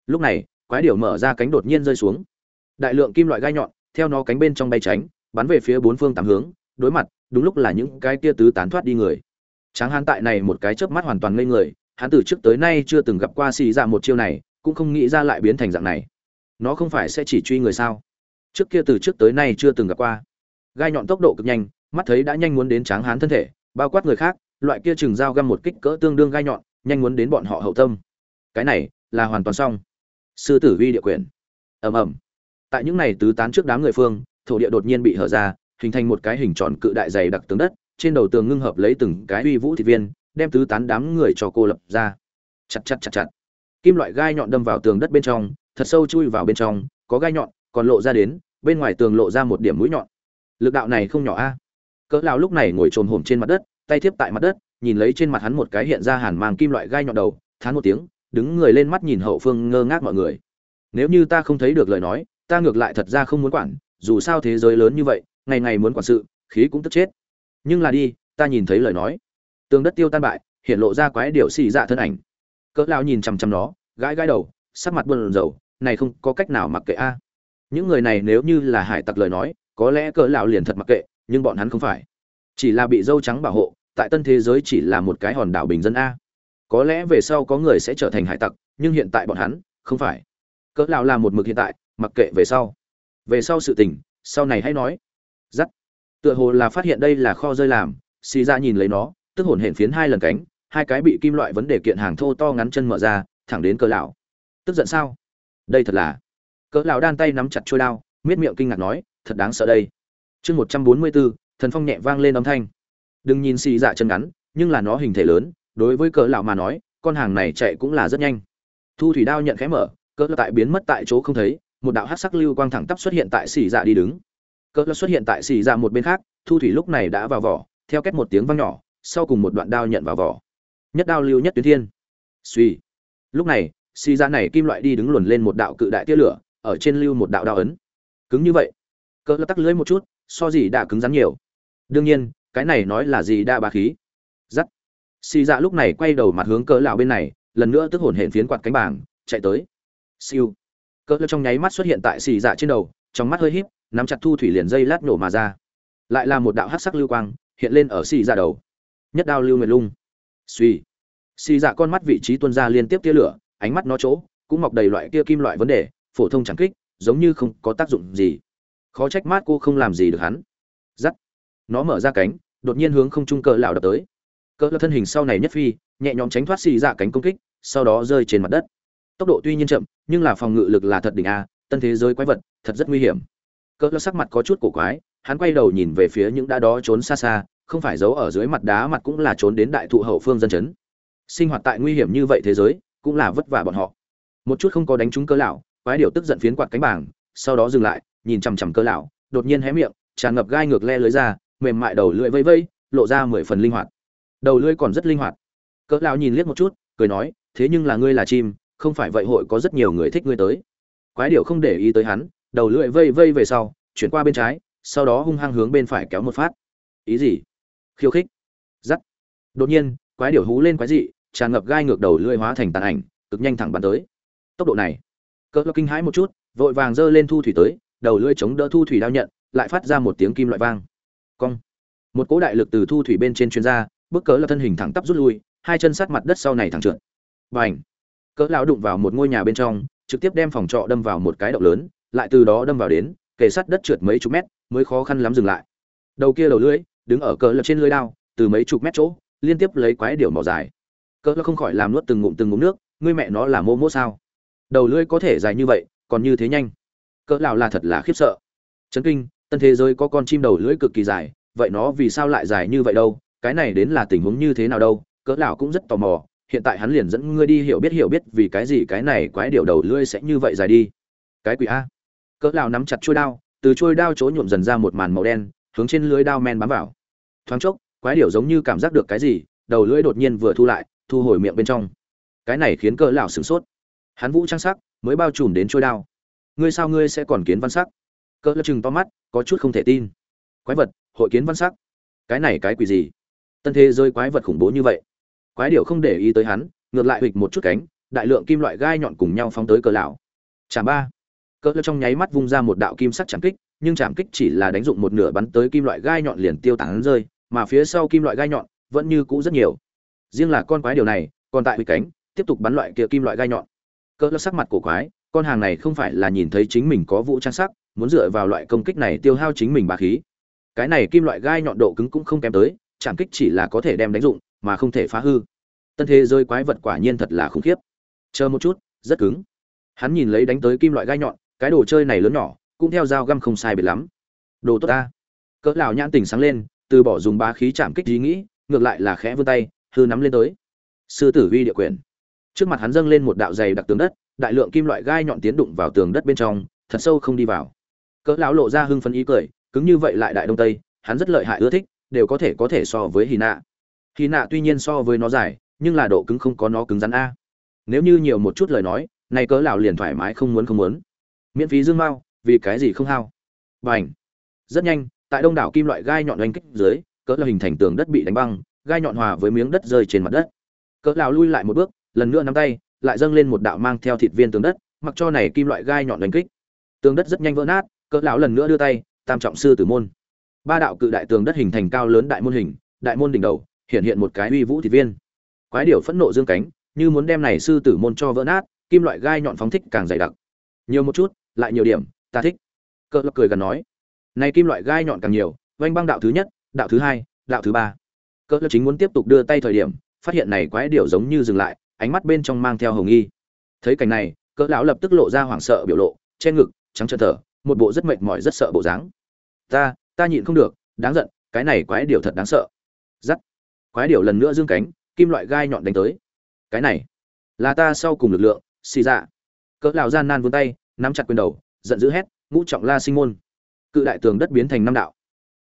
Lúc này, quái điểu mở ra cánh đột nhiên rơi xuống. Đại lượng kim loại gai nhọn, theo nó cánh bên trong bay tránh, bắn về phía bốn phương tám hướng, đối mặt, đúng lúc là những cái kia tứ tán thoát đi người. Tráng hán tại này một cái chớp mắt hoàn toàn ngây người, hắn từ trước tới nay chưa từng gặp qua xì ra một chiêu này, cũng không nghĩ ra lại biến thành dạng này. Nó không phải sẽ chỉ truy người sao? Trước kia từ trước tới nay chưa từng gặp qua. Gai nhọn tốc độ cực nhanh mắt thấy đã nhanh muốn đến tráng hán thân thể, bao quát người khác, loại kia chừng dao găm một kích cỡ tương đương gai nhọn, nhanh muốn đến bọn họ hậu tâm. Cái này là hoàn toàn xong. Sư tử vi địa quyền. Ầm ầm. Tại những này tứ tán trước đám người phương, thổ địa đột nhiên bị hở ra, hình thành một cái hình tròn cự đại dày đặc tướng đất, trên đầu tường ngưng hợp lấy từng cái uy vũ thị viên, đem tứ tán đám người cho cô lập ra. Chặt chặt chặt chặt. Kim loại gai nhọn đâm vào tường đất bên trong, thật sâu chui vào bên trong, có gai nhọn còn lộ ra đến, bên ngoài tường lộ ra một điểm mũi nhọn. Lực đạo này không nhỏ a cỡ lão lúc này ngồi trồn hổm trên mặt đất, tay thiếp tại mặt đất, nhìn lấy trên mặt hắn một cái hiện ra hàn mang kim loại gai nhọn đầu, thán một tiếng, đứng người lên mắt nhìn hậu phương ngơ ngác mọi người. Nếu như ta không thấy được lời nói, ta ngược lại thật ra không muốn quản, dù sao thế giới lớn như vậy, ngày ngày muốn quản sự, khí cũng tức chết. Nhưng là đi, ta nhìn thấy lời nói. Tường đất tiêu tan bại, hiện lộ ra quái điệu xì dạ thân ảnh. Cỡ Lão nhìn chằm chằm nó, gãi gãi đầu, sắc mặt buồn rầu, này không có cách nào mặc kệ a. Những người này nếu như là hải tặc lời nói, có lẽ cỡ lão liền thật mặc kệ nhưng bọn hắn không phải. Chỉ là bị dâu trắng bảo hộ, tại tân thế giới chỉ là một cái hòn đảo bình dân a. Có lẽ về sau có người sẽ trở thành hải tặc, nhưng hiện tại bọn hắn, không phải. Cỡ lão là một mực hiện tại, mặc kệ về sau. Về sau sự tình, sau này hãy nói. Dắt tựa hồ là phát hiện đây là kho rơi làm, xì ra nhìn lấy nó, tức hồn hển phiến hai lần cánh, hai cái bị kim loại vấn đề kiện hàng thô to ngắn chân mở ra, thẳng đến cỡ lão. Tức giận sao? Đây thật là. Cỡ lão đan tay nắm chặt chuôi đao, miết miệng kinh ngạc nói, thật đáng sợ đây chương một trăm bốn mươi bốn thần phong nhẹ vang lên âm thanh. Đừng nhìn xì dạ chân ngắn, nhưng là nó hình thể lớn, đối với cỡ lão mà nói, con hàng này chạy cũng là rất nhanh. Thu thủy đao nhận khẽ mở, cỡ tại biến mất tại chỗ không thấy, một đạo hắc sắc lưu quang thẳng tắp xuất hiện tại xì dạ đi đứng. Cỡ lão xuất hiện tại xì dạ một bên khác, thu thủy lúc này đã vào vỏ, theo kết một tiếng vang nhỏ, sau cùng một đoạn đao nhận vào vỏ. Nhất đao lưu nhất tuyến thiên. Suy lúc này, xì dạ này kim loại đi đứng luồn lên một đạo cự đại tia lửa, ở trên lưu một đạo đao ấn. Cứng như vậy. Cỡ tắc lưới một chút so gì đã cứng rắn nhiều. Đương nhiên, cái này nói là gì đã bá khí. Giắt. Xì dạ lúc này quay đầu mặt hướng cỡ lão bên này, lần nữa tức hồn hển phiến quạt cánh bảng, chạy tới. Siêu. Cỡ trong nháy mắt xuất hiện tại xì dạ trên đầu, trong mắt hơi híp, nắm chặt thu thủy liền dây lát nổ mà ra. Lại là một đạo hắc sắc lưu quang, hiện lên ở xì dạ đầu. Nhất đao lưu nguyệt lung. Suy xì dạ con mắt vị trí tuôn ra liên tiếp tia lửa, ánh mắt nó chỗ, cũng mọc đầy loại kia kim loại vấn đề, phổ thông chẳng kích, giống như không có tác dụng gì khó trách mát cô không làm gì được hắn. Giắt. Nó mở ra cánh, đột nhiên hướng không trung cỡ lão đập tới. Cỡ thân hình sau này nhất phi, nhẹ nhõm tránh thoát xì dạ cánh công kích, sau đó rơi trên mặt đất. Tốc độ tuy nhiên chậm, nhưng là phòng ngự lực là thật đỉnh a, tân thế giới quái vật, thật rất nguy hiểm. Cỡ sắc mặt có chút cổ quái, hắn quay đầu nhìn về phía những đã đó trốn xa xa, không phải giấu ở dưới mặt đá mặt cũng là trốn đến đại thụ hậu phương dân chấn. Sinh hoạt tại nguy hiểm như vậy thế giới, cũng là vất vả bọn họ. Một chút không có đánh trúng cỡ lão, quái điều tức giận phiến quạt cánh bảng, sau đó dừng lại nhìn chằm chằm cơ lão, đột nhiên hé miệng, tràn ngập gai ngược le lưới ra, mềm mại đầu lưỡi vây vây, lộ ra mười phần linh hoạt. Đầu lưỡi còn rất linh hoạt. Cỡ lão nhìn liếc một chút, cười nói, thế nhưng là ngươi là chim, không phải vậy hội có rất nhiều người thích ngươi tới. Quái điểu không để ý tới hắn, đầu lưỡi vây vây về sau, chuyển qua bên trái, sau đó hung hăng hướng bên phải kéo một phát. Ý gì? Khiêu khích. Giắt. Đột nhiên, quái điểu hú lên quái dị, tràn ngập gai ngược đầu lưỡi hóa thành tàn ảnh, cực nhanh thẳng bắn tới. Tốc độ này. Cỡ kinh hãi một chút, vội vàng giơ lên thu thủy tới đầu lưỡi chống đỡ thu thủy đao nhận lại phát ra một tiếng kim loại vang. Cong. Một cỗ đại lực từ thu thủy bên trên truyền ra, bước cỡ là thân hình thẳng tắp rút lui hai chân sát mặt đất sau này thẳng trượt. Bành. Cỡ lão đụng vào một ngôi nhà bên trong trực tiếp đem phòng trọ đâm vào một cái động lớn lại từ đó đâm vào đến kề sát đất trượt mấy chục mét mới khó khăn lắm dừng lại. Đầu kia đầu lưỡi đứng ở cỡ lập trên lưỡi đao từ mấy chục mét chỗ liên tiếp lấy quái điểu mỏ dài. Cỡ không khỏi làm nuốt từng ngụm từng ngụm nước ngươi mẹ nó là mô mô sao? Đầu lưỡi có thể dài như vậy còn như thế nhanh cỡ lão là thật là khiếp sợ. Chấn kinh, tân thế giới có con chim đầu lưỡi cực kỳ dài, vậy nó vì sao lại dài như vậy đâu? Cái này đến là tình huống như thế nào đâu? Cỡ lão cũng rất tò mò, hiện tại hắn liền dẫn ngươi đi hiểu biết hiểu biết vì cái gì cái này quái điều đầu lưỡi sẽ như vậy dài đi. Cái quỷ a. Cỡ lão nắm chặt chuôi đao, từ chuôi đao chỗ nhuộm dần ra một màn màu đen, hướng trên lưỡi đao men bám vào. Thoáng chốc, quái điểu giống như cảm giác được cái gì, đầu lưỡi đột nhiên vừa thu lại, thu hồi miệng bên trong. Cái này khiến cỡ lão sửng sốt. Hắn vũ trang sắc, mới bao trùm đến chuôi đao ngươi sao ngươi sẽ còn kiến văn sắc? Cỡ lão chừng to mắt, có chút không thể tin. Quái vật, hội kiến văn sắc? Cái này cái quỷ gì? Tân thế rơi quái vật khủng bố như vậy. Quái điệu không để ý tới hắn, ngược lại hịch một chút cánh, đại lượng kim loại gai nhọn cùng nhau phóng tới cỡ lão. Chạm ba. Cỡ trong nháy mắt vung ra một đạo kim sắc chạm kích, nhưng chạm kích chỉ là đánh dụng một nửa bắn tới kim loại gai nhọn liền tiêu tán rơi, mà phía sau kim loại gai nhọn vẫn như cũ rất nhiều. Riêng là con quái điều này, còn tại hịch cánh, tiếp tục bắn loại kia kim loại gai nhọn. Cỡ sắc mặt cổ quái con hàng này không phải là nhìn thấy chính mình có vũ trang sắc, muốn dựa vào loại công kích này tiêu hao chính mình bá khí. Cái này kim loại gai nhọn độ cứng cũng không kém tới chạm kích chỉ là có thể đem đánh dụng, mà không thể phá hư. Tân thế rơi quái vật quả nhiên thật là khủng khiếp. Chờ một chút, rất cứng. Hắn nhìn lấy đánh tới kim loại gai nhọn, cái đồ chơi này lớn nhỏ, cũng theo dao găm không sai biệt lắm. Đồ tốt ta. Cỡ lão nhãn tình sáng lên, từ bỏ dùng bá khí chạm kích ý nghĩ, ngược lại là khẽ vươn tay, hư nắm lên tới. Sư tử vi địa quyền. Trước mặt hắn dâng lên một đạo dày đặc tường đất đại lượng kim loại gai nhọn tiến đụng vào tường đất bên trong thật sâu không đi vào. Cỡ lão lộ ra hưng phấn ý cười cứng như vậy lại đại đông tây hắn rất lợi hại ưa thích đều có thể có thể so với hy nạ. Hy nạ tuy nhiên so với nó dài nhưng là độ cứng không có nó cứng rắn a. Nếu như nhiều một chút lời nói này cỡ lão liền thoải mái không muốn không muốn. Miễn phí dương mao vì cái gì không hao? Bành, rất nhanh tại đông đảo kim loại gai nhọn oanh kích dưới cỡ là hình thành tường đất bị đánh băng gai nhọn hòa với miếng đất rơi trên mặt đất. Cỡ lão lui lại một bước lần nữa nắm tay lại dâng lên một đạo mang theo thịt viên tường đất, mặc cho này kim loại gai nhọn đánh kích. Tường đất rất nhanh vỡ nát, cỡ lão lần nữa đưa tay, tam trọng sư tử môn. Ba đạo cự đại tường đất hình thành cao lớn đại môn hình, đại môn đỉnh đầu, hiện hiện một cái uy vũ thịt viên. Quái điểu phẫn nộ dương cánh, như muốn đem này sư tử môn cho vỡ nát, kim loại gai nhọn phóng thích càng dày đặc. Nhiều một chút, lại nhiều điểm, ta thích. Cỡ lão cười gần nói, này kim loại gai nhọn càng nhiều vanh băng đạo thứ nhất, đạo thứ hai, đạo thứ ba. Cỡ lão chính muốn tiếp tục đưa tay thời điểm, phát hiện này quái điểu giống như dừng lại ánh mắt bên trong mang theo hồng nghi. Thấy cảnh này, cỡ lão lập tức lộ ra hoảng sợ biểu lộ, che ngực, trắng trợn thở, một bộ rất mệt mỏi rất sợ bộ dáng. Ta ta nhịn không được, đáng giận, cái này quái điểu thật đáng sợ. Giắt. Quái điểu lần nữa dương cánh, kim loại gai nhọn đánh tới. Cái này, là ta sau cùng lực lượng, xì dạ. Cỡ lão gian nan vươn tay, nắm chặt quyền đầu, giận dữ hét, ngũ trọng la sinh môn. Cự đại tường đất biến thành năm đạo.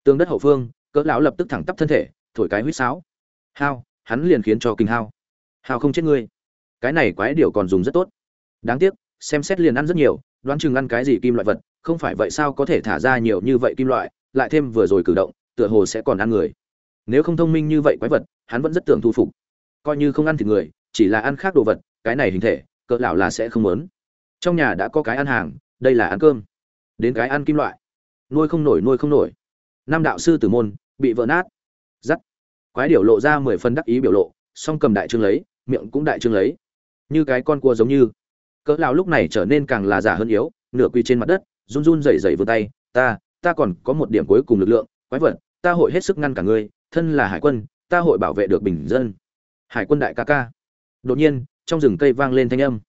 Tường đất hậu phương, cỡ lão lập tức thẳng tắp thân thể, thổi cái huýt sáo. Hao, hắn liền khiến cho kinh hao. Hào không chết ngươi. Cái này quái điều còn dùng rất tốt. Đáng tiếc, xem xét liền ăn rất nhiều, đoán chừng ăn cái gì kim loại vật, không phải vậy sao có thể thả ra nhiều như vậy kim loại, lại thêm vừa rồi cử động, tựa hồ sẽ còn ăn người. Nếu không thông minh như vậy quái vật, hắn vẫn rất tưởng thu phục. Coi như không ăn thịt người, chỉ là ăn khác đồ vật, cái này hình thể, cỡ lão là sẽ không muốn. Trong nhà đã có cái ăn hàng, đây là ăn cơm. Đến cái ăn kim loại. Nuôi không nổi, nuôi không nổi. Nam đạo sư tử môn, bị vỡ nát. Dắt quái điểu lộ ra mười phần đắc ý biểu lộ, song cầm đại trương lấy miệng cũng đại trương lấy. Như cái con cua giống như. Cỡ lão lúc này trở nên càng là giả hơn yếu, nửa quỳ trên mặt đất, run run rẩy rẩy vươn tay, ta ta còn có một điểm cuối cùng lực lượng, quái vật, ta hội hết sức ngăn cả ngươi, thân là hải quân, ta hội bảo vệ được bình dân. Hải quân đại ca ca. Đột nhiên, trong rừng cây vang lên thanh âm.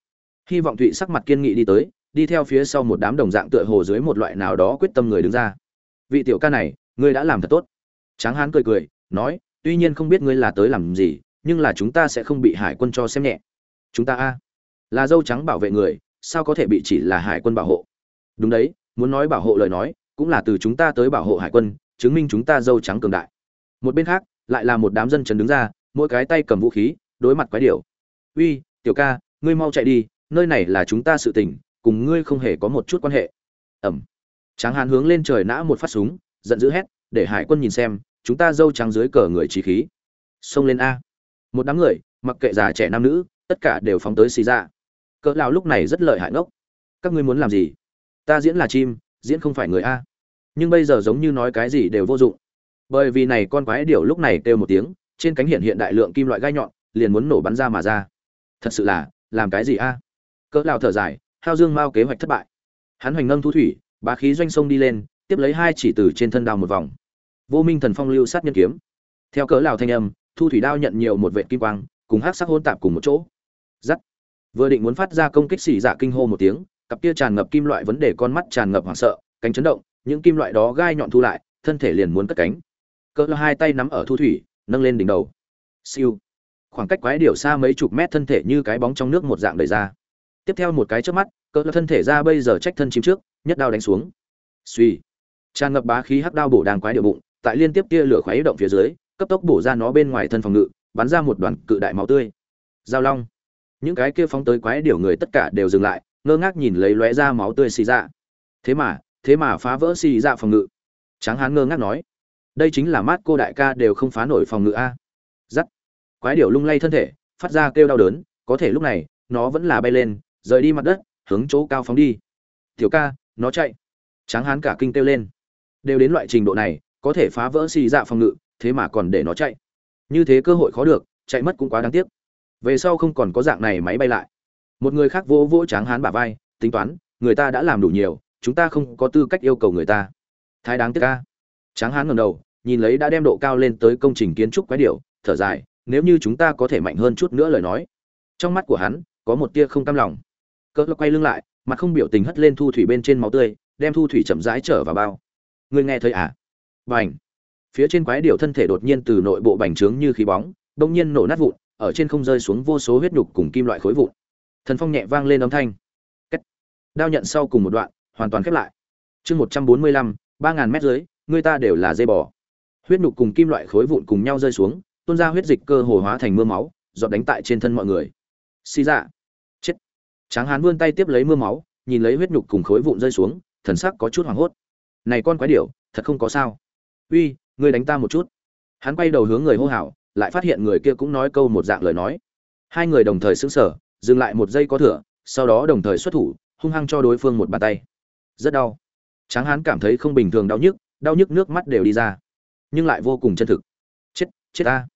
Hy vọng thụy sắc mặt kiên nghị đi tới, đi theo phía sau một đám đồng dạng tựa hồ dưới một loại nào đó quyết tâm người đứng ra. Vị tiểu ca này, ngươi đã làm thật tốt. Tráng hán cười cười, nói, tuy nhiên không biết ngươi là tới làm gì nhưng là chúng ta sẽ không bị hải quân cho xem nhẹ. Chúng ta a, là dâu trắng bảo vệ người, sao có thể bị chỉ là hải quân bảo hộ? Đúng đấy, muốn nói bảo hộ lời nói, cũng là từ chúng ta tới bảo hộ hải quân, chứng minh chúng ta dâu trắng cường đại. Một bên khác, lại là một đám dân trần đứng ra, mỗi cái tay cầm vũ khí, đối mặt quái điều uy, tiểu ca, ngươi mau chạy đi, nơi này là chúng ta sự tình cùng ngươi không hề có một chút quan hệ. Ẩm. Tráng hán hướng lên trời nã một phát súng, giận dữ hét, để hải quân nhìn xem, chúng ta dâu trắng dưới cờ người trí khí. Xông lên a một đám người, mặc kệ già trẻ nam nữ, tất cả đều phóng tới xì ra. Cỡ lão lúc này rất lợi hại ngốc. Các ngươi muốn làm gì? Ta diễn là chim, diễn không phải người a. Nhưng bây giờ giống như nói cái gì đều vô dụng. Bởi vì này con quái điểu lúc này kêu một tiếng, trên cánh hiện hiện đại lượng kim loại gai nhọn, liền muốn nổ bắn ra mà ra. Thật sự là, làm cái gì a? Cỡ lão thở dài, hao dương mao kế hoạch thất bại. Hắn hoành ngâm thu thủy, bá khí doanh sông đi lên, tiếp lấy hai chỉ từ trên thân đào một vòng. Vô minh thần phong lưu sát nhân kiếm. Theo cỡ lão thanh âm thu thủy đao nhận nhiều một vệt kim quang, cùng hắc sắc hôn tạp cùng một chỗ. Giắt. Vừa định muốn phát ra công kích xì dạ kinh hô một tiếng, cặp kia tràn ngập kim loại vấn đề con mắt tràn ngập hoảng sợ, cánh chấn động, những kim loại đó gai nhọn thu lại, thân thể liền muốn cất cánh. Cỡ hai tay nắm ở thu thủy, nâng lên đỉnh đầu. Siêu. Khoảng cách quái điểu xa mấy chục mét thân thể như cái bóng trong nước một dạng đầy ra. Tiếp theo một cái trước mắt cỡ thân thể ra bây giờ trách thân chim trước, nhất đao đánh xuống. Suy tràn ngập bá khí hắc đao bổ đàng quái điệu bụng, tại liên tiếp tia lửa khuấy động phía dưới cấp tốc bổ ra nó bên ngoài thân phòng ngự, bắn ra một đoàn cự đại máu tươi. Giao long. Những cái kia phóng tới quái điểu người tất cả đều dừng lại, ngơ ngác nhìn lấy lóe ra máu tươi xì ra thế mà thế mà phá vỡ xì ra phòng ngự. Tráng hán ngơ ngác nói, đây chính là mát cô đại ca đều không phá nổi phòng ngự a. Giắt. Quái điểu lung lay thân thể, phát ra kêu đau đớn, có thể lúc này, nó vẫn là bay lên, rời đi mặt đất, hướng chỗ cao phóng đi. Tiểu ca, nó chạy. Tráng hán cả kinh kêu lên. Đều đến loại trình độ này, có thể phá vỡ xì dạ phòng ngự thế mà còn để nó chạy. Như thế cơ hội khó được, chạy mất cũng quá đáng tiếc. Về sau không còn có dạng này máy bay lại. Một người khác vỗ vỗ tráng hán bả vai, tính toán, người ta đã làm đủ nhiều, chúng ta không có tư cách yêu cầu người ta. Thái đáng tiếc ca. Tráng hán ngầm đầu, nhìn lấy đã đem độ cao lên tới công trình kiến trúc quái điệu thở dài, nếu như chúng ta có thể mạnh hơn chút nữa lời nói. Trong mắt của hắn, có một tia không cam lòng. Cỡ quay lưng lại, mặt không biểu tình hất lên thu thủy bên trên máu tươi, đem thu thủy chậm rãi trở vào bao. Người nghe thấy à? Bành! Phía trên quái điểu thân thể đột nhiên từ nội bộ bành trướng như khí bóng, đông nhiên nổ nát vụn, ở trên không rơi xuống vô số huyết nhục cùng kim loại khối vụn. Thần phong nhẹ vang lên âm thanh. Kết. đao nhận sau cùng một đoạn, hoàn toàn khép lại. Chương một trăm bốn mươi lăm, ba ngàn mét dưới, người ta đều là dây bò. Huyết nhục cùng kim loại khối vụn cùng nhau rơi xuống, tuôn ra huyết dịch cơ hồ hóa thành mưa máu, giọt đánh tại trên thân mọi người. Xì dạ. Chết. Tráng hán vươn tay tiếp lấy mưa máu, nhìn lấy huyết nhục cùng khối vụn rơi xuống, thần sắc có chút hoảng hốt. Này con quái điểu, thật không có sao. Uy ngươi đánh ta một chút. Hắn quay đầu hướng người hô hào, lại phát hiện người kia cũng nói câu một dạng lời nói. Hai người đồng thời sững sờ, dừng lại một giây có thừa, sau đó đồng thời xuất thủ, hung hăng cho đối phương một bàn tay. Rất đau. Tráng hán cảm thấy không bình thường đau nhức đau nhức nước mắt đều đi ra. Nhưng lại vô cùng chân thực. Chết chết ta.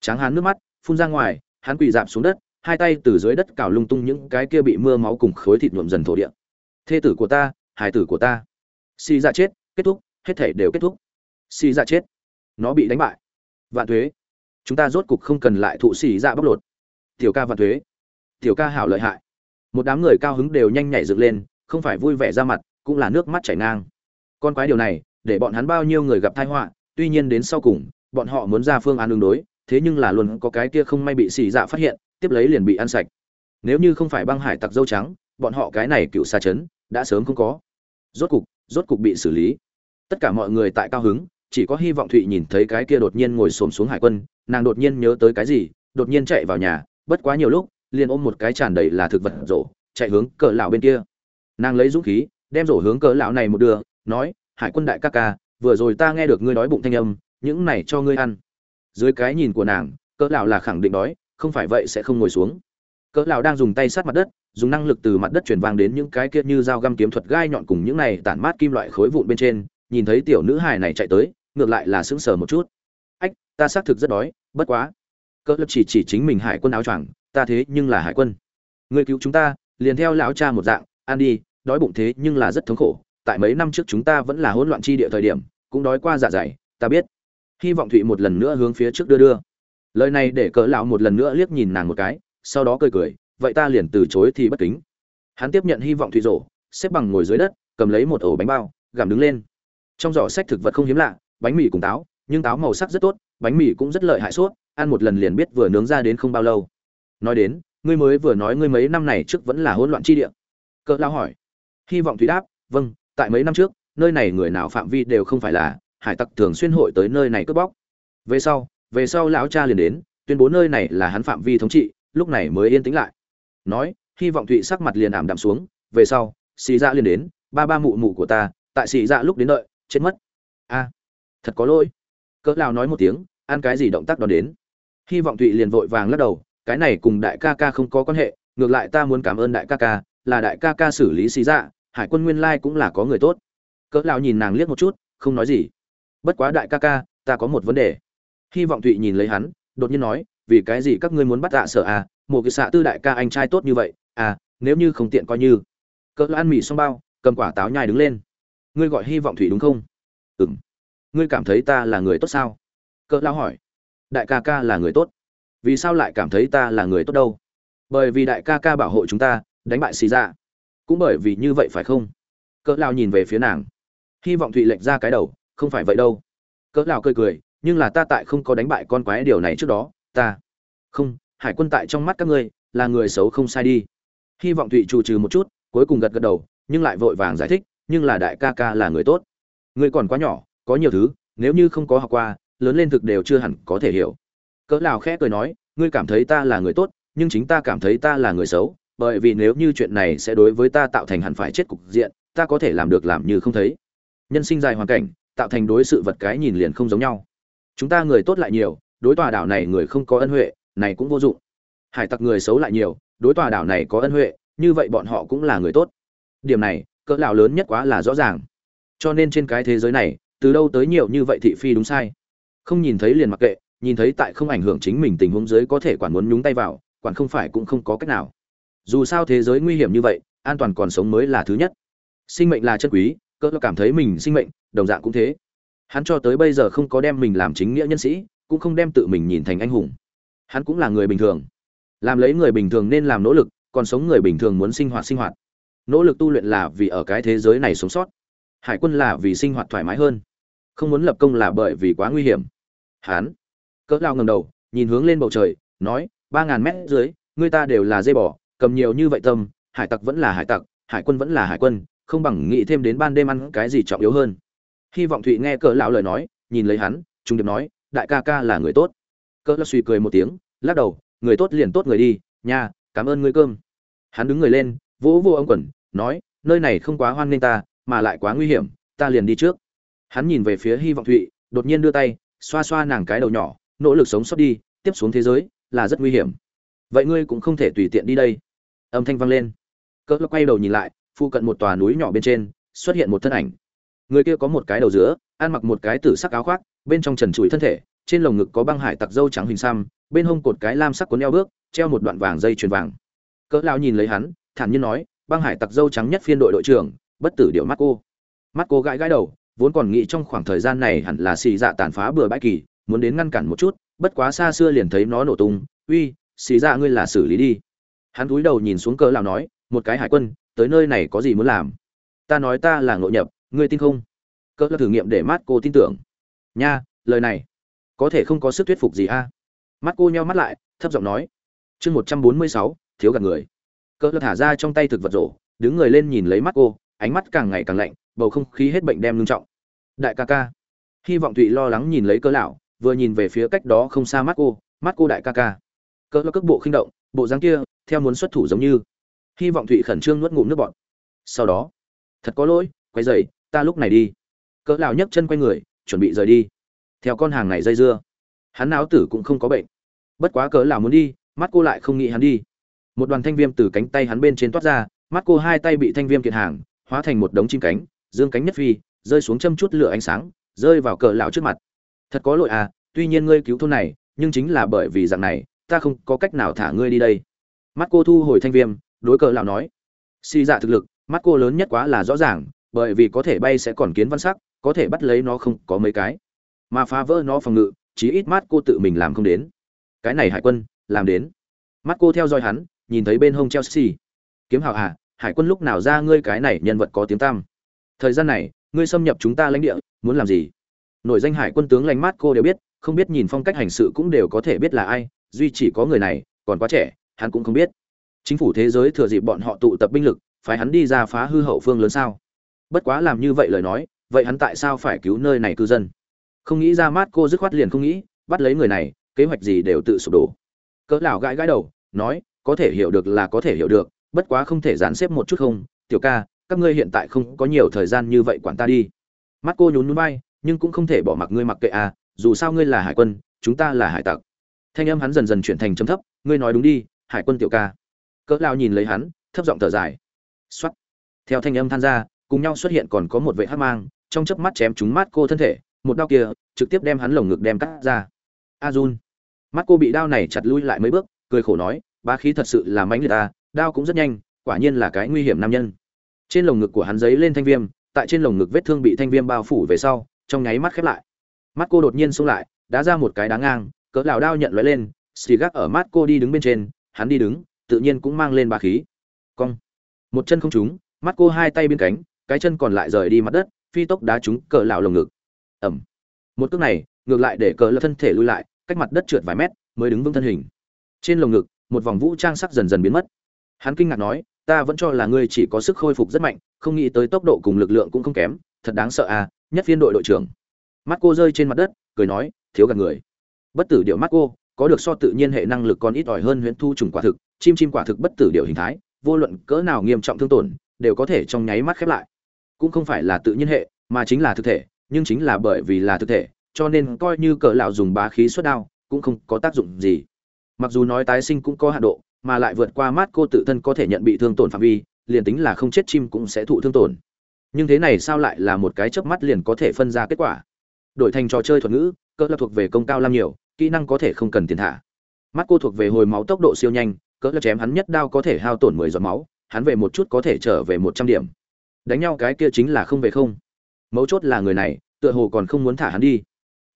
Tráng hán nước mắt phun ra ngoài, hắn quỳ dạp xuống đất, hai tay từ dưới đất cào lung tung những cái kia bị mưa máu cùng khối thịt nhuộm dần thổ địa. Thê tử của ta hải tử của ta. Xì ra chết, kết thúc, hết thể đều kết thúc xì ra chết. Nó bị đánh bại. Vạn thuế. Chúng ta rốt cục không cần lại thụ xì ra bóc lột. Tiểu ca vạn thuế. Tiểu ca hảo lợi hại. Một đám người cao hứng đều nhanh nhảy dựng lên, không phải vui vẻ ra mặt, cũng là nước mắt chảy ngang. Con quái điều này, để bọn hắn bao nhiêu người gặp tai họa, tuy nhiên đến sau cùng, bọn họ muốn ra phương án ứng đối, thế nhưng là luôn có cái kia không may bị xì dạ phát hiện, tiếp lấy liền bị ăn sạch. Nếu như không phải băng hải tặc dâu trắng, bọn họ cái này cựu xa chấn, đã sớm không có. Rốt cục rốt cục bị xử lý. Tất cả mọi người tại cao hứng chỉ có hy vọng thụy nhìn thấy cái kia đột nhiên ngồi xổm xuống hải quân, nàng đột nhiên nhớ tới cái gì, đột nhiên chạy vào nhà, bất quá nhiều lúc, liền ôm một cái tràn đầy là thực vật rổ, chạy hướng cỡ lão bên kia. Nàng lấy dũng khí, đem rổ hướng cỡ lão này một đường, nói, hải quân đại ca ca, vừa rồi ta nghe được ngươi đói bụng thanh âm, những này cho ngươi ăn. Dưới cái nhìn của nàng cỡ lão là khẳng định đói, không phải vậy sẽ không ngồi xuống. Cỡ lão đang dùng tay sát mặt đất, dùng năng lực từ mặt đất truyền vang đến những cái kia như dao găm kiếm thuật gai nhọn cùng những này tản mát kim loại khối vụn bên trên, nhìn thấy tiểu nữ hài này chạy tới ngược lại là sững sờ một chút. Ách, ta xác thực rất đói, bất quá. Cỡ lập chỉ chỉ chính mình hải quân áo choàng, ta thế nhưng là hải quân. Người cứu chúng ta, liền theo lão cha một dạng, ăn đi, đói bụng thế nhưng là rất thống khổ, tại mấy năm trước chúng ta vẫn là hỗn loạn chi địa thời điểm, cũng đói qua dạ dày, ta biết. Hy vọng thụy một lần nữa hướng phía trước đưa đưa. Lời này để cỡ lão một lần nữa liếc nhìn nàng một cái, sau đó cười cười, vậy ta liền từ chối thì bất kính. Hắn tiếp nhận hy vọng thụy rổ, xếp bằng ngồi dưới đất, cầm lấy một ổ bánh bao, gặm đứng lên. Trong giỏ sách thực vật không hiếm lạ bánh mì cùng táo, nhưng táo màu sắc rất tốt, bánh mì cũng rất lợi hại suốt, ăn một lần liền biết vừa nướng ra đến không bao lâu. Nói đến, ngươi mới vừa nói ngươi mấy năm này trước vẫn là hỗn loạn chi địa. Cỡ lao hỏi. Hy vọng thúy đáp vâng tại mấy năm trước, nơi này người nào phạm vi đều không phải là hải tặc thường xuyên hội tới nơi này cướp bóc. Về sau về sau lão cha liền đến, tuyên bố nơi này là hắn phạm vi thống trị, lúc này mới yên tĩnh lại. Nói, hy vọng thụy sắc mặt liền ảm đạm xuống, về sau, xì dạ liền đến, ba ba mụ mụ của ta, tại xì dạ lúc đến đợi, chết mất. A thật có lỗi. Cỡ lao nói một tiếng, ăn cái gì động tác đó đến. Hy vọng thụy liền vội vàng lắc đầu, cái này cùng đại ca ca không có quan hệ, ngược lại ta muốn cảm ơn đại ca ca, là đại ca ca xử lý xì dạ hải quân nguyên lai cũng là có người tốt. Cỡ lao nhìn nàng liếc một chút, không nói gì. Bất quá đại ca ca, ta có một vấn đề. Hy vọng thụy nhìn lấy hắn, đột nhiên nói, vì cái gì các ngươi muốn bắt tạ sợ à một cái xạ tư đại ca anh trai tốt như vậy à nếu như không tiện coi như. Cỡ ăn mì xong bao, cầm quả táo nhai đứng lên. Ngươi gọi hy vọng thủy đúng không? Ừng ngươi cảm thấy ta là người tốt sao? Cỡ lao hỏi. Đại ca ca là người tốt. Vì sao lại cảm thấy ta là người tốt đâu? Bởi vì đại ca ca bảo hộ chúng ta, đánh bại xì ra cũng bởi vì như vậy phải không? Cỡ lao nhìn về phía nàng. Hy vọng thụy lệnh ra cái đầu, không phải vậy đâu. Cỡ lao cười cười, nhưng là ta tại không có đánh bại con quái điều này trước đó, ta. Không, hải quân tại trong mắt các ngươi, là người xấu không sai đi. Hy vọng thụy trù trừ một chút, cuối cùng gật gật đầu, nhưng lại vội vàng giải thích, nhưng là đại ca ca là người tốt. Ngươi còn quá nhỏ có nhiều thứ, nếu như không có học qua, lớn lên thực đều chưa hẳn có thể hiểu. Cỡ lào khẽ cười nói, ngươi cảm thấy ta là người tốt, nhưng chính ta cảm thấy ta là người xấu, bởi vì nếu như chuyện này sẽ đối với ta tạo thành hẳn phải chết cục diện, ta có thể làm được làm như không thấy. Nhân sinh dài hoàn cảnh, tạo thành đối sự vật cái nhìn liền không giống nhau. Chúng ta người tốt lại nhiều, đối tòa đảo này người không có ân huệ, này cũng vô dụng. Hải tặc người xấu lại nhiều, đối tòa đảo này có ân huệ, như vậy bọn họ cũng là người tốt. Điểm này, cỡ lão lớn nhất quá là rõ ràng. Cho nên trên cái thế giới này từ đâu tới nhiều như vậy thị phi đúng sai? Không nhìn thấy liền mặc kệ, nhìn thấy tại không ảnh hưởng chính mình tình huống dưới có thể quản muốn nhúng tay vào, quản không phải cũng không có cách nào. Dù sao thế giới nguy hiểm như vậy, an toàn còn sống mới là thứ nhất. Sinh mệnh là chân quý cỡ cảm thấy mình sinh mệnh, đồng dạng cũng thế. Hắn cho tới bây giờ không có đem mình làm chính nghĩa nhân sĩ, cũng không đem tự mình nhìn thành anh hùng. Hắn cũng là người bình thường. Làm lấy người bình thường nên làm nỗ lực, còn sống người bình thường muốn sinh hoạt sinh hoạt. Nỗ lực tu luyện là vì ở cái thế giới này sống sót. Hải quân là vì sinh hoạt thoải mái hơn không muốn lập công là bởi vì quá nguy hiểm. Hán, cỡ lao ngầm đầu nhìn hướng lên bầu trời nói ba ngàn mét dưới người ta đều là dây bỏ cầm nhiều như vậy tâm hải tặc vẫn là hải tặc hải quân vẫn là hải quân không bằng nghĩ thêm đến ban đêm ăn cái gì trọng yếu hơn. Hy vọng thụy nghe cỡ lão lời nói nhìn lấy hắn trung điệp nói đại ca ca là người tốt. Cỡ lão suy cười một tiếng lắc đầu người tốt liền tốt người đi nha cảm ơn ngươi cơm. Hắn đứng người lên vỗ vô ông quần nói nơi này không quá hoan nghênh ta mà lại quá nguy hiểm ta liền đi trước hắn nhìn về phía hy vọng thụy, đột nhiên đưa tay, xoa xoa nàng cái đầu nhỏ, nỗ lực sống sót đi, tiếp xuống thế giới là rất nguy hiểm. Vậy ngươi cũng không thể tùy tiện đi đây. Âm thanh vang lên. Cỡ quay đầu nhìn lại, phụ cận một tòa núi nhỏ bên trên, xuất hiện một thân ảnh. Người kia có một cái đầu giữa, ăn mặc một cái tử sắc áo khoác, bên trong trần trụi thân thể, trên lồng ngực có băng hải tặc dâu trắng hình xăm, bên hông cột cái lam sắc cuốn eo bước, treo một đoạn vàng dây chuyền vàng. Cỡ lao nhìn lấy hắn, thản nhiên nói, băng hải tặc dâu trắng nhất phiên đội đội trưởng, bất tử điệu mắt cô. Mắt cô gãi gãi đầu vốn còn nghĩ trong khoảng thời gian này hẳn là xì dạ tàn phá bừa bãi kỳ, muốn đến ngăn cản một chút, bất quá xa xưa liền thấy nó nổ tung. Uy, xì dạ ngươi là xử lý đi. Hắn cúi đầu nhìn xuống cỡ lão nói, một cái hải quân, tới nơi này có gì muốn làm? Ta nói ta là ngộ nhập, ngươi tin không? Cỡ lão thử nghiệm để mắt cô tin tưởng. Nha, lời này, có thể không có sức thuyết phục gì a? Mắt cô nheo mắt lại, thấp giọng nói, chương một trăm bốn mươi sáu, thiếu gạt người. Cỡ lão thả ra trong tay thực vật rổ, đứng người lên nhìn lấy mắt cô, ánh mắt càng ngày càng lạnh bầu không khí hết bệnh đem ngưng trọng. Đại ca ca. Hy vọng thụy lo lắng nhìn lấy cỡ lão, vừa nhìn về phía cách đó không xa mắt cô mắt cô đại ca ca. Cỡ lão cước bộ khinh động, bộ dáng kia, theo muốn xuất thủ giống như. Hy vọng thụy khẩn trương nuốt ngụm nước bọt. Sau đó, thật có lỗi quay dậy ta lúc này đi. Cỡ lão nhấc chân quay người, chuẩn bị rời đi. Theo con hàng này dây dưa, hắn áo tử cũng không có bệnh. Bất quá cỡ lão muốn đi mắt cô lại không nghĩ hắn đi. Một đoàn thanh viêm từ cánh tay hắn bên trên toát ra mắt cô hai tay bị thanh viêm kiện hàng, hóa thành một đống chim cánh dương cánh nhất phi, rơi xuống châm chút lửa ánh sáng, rơi vào cờ lão trước mặt. Thật có lỗi à tuy nhiên ngươi cứu thôn này, nhưng chính là bởi vì dạng này, ta không có cách nào thả ngươi đi đây. Mắt cô thu hồi thanh viêm, đối cờ lão nói. Si dạ thực lực, mắt cô lớn nhất quá là rõ ràng, bởi vì có thể bay sẽ còn kiến văn sắc, có thể bắt lấy nó không có mấy cái. Mà phá vỡ nó phòng ngự, chí ít mắt cô tự mình làm không đến. Cái này hải quân, làm đến. Mắt cô theo dõi hắn, nhìn thấy bên hông chelsea. Kiếm hào à hải quân lúc nào ra ngươi cái này nhân vật có tiếng tam thời gian này, ngươi xâm nhập chúng ta lãnh địa, muốn làm gì? Nổi danh hải quân tướng lãnh mát cô đều biết, không biết nhìn phong cách hành sự cũng đều có thể biết là ai, duy chỉ có người này, còn quá trẻ, hắn cũng không biết. Chính phủ thế giới thừa dịp bọn họ tụ tập binh lực phải hắn đi ra phá hư hậu phương lớn sao? Bất quá làm như vậy lời nói, vậy hắn tại sao phải cứu nơi này cư dân? Không nghĩ ra mát cô dứt khoát liền không nghĩ, bắt lấy người này, kế hoạch gì đều tự sụp đổ. Cỡ lão gãi gãi đầu, nói, có thể hiểu được là có thể hiểu được, bất quá không thể dàn xếp một chút không, tiểu ca các ngươi hiện tại không có nhiều thời gian như vậy quản ta đi. Mắt cô nhún nhún bay, nhưng cũng không thể bỏ mặc ngươi mặc kệ à dù sao ngươi là hải quân chúng ta là hải tặc. Thanh âm hắn dần dần chuyển thành chấm thấp ngươi nói đúng đi hải quân tiểu ca. Cỡ lao nhìn lấy hắn thấp giọng thở dài. X theo thanh âm than ra cùng nhau xuất hiện còn có một vệ hát mang trong chớp mắt chém trúng mắt cô thân thể một đao kia trực tiếp đem hắn lồng ngực đem cắt ra. A jun mắt cô bị đao này chặt lui lại mấy bước cười khổ nói ba khí thật sự là mãnh liệt ta đao cũng rất nhanh quả nhiên là cái nguy hiểm nam nhân trên lồng ngực của hắn giấy lên thanh viêm, tại trên lồng ngực vết thương bị thanh viêm bao phủ về sau, trong nháy mắt khép lại. Mắt cô đột nhiên xông lại, đá ra một cái đá ngang, cỡ lảo đao nhận lóe lên, xì gác ở mắt cô đi đứng bên trên, hắn đi đứng, tự nhiên cũng mang lên ba khí. Cong. Một chân không trúng, mắt cô hai tay bên cánh, cái chân còn lại rời đi mặt đất, phi tốc đá trúng cỡ lảo lồng ngực. Ẩm. Một cước này, ngược lại để cỡ lão thân thể lui lại, cách mặt đất trượt vài mét, mới đứng vững thân hình. Trên lồng ngực, một vòng vũ trang sắc dần dần biến mất. Hắn kinh ngạc nói ta vẫn cho là ngươi chỉ có sức khôi phục rất mạnh, không nghĩ tới tốc độ cùng lực lượng cũng không kém, thật đáng sợ à nhất phiên đội đội trưởng. Mắt cô rơi trên mặt đất, cười nói, thiếu gạt người. Bất tử điệu mắt cô có được so tự nhiên hệ năng lực còn ít ỏi hơn huyễn thu trùng quả thực, chim chim quả thực bất tử điệu hình thái, vô luận cỡ nào nghiêm trọng thương tổn, đều có thể trong nháy mắt khép lại. Cũng không phải là tự nhiên hệ, mà chính là thực thể, nhưng chính là bởi vì là thực thể, cho nên coi như cỡ lão dùng bá khí xuất đao, cũng không có tác dụng gì. Mặc dù nói tái sinh cũng có hạn độ mà lại vượt qua mắt cô tự thân có thể nhận bị thương tổn phạm vi, liền tính là không chết chim cũng sẽ thụ thương tổn. Nhưng thế này sao lại là một cái chớp mắt liền có thể phân ra kết quả? Đổi thành trò chơi thuật ngữ, cỡ là thuộc về công cao lam nhiều, kỹ năng có thể không cần tiền thả. Mắt cô thuộc về hồi máu tốc độ siêu nhanh, cỡ là chém hắn nhất đao có thể hao tổn mười giọt máu, hắn về một chút có thể trở về một trăm điểm. Đánh nhau cái kia chính là không về không. Mấu chốt là người này, tựa hồ còn không muốn thả hắn đi.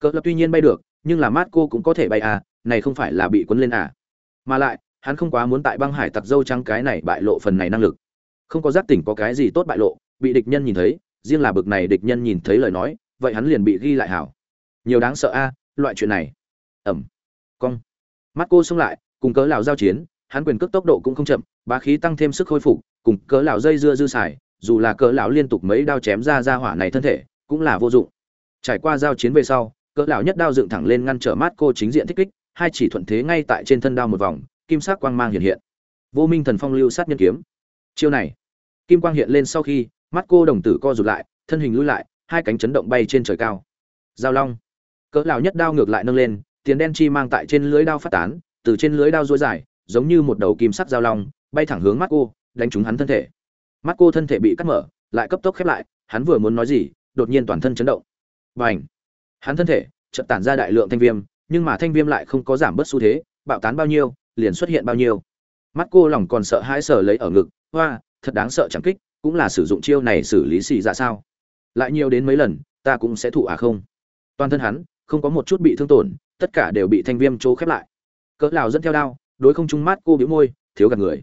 Cỡ là tuy nhiên bay được, nhưng là mắt cô cũng có thể bay à này không phải là bị quấn lên à. Mà lại hắn không quá muốn tại băng hải tặc dâu trắng cái này bại lộ phần này năng lực. Không có giác tỉnh có cái gì tốt bại lộ, bị địch nhân nhìn thấy, riêng là bực này địch nhân nhìn thấy lời nói, vậy hắn liền bị ghi lại hảo. Nhiều đáng sợ a, loại chuyện này. Ẩm. Cong. Mắt cô xông lại, cùng cớ lào giao chiến, hắn quyền cước tốc độ cũng không chậm, bá khí tăng thêm sức khôi phục, cùng cớ lào dây dưa dư xài, dù là cớ lão liên tục mấy đao chém ra ra hỏa này thân thể, cũng là vô dụng. Trải qua giao chiến về sau cớ lão nhất đao dựng thẳng lên ngăn trở mắt cô chính diện thích kích, hai chỉ thuận thế ngay tại trên thân đao một vòng kim sắc quang mang hiện hiện. Vô minh thần phong lưu sát nhân kiếm. Chiêu này, kim quang hiện lên sau khi, mắt cô đồng tử co rụt lại, thân hình lùi lại, hai cánh chấn động bay trên trời cao. Giao long. Cỡ lão nhất đao ngược lại nâng lên, tiền đen chi mang tại trên lưới đao phát tán, từ trên lưới đao duỗi dài, giống như một đầu kim sắc giao long, bay thẳng hướng mắt cô, đánh trúng hắn thân thể. Mắt cô thân thể bị cắt mở, lại cấp tốc khép lại, hắn vừa muốn nói gì, đột nhiên toàn thân chấn động. Bành! Hắn thân thể chợt tản ra đại lượng thanh viêm, nhưng mà thanh viêm lại không có giảm bớt xu thế, bạo tán bao nhiêu liền xuất hiện bao nhiêu. Mắt cô lòng còn sợ hãi sở lấy ở ngực, hoa, thật đáng sợ chẳng kích, cũng là sử dụng chiêu này xử lý xì ra sao? Lại nhiều đến mấy lần, ta cũng sẽ thụ à không? Toàn thân hắn, không có một chút bị thương tổn, tất cả đều bị thanh viêm chỗ khép lại. Cỡ lào dẫn theo đao, đối không trung mắt cô biểu môi, thiếu gạt người.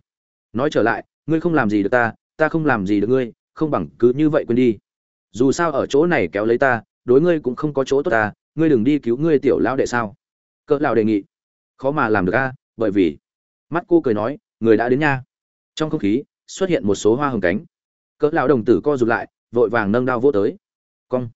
Nói trở lại, ngươi không làm gì được ta ta không làm gì được ngươi, không bằng cứ như vậy quên đi. Dù sao ở chỗ này kéo lấy ta, đối ngươi cũng không có chỗ tốt ta, ngươi đừng đi cứu ngươi tiểu lão đệ sao? Cỡ lão đề nghị. Khó mà làm được a bởi vì mắt cô cười nói, người đã đến nha. Trong không khí, xuất hiện một số hoa hồng cánh. Cỡ lão đồng tử co rụt lại, vội vàng nâng đao vỗ tới. Cong.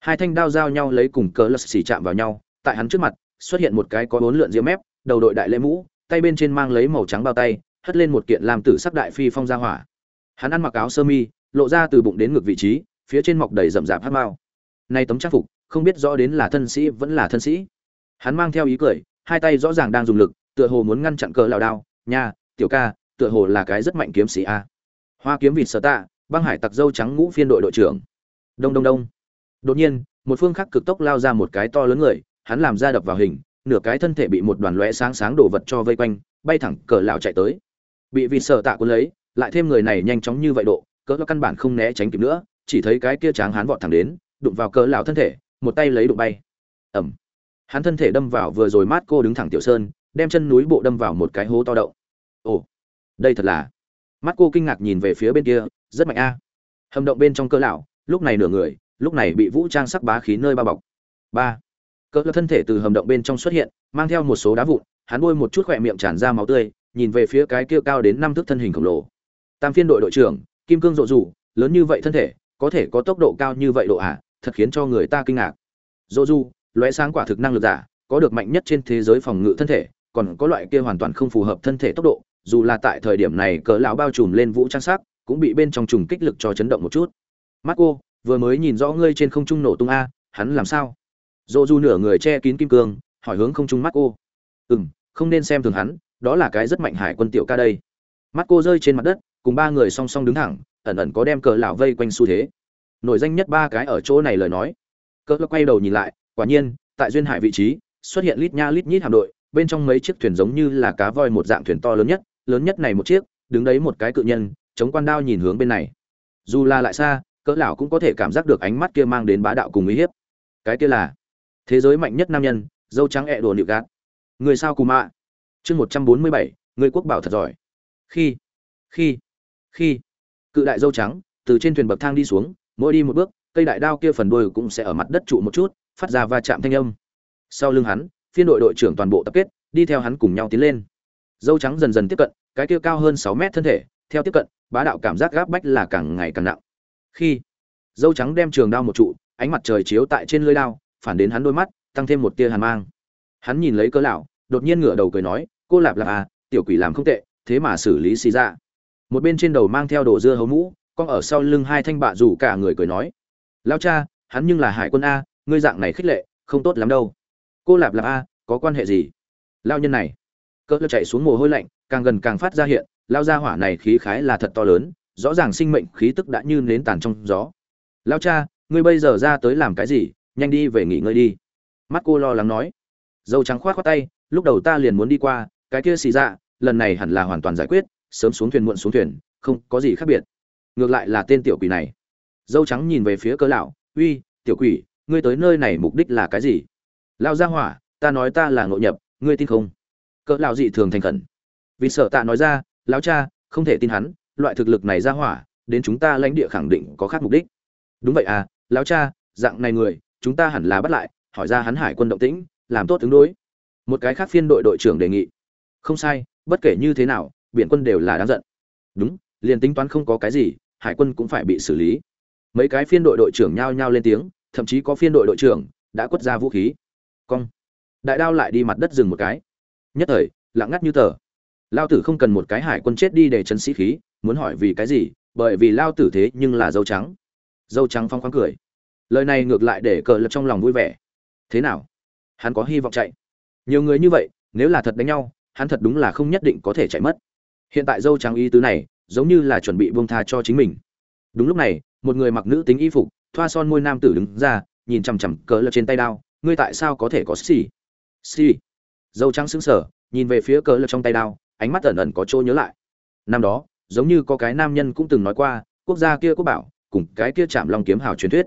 Hai thanh đao giao nhau lấy cùng cỡ lật xì chạm vào nhau, tại hắn trước mặt, xuất hiện một cái có bốn lượn diễm mép, đầu đội đại lễ mũ, tay bên trên mang lấy màu trắng bao tay, hất lên một kiện làm tử sắc đại phi phong ra hỏa. Hắn ăn mặc áo sơ mi, lộ ra từ bụng đến ngực vị trí, phía trên mọc đầy rậm rạp hát mao. Nay tấm trang phục, không biết rõ đến là thân sĩ vẫn là thân sĩ. Hắn mang theo ý cười, hai tay rõ ràng đang dùng lực tựa hồ muốn ngăn chặn cờ lao đao. Nha, tiểu ca, tựa hồ là cái rất mạnh kiếm sĩ a. Hoa kiếm vịt sở tạ, băng hải tặc dâu trắng ngũ phiên đội đội trưởng. Đông đông đông. Đột nhiên, một phương khác cực tốc lao ra một cái to lớn người, hắn làm ra đập vào hình, nửa cái thân thể bị một đoàn lóe sáng sáng đổ vật cho vây quanh, bay thẳng cờ lão chạy tới. Bị vịt sở tạ cuốn lấy, lại thêm người này nhanh chóng như vậy độ, cỡ căn bản không né tránh kịp nữa, chỉ thấy cái kia tráng hắn vọt thẳng đến, đụng vào cờ lão thân thể, một tay lấy đụng bay. Ẩm hắn thân thể đâm vào vừa rồi mát cô đứng thẳng tiểu sơn đem chân núi bộ đâm vào một cái hố to đậu. Ồ, đây thật là. Mắt cô kinh ngạc nhìn về phía bên kia, rất mạnh a. Hầm động bên trong cơ lão, lúc này nửa người, lúc này bị vũ trang sắc bá khí nơi bao bọc. Ba. Cỡ thân thể từ hầm động bên trong xuất hiện, mang theo một số đá vụn, hắn bôi một chút khỏe miệng tràn ra máu tươi, nhìn về phía cái kia cao đến năm thước thân hình khổng lồ. Tam phiên đội đội trưởng, kim cương rộ rủ, lớn như vậy thân thể, có thể có tốc độ cao như vậy độ ả thật khiến cho người ta kinh ngạc. Rộ du lóe sáng quả thực năng lực giả, có được mạnh nhất trên thế giới phòng ngự thân thể còn có loại kia hoàn toàn không phù hợp thân thể tốc độ, dù là tại thời điểm này cỡ lão bao trùm lên vũ trang sắc, cũng bị bên trong trùng kích lực cho chấn động một chút. Marco, vừa mới nhìn rõ ngươi trên không trung nổ tung a, hắn làm sao? Dỗ du nửa người che kín kim cương, hỏi hướng không trung marco. Ừm, không nên xem thường hắn, đó là cái rất mạnh hải quân tiểu ca đây. Marco rơi trên mặt đất, cùng ba người song song đứng thẳng, ẩn ẩn có đem cờ lão vây quanh xu thế. Nổi danh nhất ba cái ở chỗ này lời nói. Cỡ quay đầu nhìn lại, quả nhiên, tại duyên hải vị trí, xuất hiện lít nha lít nhít hạm đội bên trong mấy chiếc thuyền giống như là cá voi một dạng thuyền to lớn nhất lớn nhất này một chiếc, đứng đấy một cái cự nhân, chống quan đao nhìn hướng bên này. Dù là lại xa, cỡ lão cũng có thể cảm giác được ánh mắt kia mang đến bá đạo cùng uy hiếp. Cái kia là thế giới mạnh nhất nam nhân, dâu trắng ẹ đồ nịu gạt. Người sao cùng mạ? Chương một trăm bốn mươi bảy, người quốc bảo thật giỏi. Khi khi khi, cự đại dâu trắng từ trên thuyền bậc thang đi xuống, mỗi đi một bước, cây đại đao kia phần đuôi cũng sẽ ở mặt đất trụ một chút, phát ra va chạm thanh âm. Sau lưng hắn phiên đội đội trưởng toàn bộ tập kết, đi theo hắn cùng nhau tiến lên. Dâu trắng dần dần tiếp cận, cái kia cao hơn sáu mét thân thể, theo tiếp cận, bá đạo cảm giác gáp bách là càng ngày càng nặng. Khi dâu trắng đem trường đao một trụ, ánh mặt trời chiếu tại trên lưỡi đao, phản đến hắn đôi mắt, tăng thêm một tia hàn mang. Hắn nhìn lấy cơ lão, đột nhiên ngửa đầu cười nói, cô lạp lạp à tiểu quỷ làm không tệ, thế mà xử lý xì ra. Một bên trên đầu mang theo đồ dưa hấu mũ, con ở sau lưng hai thanh bạ rủ cả người cười nói, lão cha, hắn nhưng là hải quân a, ngươi dạng này khích lệ, không tốt lắm đâu cô lạp lạp a có quan hệ gì? Lao nhân này. Cỡ chạy xuống mồ hôi lạnh càng gần càng phát ra hiện lao ra hỏa này khí khái là thật to lớn rõ ràng sinh mệnh khí tức đã như nến tàn trong gió. Lao cha ngươi bây giờ ra tới làm cái gì? Nhanh đi về nghỉ ngơi đi. Mắt cô lo lắng nói. Dâu trắng khoát khoát tay lúc đầu ta liền muốn đi qua cái kia xì dạ, lần này hẳn là hoàn toàn giải quyết sớm xuống thuyền muộn xuống thuyền không có gì khác biệt. Ngược lại là tên tiểu quỷ này. Dâu trắng nhìn về phía cỡ lão uy tiểu quỷ ngươi tới nơi này mục đích là cái gì? Lao ra hỏa, ta nói ta là ngộ nhập, ngươi tin không? Cỡ lão dị thường thành khẩn. Vì sợ tạ nói ra, lão cha, không thể tin hắn, loại thực lực này ra hỏa, đến chúng ta lãnh địa khẳng định có khác mục đích. Đúng vậy à lão cha, dạng này người, chúng ta hẳn là bắt lại, hỏi ra hắn hải quân động tĩnh, làm tốt ứng đối. Một cái khác phiên đội đội trưởng đề nghị. Không sai, bất kể như thế nào, biển quân đều là đáng giận. Đúng, liền tính toán không có cái gì, hải quân cũng phải bị xử lý. Mấy cái phiên đội đội trưởng nhao nhao lên tiếng, thậm chí có phiên đội đội trưởng đã quất ra vũ khí cong. Đại đao lại đi mặt đất dừng một cái. Nhất thời, lặng ngắt như tờ. Lao tử không cần một cái hải quân chết đi để chấn sĩ khí, muốn hỏi vì cái gì, bởi vì lao tử thế nhưng là dâu trắng. Dâu trắng phong khoáng cười. Lời này ngược lại để cờ lập trong lòng vui vẻ. Thế nào? Hắn có hy vọng chạy. Nhiều người như vậy, nếu là thật đánh nhau, hắn thật đúng là không nhất định có thể chạy mất. Hiện tại dâu trắng y tứ này, giống như là chuẩn bị buông tha cho chính mình. Đúng lúc này, một người mặc nữ tính y phục, thoa son môi nam tử đứng ra, nhìn chằm chằm cờ lập trên tay đao ngươi tại sao có thể có xì? Xì. Dâu trắng xứng sở nhìn về phía cờ lật trong tay đao, ánh mắt ẩn ẩn có chỗ nhớ lại. Năm đó, giống như có cái nam nhân cũng từng nói qua, quốc gia kia quốc bảo, cùng cái kia chạm long kiếm hào truyền thuyết.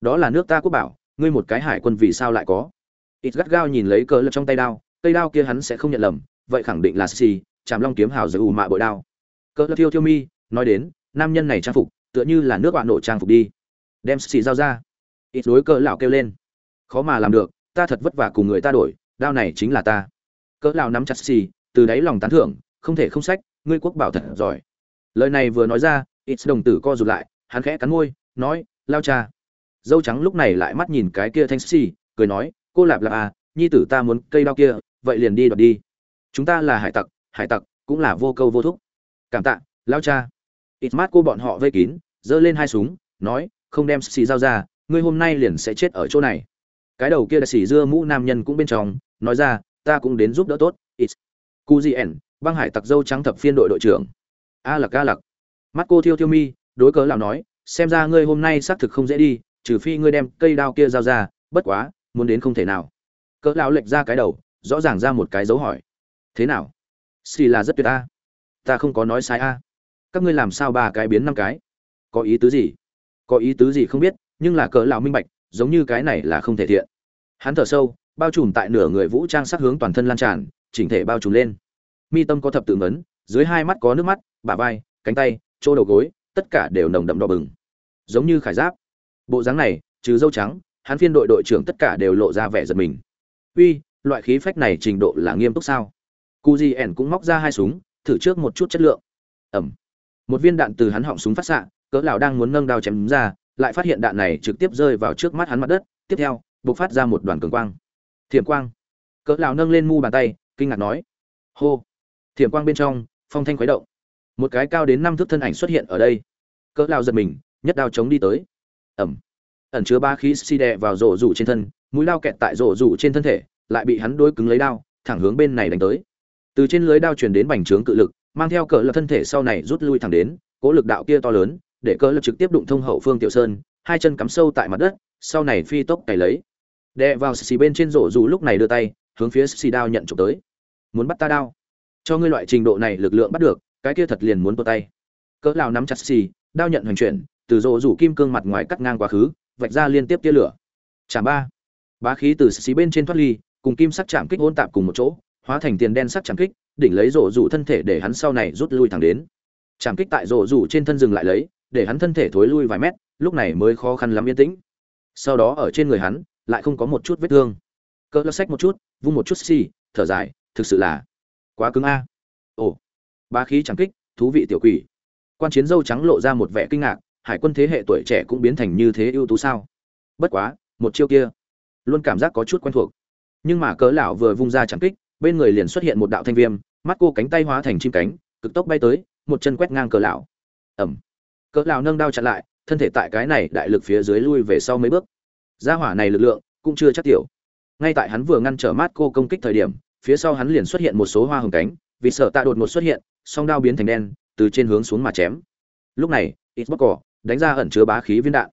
Đó là nước ta quốc bảo, ngươi một cái hải quân vì sao lại có? Ít gắt gao nhìn lấy cờ lật trong tay đao, cây đao kia hắn sẽ không nhận lầm, vậy khẳng định là xì chạm long kiếm hào giữ ù mạ bội đao. Cờ lật thiêu thiêu mi, nói đến, nam nhân này trang phục, tựa như là nước bạn nộ trang phục đi. Đem xì giao ra. Ít đối cờ lão kêu lên khó mà làm được, ta thật vất vả cùng người ta đổi, đao này chính là ta. Cỡ lao nắm chặt xì, từ đáy lòng tán thưởng, không thể không sách, ngươi quốc bảo thật giỏi. Lời này vừa nói ra ít đồng tử co rụt lại, hắn khẽ cắn môi, nói, lao cha. Dâu trắng lúc này lại mắt nhìn cái kia thanh xì, cười nói, cô lạp lạp à nhi tử ta muốn cây đao kia, vậy liền đi đoạt đi. Chúng ta là hải tặc hải tặc cũng là vô câu vô thúc. Cảm tạ, lao cha. Ít mát cô bọn họ vây kín, giơ lên hai súng, nói, không đem xì dao ra, ngươi hôm nay liền sẽ chết ở chỗ này cái đầu kia là xì dưa mũ nam nhân cũng bên trong, nói ra, ta cũng đến giúp đỡ tốt ít cu di ẻn băng hải tặc dâu trắng thập phiên đội đội trưởng. A lặc a lặc. Mắt cô thiêu thiêu mi, đối cớ lão nói, xem ra ngươi hôm nay xác thực không dễ đi, trừ phi ngươi đem cây đao kia giao ra, bất quá, muốn đến không thể nào. Cớ lão lệch ra cái đầu, rõ ràng ra một cái dấu hỏi. Thế nào? Xì là rất tuyệt a. Ta không có nói sai a. Các ngươi làm sao ba cái biến năm cái? Có ý tứ gì? Có ý tứ gì không biết, nhưng là cỡ lão minh bạch giống như cái này là không thể thiện. Hắn thở sâu, bao trùm tại nửa người vũ trang sắc hướng toàn thân lan tràn, chỉnh thể bao trùm lên. Mi tâm có thập tự ngấn, dưới hai mắt có nước mắt, bả vai, cánh tay, chỗ đầu gối, tất cả đều nồng đậm đỏ bừng. Giống như khải giáp. Bộ dáng này, trừ dâu trắng, hắn phiên đội đội trưởng tất cả đều lộ ra vẻ giật mình. Uy, loại khí phách này trình độ là nghiêm túc sao? Cu di ẻn cũng móc ra hai súng, thử trước một chút chất lượng. Ẩm. Một viên đạn từ hắn họng súng phát xạ, cỡ lão đang muốn nâng đao chém ra lại phát hiện đạn này trực tiếp rơi vào trước mắt hắn mặt đất, tiếp theo, bộc phát ra một đoàn cường quang. Thiểm quang. Cỡ lão nâng lên mu bàn tay, kinh ngạc nói. Hô. Thiểm quang bên trong, phong thanh khuấy động. Một cái cao đến năm thước thân ảnh xuất hiện ở đây. Cỡ lão giật mình, nhất đao chống đi tới. Ẩm. Ẩn chứa ba khí xi đè vào rổ rủ trên thân, mũi lao kẹt tại rổ rủ trên thân thể, lại bị hắn đối cứng lấy đao, thẳng hướng bên này đánh tới. Từ trên lưới đao truyền đến bành trướng cự lực, mang theo cỡ lập thân thể sau này rút lui thẳng đến, cố lực đạo kia to lớn để cỡ lập trực tiếp đụng thông hậu phương tiểu sơn, hai chân cắm sâu tại mặt đất, sau này phi tốc cày lấy. Đè vào xì bên trên rổ rủ lúc này đưa tay, hướng phía xì đao nhận trộm tới. Muốn bắt ta đao? Cho ngươi loại trình độ này lực lượng bắt được, cái kia thật liền muốn tua tay. Cỡ lao nắm chặt xì, đao nhận hoành chuyển, từ rổ rủ kim cương mặt ngoài cắt ngang quá khứ, vạch ra liên tiếp tia lửa. Chạm ba. Bá khí từ xì bên trên thoát ly, cùng kim sắc chạm kích ôn tạp cùng một chỗ, hóa thành tiền đen sắc chạm kích, đỉnh lấy rổ rủ thân thể để hắn sau này rút lui thẳng đến. Chạm kích tại rổ rủ trên thân dừng lại lấy để hắn thân thể thối lui vài mét, lúc này mới khó khăn lắm yên tĩnh. Sau đó ở trên người hắn, lại không có một chút vết thương. Cỡ lắc sách một chút, vung một chút xì, thở dài, thực sự là quá cứng a. Ồ ba khí chẳng kích, thú vị tiểu quỷ. Quan chiến dâu trắng lộ ra một vẻ kinh ngạc, hải quân thế hệ tuổi trẻ cũng biến thành như thế ưu tú sao? Bất quá, một chiêu kia, luôn cảm giác có chút quen thuộc. Nhưng mà cỡ lão vừa vung ra chẳng kích, bên người liền xuất hiện một đạo thanh viêm, mắt cô cánh tay hóa thành chim cánh, cực tốc bay tới, một chân quét ngang cỡ lão. Ẩm cỡ lão nâng đao chặn lại, thân thể tại cái này đại lực phía dưới lui về sau mấy bước. Gia hỏa này lực lượng cũng chưa chắc tiểu. Ngay tại hắn vừa ngăn trở mát cô công kích thời điểm, phía sau hắn liền xuất hiện một số hoa hồng cánh, vì sợ tạ đột ngột xuất hiện, song đao biến thành đen, từ trên hướng xuống mà chém. Lúc này ít bóc cỏ đánh ra ẩn chứa bá khí viên đạn.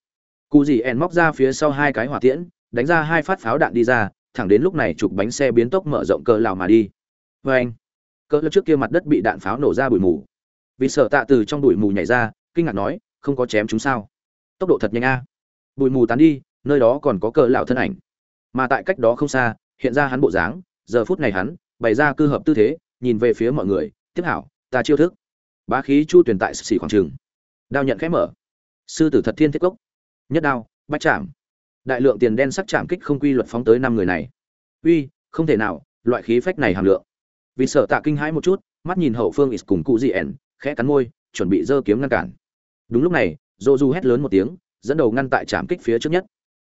Cụ gì ẻn móc ra phía sau hai cái hỏa tiễn, đánh ra hai phát pháo đạn đi ra, thẳng đến lúc này chụp bánh xe biến tốc mở rộng cỡ lào mà đi. Vê anh. Cỡ trước kia mặt đất bị đạn pháo nổ ra bụi mù. Vì sợ tạ từ trong bụi mù nhảy ra kinh ngạc nói, không có chém chúng sao? Tốc độ thật nhanh a. Bụi mù tán đi, nơi đó còn có cờ lão thân ảnh. Mà tại cách đó không xa, hiện ra hắn bộ dáng, giờ phút này hắn bày ra cư hợp tư thế, nhìn về phía mọi người, tiếp hảo, ta chiêu thức. Bá khí chu tuyển tại xỉ khoảng trường. Đao nhận khẽ mở. Sư tử thật thiên thiết cốc. Nhất đao, bách chạm. Đại lượng tiền đen sắc chạm kích không quy luật phóng tới năm người này. Uy, không thể nào, loại khí phách này hàm lượng. Vì sợ tạ kinh hãi một chút, mắt nhìn hậu phương is cùng cụ dị ẻn khẽ cắn môi, chuẩn bị giơ kiếm ngăn cản đúng lúc này dô du hét lớn một tiếng, dẫn đầu ngăn tại trạm kích phía trước nhất.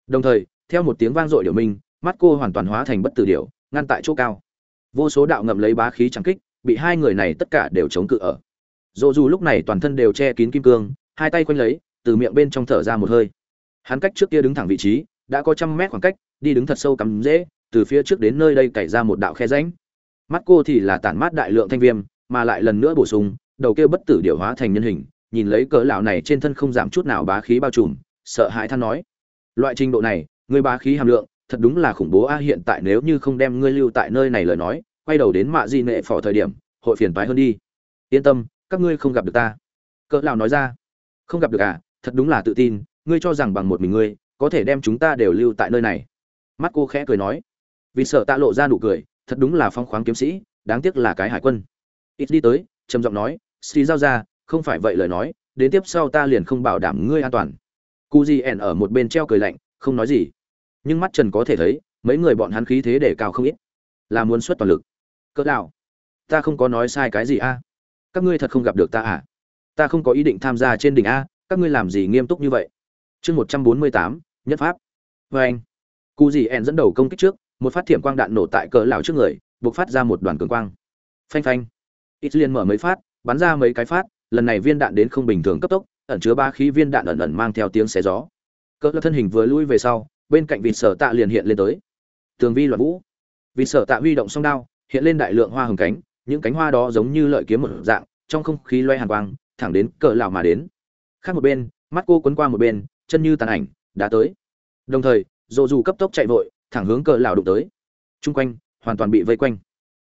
Đồng thời, theo một tiếng vang dội điệu minh, mắt cô hoàn toàn hóa thành bất tử điệu ngăn tại chỗ cao. Vô số đạo ngậm lấy bá khí trắng kích, bị hai người này tất cả đều chống cự ở. Dô du lúc này toàn thân đều che kín kim cương, hai tay quanh lấy, từ miệng bên trong thở ra một hơi. Hắn cách trước kia đứng thẳng vị trí, đã có trăm mét khoảng cách, đi đứng thật sâu cắm dễ, từ phía trước đến nơi đây cày ra một đạo khe rãnh. Mắt cô thì là tản mát đại lượng thanh viêm, mà lại lần nữa bổ sung, đầu kia bất tử điều hóa thành nhân hình nhìn lấy cỡ lão này trên thân không giảm chút nào bá khí bao trùm, sợ hãi than nói, loại trình độ này người bá khí hàm lượng, thật đúng là khủng bố a, hiện tại nếu như không đem ngươi lưu tại nơi này lời nói, quay đầu đến mạ di nệ phỏ thời điểm, hội phiền toái hơn đi. Yên tâm, các ngươi không gặp được ta. Cỡ lão nói ra, không gặp được à thật đúng là tự tin, ngươi cho rằng bằng một mình ngươi, có thể đem chúng ta đều lưu tại nơi này. Mắt cô khẽ cười nói, vì sợ tạ lộ ra nụ cười, thật đúng là phong khoáng kiếm sĩ, đáng tiếc là cái hải quân. Ít đi tới, trầm giọng nói, xì giao ra không phải vậy lời nói, đến tiếp sau ta liền không bảo đảm ngươi an toàn. Cu di ẻn ở một bên treo cười lạnh, không nói gì. Nhưng mắt trần có thể thấy, mấy người bọn hắn khí thế để cao không ít. Là muốn xuất toàn lực. Cỡ đạo ta không có nói sai cái gì a? Các ngươi thật không gặp được ta à? Ta không có ý định tham gia trên đỉnh a, các ngươi làm gì nghiêm túc như vậy? Chương một trăm bốn mươi tám, nhất pháp. Vê anh cụ gì ẹn dẫn đầu công kích trước, một phát thiểm quang đạn nổ tại cỡ lão trước người buộc phát ra một đoàn cường quang. Phanh phanh. Ít liên mở mấy phát, bắn ra mấy cái phát lần này viên đạn đến không bình thường cấp tốc, ẩn chứa ba khí viên đạn ẩn ẩn mang theo tiếng xé gió. Cỡ thân hình vừa lui về sau, bên cạnh vịt sở tạ liền hiện lên tới. Tường vi loạn vũ. Vịt sở tạ huy động song đao, hiện lên đại lượng hoa hồng cánh, những cánh hoa đó giống như lợi kiếm một dạng, trong không khí loay hàn quang, thẳng đến cỡ lão mà đến. Khác một bên, mắt cô quấn qua một bên, chân như tàn ảnh, đã tới. Đồng thời dồ dù cấp tốc chạy vội, thẳng hướng cỡ lão đụng tới. Chung quanh, hoàn toàn bị vây quanh.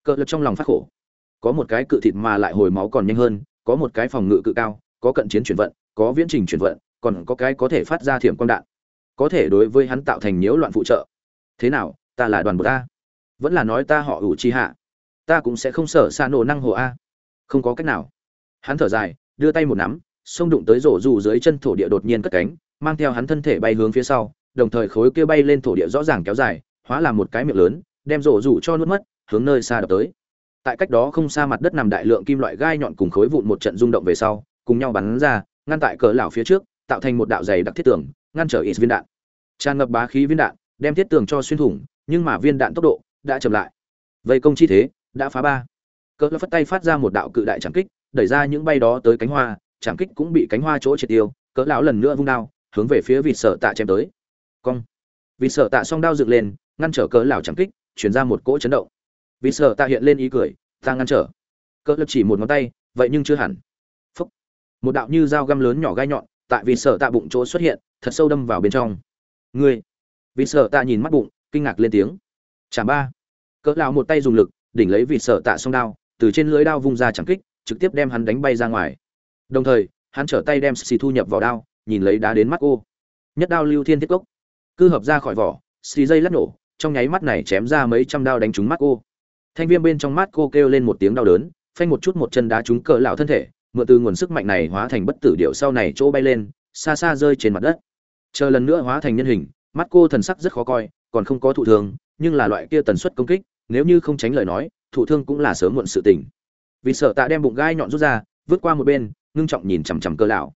Cỡ lập trong lòng phát khổ. Có một cái cự thịt mà lại hồi máu còn nhanh hơn có một cái phòng ngự cự cao, có cận chiến chuyển vận, có viễn trình chuyển vận, còn có cái có thể phát ra thiểm quang đạn. Có thể đối với hắn tạo thành nhiễu loạn phụ trợ. Thế nào, ta là đoàn bộ ta vẫn là nói ta họ ủ chi hạ. Ta cũng sẽ không sợ xa nổ năng hồ a. Không có cách nào. Hắn thở dài, đưa tay một nắm, xông đụng tới rổ dù dưới chân thổ địa đột nhiên cất cánh, mang theo hắn thân thể bay hướng phía sau, đồng thời khối kia bay lên thổ địa rõ ràng kéo dài, hóa làm một cái miệng lớn, đem rổ rủ cho nuốt mất, hướng nơi xa đập tới tại cách đó không xa mặt đất nằm đại lượng kim loại gai nhọn cùng khối vụn một trận rung động về sau, cùng nhau bắn ra, ngăn tại cỡ lão phía trước, tạo thành một đạo dày đặc thiết tường, ngăn trở ít viên đạn. Tràn ngập bá khí viên đạn, đem thiết tường cho xuyên thủng, nhưng mà viên đạn tốc độ đã chậm lại. Vây công chi thế đã phá ba. Cỡ lão phất tay phát ra một đạo cự đại chẳng kích, đẩy ra những bay đó tới cánh hoa chẳng kích cũng bị cánh hoa chỗ triệt tiêu, cỡ lão lần nữa vung đao, hướng về phía vịt sở tạ chém tới. Cong. Vịt sở tạ song đao dựng lên, ngăn trở cỡ lão chẳng kích, chuyển ra một cỗ chấn động vì sợ tạ hiện lên ý cười, ta ngăn trở. Cỡ lập chỉ một ngón tay, vậy nhưng chưa hẳn. Phúc. một đạo như dao găm lớn nhỏ gai nhọn, tại vì sợ tạ bụng chỗ xuất hiện, thật sâu đâm vào bên trong. Ngươi. Vì sợ tạ nhìn mắt bụng, kinh ngạc lên tiếng. Chạm ba. Cỡ lão một tay dùng lực, đỉnh lấy vì sợ tạ song đao, từ trên lưới đao vung ra chẳng kích, trực tiếp đem hắn đánh bay ra ngoài. Đồng thời, hắn trở tay đem xì thu nhập vào đao, nhìn lấy đá đến mắt cô. Nhất đao lưu thiên thiết cốc. Cứ hợp ra khỏi vỏ xì dây lắc nổ, trong nháy mắt này chém ra mấy trăm đao đánh trúng mắt cô thanh viêm bên trong mắt cô kêu lên một tiếng đau đớn, phanh một chút một chân đá trúng cỡ lão thân thể, mượn từ nguồn sức mạnh này hóa thành bất tử điệu sau này chỗ bay lên, xa xa rơi trên mặt đất. Chờ lần nữa hóa thành nhân hình, mắt cô thần sắc rất khó coi, còn không có thụ thương, nhưng là loại kia tần suất công kích, nếu như không tránh lời nói, thụ thương cũng là sớm muộn sự tình. Vì sợ tạ đem bụng gai nhọn rút ra, vứt qua một bên, ngưng trọng nhìn chằm chằm cơ lão.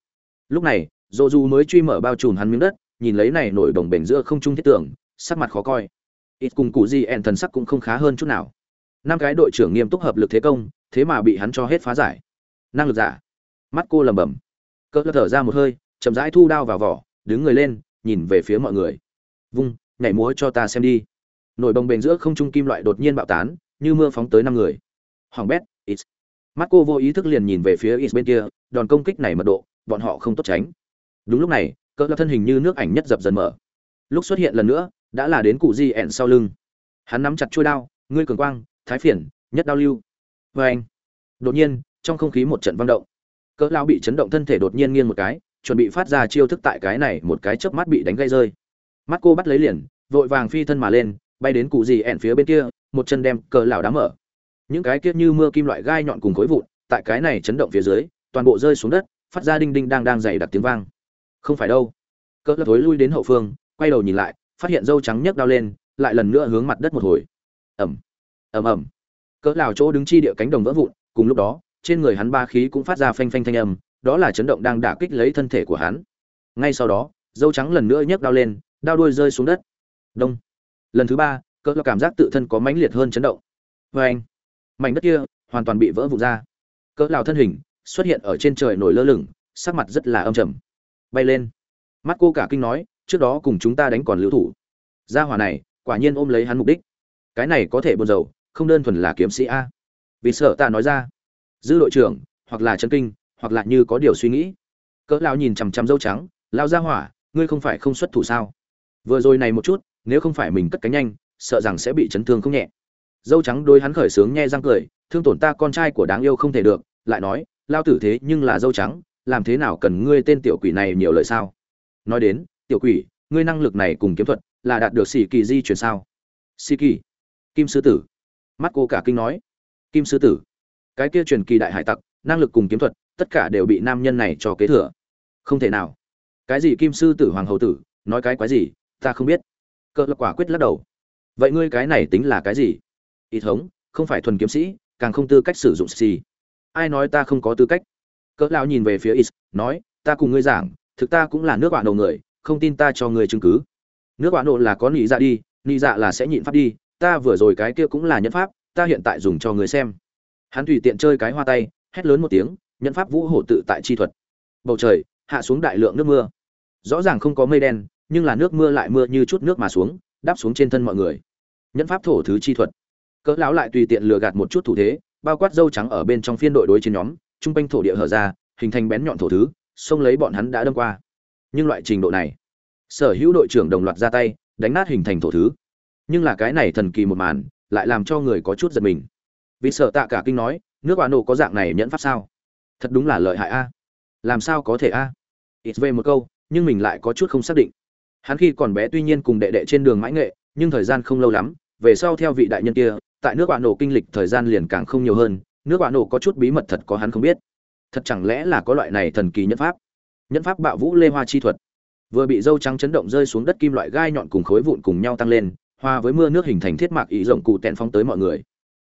Lúc này, dô du mới truy mở bao trùm hắn miếng đất, nhìn lấy này nổi đồng bền giữa không trung thiết tưởng, sắc mặt khó coi. Ít cùng cụ gì ẹn thần sắc cũng không khá hơn chút nào năm cái đội trưởng nghiêm túc hợp lực thế công, thế mà bị hắn cho hết phá giải. Năng lực giả. Mắt cô lầm bầm. Cỡ thở ra một hơi, chậm rãi thu đao vào vỏ, đứng người lên, nhìn về phía mọi người. Vung, nhảy múa cho ta xem đi. Nổi bồng bềnh giữa không trung kim loại đột nhiên bạo tán, như mưa phóng tới năm người. Hoàng bét ít mắt cô vô ý thức liền nhìn về phía ít bên kia, đòn công kích này mật độ, bọn họ không tốt tránh. Đúng lúc này cỡ thân hình như nước ảnh nhất dập dần mở. Lúc xuất hiện lần nữa, đã là đến cụ di ẹn sau lưng. Hắn nắm chặt chuôi đao, ngươi cường quang thái phiền, nhất đao lưu. Vê anh, đột nhiên, trong không khí một trận vang động. Cỡ lao bị chấn động thân thể đột nhiên nghiêng một cái, chuẩn bị phát ra chiêu thức tại cái này một cái chớp mắt bị đánh gây rơi. Mắt cô bắt lấy liền, vội vàng phi thân mà lên, bay đến cụ gì ẹn phía bên kia, một chân đem cỡ lão đá mở. Những cái kiếp như mưa kim loại gai nhọn cùng khối vụn, tại cái này chấn động phía dưới, toàn bộ rơi xuống đất, phát ra đinh đinh đang đang dày đặc tiếng vang. Không phải đâu. Cỡ lão thối lui đến hậu phương, quay đầu nhìn lại, phát hiện dâu trắng nhấc đao lên, lại lần nữa hướng mặt đất một hồi. Ẩm ầm ầm. Cỡ lào chỗ đứng chi địa cánh đồng vỡ vụn, cùng lúc đó, trên người hắn ba khí cũng phát ra phanh phanh thanh âm, đó là chấn động đang đả kích lấy thân thể của hắn. Ngay sau đó, dâu trắng lần nữa nhấc đao lên, đao đuôi rơi xuống đất. Đông. Lần thứ ba, cỡ lào cảm giác tự thân có mãnh liệt hơn chấn động. Với anh, mảnh đất kia hoàn toàn bị vỡ vụn ra. Cỡ lào thân hình xuất hiện ở trên trời nổi lơ lửng, sắc mặt rất là âm trầm. Bay lên. Mắt cô cả kinh nói, trước đó cùng chúng ta đánh còn lưu thủ. Gia hỏa này quả nhiên ôm lấy hắn mục đích. Cái này có thể buồn rầu không đơn thuần là kiếm sĩ a. Vì sợ ta nói ra, dư đội trưởng, hoặc là chân kinh, hoặc là như có điều suy nghĩ. Cỡ lao nhìn chằm chằm dâu trắng lao ra hỏa, ngươi không phải không xuất thủ sao? Vừa rồi này một chút, nếu không phải mình cất cánh nhanh, sợ rằng sẽ bị chấn thương không nhẹ. Dâu trắng đôi hắn khởi sướng nhe răng cười, thương tổn ta con trai của đáng yêu không thể được. Lại nói lao tử thế nhưng là dâu trắng, làm thế nào cần ngươi tên tiểu quỷ này nhiều lời sao? Nói đến, tiểu quỷ, ngươi năng lực này cùng kiếm thuật là đạt được xì kỳ di chuyển sao? Xì kỳ, kim sư tử mắt cô cả kinh nói, kim sư tử, cái kia truyền kỳ đại hải tặc, năng lực cùng kiếm thuật, tất cả đều bị nam nhân này cho kế thừa. Không thể nào. Cái gì kim sư tử hoàng hậu tử, nói cái quái gì, ta không biết. Cỡ lập quả quyết lắc đầu. Vậy ngươi cái này tính là cái gì? Ít thống, không phải thuần kiếm sĩ, càng không tư cách sử dụng xì. Ai nói ta không có tư cách? Cỡ lão nhìn về phía is, nói, ta cùng ngươi giảng, thực ta cũng là nước bạn đầu người, không tin ta cho ngươi chứng cứ. Nước bạn độ là có nị dạ đi, nị dạ là sẽ nhịn pháp đi ta vừa rồi cái kia cũng là nhẫn pháp, ta hiện tại dùng cho ngươi xem. Hắn tùy tiện chơi cái hoa tay, hét lớn một tiếng, nhẫn pháp vũ hổ tự tại chi thuật. Bầu trời, hạ xuống đại lượng nước mưa. Rõ ràng không có mây đen, nhưng là nước mưa lại mưa như chút nước mà xuống, đáp xuống trên thân mọi người. Nhẫn pháp thổ thứ chi thuật. Cỡ lão lại tùy tiện lừa gạt một chút thủ thế, bao quát dâu trắng ở bên trong phiên đội đối chiến nhóm, trung quanh thổ địa hở ra, hình thành bén nhọn thổ thứ, xông lấy bọn hắn đã đâm qua. Nhưng loại trình độ này, sở hữu đội trưởng đồng loạt ra tay, đánh nát hình thành thổ thứ nhưng là cái này thần kỳ một màn lại làm cho người có chút giật mình. Vì sợ tạ cả kinh nói, nước bà nổ có dạng này nhẫn pháp sao? Thật đúng là lợi hại a. Làm sao có thể a? Ít về một câu, nhưng mình lại có chút không xác định. Hắn khi còn bé tuy nhiên cùng đệ đệ trên đường mãi nghệ, nhưng thời gian không lâu lắm, về sau theo vị đại nhân kia, tại nước bạn nổ kinh lịch thời gian liền càng không nhiều hơn, nước bạn nổ có chút bí mật thật có hắn không biết. Thật chẳng lẽ là có loại này thần kỳ nhẫn pháp? Nhẫn pháp bạo vũ lê hoa chi thuật. Vừa bị dâu trắng chấn động rơi xuống đất kim loại gai nhọn cùng khối vụn cùng nhau tăng lên hoa với mưa nước hình thành thiết mạc ý rộng cụ tẹn phóng tới mọi người.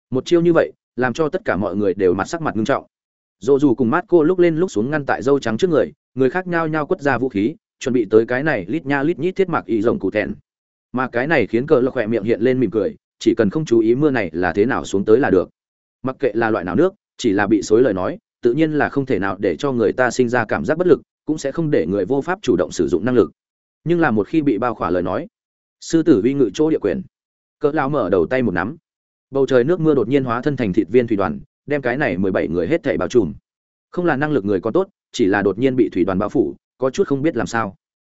Một chiêu như vậy, làm cho tất cả mọi người đều mặt sắc mặt nghiêm trọng. Dồ dù cùng mát cô lúc lên lúc xuống ngăn tại dâu trắng trước người người khác nhao nhao quất ra vũ khí, chuẩn bị tới cái này lít nha lít nhít thiết mạc ý rộng cụ tẹn. Mà cái này khiến cờ lộc khỏe miệng hiện lên mỉm cười, chỉ cần không chú ý mưa này là thế nào xuống tới là được. Mặc kệ là loại nào nước, chỉ là bị xối lời nói, tự nhiên là không thể nào để cho người ta sinh ra cảm giác bất lực, cũng sẽ không để người vô pháp chủ động sử dụng năng lực. Nhưng là một khi bị bao khỏa lời nói sư tử vi ngự chỗ địa quyền. Cỡ lao mở đầu tay một nắm. Bầu trời nước mưa đột nhiên hóa thân thành thịt viên thủy đoàn, đem cái này mười bảy người hết thảy bao trùm. Không là năng lực người có tốt, chỉ là đột nhiên bị thủy đoàn bao phủ, có chút không biết làm sao.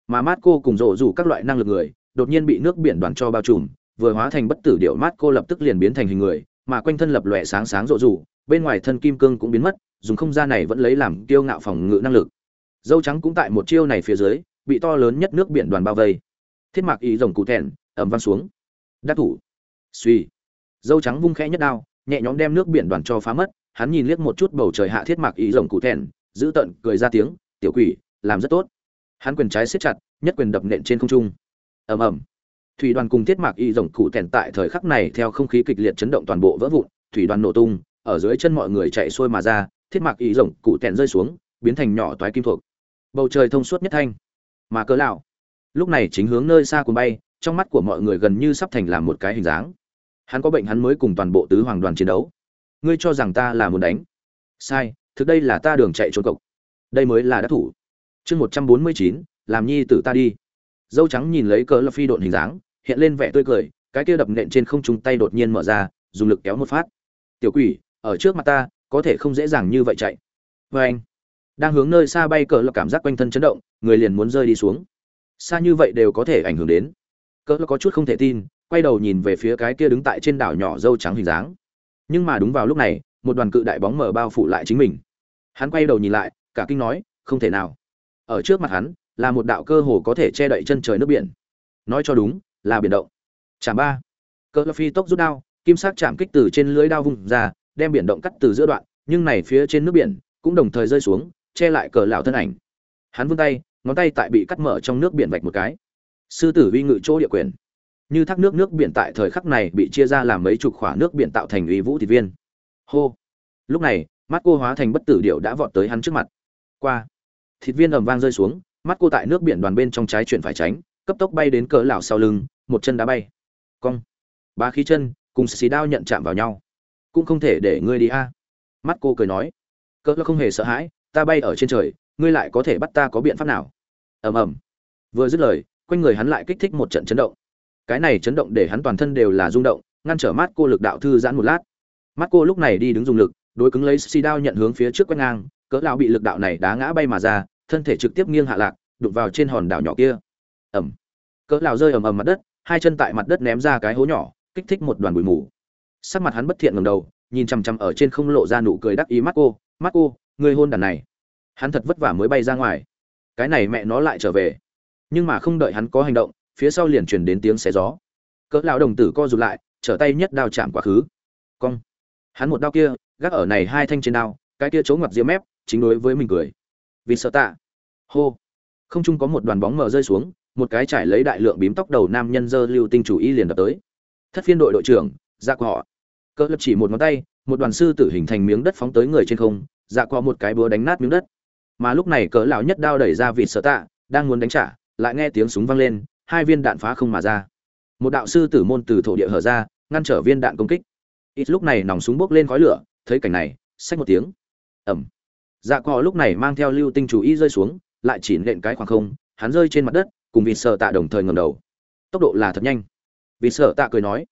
Mà mát cô cùng rộ rủ các loại năng lực người, đột nhiên bị nước biển đoàn cho bao trùm, vừa hóa thành bất tử điệu mát cô lập tức liền biến thành hình người, mà quanh thân lập lòe sáng sáng rộ rủ, bên ngoài thân kim cương cũng biến mất, dùng không gian này vẫn lấy làm kiêu ngạo phòng ngự năng lực. Dâu trắng cũng tại một chiêu này phía dưới, bị to lớn nhất nước biển đoàn bao vây thiết mạc ý rồng cụ thẹn, ẩm văng xuống. Đắc thủ. Suy. Dâu trắng vung khẽ nhất đao, nhẹ nhõm đem nước biển đoàn cho phá mất, hắn nhìn liếc một chút bầu trời hạ thiết mạc ý rồng cụ thẹn, giữ tận, cười ra tiếng, tiểu quỷ, làm rất tốt. Hắn quyền trái siết chặt, nhất quyền đập nện trên không trung. Ầm ầm. Thủy đoàn cùng thiết mạc y rồng cụ thẹn tại thời khắc này theo không khí kịch liệt chấn động toàn bộ vỡ vụn, thủy đoàn nổ tung, ở dưới chân mọi người chạy xuôi mà ra, thiết mạc y rồng cụ thẹn rơi xuống, biến thành nhỏ toái kim thuộc. Bầu trời thông suốt nhất thanh. Mà cớ lão lúc này chính hướng nơi xa cuồng bay, trong mắt của mọi người gần như sắp thành làm một cái hình dáng. Hắn có bệnh hắn mới cùng toàn bộ tứ hoàng đoàn chiến đấu. Ngươi cho rằng ta là muốn đánh? Sai, thực đây là ta đường chạy trốn cộc. Đây mới là đắc thủ. Chương một trăm bốn mươi chín, làm nhi tử ta đi. Dâu trắng nhìn lấy cỡ là phi độn hình dáng, hiện lên vẻ tươi cười, cái kia đập nện trên không trung tay đột nhiên mở ra, dùng lực kéo một phát. Tiểu quỷ, ở trước mặt ta, có thể không dễ dàng như vậy chạy. Vê anh đang hướng nơi xa bay, cờ là cảm giác quanh thân chấn động, người liền muốn rơi đi xuống xa như vậy đều có thể ảnh hưởng đến. Cỡ có chút không thể tin, quay đầu nhìn về phía cái kia đứng tại trên đảo nhỏ dâu trắng hình dáng. Nhưng mà đúng vào lúc này, một đoàn cự đại bóng mở bao phủ lại chính mình. Hắn quay đầu nhìn lại, cả kinh nói, không thể nào. Ở trước mặt hắn, là một đạo cơ hồ có thể che đậy chân trời nước biển. Nói cho đúng, là biển động. Chạm ba. Cỡ phi tốc rút đao, kim sắc chạm kích từ trên lưới đao vùng ra, đem biển động cắt từ giữa đoạn, nhưng này phía trên nước biển cũng đồng thời rơi xuống, che lại cờ lão thân ảnh. Hắn vươn tay ngón tay tại bị cắt mở trong nước biển vạch một cái. Sư tử uy ngự chỗ địa quyền. Như thác nước nước biển tại thời khắc này bị chia ra làm mấy chục khỏa nước biển tạo thành uy vũ thịt viên. Hô. Lúc này, mắt cô hóa thành bất tử điệu đã vọt tới hắn trước mặt. Qua. Thịt viên ầm vang rơi xuống, mắt cô tại nước biển đoàn bên trong trái chuyển phải tránh, cấp tốc bay đến cỡ lão sau lưng, một chân đá bay. Cong. Ba khí chân, cùng xì đao nhận chạm vào nhau. Cũng không thể để ngươi đi a. Mắt cô cười nói. Cỡ không hề sợ hãi, ta bay ở trên trời ngươi lại có thể bắt ta có biện pháp nào? Ầm ầm. Vừa dứt lời, quanh người hắn lại kích thích một trận chấn động. Cái này chấn động để hắn toàn thân đều là rung động, ngăn trở mắt cô lực đạo thư giãn một lát. Mắt cô lúc này đi đứng dùng lực, đối cứng lấy xi đao nhận hướng phía trước quét ngang, cỡ lão bị lực đạo này đá ngã bay mà ra, thân thể trực tiếp nghiêng hạ lạc, đụng vào trên hòn đảo nhỏ kia. Ầm. Cỡ lão rơi ầm ầm mặt đất, hai chân tại mặt đất ném ra cái hố nhỏ, kích thích một đoàn bụi mù. Sắc mặt hắn bất thiện ngẩng đầu, nhìn chằm chằm ở trên không lộ ra nụ cười đắc ý mắt cô mắt cô người hôn đàn này hắn thật vất vả mới bay ra ngoài. Cái này mẹ nó lại trở về. Nhưng mà không đợi hắn có hành động, phía sau liền truyền đến tiếng xé gió. Cỡ lão đồng tử co rụt lại, trở tay nhất đao chạm quá khứ. Cong. Hắn một đao kia, gác ở này hai thanh trên đao, cái kia chỗ ngoặt diêm mép, chính đối với mình cười. Vì sợ tạ. Hô. Không chung có một đoàn bóng mờ rơi xuống, một cái trải lấy đại lượng bím tóc đầu nam nhân dơ lưu tinh chủ y liền đập tới. Thất phiên đội đội trưởng dạ của họ cỡ lập chỉ một ngón tay, một đoàn sư tử hình thành miếng đất phóng tới người trên không dạ qua một cái búa đánh nát miếng đất mà lúc này cỡ lão nhất đao đẩy ra vịt sợ tạ, đang muốn đánh trả, lại nghe tiếng súng vang lên, hai viên đạn phá không mà ra. Một đạo sư tử môn từ thổ địa hở ra, ngăn trở viên đạn công kích. Ít lúc này nòng súng bốc lên khói lửa, thấy cảnh này, xách một tiếng. Ẩm dạ cò lúc này mang theo lưu tinh chú ý rơi xuống, lại chỉ nện cái khoảng không, hắn rơi trên mặt đất, cùng vịt sợ tạ đồng thời ngầm đầu. Tốc độ là thật nhanh. Vịt sợ tạ cười nói,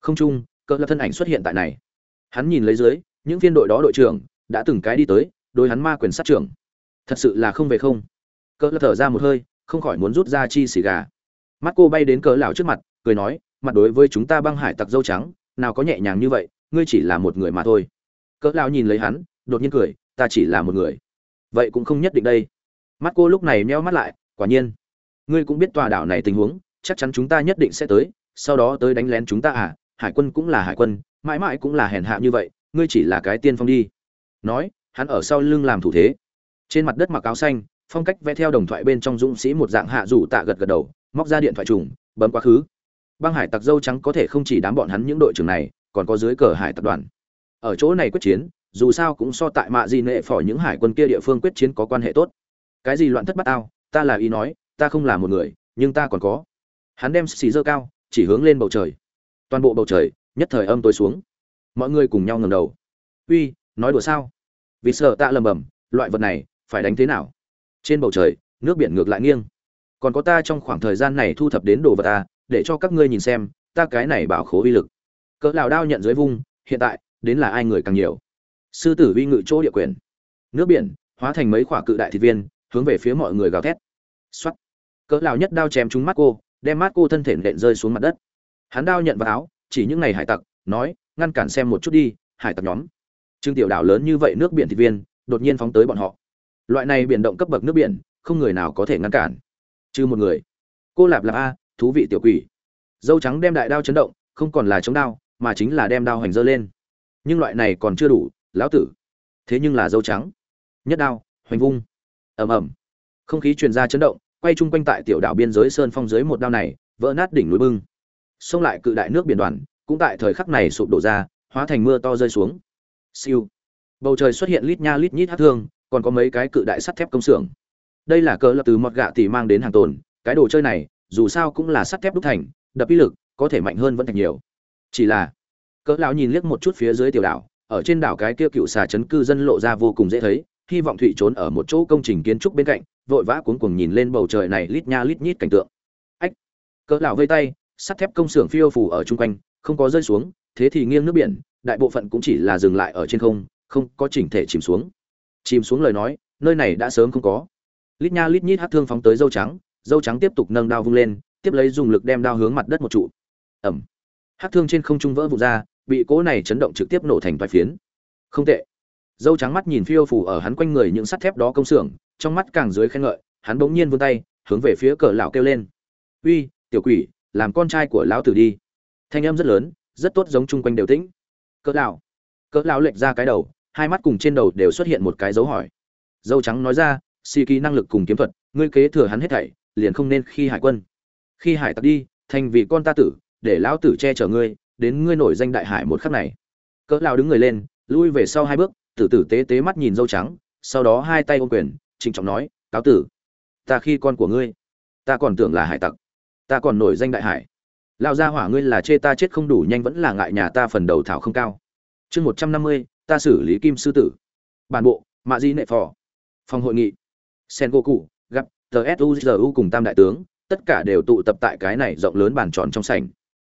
không chung, cỡ lão thân ảnh xuất hiện tại này. Hắn nhìn lấy dưới, những viên đội đó đội trưởng, đã từng cái đi tới, đối hắn ma quyền sát trưởng thật sự là không về không. Cỡ thở ra một hơi, không khỏi muốn rút ra chi xì gà. Mắt cô bay đến cỡ lão trước mặt, cười nói, mặt đối với chúng ta băng hải tặc dâu trắng, nào có nhẹ nhàng như vậy, ngươi chỉ là một người mà thôi. Cỡ lão nhìn lấy hắn, đột nhiên cười, ta chỉ là một người. Vậy cũng không nhất định đây. Mắt cô lúc này nheo mắt lại, quả nhiên, ngươi cũng biết tòa đảo này tình huống, chắc chắn chúng ta nhất định sẽ tới, sau đó tới đánh lén chúng ta à hải quân cũng là hải quân, mãi mãi cũng là hèn hạ như vậy, ngươi chỉ là cái tiên phong đi. Nói, hắn ở sau lưng làm thủ thế trên mặt đất mặc áo xanh, phong cách vẽ theo đồng thoại bên trong dũng sĩ một dạng hạ rủ tạ gật gật đầu, móc ra điện thoại trùng, bấm quá khứ. Băng hải tặc dâu trắng có thể không chỉ đám bọn hắn những đội trưởng này, còn có dưới cờ hải tập đoàn. Ở chỗ này quyết chiến, dù sao cũng so tại mạ gì nệ phỏ những hải quân kia địa phương quyết chiến có quan hệ tốt. Cái gì loạn thất bát ao, ta là ý nói, ta không là một người, nhưng ta còn có. Hắn đem xì dơ cao, chỉ hướng lên bầu trời. Toàn bộ bầu trời, nhất thời âm tối xuống. Mọi người cùng nhau ngầm đầu. Uy, nói đùa sao? Vì sợ tạ lầm bầm, loại vật này phải đánh thế nào? Trên bầu trời, nước biển ngược lại nghiêng. Còn có ta trong khoảng thời gian này thu thập đến đồ vật ta để cho các ngươi nhìn xem, ta cái này bảo khố uy lực. Cỡ lào đao nhận dưới vung, hiện tại, đến là ai người càng nhiều? Sư tử uy ngự chỗ địa quyền. Nước biển, hóa thành mấy quả cự đại thịt viên, hướng về phía mọi người gào thét. Xoắt cỡ lào nhất đao chém trúng mắt cô, đem mắt cô thân thể nện rơi xuống mặt đất. Hắn đao nhận vào áo, chỉ những ngày hải tặc, nói, ngăn cản xem một chút đi, hải tặc nhóm. Trương tiểu đảo lớn như vậy nước biển thịt viên, đột nhiên phóng tới bọn họ loại này biển động cấp bậc nước biển, không người nào có thể ngăn cản. Trừ một người. Cô lạp lạp a, thú vị tiểu quỷ. Dâu trắng đem đại đao chấn động, không còn là chống đao, mà chính là đem đao hoành dơ lên. Nhưng loại này còn chưa đủ, lão tử. Thế nhưng là dâu trắng. Nhất đao, hoành vung. Ầm ầm. Không khí truyền ra chấn động, quay chung quanh tại tiểu đảo biên giới sơn phong dưới một đao này, vỡ nát đỉnh núi bưng. Xông lại cự đại nước biển đoàn, cũng tại thời khắc này sụp đổ ra, hóa thành mưa to rơi xuống. Siêu. Bầu trời xuất hiện lít nha lít nhít hát thương còn có mấy cái cự đại sắt thép công xưởng. Đây là cờ lập từ mọt gạ tỷ mang đến hàng tồn, cái đồ chơi này, dù sao cũng là sắt thép đúc thành, đập ý lực, có thể mạnh hơn vẫn thành nhiều. Chỉ là, cỡ lão nhìn liếc một chút phía dưới tiểu đảo, ở trên đảo cái kia cựu xà chấn cư dân lộ ra vô cùng dễ thấy, hy vọng thụy trốn ở một chỗ công trình kiến trúc bên cạnh, vội vã cuống cuồng nhìn lên bầu trời này lít nha lít nhít cảnh tượng. Ách, cỡ lão vây tay, sắt thép công xưởng phiêu phù ở chung quanh, không có rơi xuống, thế thì nghiêng nước biển, đại bộ phận cũng chỉ là dừng lại ở trên không không có chỉnh thể chìm xuống chìm xuống lời nói, nơi này đã sớm không có. Lít nha lít nhít hát thương phóng tới dâu trắng dâu trắng tiếp tục nâng đao vung lên, tiếp lấy dùng lực đem đao hướng mặt đất một trụ. Ẩm. Hát thương trên không trung vỡ vụt ra, bị cỗ này chấn động trực tiếp nổ thành vài phiến. Không tệ. Dâu trắng mắt nhìn phiêu phủ ở hắn quanh người những sắt thép đó công xưởng, trong mắt càng dưới khen ngợi, hắn bỗng nhiên vươn tay, hướng về phía cờ lão kêu lên. Uy, tiểu quỷ, làm con trai của lão tử đi. Thanh âm rất lớn, rất tốt giống chung quanh đều tĩnh. Cỡ lão. Cỡ lão lệch ra cái đầu hai mắt cùng trên đầu đều xuất hiện một cái dấu hỏi. Dâu trắng nói ra si kỳ năng lực cùng kiếm thuật, ngươi kế thừa hắn hết thảy, liền không nên khi hải quân. Khi hải tặc đi, thành vì con ta tử, để lão tử che chở ngươi, đến ngươi nổi danh đại hải một khắc này. Cỡ lão đứng người lên, lui về sau hai bước tử tử tế tế mắt nhìn dâu trắng, sau đó hai tay ôm quyền, trịnh trọng nói, cáo tử, ta khi con của ngươi, ta còn tưởng là hải tặc, ta còn nổi danh đại hải. Lão gia hỏa ngươi là chê ta chết không đủ nhanh vẫn là ngại nhà ta phần đầu thảo không cao. Chương một trăm năm mươi ta xử lý kim sư tử. Bản bộ, mạ di nệ phò. Phòng hội nghị. Sen goku, gặp tsuzu cùng tam đại tướng, tất cả đều tụ tập tại cái này rộng lớn bàn tròn trong sảnh.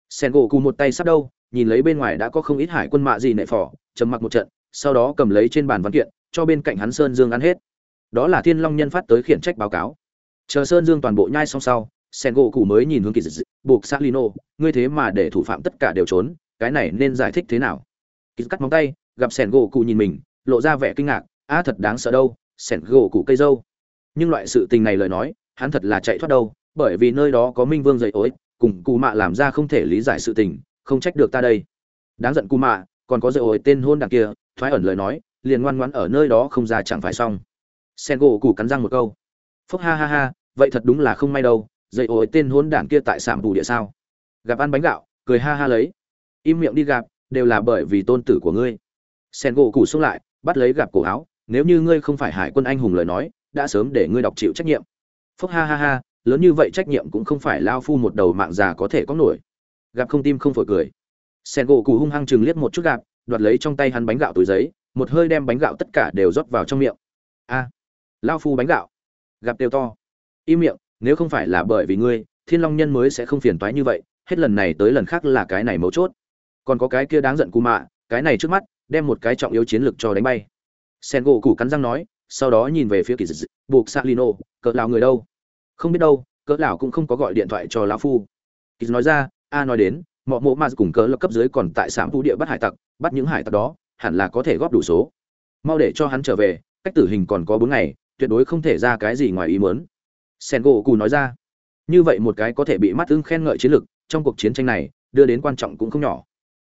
Sen goku một tay sắp đâu, nhìn lấy bên ngoài đã có không ít hải quân mạ di nệ phò, trầm mặc một trận, sau đó cầm lấy trên bàn văn kiện, cho bên cạnh hắn sơn dương ăn hết. Đó là thiên long nhân phát tới khiển trách báo cáo. Chờ sơn dương toàn bộ nhai xong sau, sen gỗ cụ mới nhìn hướng kỳ dị buộc xác lino ngươi thế mà để thủ phạm tất cả đều trốn, cái này nên giải thích thế nào? Kỳ cắt móng tay gặp sen gỗ cụ nhìn mình, lộ ra vẻ kinh ngạc á thật đáng sợ đâu sen gỗ cụ cây dâu. Nhưng loại sự tình này lời nói, hắn thật là chạy thoát đâu, bởi vì nơi đó có minh vương dậy ối, cùng cụ mạ làm ra không thể lý giải sự tình, không trách được ta đây. Đáng giận cụ mạ, còn có dậy ối tên hôn đằng kia, thoái ẩn lời nói, liền ngoan ngoãn ở nơi đó không ra chẳng phải xong. Sen gỗ cụ cắn răng một câu. Phúc ha ha ha, vậy thật đúng là không may đâu dậy ối tên hôn đảng kia tại sạm bù địa sao? Gặp ăn bánh gạo, cười ha ha lấy. Im miệng đi gặp, đều là bởi vì tôn tử của ngươi sen gỗ cụ xuống lại, bắt lấy gặp cổ áo, nếu như ngươi không phải hải quân anh hùng lời nói, đã sớm để ngươi đọc chịu trách nhiệm. Phúc ha ha ha, lớn như vậy trách nhiệm cũng không phải lao phu một đầu mạng già có thể có nổi. Gặp không tim không phổi cười. Sen gỗ cụ hung hăng chừng liếc một chút gặp đoạt lấy trong tay hắn bánh gạo túi giấy, một hơi đem bánh gạo tất cả đều rót vào trong miệng. A, lao phu bánh gạo. Gặp đều to. Im miệng, nếu không phải là bởi vì ngươi, thiên long nhân mới sẽ không phiền toái như vậy, hết lần này tới lần khác là cái này mấu chốt. Còn có cái kia đáng giận cù mạ, cái này trước mắt đem một cái trọng yếu chiến lược cho đánh bay. Sen gỗ củ cắn răng nói, sau đó nhìn về phía kỳ dịch buộc salino cỡ lão người đâu? Không biết đâu, cỡ lão cũng không có gọi điện thoại cho lão phu. Kỳ nói ra, a nói đến, mọ mộ ma cùng cỡ lập cấp dưới còn tại sạm vũ địa bắt hải tặc, bắt những hải tặc đó, hẳn là có thể góp đủ số. Mau để cho hắn trở về, cách tử hình còn có bốn ngày, tuyệt đối không thể ra cái gì ngoài ý muốn. Sen gỗ cù nói ra. Như vậy một cái có thể bị mắt ưng khen ngợi chiến lược, trong cuộc chiến tranh này, đưa đến quan trọng cũng không nhỏ.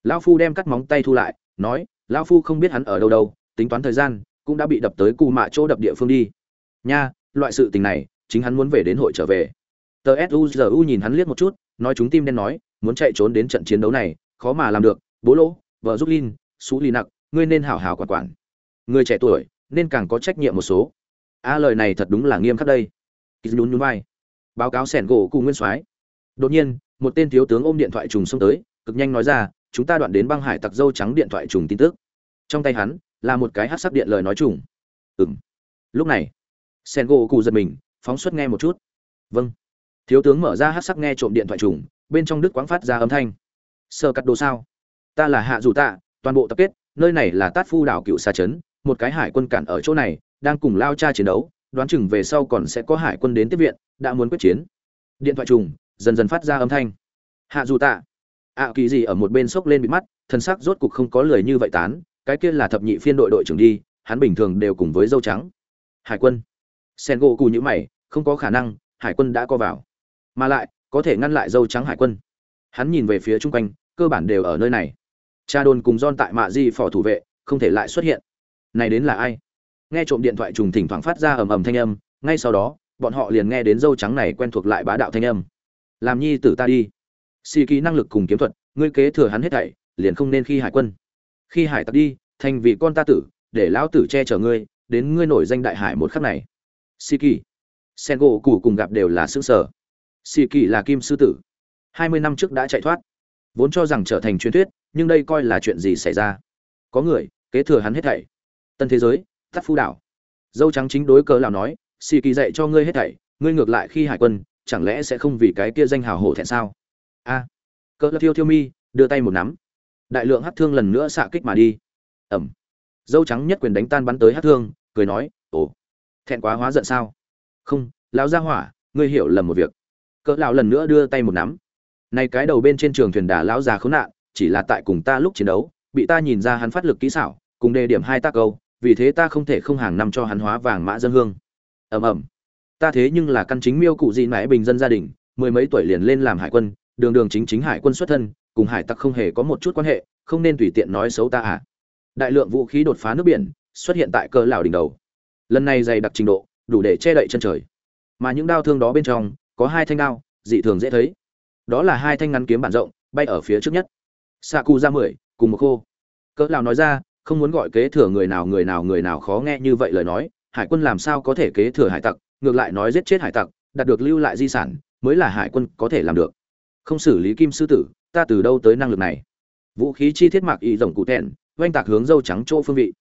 Lão phu đem cắt móng tay thu lại, nói lão phu không biết hắn ở đâu đâu, tính toán thời gian, cũng đã bị đập tới cù mạ chỗ đập địa phương đi. Nha, loại sự tình này, chính hắn muốn về đến hội trở về. Tờ suzu nhìn hắn liếc một chút, nói chúng tim đen nói, muốn chạy trốn đến trận chiến đấu này, khó mà làm được, bố lỗ, vợ giúp linh, xú lì nặc, ngươi nên hảo hảo quản quản. Người trẻ tuổi, nên càng có trách nhiệm một số. A, lời này thật đúng là nghiêm khắc đây. Kýt nhún nhún vai. Báo cáo sẻn gỗ cùng nguyên soái. Đột nhiên, một tên thiếu tướng ôm điện thoại trùng xông tới, cực nhanh nói ra chúng ta đoạn đến băng hải tặc dâu trắng điện thoại trùng tin tức. Trong tay hắn, là một cái hát sắc điện lời nói trùng. Ừng lúc này sen gỗ cụ giật mình, phóng xuất nghe một chút. Vâng. Thiếu tướng mở ra hát sắc nghe trộm điện thoại trùng, bên trong đức quáng phát ra âm thanh. Sơ cắt đồ sao? Ta là hạ dù tạ, toàn bộ tập kết, nơi này là tát phu đảo cựu xa trấn, một cái hải quân cản ở chỗ này, đang cùng lao cha chiến đấu, đoán chừng về sau còn sẽ có hải quân đến tiếp viện, đã muốn quyết chiến. Điện thoại trùng, dần dần phát ra âm thanh. Hạ dù tạ ạ kỳ gì ở một bên sốc lên bị mắt, thân xác rốt cục không có lời như vậy tán, cái kia là thập nhị phiên đội đội trưởng đi, hắn bình thường đều cùng với dâu trắng. Hải quân. Sen gỗ cù nhữ mày, không có khả năng, hải quân đã co vào. Mà lại, có thể ngăn lại dâu trắng hải quân. Hắn nhìn về phía chung quanh, cơ bản đều ở nơi này. Cha đồn cùng don tại mạ di phỏ thủ vệ, không thể lại xuất hiện. Này đến là ai? Nghe trộm điện thoại trùng thỉnh thoảng phát ra ầm ầm thanh âm, ngay sau đó, bọn họ liền nghe đến dâu trắng này quen thuộc lại bá đạo thanh âm. Làm nhi tử ta đi xì Kỳ năng lực cùng kiếm thuật, ngươi kế thừa hắn hết thảy, liền không nên khi hải quân. Khi hải tặc đi, thành vì con ta tử, để lão tử che chở ngươi, đến ngươi nổi danh đại hải một khắc này. Xì kỳ. Sen gỗ củ cùng gặp đều là xương sở xì kỳ là kim sư tử. Hai mươi năm trước đã chạy thoát. Vốn cho rằng trở thành truyền thuyết, nhưng đây coi là chuyện gì xảy ra? Có người, kế thừa hắn hết thảy. Tân thế giới tắt phu đảo. Dâu trắng chính đối cớ lão nói, xì kỳ dạy cho ngươi hết thảy, ngươi ngược lại khi hải quân, chẳng lẽ sẽ không vì cái kia danh hào hổ thẹn sao? A. À, cỡ thiêu thiêu mi đưa tay một nắm. Đại lượng hát thương lần nữa xạ kích mà đi. Ẩm. Dâu trắng nhất quyền đánh tan bắn tới hát thương cười nói ồ thẹn quá hóa giận sao? Không lão gia hỏa ngươi hiểu lầm một việc. Cỡ lão lần nữa đưa tay một nắm. Này cái đầu bên trên trường thuyền đà lão già khốn nạn chỉ là tại cùng ta lúc chiến đấu bị ta nhìn ra hắn phát lực kỹ xảo cùng đề điểm hai tác câu vì thế ta không thể không hàng năm cho hắn hóa vàng mã dân hương. Ầm ầm ta thế nhưng là căn chính miêu cụ gì mãi bình dân gia đình mười mấy tuổi liền lên làm hải quân đường đường chính chính hải quân xuất thân, cùng hải tặc không hề có một chút quan hệ, không nên tùy tiện nói xấu ta à. Đại lượng vũ khí đột phá nước biển, xuất hiện tại cơ lão đỉnh đầu. Lần này dày đặc trình độ, đủ để che đậy chân trời. Mà những đao thương đó bên trong, có hai thanh đao, dị thường dễ thấy. Đó là hai thanh ngắn kiếm bản rộng, bay ở phía trước nhất. Xạ cụ ra mười, cùng một khô. Cỡ lão nói ra, không muốn gọi kế thừa người nào người nào người nào khó nghe như vậy lời nói, hải quân làm sao có thể kế thừa hải tặc, ngược lại nói giết chết hải tặc, đạt được lưu lại di sản, mới là hải quân có thể làm được không xử lý kim sư tử, ta từ đâu tới năng lực này? Vũ khí chi thiết mạc y rồng cụ thẹn, oanh tạc hướng dâu trắng chỗ phương vị.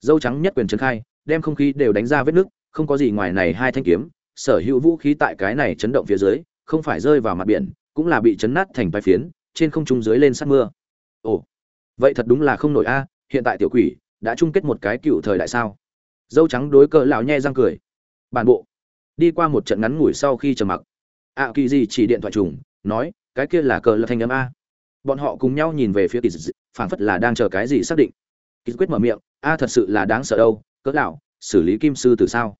Dâu trắng nhất quyền trấn khai, đem không khí đều đánh ra vết nứt không có gì ngoài này hai thanh kiếm, sở hữu vũ khí tại cái này chấn động phía dưới, không phải rơi vào mặt biển, cũng là bị chấn nát thành vai phiến, trên không trung dưới lên sát mưa. Ồ, vậy thật đúng là không nổi a, hiện tại tiểu quỷ đã chung kết một cái cựu thời đại sao? Dâu trắng đối cỡ lão nhe răng cười. Bản bộ, đi qua một trận ngắn ngủi sau khi trầm mặc. Ạ kỳ gì chỉ điện thoại trùng, nói cái kia là cờ là thanh âm a. Bọn họ cùng nhau nhìn về phía kỳ dị phảng phất là đang chờ cái gì xác định. Kỳ quyết mở miệng, a, thật sự là đáng sợ đâu, cỡ lão xử lý kim sư từ sao?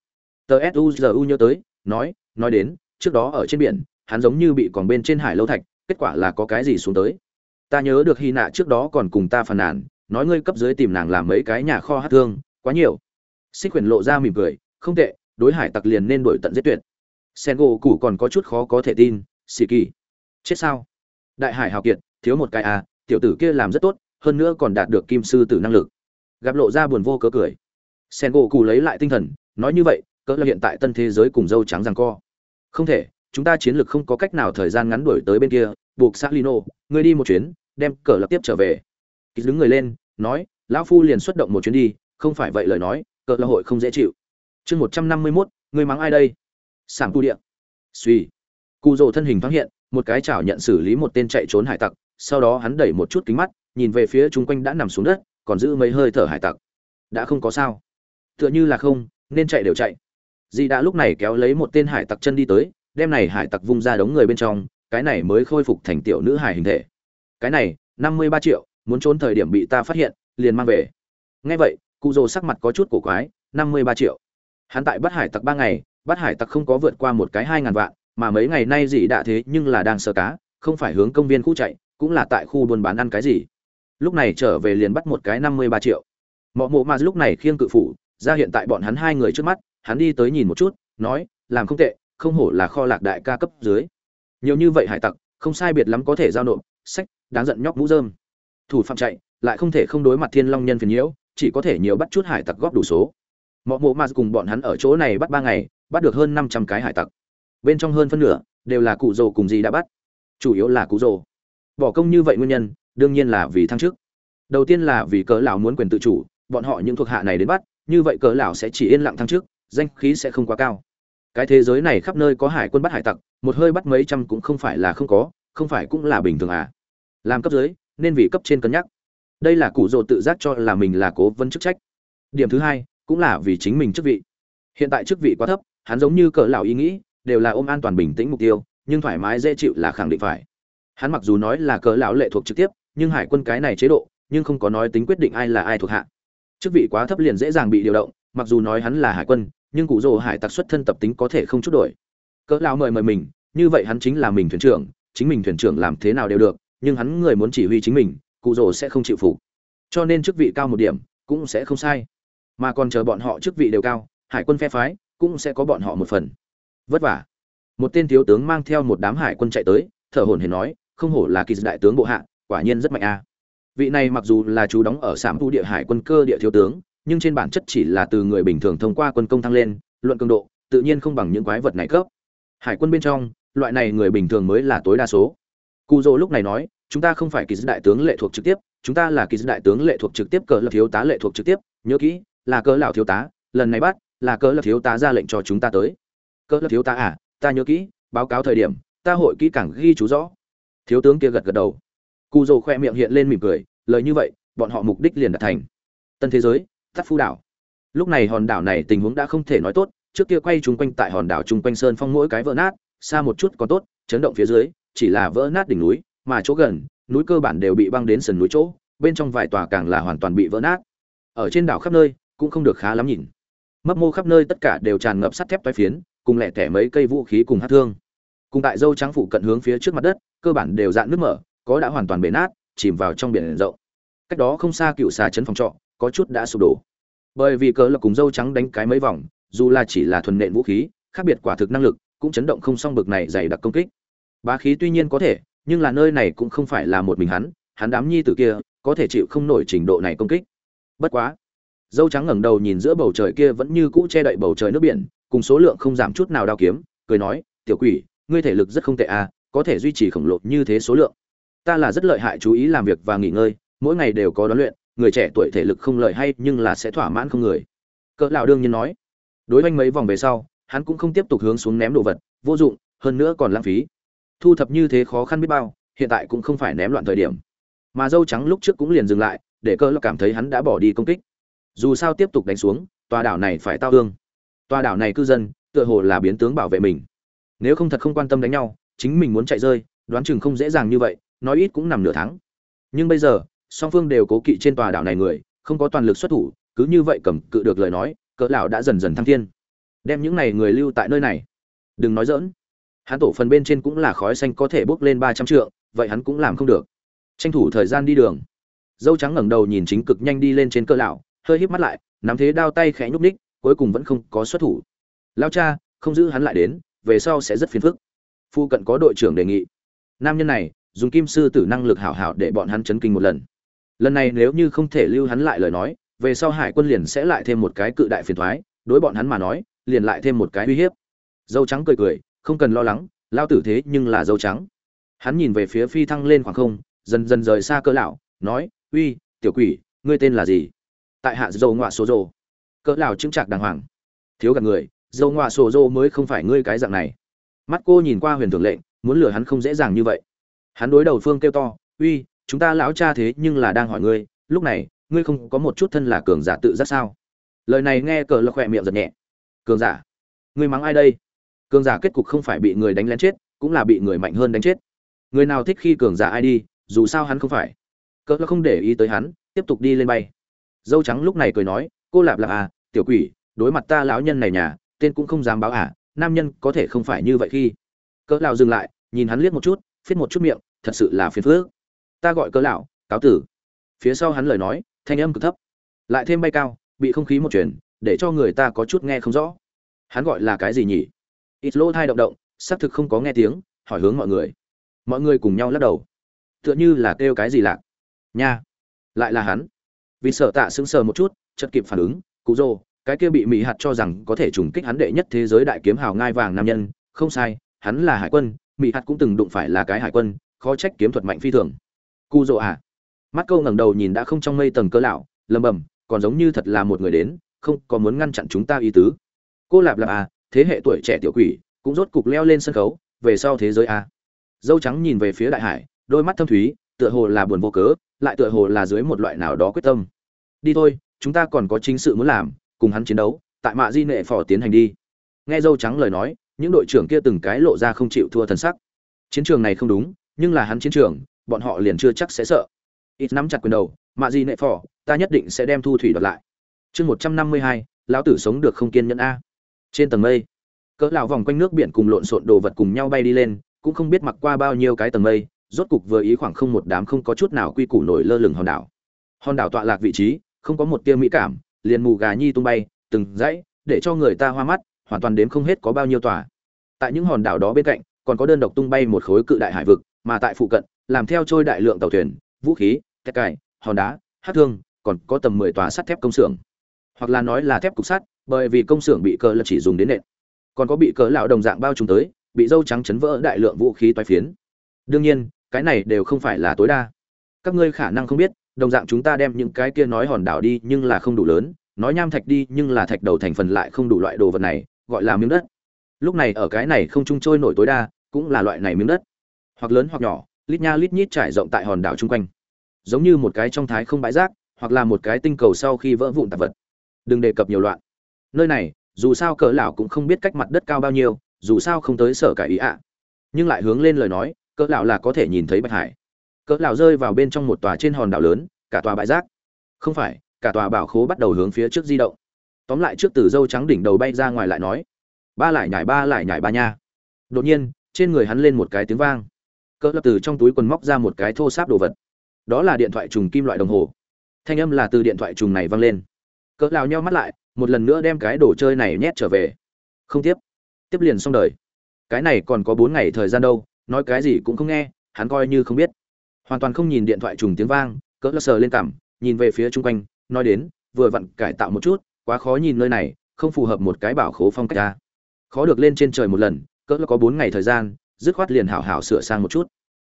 Tờ suzu nhớ tới, nói nói đến, trước đó ở trên biển, hắn giống như bị còn bên trên hải lâu thạch, kết quả là có cái gì xuống tới. Ta nhớ được hy nạ trước đó còn cùng ta phàn nàn, nói ngươi cấp dưới tìm nàng làm mấy cái nhà kho hát thương, quá nhiều. Xích quyển lộ ra mỉm cười, không tệ, đối hải tặc liền nên đổi tận giết tuyệt. Sen gỗ cũ còn có chút khó có thể tin xì kỳ chết sao? Đại hải hào kiệt, thiếu một cái à tiểu tử kia làm rất tốt, hơn nữa còn đạt được kim sư tử năng lực. Gặp lộ ra buồn vô cớ cười. Sen gỗ cù lấy lại tinh thần, nói như vậy, cỡ là hiện tại tân thế giới cùng dâu trắng rằng co. Không thể, chúng ta chiến lược không có cách nào thời gian ngắn đuổi tới bên kia, buộc xác lino người đi một chuyến, đem cờ lập tiếp trở về. Ký đứng người lên, nói, lão phu liền xuất động một chuyến đi, không phải vậy lời nói, cờ là hội không dễ chịu. Chương một trăm năm mươi mốt người mắng ai đây? Sảng tu điện suy cụ rồ thân hình thoáng hiện một cái chảo nhận xử lý một tên chạy trốn hải tặc, sau đó hắn đẩy một chút kính mắt, nhìn về phía chung quanh đã nằm xuống đất, còn giữ mấy hơi thở hải tặc. Đã không có sao. Tựa như là không, nên chạy đều chạy. Dì đã lúc này kéo lấy một tên hải tặc chân đi tới, đem này hải tặc vung ra đống người bên trong, cái này mới khôi phục thành tiểu nữ hải hình thể. Cái này, năm mươi ba triệu, muốn trốn thời điểm bị ta phát hiện, liền mang về. Ngay vậy, cụ rồ sắc mặt có chút cổ quái, năm mươi ba triệu. Hắn tại bắt hải tặc ba ngày, bắt hải tặc không có vượt qua một cái hai ngàn vạn mà mấy ngày nay dị đã thế nhưng là đang sơ cá, không phải hướng công viên khu chạy, cũng là tại khu buôn bán ăn cái gì. Lúc này trở về liền bắt một cái năm mươi ba triệu. Mọ mộ mà lúc này khiêng cự phủ, ra hiện tại bọn hắn hai người trước mắt, hắn đi tới nhìn một chút, nói, làm không tệ, không hổ là kho lạc đại ca cấp dưới. Nhiều như vậy hải tặc, không sai biệt lắm có thể giao nộp, sách, đáng giận nhóc mũ dơm thủ phạm chạy, lại không thể không đối mặt thiên long nhân phiền nhiễu, chỉ có thể nhiều bắt chút hải tặc góp đủ số. Mọ mộ mà cùng bọn hắn ở chỗ này bắt ba ngày, bắt được hơn năm trăm cái hải tặc bên trong hơn phân nửa đều là cụ rồ cùng gì đã bắt. Chủ yếu là cụ rồ. Bỏ công như vậy nguyên nhân, đương nhiên là vì thăng chức. Đầu tiên là vì cỡ lão muốn quyền tự chủ, bọn họ những thuộc hạ này đến bắt, như vậy cỡ lão sẽ chỉ yên lặng thăng chức, danh khí sẽ không quá cao. Cái thế giới này khắp nơi có hải quân bắt hải tặc, một hơi bắt mấy trăm cũng không phải là không có, không phải cũng là bình thường à. Làm cấp dưới, nên vì cấp trên cân nhắc. Đây là cụ rồ tự giác cho là mình là cố vấn chức trách. Điểm thứ hai, cũng là vì chính mình chức vị. Hiện tại chức vị quá thấp, hắn giống như cỡ lão ý nghĩ đều là ôm an toàn bình tĩnh mục tiêu, nhưng thoải mái dễ chịu là khẳng định phải. Hắn mặc dù nói là cỡ lão lệ thuộc trực tiếp, nhưng hải quân cái này chế độ, nhưng không có nói tính quyết định ai là ai thuộc hạ. Chức vị quá thấp liền dễ dàng bị điều động, mặc dù nói hắn là hải quân, nhưng cụ rồ hải tặc xuất thân tập tính có thể không chút đổi. Cỡ lão mời mời mình, như vậy hắn chính là mình thuyền trưởng, chính mình thuyền trưởng làm thế nào đều được, nhưng hắn người muốn chỉ huy chính mình, cụ rồ sẽ không chịu phục. Cho nên chức vị cao một điểm, cũng sẽ không sai. Mà còn chờ bọn họ chức vị đều cao, hải quân phe phái, cũng sẽ có bọn họ một phần vất vả. Một tên thiếu tướng mang theo một đám hải quân chạy tới, thở hổn hển nói, không hổ là kỳ đại tướng bộ hạ, quả nhiên rất mạnh a. Vị này mặc dù là chú đóng ở sảm thu địa hải quân cơ địa thiếu tướng, nhưng trên bản chất chỉ là từ người bình thường thông qua quân công thăng lên, luận cường độ, tự nhiên không bằng những quái vật này cấp. Hải quân bên trong, loại này người bình thường mới là tối đa số. Cụ dỗ lúc này nói, chúng ta không phải kỳ đại tướng lệ thuộc trực tiếp, chúng ta là kỳ đại tướng lệ thuộc trực tiếp cờ lập thiếu tá lệ thuộc trực tiếp, nhớ kỹ, là cờ lão thiếu tá, lần này bắt, là cờ lập thiếu tá ra lệnh cho chúng ta tới cỡ lớp thiếu tá à ta nhớ kỹ, báo cáo thời điểm, ta hội kỹ càng ghi chú rõ. Thiếu tướng kia gật gật đầu. Cụ dầu khoe miệng hiện lên mỉm cười, lời như vậy, bọn họ mục đích liền đạt thành. Tân thế giới tắt phu đảo. Lúc này hòn đảo này tình huống đã không thể nói tốt, trước kia quay chung quanh tại hòn đảo chung quanh sơn phong mỗi cái vỡ nát, xa một chút còn tốt, chấn động phía dưới, chỉ là vỡ nát đỉnh núi, mà chỗ gần, núi cơ bản đều bị băng đến sườn núi chỗ, bên trong vài tòa càng là hoàn toàn bị vỡ nát. Ở trên đảo khắp nơi, cũng không được khá lắm nhìn. Mấp mô khắp nơi tất cả đều tràn ngập sắt thép toái phiến cùng lẻ tẻ mấy cây vũ khí cùng hát thương. Cùng tại dâu trắng phụ cận hướng phía trước mặt đất, cơ bản đều dạn nước mở, có đã hoàn toàn bể nát, chìm vào trong biển rộng. Cách đó không xa cựu xà chấn phòng trọ, có chút đã sụp đổ. Bởi vì cớ là cùng dâu trắng đánh cái mấy vòng, dù là chỉ là thuần nện vũ khí, khác biệt quả thực năng lực, cũng chấn động không song bực này dày đặc công kích. Bá khí tuy nhiên có thể, nhưng là nơi này cũng không phải là một mình hắn hắn đám nhi tử kia, có thể chịu không nổi trình độ này công kích. Bất quá, dâu trắng ngẩng đầu nhìn giữa bầu trời kia vẫn như cũ che đậy bầu trời nước biển cùng số lượng không giảm chút nào đao kiếm, cười nói, tiểu quỷ, ngươi thể lực rất không tệ à có thể duy trì khổng lồ như thế số lượng. Ta là rất lợi hại chú ý làm việc và nghỉ ngơi, mỗi ngày đều có đoán luyện, người trẻ tuổi thể lực không lợi hay nhưng là sẽ thỏa mãn không người. Cỡ lão đương nhiên nói. Đối với mấy vòng về sau, hắn cũng không tiếp tục hướng xuống ném đồ vật, vô dụng, hơn nữa còn lãng phí. Thu thập như thế khó khăn biết bao, hiện tại cũng không phải ném loạn thời điểm. Mà dâu trắng lúc trước cũng liền dừng lại, để cơ lão cảm thấy hắn đã bỏ đi công kích. Dù sao tiếp tục đánh xuống, tòa đảo này phải tao hương tòa đảo này cư dân, tựa hồ là biến tướng bảo vệ mình. Nếu không thật không quan tâm đánh nhau, chính mình muốn chạy rơi, đoán chừng không dễ dàng như vậy, nói ít cũng nằm nửa tháng. Nhưng bây giờ, song phương đều cố kỵ trên tòa đảo này người, không có toàn lực xuất thủ, cứ như vậy cầm cự được lời nói, cỡ lão đã dần dần thăng thiên. Đem những này người lưu tại nơi này. Đừng nói dỡn hắn tổ phần bên trên cũng là khói xanh có thể bốc lên ba trăm trượng, vậy hắn cũng làm không được. Tranh thủ thời gian đi đường. Dâu trắng ngẩng đầu nhìn chính cực nhanh đi lên trên cỡ lão, hơi híp mắt lại, nắm thế đao tay khẽ nhúc ních cuối cùng vẫn không có xuất thủ. Lao cha, không giữ hắn lại đến, về sau sẽ rất phiền phức. Phu cận có đội trưởng đề nghị. Nam nhân này, dùng kim sư tử năng lực hảo hảo để bọn hắn chấn kinh một lần. Lần này nếu như không thể lưu hắn lại lời nói, về sau hải quân liền sẽ lại thêm một cái cự đại phiền thoái, đối bọn hắn mà nói, liền lại thêm một cái uy hiếp. Dâu trắng cười cười, không cần lo lắng, lao tử thế nhưng là dâu trắng. Hắn nhìn về phía phi thăng lên khoảng không, dần dần rời xa cơ lão, nói, uy, tiểu quỷ, ngươi tên là gì? Tại hạ dâu ngoạ số rồ cỡ lão chứng trạc đàng hoàng. Thiếu gặp người dâu ngoạ sổ dâu mới không phải ngươi cái dạng này. Mắt cô nhìn qua huyền thường lệnh, muốn lừa hắn không dễ dàng như vậy. Hắn đối đầu phương kêu to, uy, chúng ta lão cha thế nhưng là đang hỏi ngươi, lúc này, ngươi không có một chút thân là cường giả tự giác sao? Lời này nghe cờ lơ khỏe miệng giật nhẹ. Cường giả? Ngươi mắng ai đây? Cường giả kết cục không phải bị người đánh lén chết, cũng là bị người mạnh hơn đánh chết. Người nào thích khi cường giả ai đi, dù sao hắn không phải. Cờ lão không để ý tới hắn, tiếp tục đi lên bay. Dâu trắng lúc này cười nói cô lạp lạp à tiểu quỷ, đối mặt ta lão nhân này nhà, tên cũng không dám báo à nam nhân có thể không phải như vậy khi. Cỡ lão dừng lại, nhìn hắn liếc một chút, phiết một chút miệng, thật sự là phiền phức. Ta gọi cỡ lão, cáo tử. Phía sau hắn lời nói, thanh âm cực thấp. Lại thêm bay cao, bị không khí một chuyển, để cho người ta có chút nghe không rõ. Hắn gọi là cái gì nhỉ? Ít lỗ thai động động, xác thực không có nghe tiếng, hỏi hướng mọi người. Mọi người cùng nhau lắc đầu. Tựa như là kêu cái gì lạc. Nha. Lại là hắn. Vì sợ tạ sững sờ một chút chợt kịp phản ứng, cụ rồ, cái kia bị mỹ hạt cho rằng có thể trùng kích hắn đệ nhất thế giới đại kiếm hào ngai vàng nam nhân, không sai, hắn là hải quân mỹ hạt cũng từng đụng phải là cái hải quân, khó trách kiếm thuật mạnh phi thường. Cụ rồ à? Mắt câu ngẩng đầu nhìn đã không trong mây tầng cơ lão lầm bầm còn giống như thật là một người đến, không có muốn ngăn chặn chúng ta ý tứ. Cô lạp lạp à thế hệ tuổi trẻ tiểu quỷ, cũng rốt cục leo lên sân khấu, về sau thế giới à? Dâu trắng nhìn về phía đại hải, đôi mắt thâm thúy, tựa hồ là buồn vô cớ, lại tựa hồ là dưới một loại nào đó quyết tâm. Đi thôi chúng ta còn có chính sự muốn làm, cùng hắn chiến đấu, tại mạ di nệ phò tiến hành đi. Nghe dâu trắng lời nói, những đội trưởng kia từng cái lộ ra không chịu thua thần sắc. Chiến trường này không đúng, nhưng là hắn chiến trường, bọn họ liền chưa chắc sẽ sợ. Ít nắm chặt quyền đầu, mạ di nệ phò, ta nhất định sẽ đem thu thủy đoạt lại. Chương một trăm năm mươi hai, lão tử sống được không kiên nhẫn a. Trên tầng mây, cỡ lão vòng quanh nước biển cùng lộn xộn đồ vật cùng nhau bay đi lên, cũng không biết mặc qua bao nhiêu cái tầng mây, rốt cục vừa ý khoảng không một đám không có chút nào quy củ nổi lơ lửng hòn đảo. Hòn đảo tọa lạc vị trí không có một tia mỹ cảm, liền mù gà nhi tung bay, từng dãy, để cho người ta hoa mắt, hoàn toàn đếm không hết có bao nhiêu tòa. Tại những hòn đảo đó bên cạnh, còn có đơn độc tung bay một khối cự đại hải vực, mà tại phụ cận, làm theo trôi đại lượng tàu thuyền, vũ khí, thép cải hòn đá, hát thương, còn có tầm mười tòa sắt thép công xưởng. Hoặc là nói là thép cục sắt, bởi vì công xưởng bị cờ là chỉ dùng đến nện. Còn có bị cờ lão đồng dạng bao trùm tới, bị dâu trắng chấn vỡ đại lượng vũ khí toái phiến. Đương nhiên, cái này đều không phải là tối đa. Các ngươi khả năng không biết đồng dạng chúng ta đem những cái kia nói hòn đảo đi nhưng là không đủ lớn, nói nham thạch đi nhưng là thạch đầu thành phần lại không đủ loại đồ vật này, gọi là miếng đất. Lúc này ở cái này không trung trôi nổi tối đa cũng là loại này miếng đất, hoặc lớn hoặc nhỏ, lít nha lít nhít trải rộng tại hòn đảo chung quanh. Giống như một cái trong thái không bãi rác, hoặc là một cái tinh cầu sau khi vỡ vụn tạp vật. Đừng đề cập nhiều loạn. Nơi này, dù sao cỡ lão cũng không biết cách mặt đất cao bao nhiêu, dù sao không tới sở cải ý ạ. Nhưng lại hướng lên lời nói, cỡ lão là có thể nhìn thấy bạch hải cỡ lão rơi vào bên trong một tòa trên hòn đảo lớn, cả tòa bãi rác. Không phải, cả tòa bảo khố bắt đầu hướng phía trước di động. Tóm lại trước từ dâu trắng đỉnh đầu bay ra ngoài lại nói, ba lại nhảy, ba lại nhảy ba nha. Đột nhiên, trên người hắn lên một cái tiếng vang. Cỡ lập từ trong túi quần móc ra một cái thô sáp đồ vật. Đó là điện thoại trùng kim loại đồng hồ. Thanh âm là từ điện thoại trùng này vang lên. Cỡ lao nheo mắt lại, một lần nữa đem cái đồ chơi này nhét trở về. Không tiếp. Tiếp liền xong đời. Cái này còn có bốn ngày thời gian đâu, nói cái gì cũng không nghe, hắn coi như không biết hoàn toàn không nhìn điện thoại trùng tiếng vang, cỡ sờ lên cằm nhìn về phía chung quanh, nói đến, vừa vặn cải tạo một chút, quá khó nhìn nơi này, không phù hợp một cái bảo khố phong cách ta. Khó được lên trên trời một lần, cỡ có bốn ngày thời gian, dứt khoát liền hảo hảo sửa sang một chút.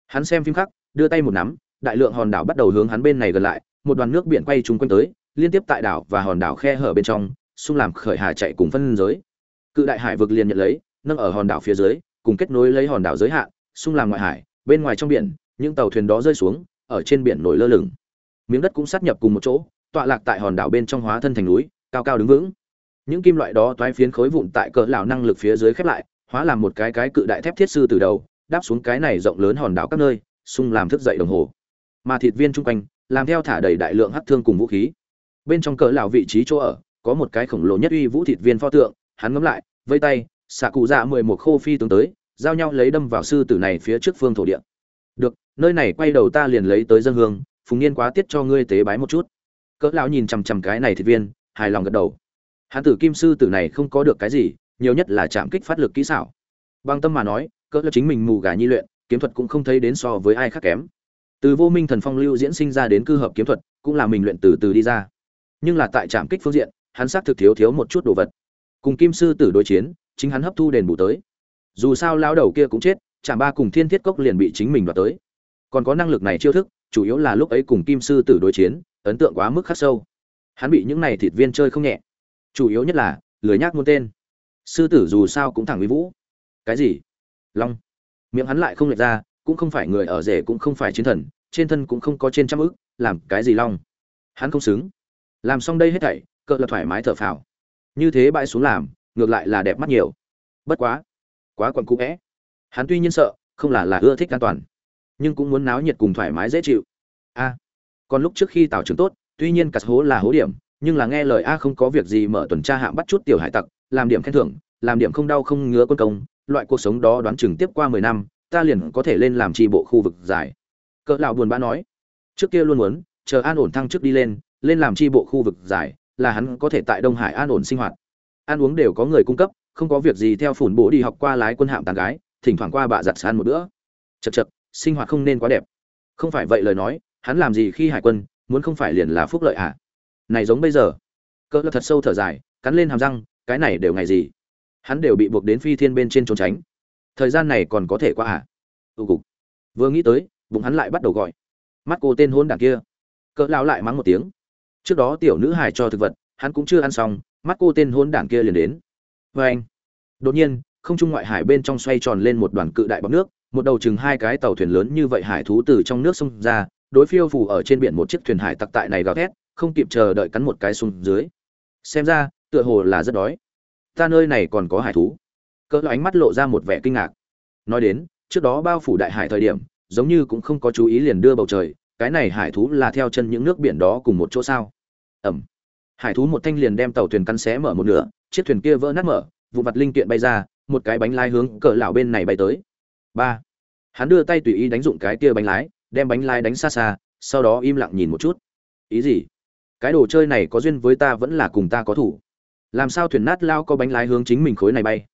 Hắn xem phim khác đưa tay một nắm, đại lượng hòn đảo bắt đầu hướng hắn bên này gần lại, một đoàn nước biển quay chung quanh tới, liên tiếp tại đảo và hòn đảo khe hở bên trong, xung làm khởi hà chạy cùng phân giới. Cự đại hải vực liền nhận lấy, nâng ở hòn đảo phía dưới, cùng kết nối lấy hòn đảo giới hạn, xung làm ngoại hải, bên ngoài trong biển những tàu thuyền đó rơi xuống, ở trên biển nổi lơ lửng. Miếng đất cũng sát nhập cùng một chỗ, tọa lạc tại hòn đảo bên trong hóa thân thành núi, cao cao đứng vững. Những kim loại đó toái phiến khối vụn tại cỡ lão năng lực phía dưới khép lại, hóa làm một cái cái cự đại thép thiết sư từ đầu, đáp xuống cái này rộng lớn hòn đảo các nơi xung làm thức dậy đồng hồ. Mà thịt viên chung quanh, làm theo thả đầy đại lượng hắc thương cùng vũ khí. Bên trong cỡ lão vị trí chỗ ở, có một cái khổng lồ nhất uy vũ thịt viên pho tượng, hắn ngấm lại, vây tay, xạ cụ dạ mười một khô phi tướng tới, giao nhau lấy đâm vào sư tử này phía trước phương thổ địa nơi này quay đầu ta liền lấy tới dân hương, phùng niên quá tiết cho ngươi tế bái một chút. Cỡ lão nhìn chằm chằm cái này thịt viên, hài lòng gật đầu. Hắn tử kim sư tử này không có được cái gì, nhiều nhất là chạm kích phát lực kỹ xảo. Bằng tâm mà nói, cỡ lão chính mình mù gà nhi luyện, kiếm thuật cũng không thấy đến so với ai khác kém. Từ vô minh thần phong lưu diễn sinh ra đến cư hợp kiếm thuật, cũng là mình luyện từ từ đi ra. Nhưng là tại trạm kích phương diện, hắn xác thực thiếu thiếu một chút đồ vật. Cùng kim sư tử đối chiến, chính hắn hấp thu đền bù tới. Dù sao lao đầu kia cũng chết, chạm ba cùng thiên thiết cốc liền bị chính mình đoạt tới còn có năng lực này chiêu thức, chủ yếu là lúc ấy cùng kim sư tử đối chiến, ấn tượng quá mức khắc sâu. Hắn bị những này thịt viên chơi không nhẹ. Chủ yếu nhất là, lười nhác muôn tên. Sư tử dù sao cũng thẳng với vũ. Cái gì? Long. Miệng hắn lại không lệch ra, cũng không phải người ở rể cũng không phải chiến thần, trên thân cũng không có trên trăm ức làm cái gì long? Hắn không xứng. Làm xong đây hết thảy, cỡ là thoải mái thở phào. Như thế bãi xuống làm, ngược lại là đẹp mắt nhiều. Bất quá. Quá quặn cũ vẽ hắn tuy nhiên sợ, không là là ưa thích an toàn nhưng cũng muốn náo nhiệt cùng thoải mái dễ chịu. A, còn lúc trước khi tảo trưởng tốt, tuy nhiên cát hố là hố điểm, nhưng là nghe lời a không có việc gì mở tuần tra hạm bắt chút tiểu hải tặc, làm điểm khen thưởng, làm điểm không đau không ngứa quân công, loại cuộc sống đó đoán chừng tiếp qua mười năm, ta liền có thể lên làm tri bộ khu vực dài cỡ lão buồn bã nói, trước kia luôn muốn, chờ an ổn thăng trước đi lên lên làm tri bộ khu vực dài là hắn có thể tại đông hải an ổn sinh hoạt. Ăn uống đều có người cung cấp, không có việc gì theo phủn bố đi học qua lái quân hạm tàn gái, thỉnh thoảng qua bạ giặt sàn một bữa. Chật chật sinh hoạt không nên quá đẹp. Không phải vậy lời nói, hắn làm gì khi hải quân, muốn không phải liền là phúc lợi à này giống bây giờ. Cỡ thật sâu thở dài, cắn lên hàm răng, cái này đều ngày gì? Hắn đều bị buộc đến phi thiên bên trên trốn tránh. Thời gian này còn có thể qua à ưu cục. Vừa nghĩ tới, bụng hắn lại bắt đầu gọi. Mắt cô tên hôn đảng kia. Cỡ lao lại mắng một tiếng. Trước đó tiểu nữ hài cho thực vật, hắn cũng chưa ăn xong, mắt cô tên hôn đảng kia liền đến. Vê anh đột nhiên, không trung ngoại hải bên trong xoay tròn lên một đoàn cự đại bọc nước một đầu chừng hai cái tàu thuyền lớn như vậy hải thú từ trong nước sông ra, đối phiêu phủ ở trên biển một chiếc thuyền hải tặc tại này gào thét, không kịp chờ đợi cắn một cái xuống dưới. Xem ra, tựa hồ là rất đói. Ta nơi này còn có hải thú. Cỡ ánh mắt lộ ra một vẻ kinh ngạc. Nói đến, trước đó bao phủ đại hải thời điểm, giống như cũng không có chú ý liền đưa bầu trời, cái này hải thú là theo chân những nước biển đó cùng một chỗ sao? Ẩm. Hải thú một thanh liền đem tàu thuyền cắn xé mở một nửa, chiếc thuyền kia vỡ nát mở vụ mặt linh kiện bay ra, một cái bánh lái hướng cỡ lão bên này bay tới ba. Hắn đưa tay tùy ý đánh dụng cái kia bánh lái, đem bánh lái đánh xa xa, sau đó im lặng nhìn một chút. Ý gì? Cái đồ chơi này có duyên với ta vẫn là cùng ta có thủ. Làm sao thuyền nát lao có bánh lái hướng chính mình khối này bay?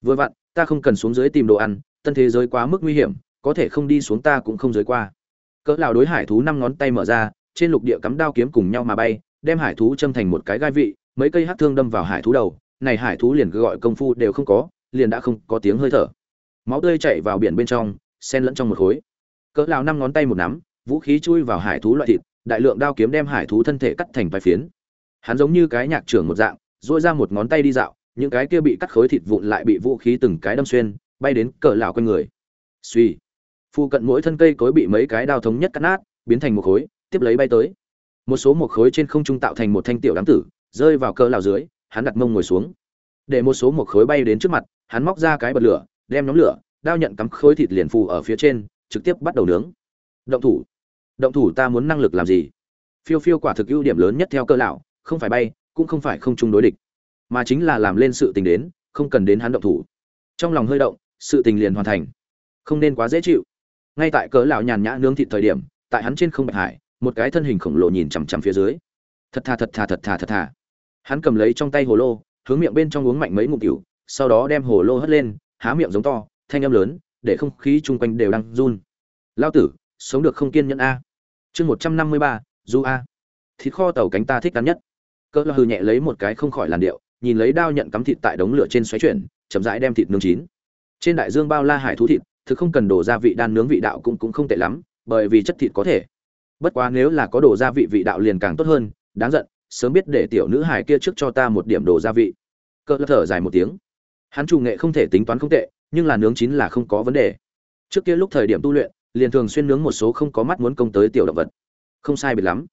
Vừa vặn, ta không cần xuống dưới tìm đồ ăn, tân thế giới quá mức nguy hiểm, có thể không đi xuống ta cũng không dưới qua. Cỡ lào đối hải thú năm ngón tay mở ra, trên lục địa cắm đao kiếm cùng nhau mà bay, đem hải thú châm thành một cái gai vị, mấy cây hắc thương đâm vào hải thú đầu, này hải thú liền gọi công phu đều không có, liền đã không có tiếng hơi thở máu tươi chảy vào biển bên trong, xen lẫn trong một khối. Cỡ lao năm ngón tay một nắm, vũ khí chui vào hải thú loại thịt, đại lượng đao kiếm đem hải thú thân thể cắt thành vài phiến. Hắn giống như cái nhạc trưởng một dạng, duỗi ra một ngón tay đi dạo, những cái kia bị cắt khối thịt vụn lại bị vũ khí từng cái đâm xuyên, bay đến cỡ lão quanh người. Suy phu cận mỗi thân cây cối bị mấy cái đao thống nhất cắt nát, biến thành một khối, tiếp lấy bay tới. Một số một khối trên không trung tạo thành một thanh tiểu đám tử, rơi vào cỡ lão dưới, hắn đặt mông ngồi xuống. Để một số một khối bay đến trước mặt, hắn móc ra cái bật lửa đem nhóm lửa đao nhận cắm khối thịt liền phù ở phía trên trực tiếp bắt đầu nướng. Động thủ. Động thủ ta muốn năng lực làm gì? Phiêu phiêu quả thực ưu điểm lớn nhất theo cơ lão không phải bay cũng không phải không chung đối địch. Mà chính là làm lên sự tình đến không cần đến hắn động thủ. Trong lòng hơi động sự tình liền hoàn thành. Không nên quá dễ chịu. Ngay tại cỡ lão nhàn nhã nướng thịt thời điểm tại hắn trên không bạch hải một cái thân hình khổng lồ nhìn chằm chằm phía dưới. Thật thà thật thà thật thà thật thà. Hắn cầm lấy trong tay hồ lô hướng miệng bên trong uống mạnh mấy ngụm rượu, sau đó đem hồ lô hất lên há miệng giống to, thanh âm lớn, để không khí chung quanh đều đang run. Lao tử, sống được không kiên nhẫn a. Chương một trăm năm mươi ba, du a. Thịt kho tàu cánh ta thích ăn nhất. Cỡ hư nhẹ lấy một cái không khỏi làn điệu, nhìn lấy đao nhận cắm thịt tại đống lửa trên xoáy chuyển, chậm rãi đem thịt nướng chín. Trên đại dương bao la hải thú thịt, thực không cần đổ gia vị đan nướng vị đạo cũng cũng không tệ lắm, bởi vì chất thịt có thể. Bất quá nếu là có đổ gia vị vị đạo liền càng tốt hơn, đáng giận, sớm biết để tiểu nữ hải kia trước cho ta một điểm đồ gia vị. Cỡ thở dài một tiếng hắn chủ nghệ không thể tính toán không tệ, nhưng là nướng chín là không có vấn đề. Trước kia lúc thời điểm tu luyện, liền thường xuyên nướng một số không có mắt muốn công tới tiểu động vật. Không sai biệt lắm.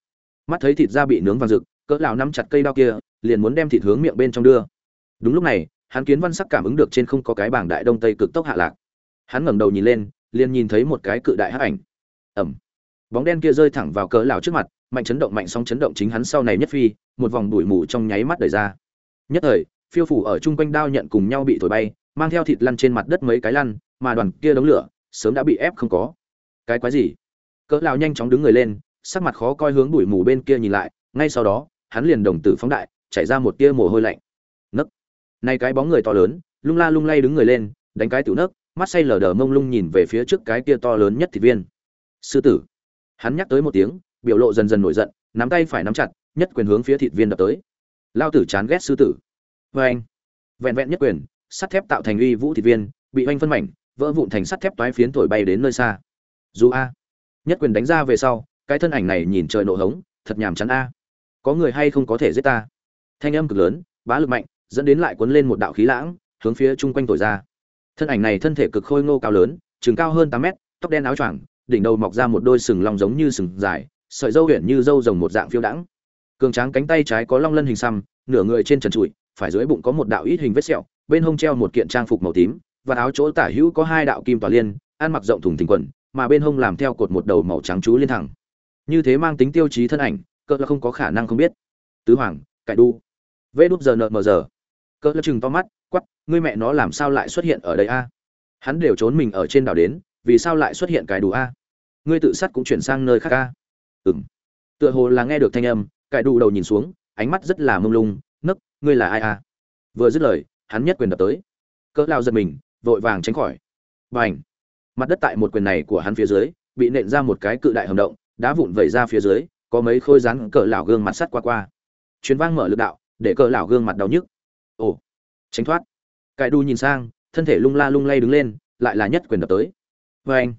Mắt thấy thịt da bị nướng vàng rực, cỡ lão nắm chặt cây đao kia, liền muốn đem thịt hướng miệng bên trong đưa. Đúng lúc này, hắn kiến văn sắc cảm ứng được trên không có cái bảng đại đông tây cực tốc hạ lạc. Hắn ngẩng đầu nhìn lên, liền nhìn thấy một cái cự đại hắc ảnh. Ẩm. Bóng đen kia rơi thẳng vào cỡ lão trước mặt, mạnh chấn động mạnh sóng chấn động chính hắn sau này nhất phi, một vòng đuổi mù trong nháy mắt đẩy ra. Nhất thời phiêu phủ ở chung quanh đao nhận cùng nhau bị thổi bay, mang theo thịt lăn trên mặt đất mấy cái lăn, mà đoàn kia đống lửa sớm đã bị ép không có. Cái quái gì? Cỡ lão nhanh chóng đứng người lên, sắc mặt khó coi hướng bụi mù bên kia nhìn lại, ngay sau đó, hắn liền đồng tử phóng đại, chảy ra một tia mồ hôi lạnh. Nấc! Nay cái bóng người to lớn, lung la lung lay đứng người lên, đánh cái tiểu nấc, mắt say lờ đờ mông lung nhìn về phía trước cái kia to lớn nhất thịt viên. Sư tử! Hắn nhắc tới một tiếng, biểu lộ dần dần nổi giận, nắm tay phải nắm chặt, nhất quyền hướng phía thịt viên đập tới. Lao tử chán ghét sư tử vê anh. Vẹn vẹn nhất quyền, sắt thép tạo thành uy vũ thịt viên, bị oanh phân mảnh, vỡ vụn thành sắt thép toái phiến thổi bay đến nơi xa. Dù a. Nhất quyền đánh ra về sau, cái thân ảnh này nhìn trời nổ hống, thật nhàm chán a. Có người hay không có thể giết ta? Thanh âm cực lớn, bá lực mạnh, dẫn đến lại cuốn lên một đạo khí lãng, hướng phía chung quanh thổi ra. Thân ảnh này thân thể cực khôi ngô cao lớn chừng cao hơn tám mét, tóc đen áo choàng, đỉnh đầu mọc ra một đôi sừng long giống như sừng dài, sợi dâu huyền như dâu rồng một dạng phiêu đãng. Cường tráng cánh tay trái có long lân hình xăm, nửa người trên trần trụi phải dưới bụng có một đạo ít hình vết sẹo bên hông treo một kiện trang phục màu tím và áo chỗ tả hữu có hai đạo kim tòa liên ăn mặc rộng thùng thình quần mà bên hông làm theo cột một đầu màu trắng chú liên thẳng. Như thế mang tính tiêu chí thân ảnh cỡ là không có khả năng không biết. Tứ hoàng cải đu. Vê đút giờ nợ mờ giờ. Cỡ là chừng to mắt quắc, ngươi mẹ nó làm sao lại xuất hiện ở đây a? Hắn đều trốn mình ở trên đảo đến vì sao lại xuất hiện cải đủ a? Ngươi tự sát cũng chuyển sang nơi khác a? Ừm, tựa hồ là nghe được thanh âm cải đủ đầu nhìn xuống ánh mắt rất là mông lung ngươi là ai a vừa dứt lời, hắn nhất quyền đập tới. Cỡ lao giật mình, vội vàng tránh khỏi. B à n h mặt đất tại một quyền này của hắn phía dưới, bị nện ra một cái cự đại hầm động, đá vụn vẩy ra phía dưới, có mấy khôi rắn cỡ lão gương mặt sắt qua qua. Chuyến vang mở lực đạo, để cỡ lão gương mặt đau nhức. Ồ! Tránh thoát! Cải đu nhìn sang, thân thể lung la lung lay đứng lên, lại là nhất quyền đập tới. Vê anh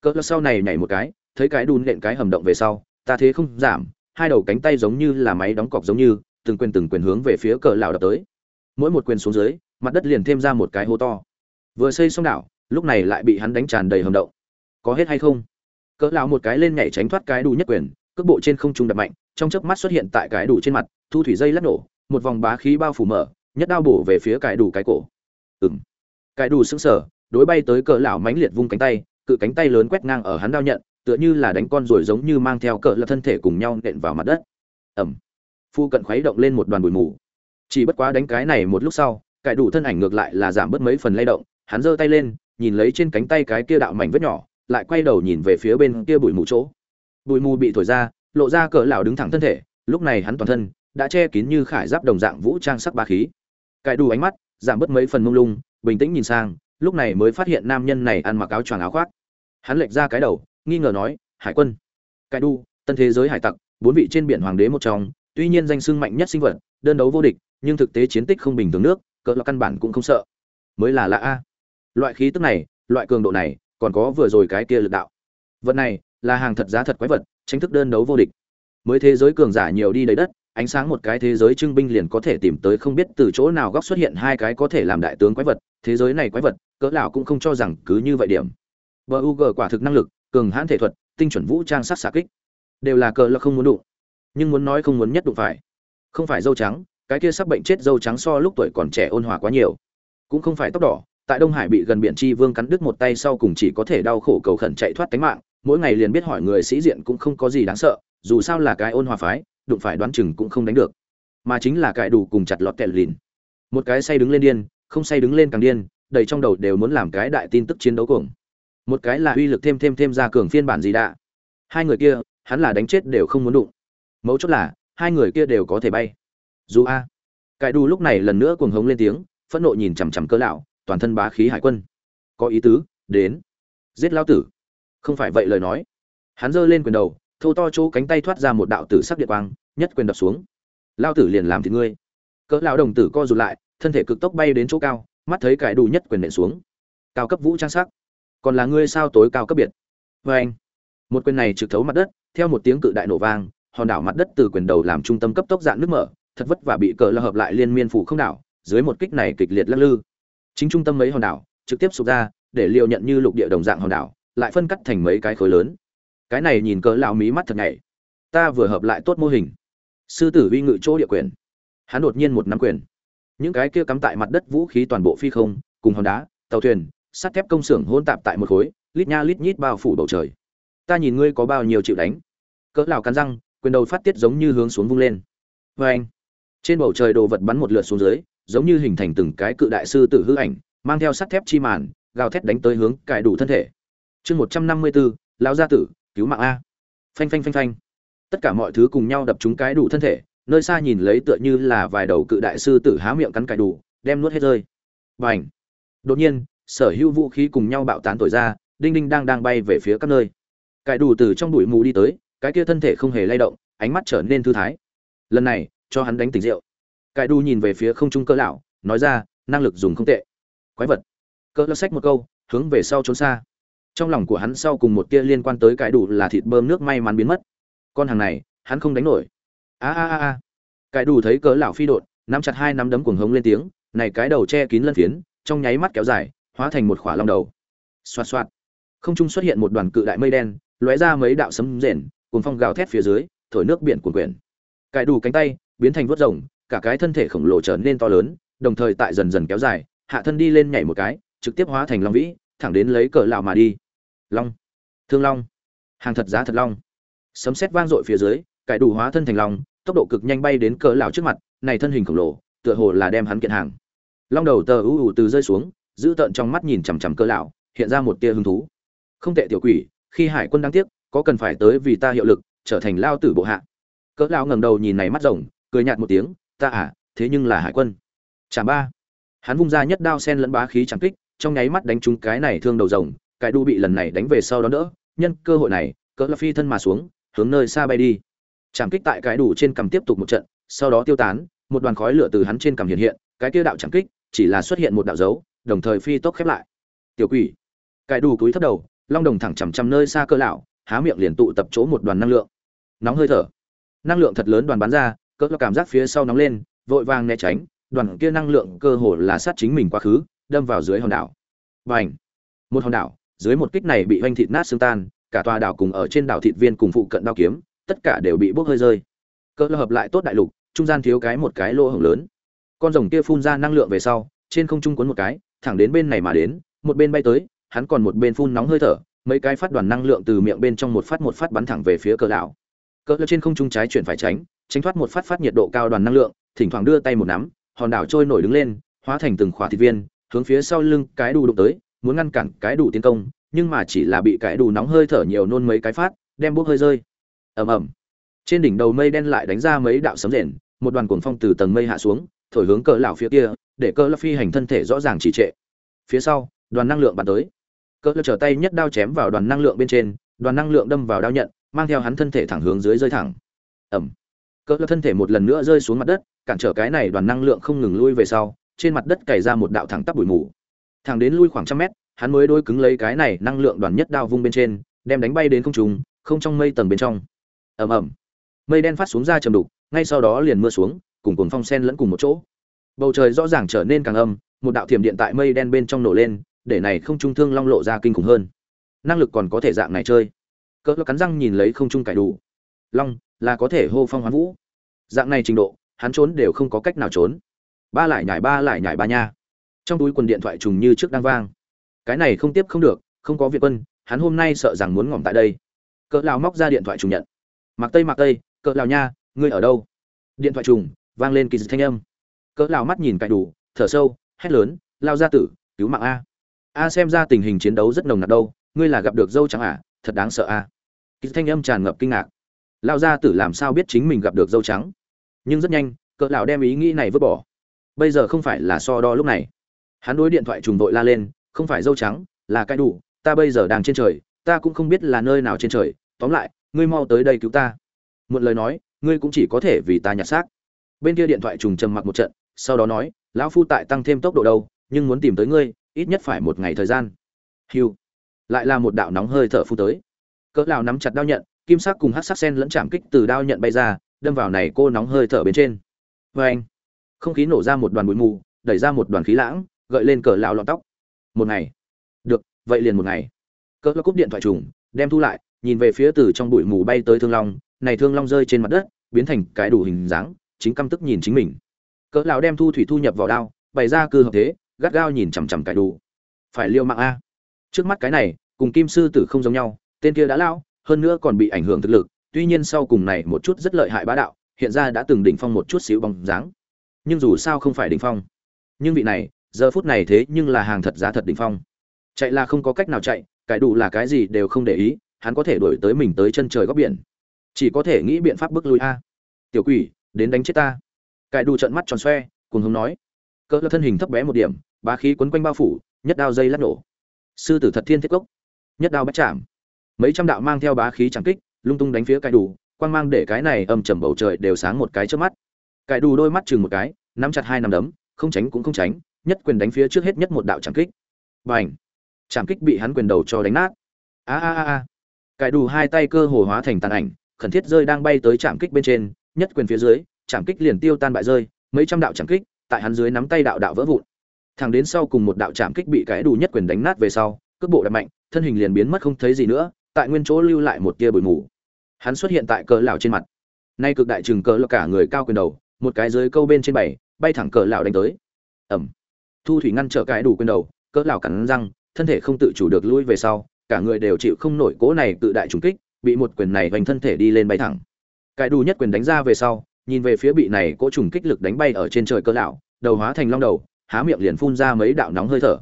cỡ lão sau này nhảy một cái, thấy cái đu nện cái hầm động về sau, ta thế không giảm, hai đầu cánh tay giống như là máy đóng cọc giống như từng quyền từng quyền hướng về phía cờ lão đập tới. Mỗi một quyền xuống dưới, mặt đất liền thêm ra một cái hố to. Vừa xây xong đảo, lúc này lại bị hắn đánh tràn đầy hầm động. Có hết hay không? Cỡ lão một cái lên nhảy tránh thoát cái đủ nhất quyền, cước bộ trên không trung đập mạnh, trong chớp mắt xuất hiện tại cái đủ trên mặt, thu thủy dây lắc nổ, một vòng bá khí bao phủ mở, nhất đao bổ về phía cái đủ cái cổ. Ừm. Cái đủ sững sờ, đối bay tới cỡ lão mãnh liệt vung cánh tay, cự cánh tay lớn quét ngang ở hắn đao nhận, tựa như là đánh con rồi giống như mang theo cỡ là thân thể cùng nhau nện vào mặt đất. Ầm phu cận khuấy động lên một đoàn bụi mù. Chỉ bất quá đánh cái này một lúc sau, cải đủ thân ảnh ngược lại là giảm bớt mấy phần lay động, hắn giơ tay lên, nhìn lấy trên cánh tay cái kia đạo mảnh vết nhỏ, lại quay đầu nhìn về phía bên kia bụi mù chỗ. Bụi mù bị thổi ra, lộ ra cỡ lão đứng thẳng thân thể, lúc này hắn toàn thân đã che kín như khải giáp đồng dạng vũ trang sắc ba khí. Cải đủ ánh mắt, giảm bớt mấy phần mông lung, bình tĩnh nhìn sang, lúc này mới phát hiện nam nhân này ăn mặc áo choàng áo khoác. Hắn lệch ra cái đầu, nghi ngờ nói, hải quân. Cải đu tân thế giới hải tặc, bốn vị trên biển hoàng đế một trong tuy nhiên danh xưng mạnh nhất sinh vật, đơn đấu vô địch, nhưng thực tế chiến tích không bình thường nước, cỡ là căn bản cũng không sợ. Mới là lạ a. Loại khí tức này, loại cường độ này, còn có vừa rồi cái kia lực đạo. Vật này, là hàng thật giá thật quái vật, tranh thức đơn đấu vô địch. Mới thế giới cường giả nhiều đi đầy đất, ánh sáng một cái thế giới trưng binh liền có thể tìm tới không biết từ chỗ nào góc xuất hiện hai cái có thể làm đại tướng quái vật, thế giới này quái vật, cỡ lão cũng không cho rằng cứ như vậy điểm. Bug quả thực năng lực, cường hãn thể thuật, tinh chuẩn vũ trang sát xạ kích. Đều là cỡ là không muốn đụng nhưng muốn nói không muốn nhất đụng phải. Không phải dâu trắng, cái kia sắp bệnh chết dâu trắng so lúc tuổi còn trẻ ôn hòa quá nhiều. Cũng không phải tóc đỏ, tại đông hải bị gần biển chi vương cắn đứt một tay sau cùng chỉ có thể đau khổ cầu khẩn chạy thoát tính mạng, mỗi ngày liền biết hỏi người sĩ diện cũng không có gì đáng sợ, dù sao là cái ôn hòa phái, đụng phải đoán chừng cũng không đánh được. Mà chính là cái đủ cùng chặt lọt kẹt lìn. Một cái say đứng lên điên, không say đứng lên càng điên, đầy trong đầu đều muốn làm cái đại tin tức chiến đấu cuồng. Một cái là uy lực thêm thêm thêm ra cường phiên bản gì đã hai người kia, hắn là đánh chết đều không muốn đụng mấu chốt là, hai người kia đều có thể bay. Dù a cải đủ lúc này lần nữa cuồng hống lên tiếng, phẫn nộ nhìn chằm chằm cơ lão, toàn thân bá khí hải quân. Có ý tứ, đến. Giết lao tử. Không phải vậy lời nói. Hắn giơ lên quyền đầu, thâu to chỗ cánh tay thoát ra một đạo tử sắc điện quang, nhất quyền đập xuống. Lao tử liền làm thì ngươi. Cỡ lão đồng tử co rụt lại, thân thể cực tốc bay đến chỗ cao, mắt thấy cải đủ nhất quyền nện xuống. Cao cấp vũ trang sắc. Còn là ngươi sao tối cao cấp biệt? Với anh một quyền này trực thấu mặt đất, theo một tiếng cự đại nổ vang hòn đảo mặt đất từ quyền đầu làm trung tâm cấp tốc dạn nước mở, thật vất và bị cờ là hợp lại liên miên phủ không đảo, dưới một kích này kịch liệt lắc lư. Chính trung tâm mấy hòn đảo trực tiếp sụp ra, để liệu nhận như lục địa đồng dạng hòn đảo, lại phân cắt thành mấy cái khối lớn. Cái này nhìn cỡ lão mí mắt thật nhảy ta vừa hợp lại tốt mô hình. Sư tử uy ngự chỗ địa quyền. Hắn đột nhiên một nắm quyền. Những cái kia cắm tại mặt đất vũ khí toàn bộ phi không, cùng hòn đá, tàu thuyền, sắt thép công xưởng hôn tạp tại một khối, lít nha lít nhít bao phủ bầu trời. Ta nhìn ngươi có bao nhiêu chịu đánh. Cỡ lão cắn răng quyền đầu phát tiết giống như hướng xuống vung lên. Vê anh, trên bầu trời đồ vật bắn một lượt xuống dưới, giống như hình thành từng cái cự đại sư tử hư ảnh, mang theo sắt thép chi màn, gào thét đánh tới hướng cải đủ thân thể. Chương một trăm năm mươi bốn lão gia tử, cứu mạng a. Phanh phanh phanh phanh. Tất cả mọi thứ cùng nhau đập trúng cái đủ thân thể, nơi xa nhìn lấy tựa như là vài đầu cự đại sư tử há miệng cắn cải đủ, đem nuốt hết rơi. Và đột nhiên, sở hữu vũ khí cùng nhau bạo tán tội ra, đinh đinh đang đang bay về phía các nơi. Cải đủ từ trong bụi mù đi tới cái kia thân thể không hề lay động, ánh mắt trở nên thư thái. Lần này, cho hắn đánh tỉnh rượu. Cải đủ nhìn về phía không trung cơ lão, nói ra, năng lực dùng không tệ. Quái vật. Cơ lão sách một câu, hướng về sau trốn xa. Trong lòng của hắn sau cùng một tia liên quan tới cải đủ là thịt bơm nước may mắn biến mất. Con hàng này, hắn không đánh nổi. A a a a. Cải đủ thấy cỡ lão phi đột, nắm chặt hai nắm đấm cuồng hống lên tiếng, này cái đầu che kín lân phiến, trong nháy mắt kéo dài, hóa thành một khỏa long đầu. Xoạt xoạt. Không trung xuất hiện một đoàn cự đại mây đen, lóe ra mấy đạo sấm rền cùng phong gào thét phía dưới, thổi nước biển cuồn quyển cài đủ cánh tay, biến thành vớt rồng, cả cái thân thể khổng lồ trở nên to lớn, đồng thời tại dần dần kéo dài, hạ thân đi lên nhảy một cái, trực tiếp hóa thành long vĩ, thẳng đến lấy cờ lão mà đi. Long. Thương long. Hàng thật giá thật long. Sấm sét vang dội phía dưới, cải đủ hóa thân thành long, tốc độ cực nhanh bay đến cờ lão trước mặt, này thân hình khổng lồ, tựa hồ là đem hắn kiện hàng. Long đầu tờ ưu ủ từ rơi xuống, giữ tợn trong mắt nhìn chằm chằm cờ lão, hiện ra một tia hứng thú. Không tệ tiểu quỷ, khi hải quân đáng tiếc có cần phải tới vì ta hiệu lực, trở thành lao tử bộ hạ. Cỡ lão ngẩng đầu nhìn này mắt rồng, cười nhạt một tiếng, ta à thế nhưng là hải quân. Chạm ba, hắn vung ra nhất đao sen lẫn bá khí chẳng kích, trong nháy mắt đánh trúng cái này thương đầu rồng, cái đu bị lần này đánh về sau đó đỡ, nhân cơ hội này, cỡ là phi thân mà xuống, hướng nơi xa bay đi. Chạm kích tại cái đủ trên cằm tiếp tục một trận, sau đó tiêu tán, một đoàn khói lửa từ hắn trên cằm hiện hiện, cái kia đạo chạm kích chỉ là xuất hiện một đạo dấu, đồng thời phi tốc khép lại. Tiểu quỷ, cái đủ cúi thấp đầu, long đồng thẳng chằm chằm nơi xa cơ lão há miệng liền tụ tập chỗ một đoàn năng lượng. Nóng hơi thở. Năng lượng thật lớn đoàn bắn ra, cỡ cảm giác phía sau nóng lên, vội vàng né tránh, đoàn kia năng lượng cơ hồ là sát chính mình quá khứ, đâm vào dưới hòn đảo. Và một hòn đảo, dưới một kích này bị hoanh thịt nát xương tan, cả tòa đảo cùng ở trên đảo thịt viên cùng phụ cận đao kiếm, tất cả đều bị bốc hơi rơi. Cỡ hợp lại tốt đại lục, trung gian thiếu cái một cái lỗ hổng lớn. Con rồng kia phun ra năng lượng về sau, trên không trung cuốn một cái, thẳng đến bên này mà đến, một bên bay tới, hắn còn một bên phun nóng hơi thở mấy cái phát đoàn năng lượng từ miệng bên trong một phát một phát bắn thẳng về phía cỡ cờ cỡ trên không trung trái chuyển phải tránh tránh thoát một phát phát nhiệt độ cao đoàn năng lượng, thỉnh thoảng đưa tay một nắm, hòn đảo trôi nổi đứng lên, hóa thành từng khỏa thịt viên, hướng phía sau lưng cái đu đụng tới, muốn ngăn cản cái đủ tiến công, nhưng mà chỉ là bị cái đủ nóng hơi thở nhiều nôn mấy cái phát, đem bốc hơi rơi. Ầm ầm. Trên đỉnh đầu mây đen lại đánh ra mấy đạo sấm rền, một đoàn cuồng phong từ tầng mây hạ xuống, thổi hướng cỡ lão phía kia, để cỡ lão phi hành thân thể rõ ràng chỉ trệ. Phía sau, đoàn năng lượng bắn tới cỡ lơ trở tay nhất đao chém vào đoàn năng lượng bên trên, đoàn năng lượng đâm vào đao nhận, mang theo hắn thân thể thẳng hướng dưới rơi thẳng. Ầm. Cỡ lơ thân thể một lần nữa rơi xuống mặt đất, cản trở cái này đoàn năng lượng không ngừng lui về sau, trên mặt đất cày ra một đạo thẳng tắp bụi mù. Thẳng đến lui khoảng trăm mét, hắn mới đôi cứng lấy cái này năng lượng đoàn nhất đao vung bên trên, đem đánh bay đến không trung, không trong mây tầng bên trong. Ầm ầm. Mây đen phát xuống ra trầm đục, ngay sau đó liền mưa xuống, cùng cuồng phong sen lẫn cùng một chỗ. Bầu trời rõ ràng trở nên càng âm, một đạo thiểm điện tại mây đen bên trong nổ lên để này không trung thương long lộ ra kinh khủng hơn. Năng lực còn có thể dạng này chơi. Cỡ cắn răng nhìn lấy không trung cải đủ. Long, là có thể hô phong hoán vũ. Dạng này trình độ, hắn trốn đều không có cách nào trốn. Ba lại nhảy, ba lại nhảy ba nha. Trong túi quần điện thoại trùng như trước đang vang. Cái này không tiếp không được, không có việc quân, hắn hôm nay sợ rằng muốn ngỏm tại đây. Cỡ lao móc ra điện thoại trùng nhận. Mặc tây mặc tây cỡ lao nha, ngươi ở đâu? Điện thoại trùng, vang lên kỳ dị thanh âm. Cỡ lao mắt nhìn cạnh đủ, thở sâu, hét lớn, lao ra tử, cứu mạng a a xem ra tình hình chiến đấu rất nồng nặc đâu, ngươi là gặp được dâu trắng à thật đáng sợ à. a kỳ thanh âm tràn ngập kinh ngạc. Lao gia tử làm sao biết chính mình gặp được dâu trắng? Nhưng rất nhanh, cỡ lão đem ý nghĩ này vứt bỏ. Bây giờ không phải là so đo lúc này. Hắn đối điện thoại trùng vội la lên, không phải dâu trắng, là cái đủ, ta bây giờ đang trên trời, ta cũng không biết là nơi nào trên trời. Tóm lại, ngươi mau tới đây cứu ta. Một lời nói, ngươi cũng chỉ có thể vì ta nhặt xác. Bên kia điện thoại trùng trầm mặc một trận, sau đó nói, lão phu tại tăng thêm tốc độ đâu, nhưng muốn tìm tới ngươi ít nhất phải một ngày thời gian. Hiu. Lại là một đạo nóng hơi thở phu tới. Cỡ lão nắm chặt đao nhận, kim sắc cùng hắc sắc sen lẫn chạm kích từ đao nhận bay ra, đâm vào này cô nóng hơi thở bên trên. Vê anh không khí nổ ra một đoàn bụi mù, đẩy ra một đoàn khí lãng, gợi lên cỡ lão lọn tóc. Một ngày. Được, vậy liền một ngày. Cỡ lão cúp điện thoại trùng, đem thu lại, nhìn về phía từ trong bụi mù bay tới thương long. Này thương long rơi trên mặt đất, biến thành cái đủ hình dáng, chính căm tức nhìn chính mình. Cỡ lão đem thu thủy thu nhập vào đao, bày ra cư hợp thế gắt gao nhìn chằm chằm cải đủ phải liêu mạng a. Trước mắt cái này, cùng kim sư tử không giống nhau, tên kia đã lao hơn nữa còn bị ảnh hưởng thực lực, tuy nhiên sau cùng này một chút rất lợi hại bá đạo, hiện ra đã từng đỉnh phong một chút xíu bóng dáng. Nhưng dù sao không phải đỉnh phong. Nhưng vị này, giờ phút này thế nhưng là hàng thật giá thật đỉnh phong. Chạy là không có cách nào chạy cải đủ là cái gì đều không để ý, hắn có thể đuổi tới mình tới chân trời góc biển. Chỉ có thể nghĩ biện pháp bước lui a. Tiểu quỷ, đến đánh chết ta. Cải đủ trận mắt tròn xoe cùng hống nói. Cỡ thân hình thấp bé một điểm bá khí quấn quanh bao phủ, nhất đao dây lát nổ. Sư tử thật thiên thiết cốc, nhất đao bắt chạm mấy trăm đạo mang theo bá khí chẳng kích, lung tung đánh phía cải đủ, quang mang để cái này âm trầm bầu trời đều sáng một cái trước mắt. Cải đủ đôi mắt chừng một cái, nắm chặt hai nắm đấm, không tránh cũng không tránh, nhất quyền đánh phía trước hết nhất một đạo chẳng kích. Bành! Chẳng kích bị hắn quyền đầu cho đánh nát. A a a a. Cải đủ hai tay cơ hồ hóa thành tàn ảnh, khẩn thiết rơi đang bay tới chạm kích bên trên, nhất quyền phía dưới chạm kích liền tiêu tan bại rơi, mấy trăm đạo chạm kích, tại hắn dưới nắm tay đạo đạo vỡ vụn thẳng đến sau cùng một đạo chạm kích bị cái đủ nhất quyền đánh nát về sau cước bộ đập mạnh thân hình liền biến mất không thấy gì nữa tại nguyên chỗ lưu lại một tia bụi mù. Hắn xuất hiện tại cờ lão trên mặt. Nay cực đại trừng cờ là cả người cao quyền đầu một cái dưới câu bên trên bảy bay thẳng cờ lão đánh tới. Ầm, thu thủy ngăn trở cái đủ quyền đầu cỡ lão cắn răng thân thể không tự chủ được lui về sau cả người đều chịu không nổi cố này tự đại trùng kích bị một quyền này vành thân thể đi lên bay thẳng. Cái đủ nhất quyền đánh ra về sau nhìn về phía bị này cỗ trùng kích lực đánh bay ở trên trời cỡ lão đầu hóa thành long đầu há miệng liền phun ra mấy đạo nóng hơi thở.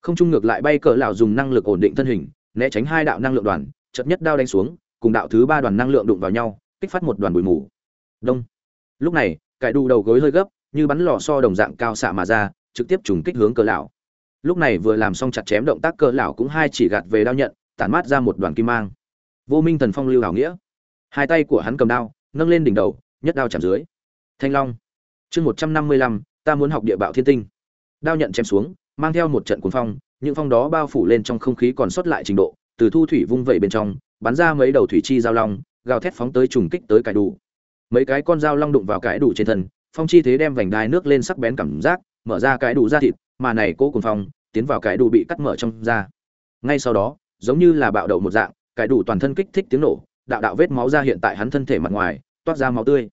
Không trung ngược lại bay cờ lão dùng năng lực ổn định thân hình, né tránh hai đạo năng lượng đoàn chật nhất đao đánh xuống, cùng đạo thứ ba đoàn năng lượng đụng vào nhau, kích phát một đoàn bụi mù. Đông. Lúc này, cải đu đầu gối hơi gấp, như bắn lò so đồng dạng cao xạ mà ra, trực tiếp trùng kích hướng cờ lão. Lúc này vừa làm xong chặt chém động tác cờ lão cũng hai chỉ gạt về đao nhận, tản mát ra một đoàn kim mang. Vô minh thần phong lưu hảo nghĩa. Hai tay của hắn cầm đao, nâng lên đỉnh đầu, nhất đao chạm dưới. Thanh long. Chương một trăm năm mươi lăm, ta muốn học địa bạo thiên tinh đao nhận chém xuống, mang theo một trận cuốn phong, những phong đó bao phủ lên trong không khí còn sót lại trình độ, từ thu thủy vung vẩy bên trong, bắn ra mấy đầu thủy chi giao long, gào thét phóng tới trùng kích tới cải đủ. Mấy cái con dao long đụng vào cái đủ trên thân, phong chi thế đem vành đai nước lên sắc bén cảm giác, mở ra cái đủ ra thịt, mà này cố cùng phong, tiến vào cái đủ bị cắt mở trong da ngay sau đó, giống như là bạo đậu một dạng cái đủ toàn thân kích thích tiếng nổ, đạo đạo vết máu ra hiện tại hắn thân thể mặt ngoài, toát ra máu tươi.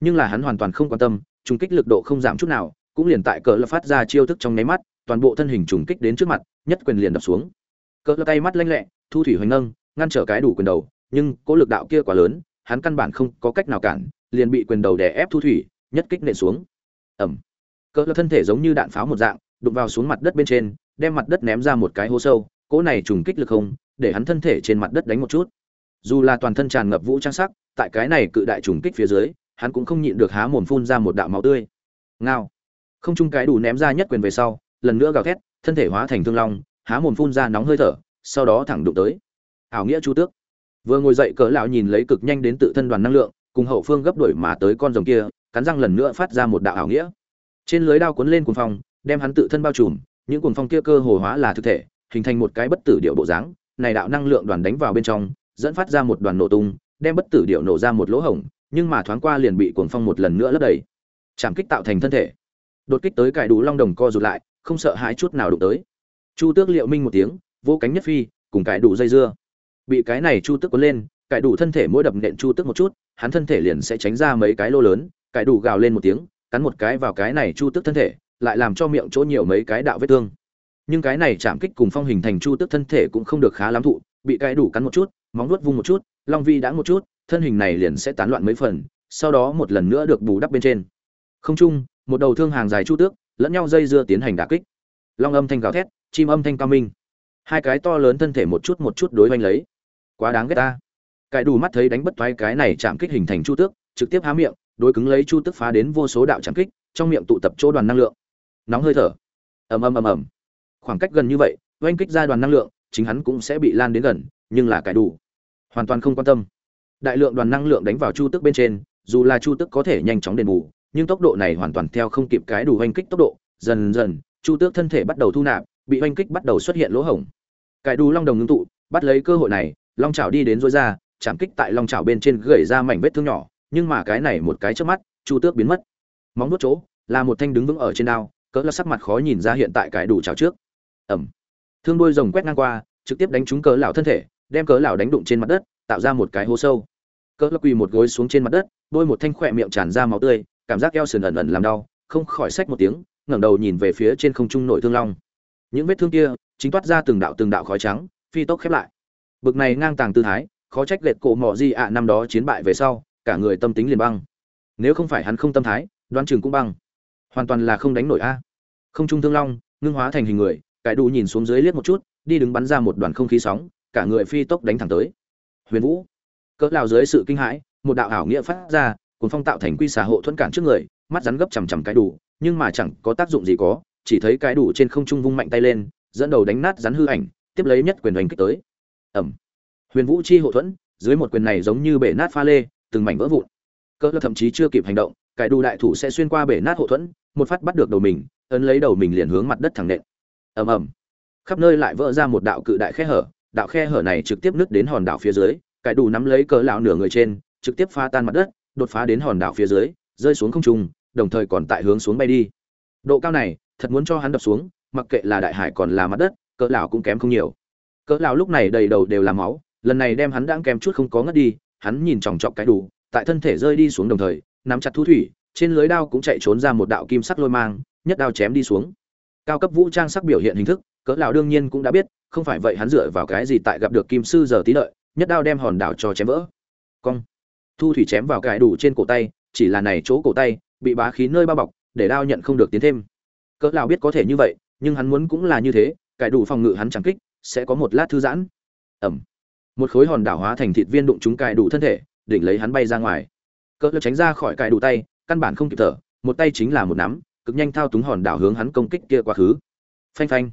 Nhưng là hắn hoàn toàn không quan tâm, trùng kích lực độ không giảm chút nào cũng liền tại cỡ lập phát ra chiêu thức trong nháy mắt, toàn bộ thân hình trùng kích đến trước mặt, nhất quyền liền đập xuống. Cỡ tay mắt lanh lẹ, thu thủy hoành nâng ngăn trở cái đủ quyền đầu, nhưng cố lực đạo kia quá lớn, hắn căn bản không có cách nào cản, liền bị quyền đầu đè ép thu thủy, nhất kích nện xuống. Ẩm cỡ thân thể giống như đạn pháo một dạng, đụng vào xuống mặt đất bên trên, đem mặt đất ném ra một cái hố sâu, cỗ này trùng kích lực không, để hắn thân thể trên mặt đất đánh một chút. Dù là toàn thân tràn ngập vũ trang sắc, tại cái này cự đại trùng kích phía dưới, hắn cũng không nhịn được há mồm phun ra một đạo máu tươi. Ngao không chung cái đủ ném ra nhất quyền về sau, lần nữa gào thét, thân thể hóa thành thương long, há mồm phun ra nóng hơi thở, sau đó thẳng đụng tới. Ảo nghĩa chu tước. Vừa ngồi dậy, cỡ lão nhìn lấy cực nhanh đến tự thân đoàn năng lượng, cùng hậu phương gấp đuổi mà tới con rồng kia, cắn răng lần nữa phát ra một đạo ảo nghĩa. Trên lưới đao cuốn lên cuồng phong, đem hắn tự thân bao trùm, những cuồng phong kia cơ hồ hóa là thực thể, hình thành một cái bất tử điệu bộ dáng, này đạo năng lượng đoàn đánh vào bên trong, dẫn phát ra một đoàn nổ tung, đem bất tử điệu nổ ra một lỗ hổng, nhưng mà thoáng qua liền bị cuồng phong một lần nữa lấp đầy. Chạm kích tạo thành thân thể đột kích tới cải đủ long đồng co rụt lại, không sợ hãi chút nào đụng tới. Chu tước liệu minh một tiếng, vô cánh nhất phi, cùng cải đủ dây dưa. Bị cái này chu tước cuốn lên, cải đủ thân thể mỗi đập nện chu tước một chút, hắn thân thể liền sẽ tránh ra mấy cái lô lớn, cải đủ gào lên một tiếng, cắn một cái vào cái này chu tước thân thể, lại làm cho miệng chỗ nhiều mấy cái đạo vết thương. Nhưng cái này chạm kích cùng phong hình thành chu tước thân thể cũng không được khá lắm thụ, bị cải đủ cắn một chút, móng nuốt vung một chút, long vi đã một chút, thân hình này liền sẽ tán loạn mấy phần, sau đó một lần nữa được bù đắp bên trên. Không chung một đầu thương hàng dài chu tước, lẫn nhau dây dưa tiến hành đả kích. Long âm thanh gào thét, chim âm thanh cao minh. Hai cái to lớn thân thể một chút một chút đối oanh lấy. Quá đáng ghét ta. Cái đủ mắt thấy đánh bất thoái cái này chạm kích hình thành chu tước, trực tiếp há miệng, đối cứng lấy chu tước phá đến vô số đạo chạm kích, trong miệng tụ tập chỗ đoàn năng lượng. Nóng hơi thở. Ầm ầm ầm ầm. Khoảng cách gần như vậy, oanh kích ra đoàn năng lượng, chính hắn cũng sẽ bị lan đến gần, nhưng là cái đủ. Hoàn toàn không quan tâm. Đại lượng đoàn năng lượng đánh vào chu tước bên trên, dù là chu tước có thể nhanh chóng đền bù nhưng tốc độ này hoàn toàn theo không kịp cái đủ oanh kích tốc độ, dần dần, chu tước thân thể bắt đầu thu nạp, bị oanh kích bắt đầu xuất hiện lỗ hổng. Cái đủ long đồng ngưng tụ, bắt lấy cơ hội này, long chảo đi đến rối ra, chạm kích tại long chảo bên trên gầy ra mảnh vết thương nhỏ, nhưng mà cái này một cái trước mắt, chu tước biến mất. Móng nuốt chỗ, là một thanh đứng vững ở trên đao, cỡ là sắc mặt khó nhìn ra hiện tại cái đủ chảo trước. Ẩm. Thương đôi rồng quét ngang qua, trực tiếp đánh trúng cỡ lão thân thể, đem cỡ lão đánh đụng trên mặt đất, tạo ra một cái hố sâu. Cỡ lão quỳ một gối xuống trên mặt đất, đôi một thanh khỏe miệng tràn ra máu tươi cảm giác eo sườn ẩn ẩn làm đau, không khỏi xách một tiếng, ngẩng đầu nhìn về phía trên không trung nội thương long. Những vết thương kia chính toát ra từng đạo từng đạo khói trắng, phi tốc khép lại. Bực này ngang tàng tư thái, khó trách lệch cổ mỏ di ạ năm đó chiến bại về sau, cả người tâm tính liền băng. Nếu không phải hắn không tâm thái đoan chừng cũng băng. Hoàn toàn là không đánh nổi a. Không trung thương long, ngưng hóa thành hình người, cải đủ nhìn xuống dưới liếc một chút, đi đứng bắn ra một đoàn không khí sóng, cả người phi tốc đánh thẳng tới. Huyền vũ, cỡ lao dưới sự kinh hãi, một đạo ảo nghĩa phát ra cuốn phong tạo thành quy xà hộ thuẫn cản trước người, mắt rắn gấp chằm chằm cái đủ, nhưng mà chẳng có tác dụng gì có, chỉ thấy cái đủ trên không trung vung mạnh tay lên, dẫn đầu đánh nát rắn hư ảnh, tiếp lấy nhất quyền đánh kích tới. Ẩm huyền vũ chi hộ thuẫn, dưới một quyền này giống như bể nát pha lê, từng mảnh vỡ vụn. Cỡ thậm chí chưa kịp hành động, cái đủ đại thủ sẽ xuyên qua bể nát hộ thuẫn, một phát bắt được đầu mình, ấn lấy đầu mình liền hướng mặt đất thẳng nện. Ầm ầm. Khắp nơi lại vỡ ra một đạo cự đại khe hở, đạo khe hở này trực tiếp nứt đến hòn đảo phía dưới, cái đủ nắm lấy cỡ lão nửa người trên, trực tiếp pha tan mặt đất đột phá đến hòn đảo phía dưới, rơi xuống không trung, đồng thời còn tại hướng xuống bay đi. Độ cao này, thật muốn cho hắn đập xuống, mặc kệ là đại hải còn là mặt đất, cỡ lão cũng kém không nhiều. Cỡ lão lúc này đầy đầu đều là máu, lần này đem hắn đang kém chút không có ngất đi, hắn nhìn chòng chọc cái đủ, tại thân thể rơi đi xuống đồng thời, nắm chặt thu thủy, trên lưới đao cũng chạy trốn ra một đạo kim sắc lôi mang, nhất đao chém đi xuống. Cao cấp vũ trang sắc biểu hiện hình thức, cỡ lão đương nhiên cũng đã biết, không phải vậy hắn dựa vào cái gì tại gặp được kim sư giờ tí lợi, nhất đao đem hòn đảo cho chém vỡ. Cong thu thủy chém vào cài đủ trên cổ tay, chỉ là này chỗ cổ tay, bị bá khí nơi bao bọc, để đao nhận không được tiến thêm. Cỡ lão biết có thể như vậy, nhưng hắn muốn cũng là như thế cài đủ phòng ngự hắn chẳng kích, sẽ có một lát thư giãn. Ẩm. Một khối hòn đảo hóa thành thịt viên đụng trúng cài đủ thân thể, đỉnh lấy hắn bay ra ngoài. Cỡ lão tránh ra khỏi cài đủ tay, căn bản không kịp thở, một tay chính là một nắm, cực nhanh thao túng hòn đảo hướng hắn công kích kia quá khứ. Phanh phanh.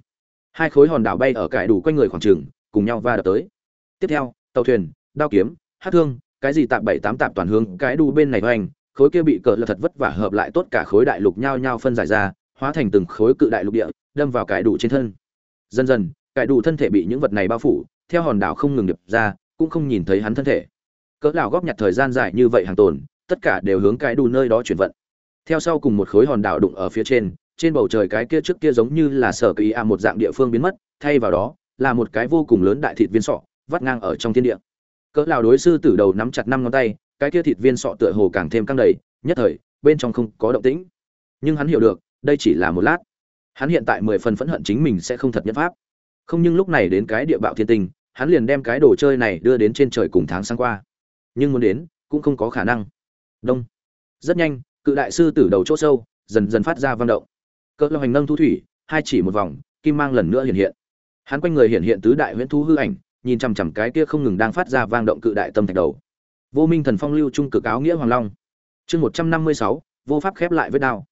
Hai khối hòn đảo bay ở cài đủ quanh người khoảng trường cùng nhau va đập tới. Tiếp theo, tàu thuyền, đao kiếm, hát thương cái gì tạm bảy tám tạm toàn hướng, cái đu bên này hoành, khối kia bị cỡ là thật vất vả hợp lại tốt cả khối đại lục nhau nhau phân giải ra, hóa thành từng khối cự đại lục địa, đâm vào cái đủ trên thân. Dần dần, cái đủ thân thể bị những vật này bao phủ, theo hòn đảo không ngừng điệp ra, cũng không nhìn thấy hắn thân thể. Cỡ đảo góp nhặt thời gian dài như vậy hàng tồn, tất cả đều hướng cái đủ nơi đó chuyển vận. Theo sau cùng một khối hòn đảo đụng ở phía trên trên bầu trời cái kia trước kia giống như là sở kỳ a một dạng địa phương biến mất, thay vào đó, là một cái vô cùng lớn đại thịt viên sọ, vắt ngang ở trong thiên địa cỡ lão đối sư tử đầu nắm chặt năm ngón tay, cái kia thịt viên sọ tựa hồ càng thêm căng đầy, nhất thời, bên trong không có động tĩnh. Nhưng hắn hiểu được, đây chỉ là một lát. Hắn hiện tại mười phần phẫn hận chính mình sẽ không thật nhất pháp. Không nhưng lúc này đến cái địa bạo thiên tình, hắn liền đem cái đồ chơi này đưa đến trên trời cùng tháng sang qua. Nhưng muốn đến, cũng không có khả năng. Đông. Rất nhanh, cự đại sư tử đầu chỗ sâu, dần dần phát ra vang động. Cỡ lão hành nâng thu thủy, hai chỉ một vòng, kim mang lần nữa hiện hiện. Hắn quanh người hiện hiện tứ đại huyễn thu hư ảnh nhìn chằm chằm cái kia không ngừng đang phát ra vang động cự đại tâm thạch đầu. Vô minh thần phong lưu trung cực áo nghĩa hoàng long. Chương một trăm năm mươi sáu, vô pháp khép lại với đao.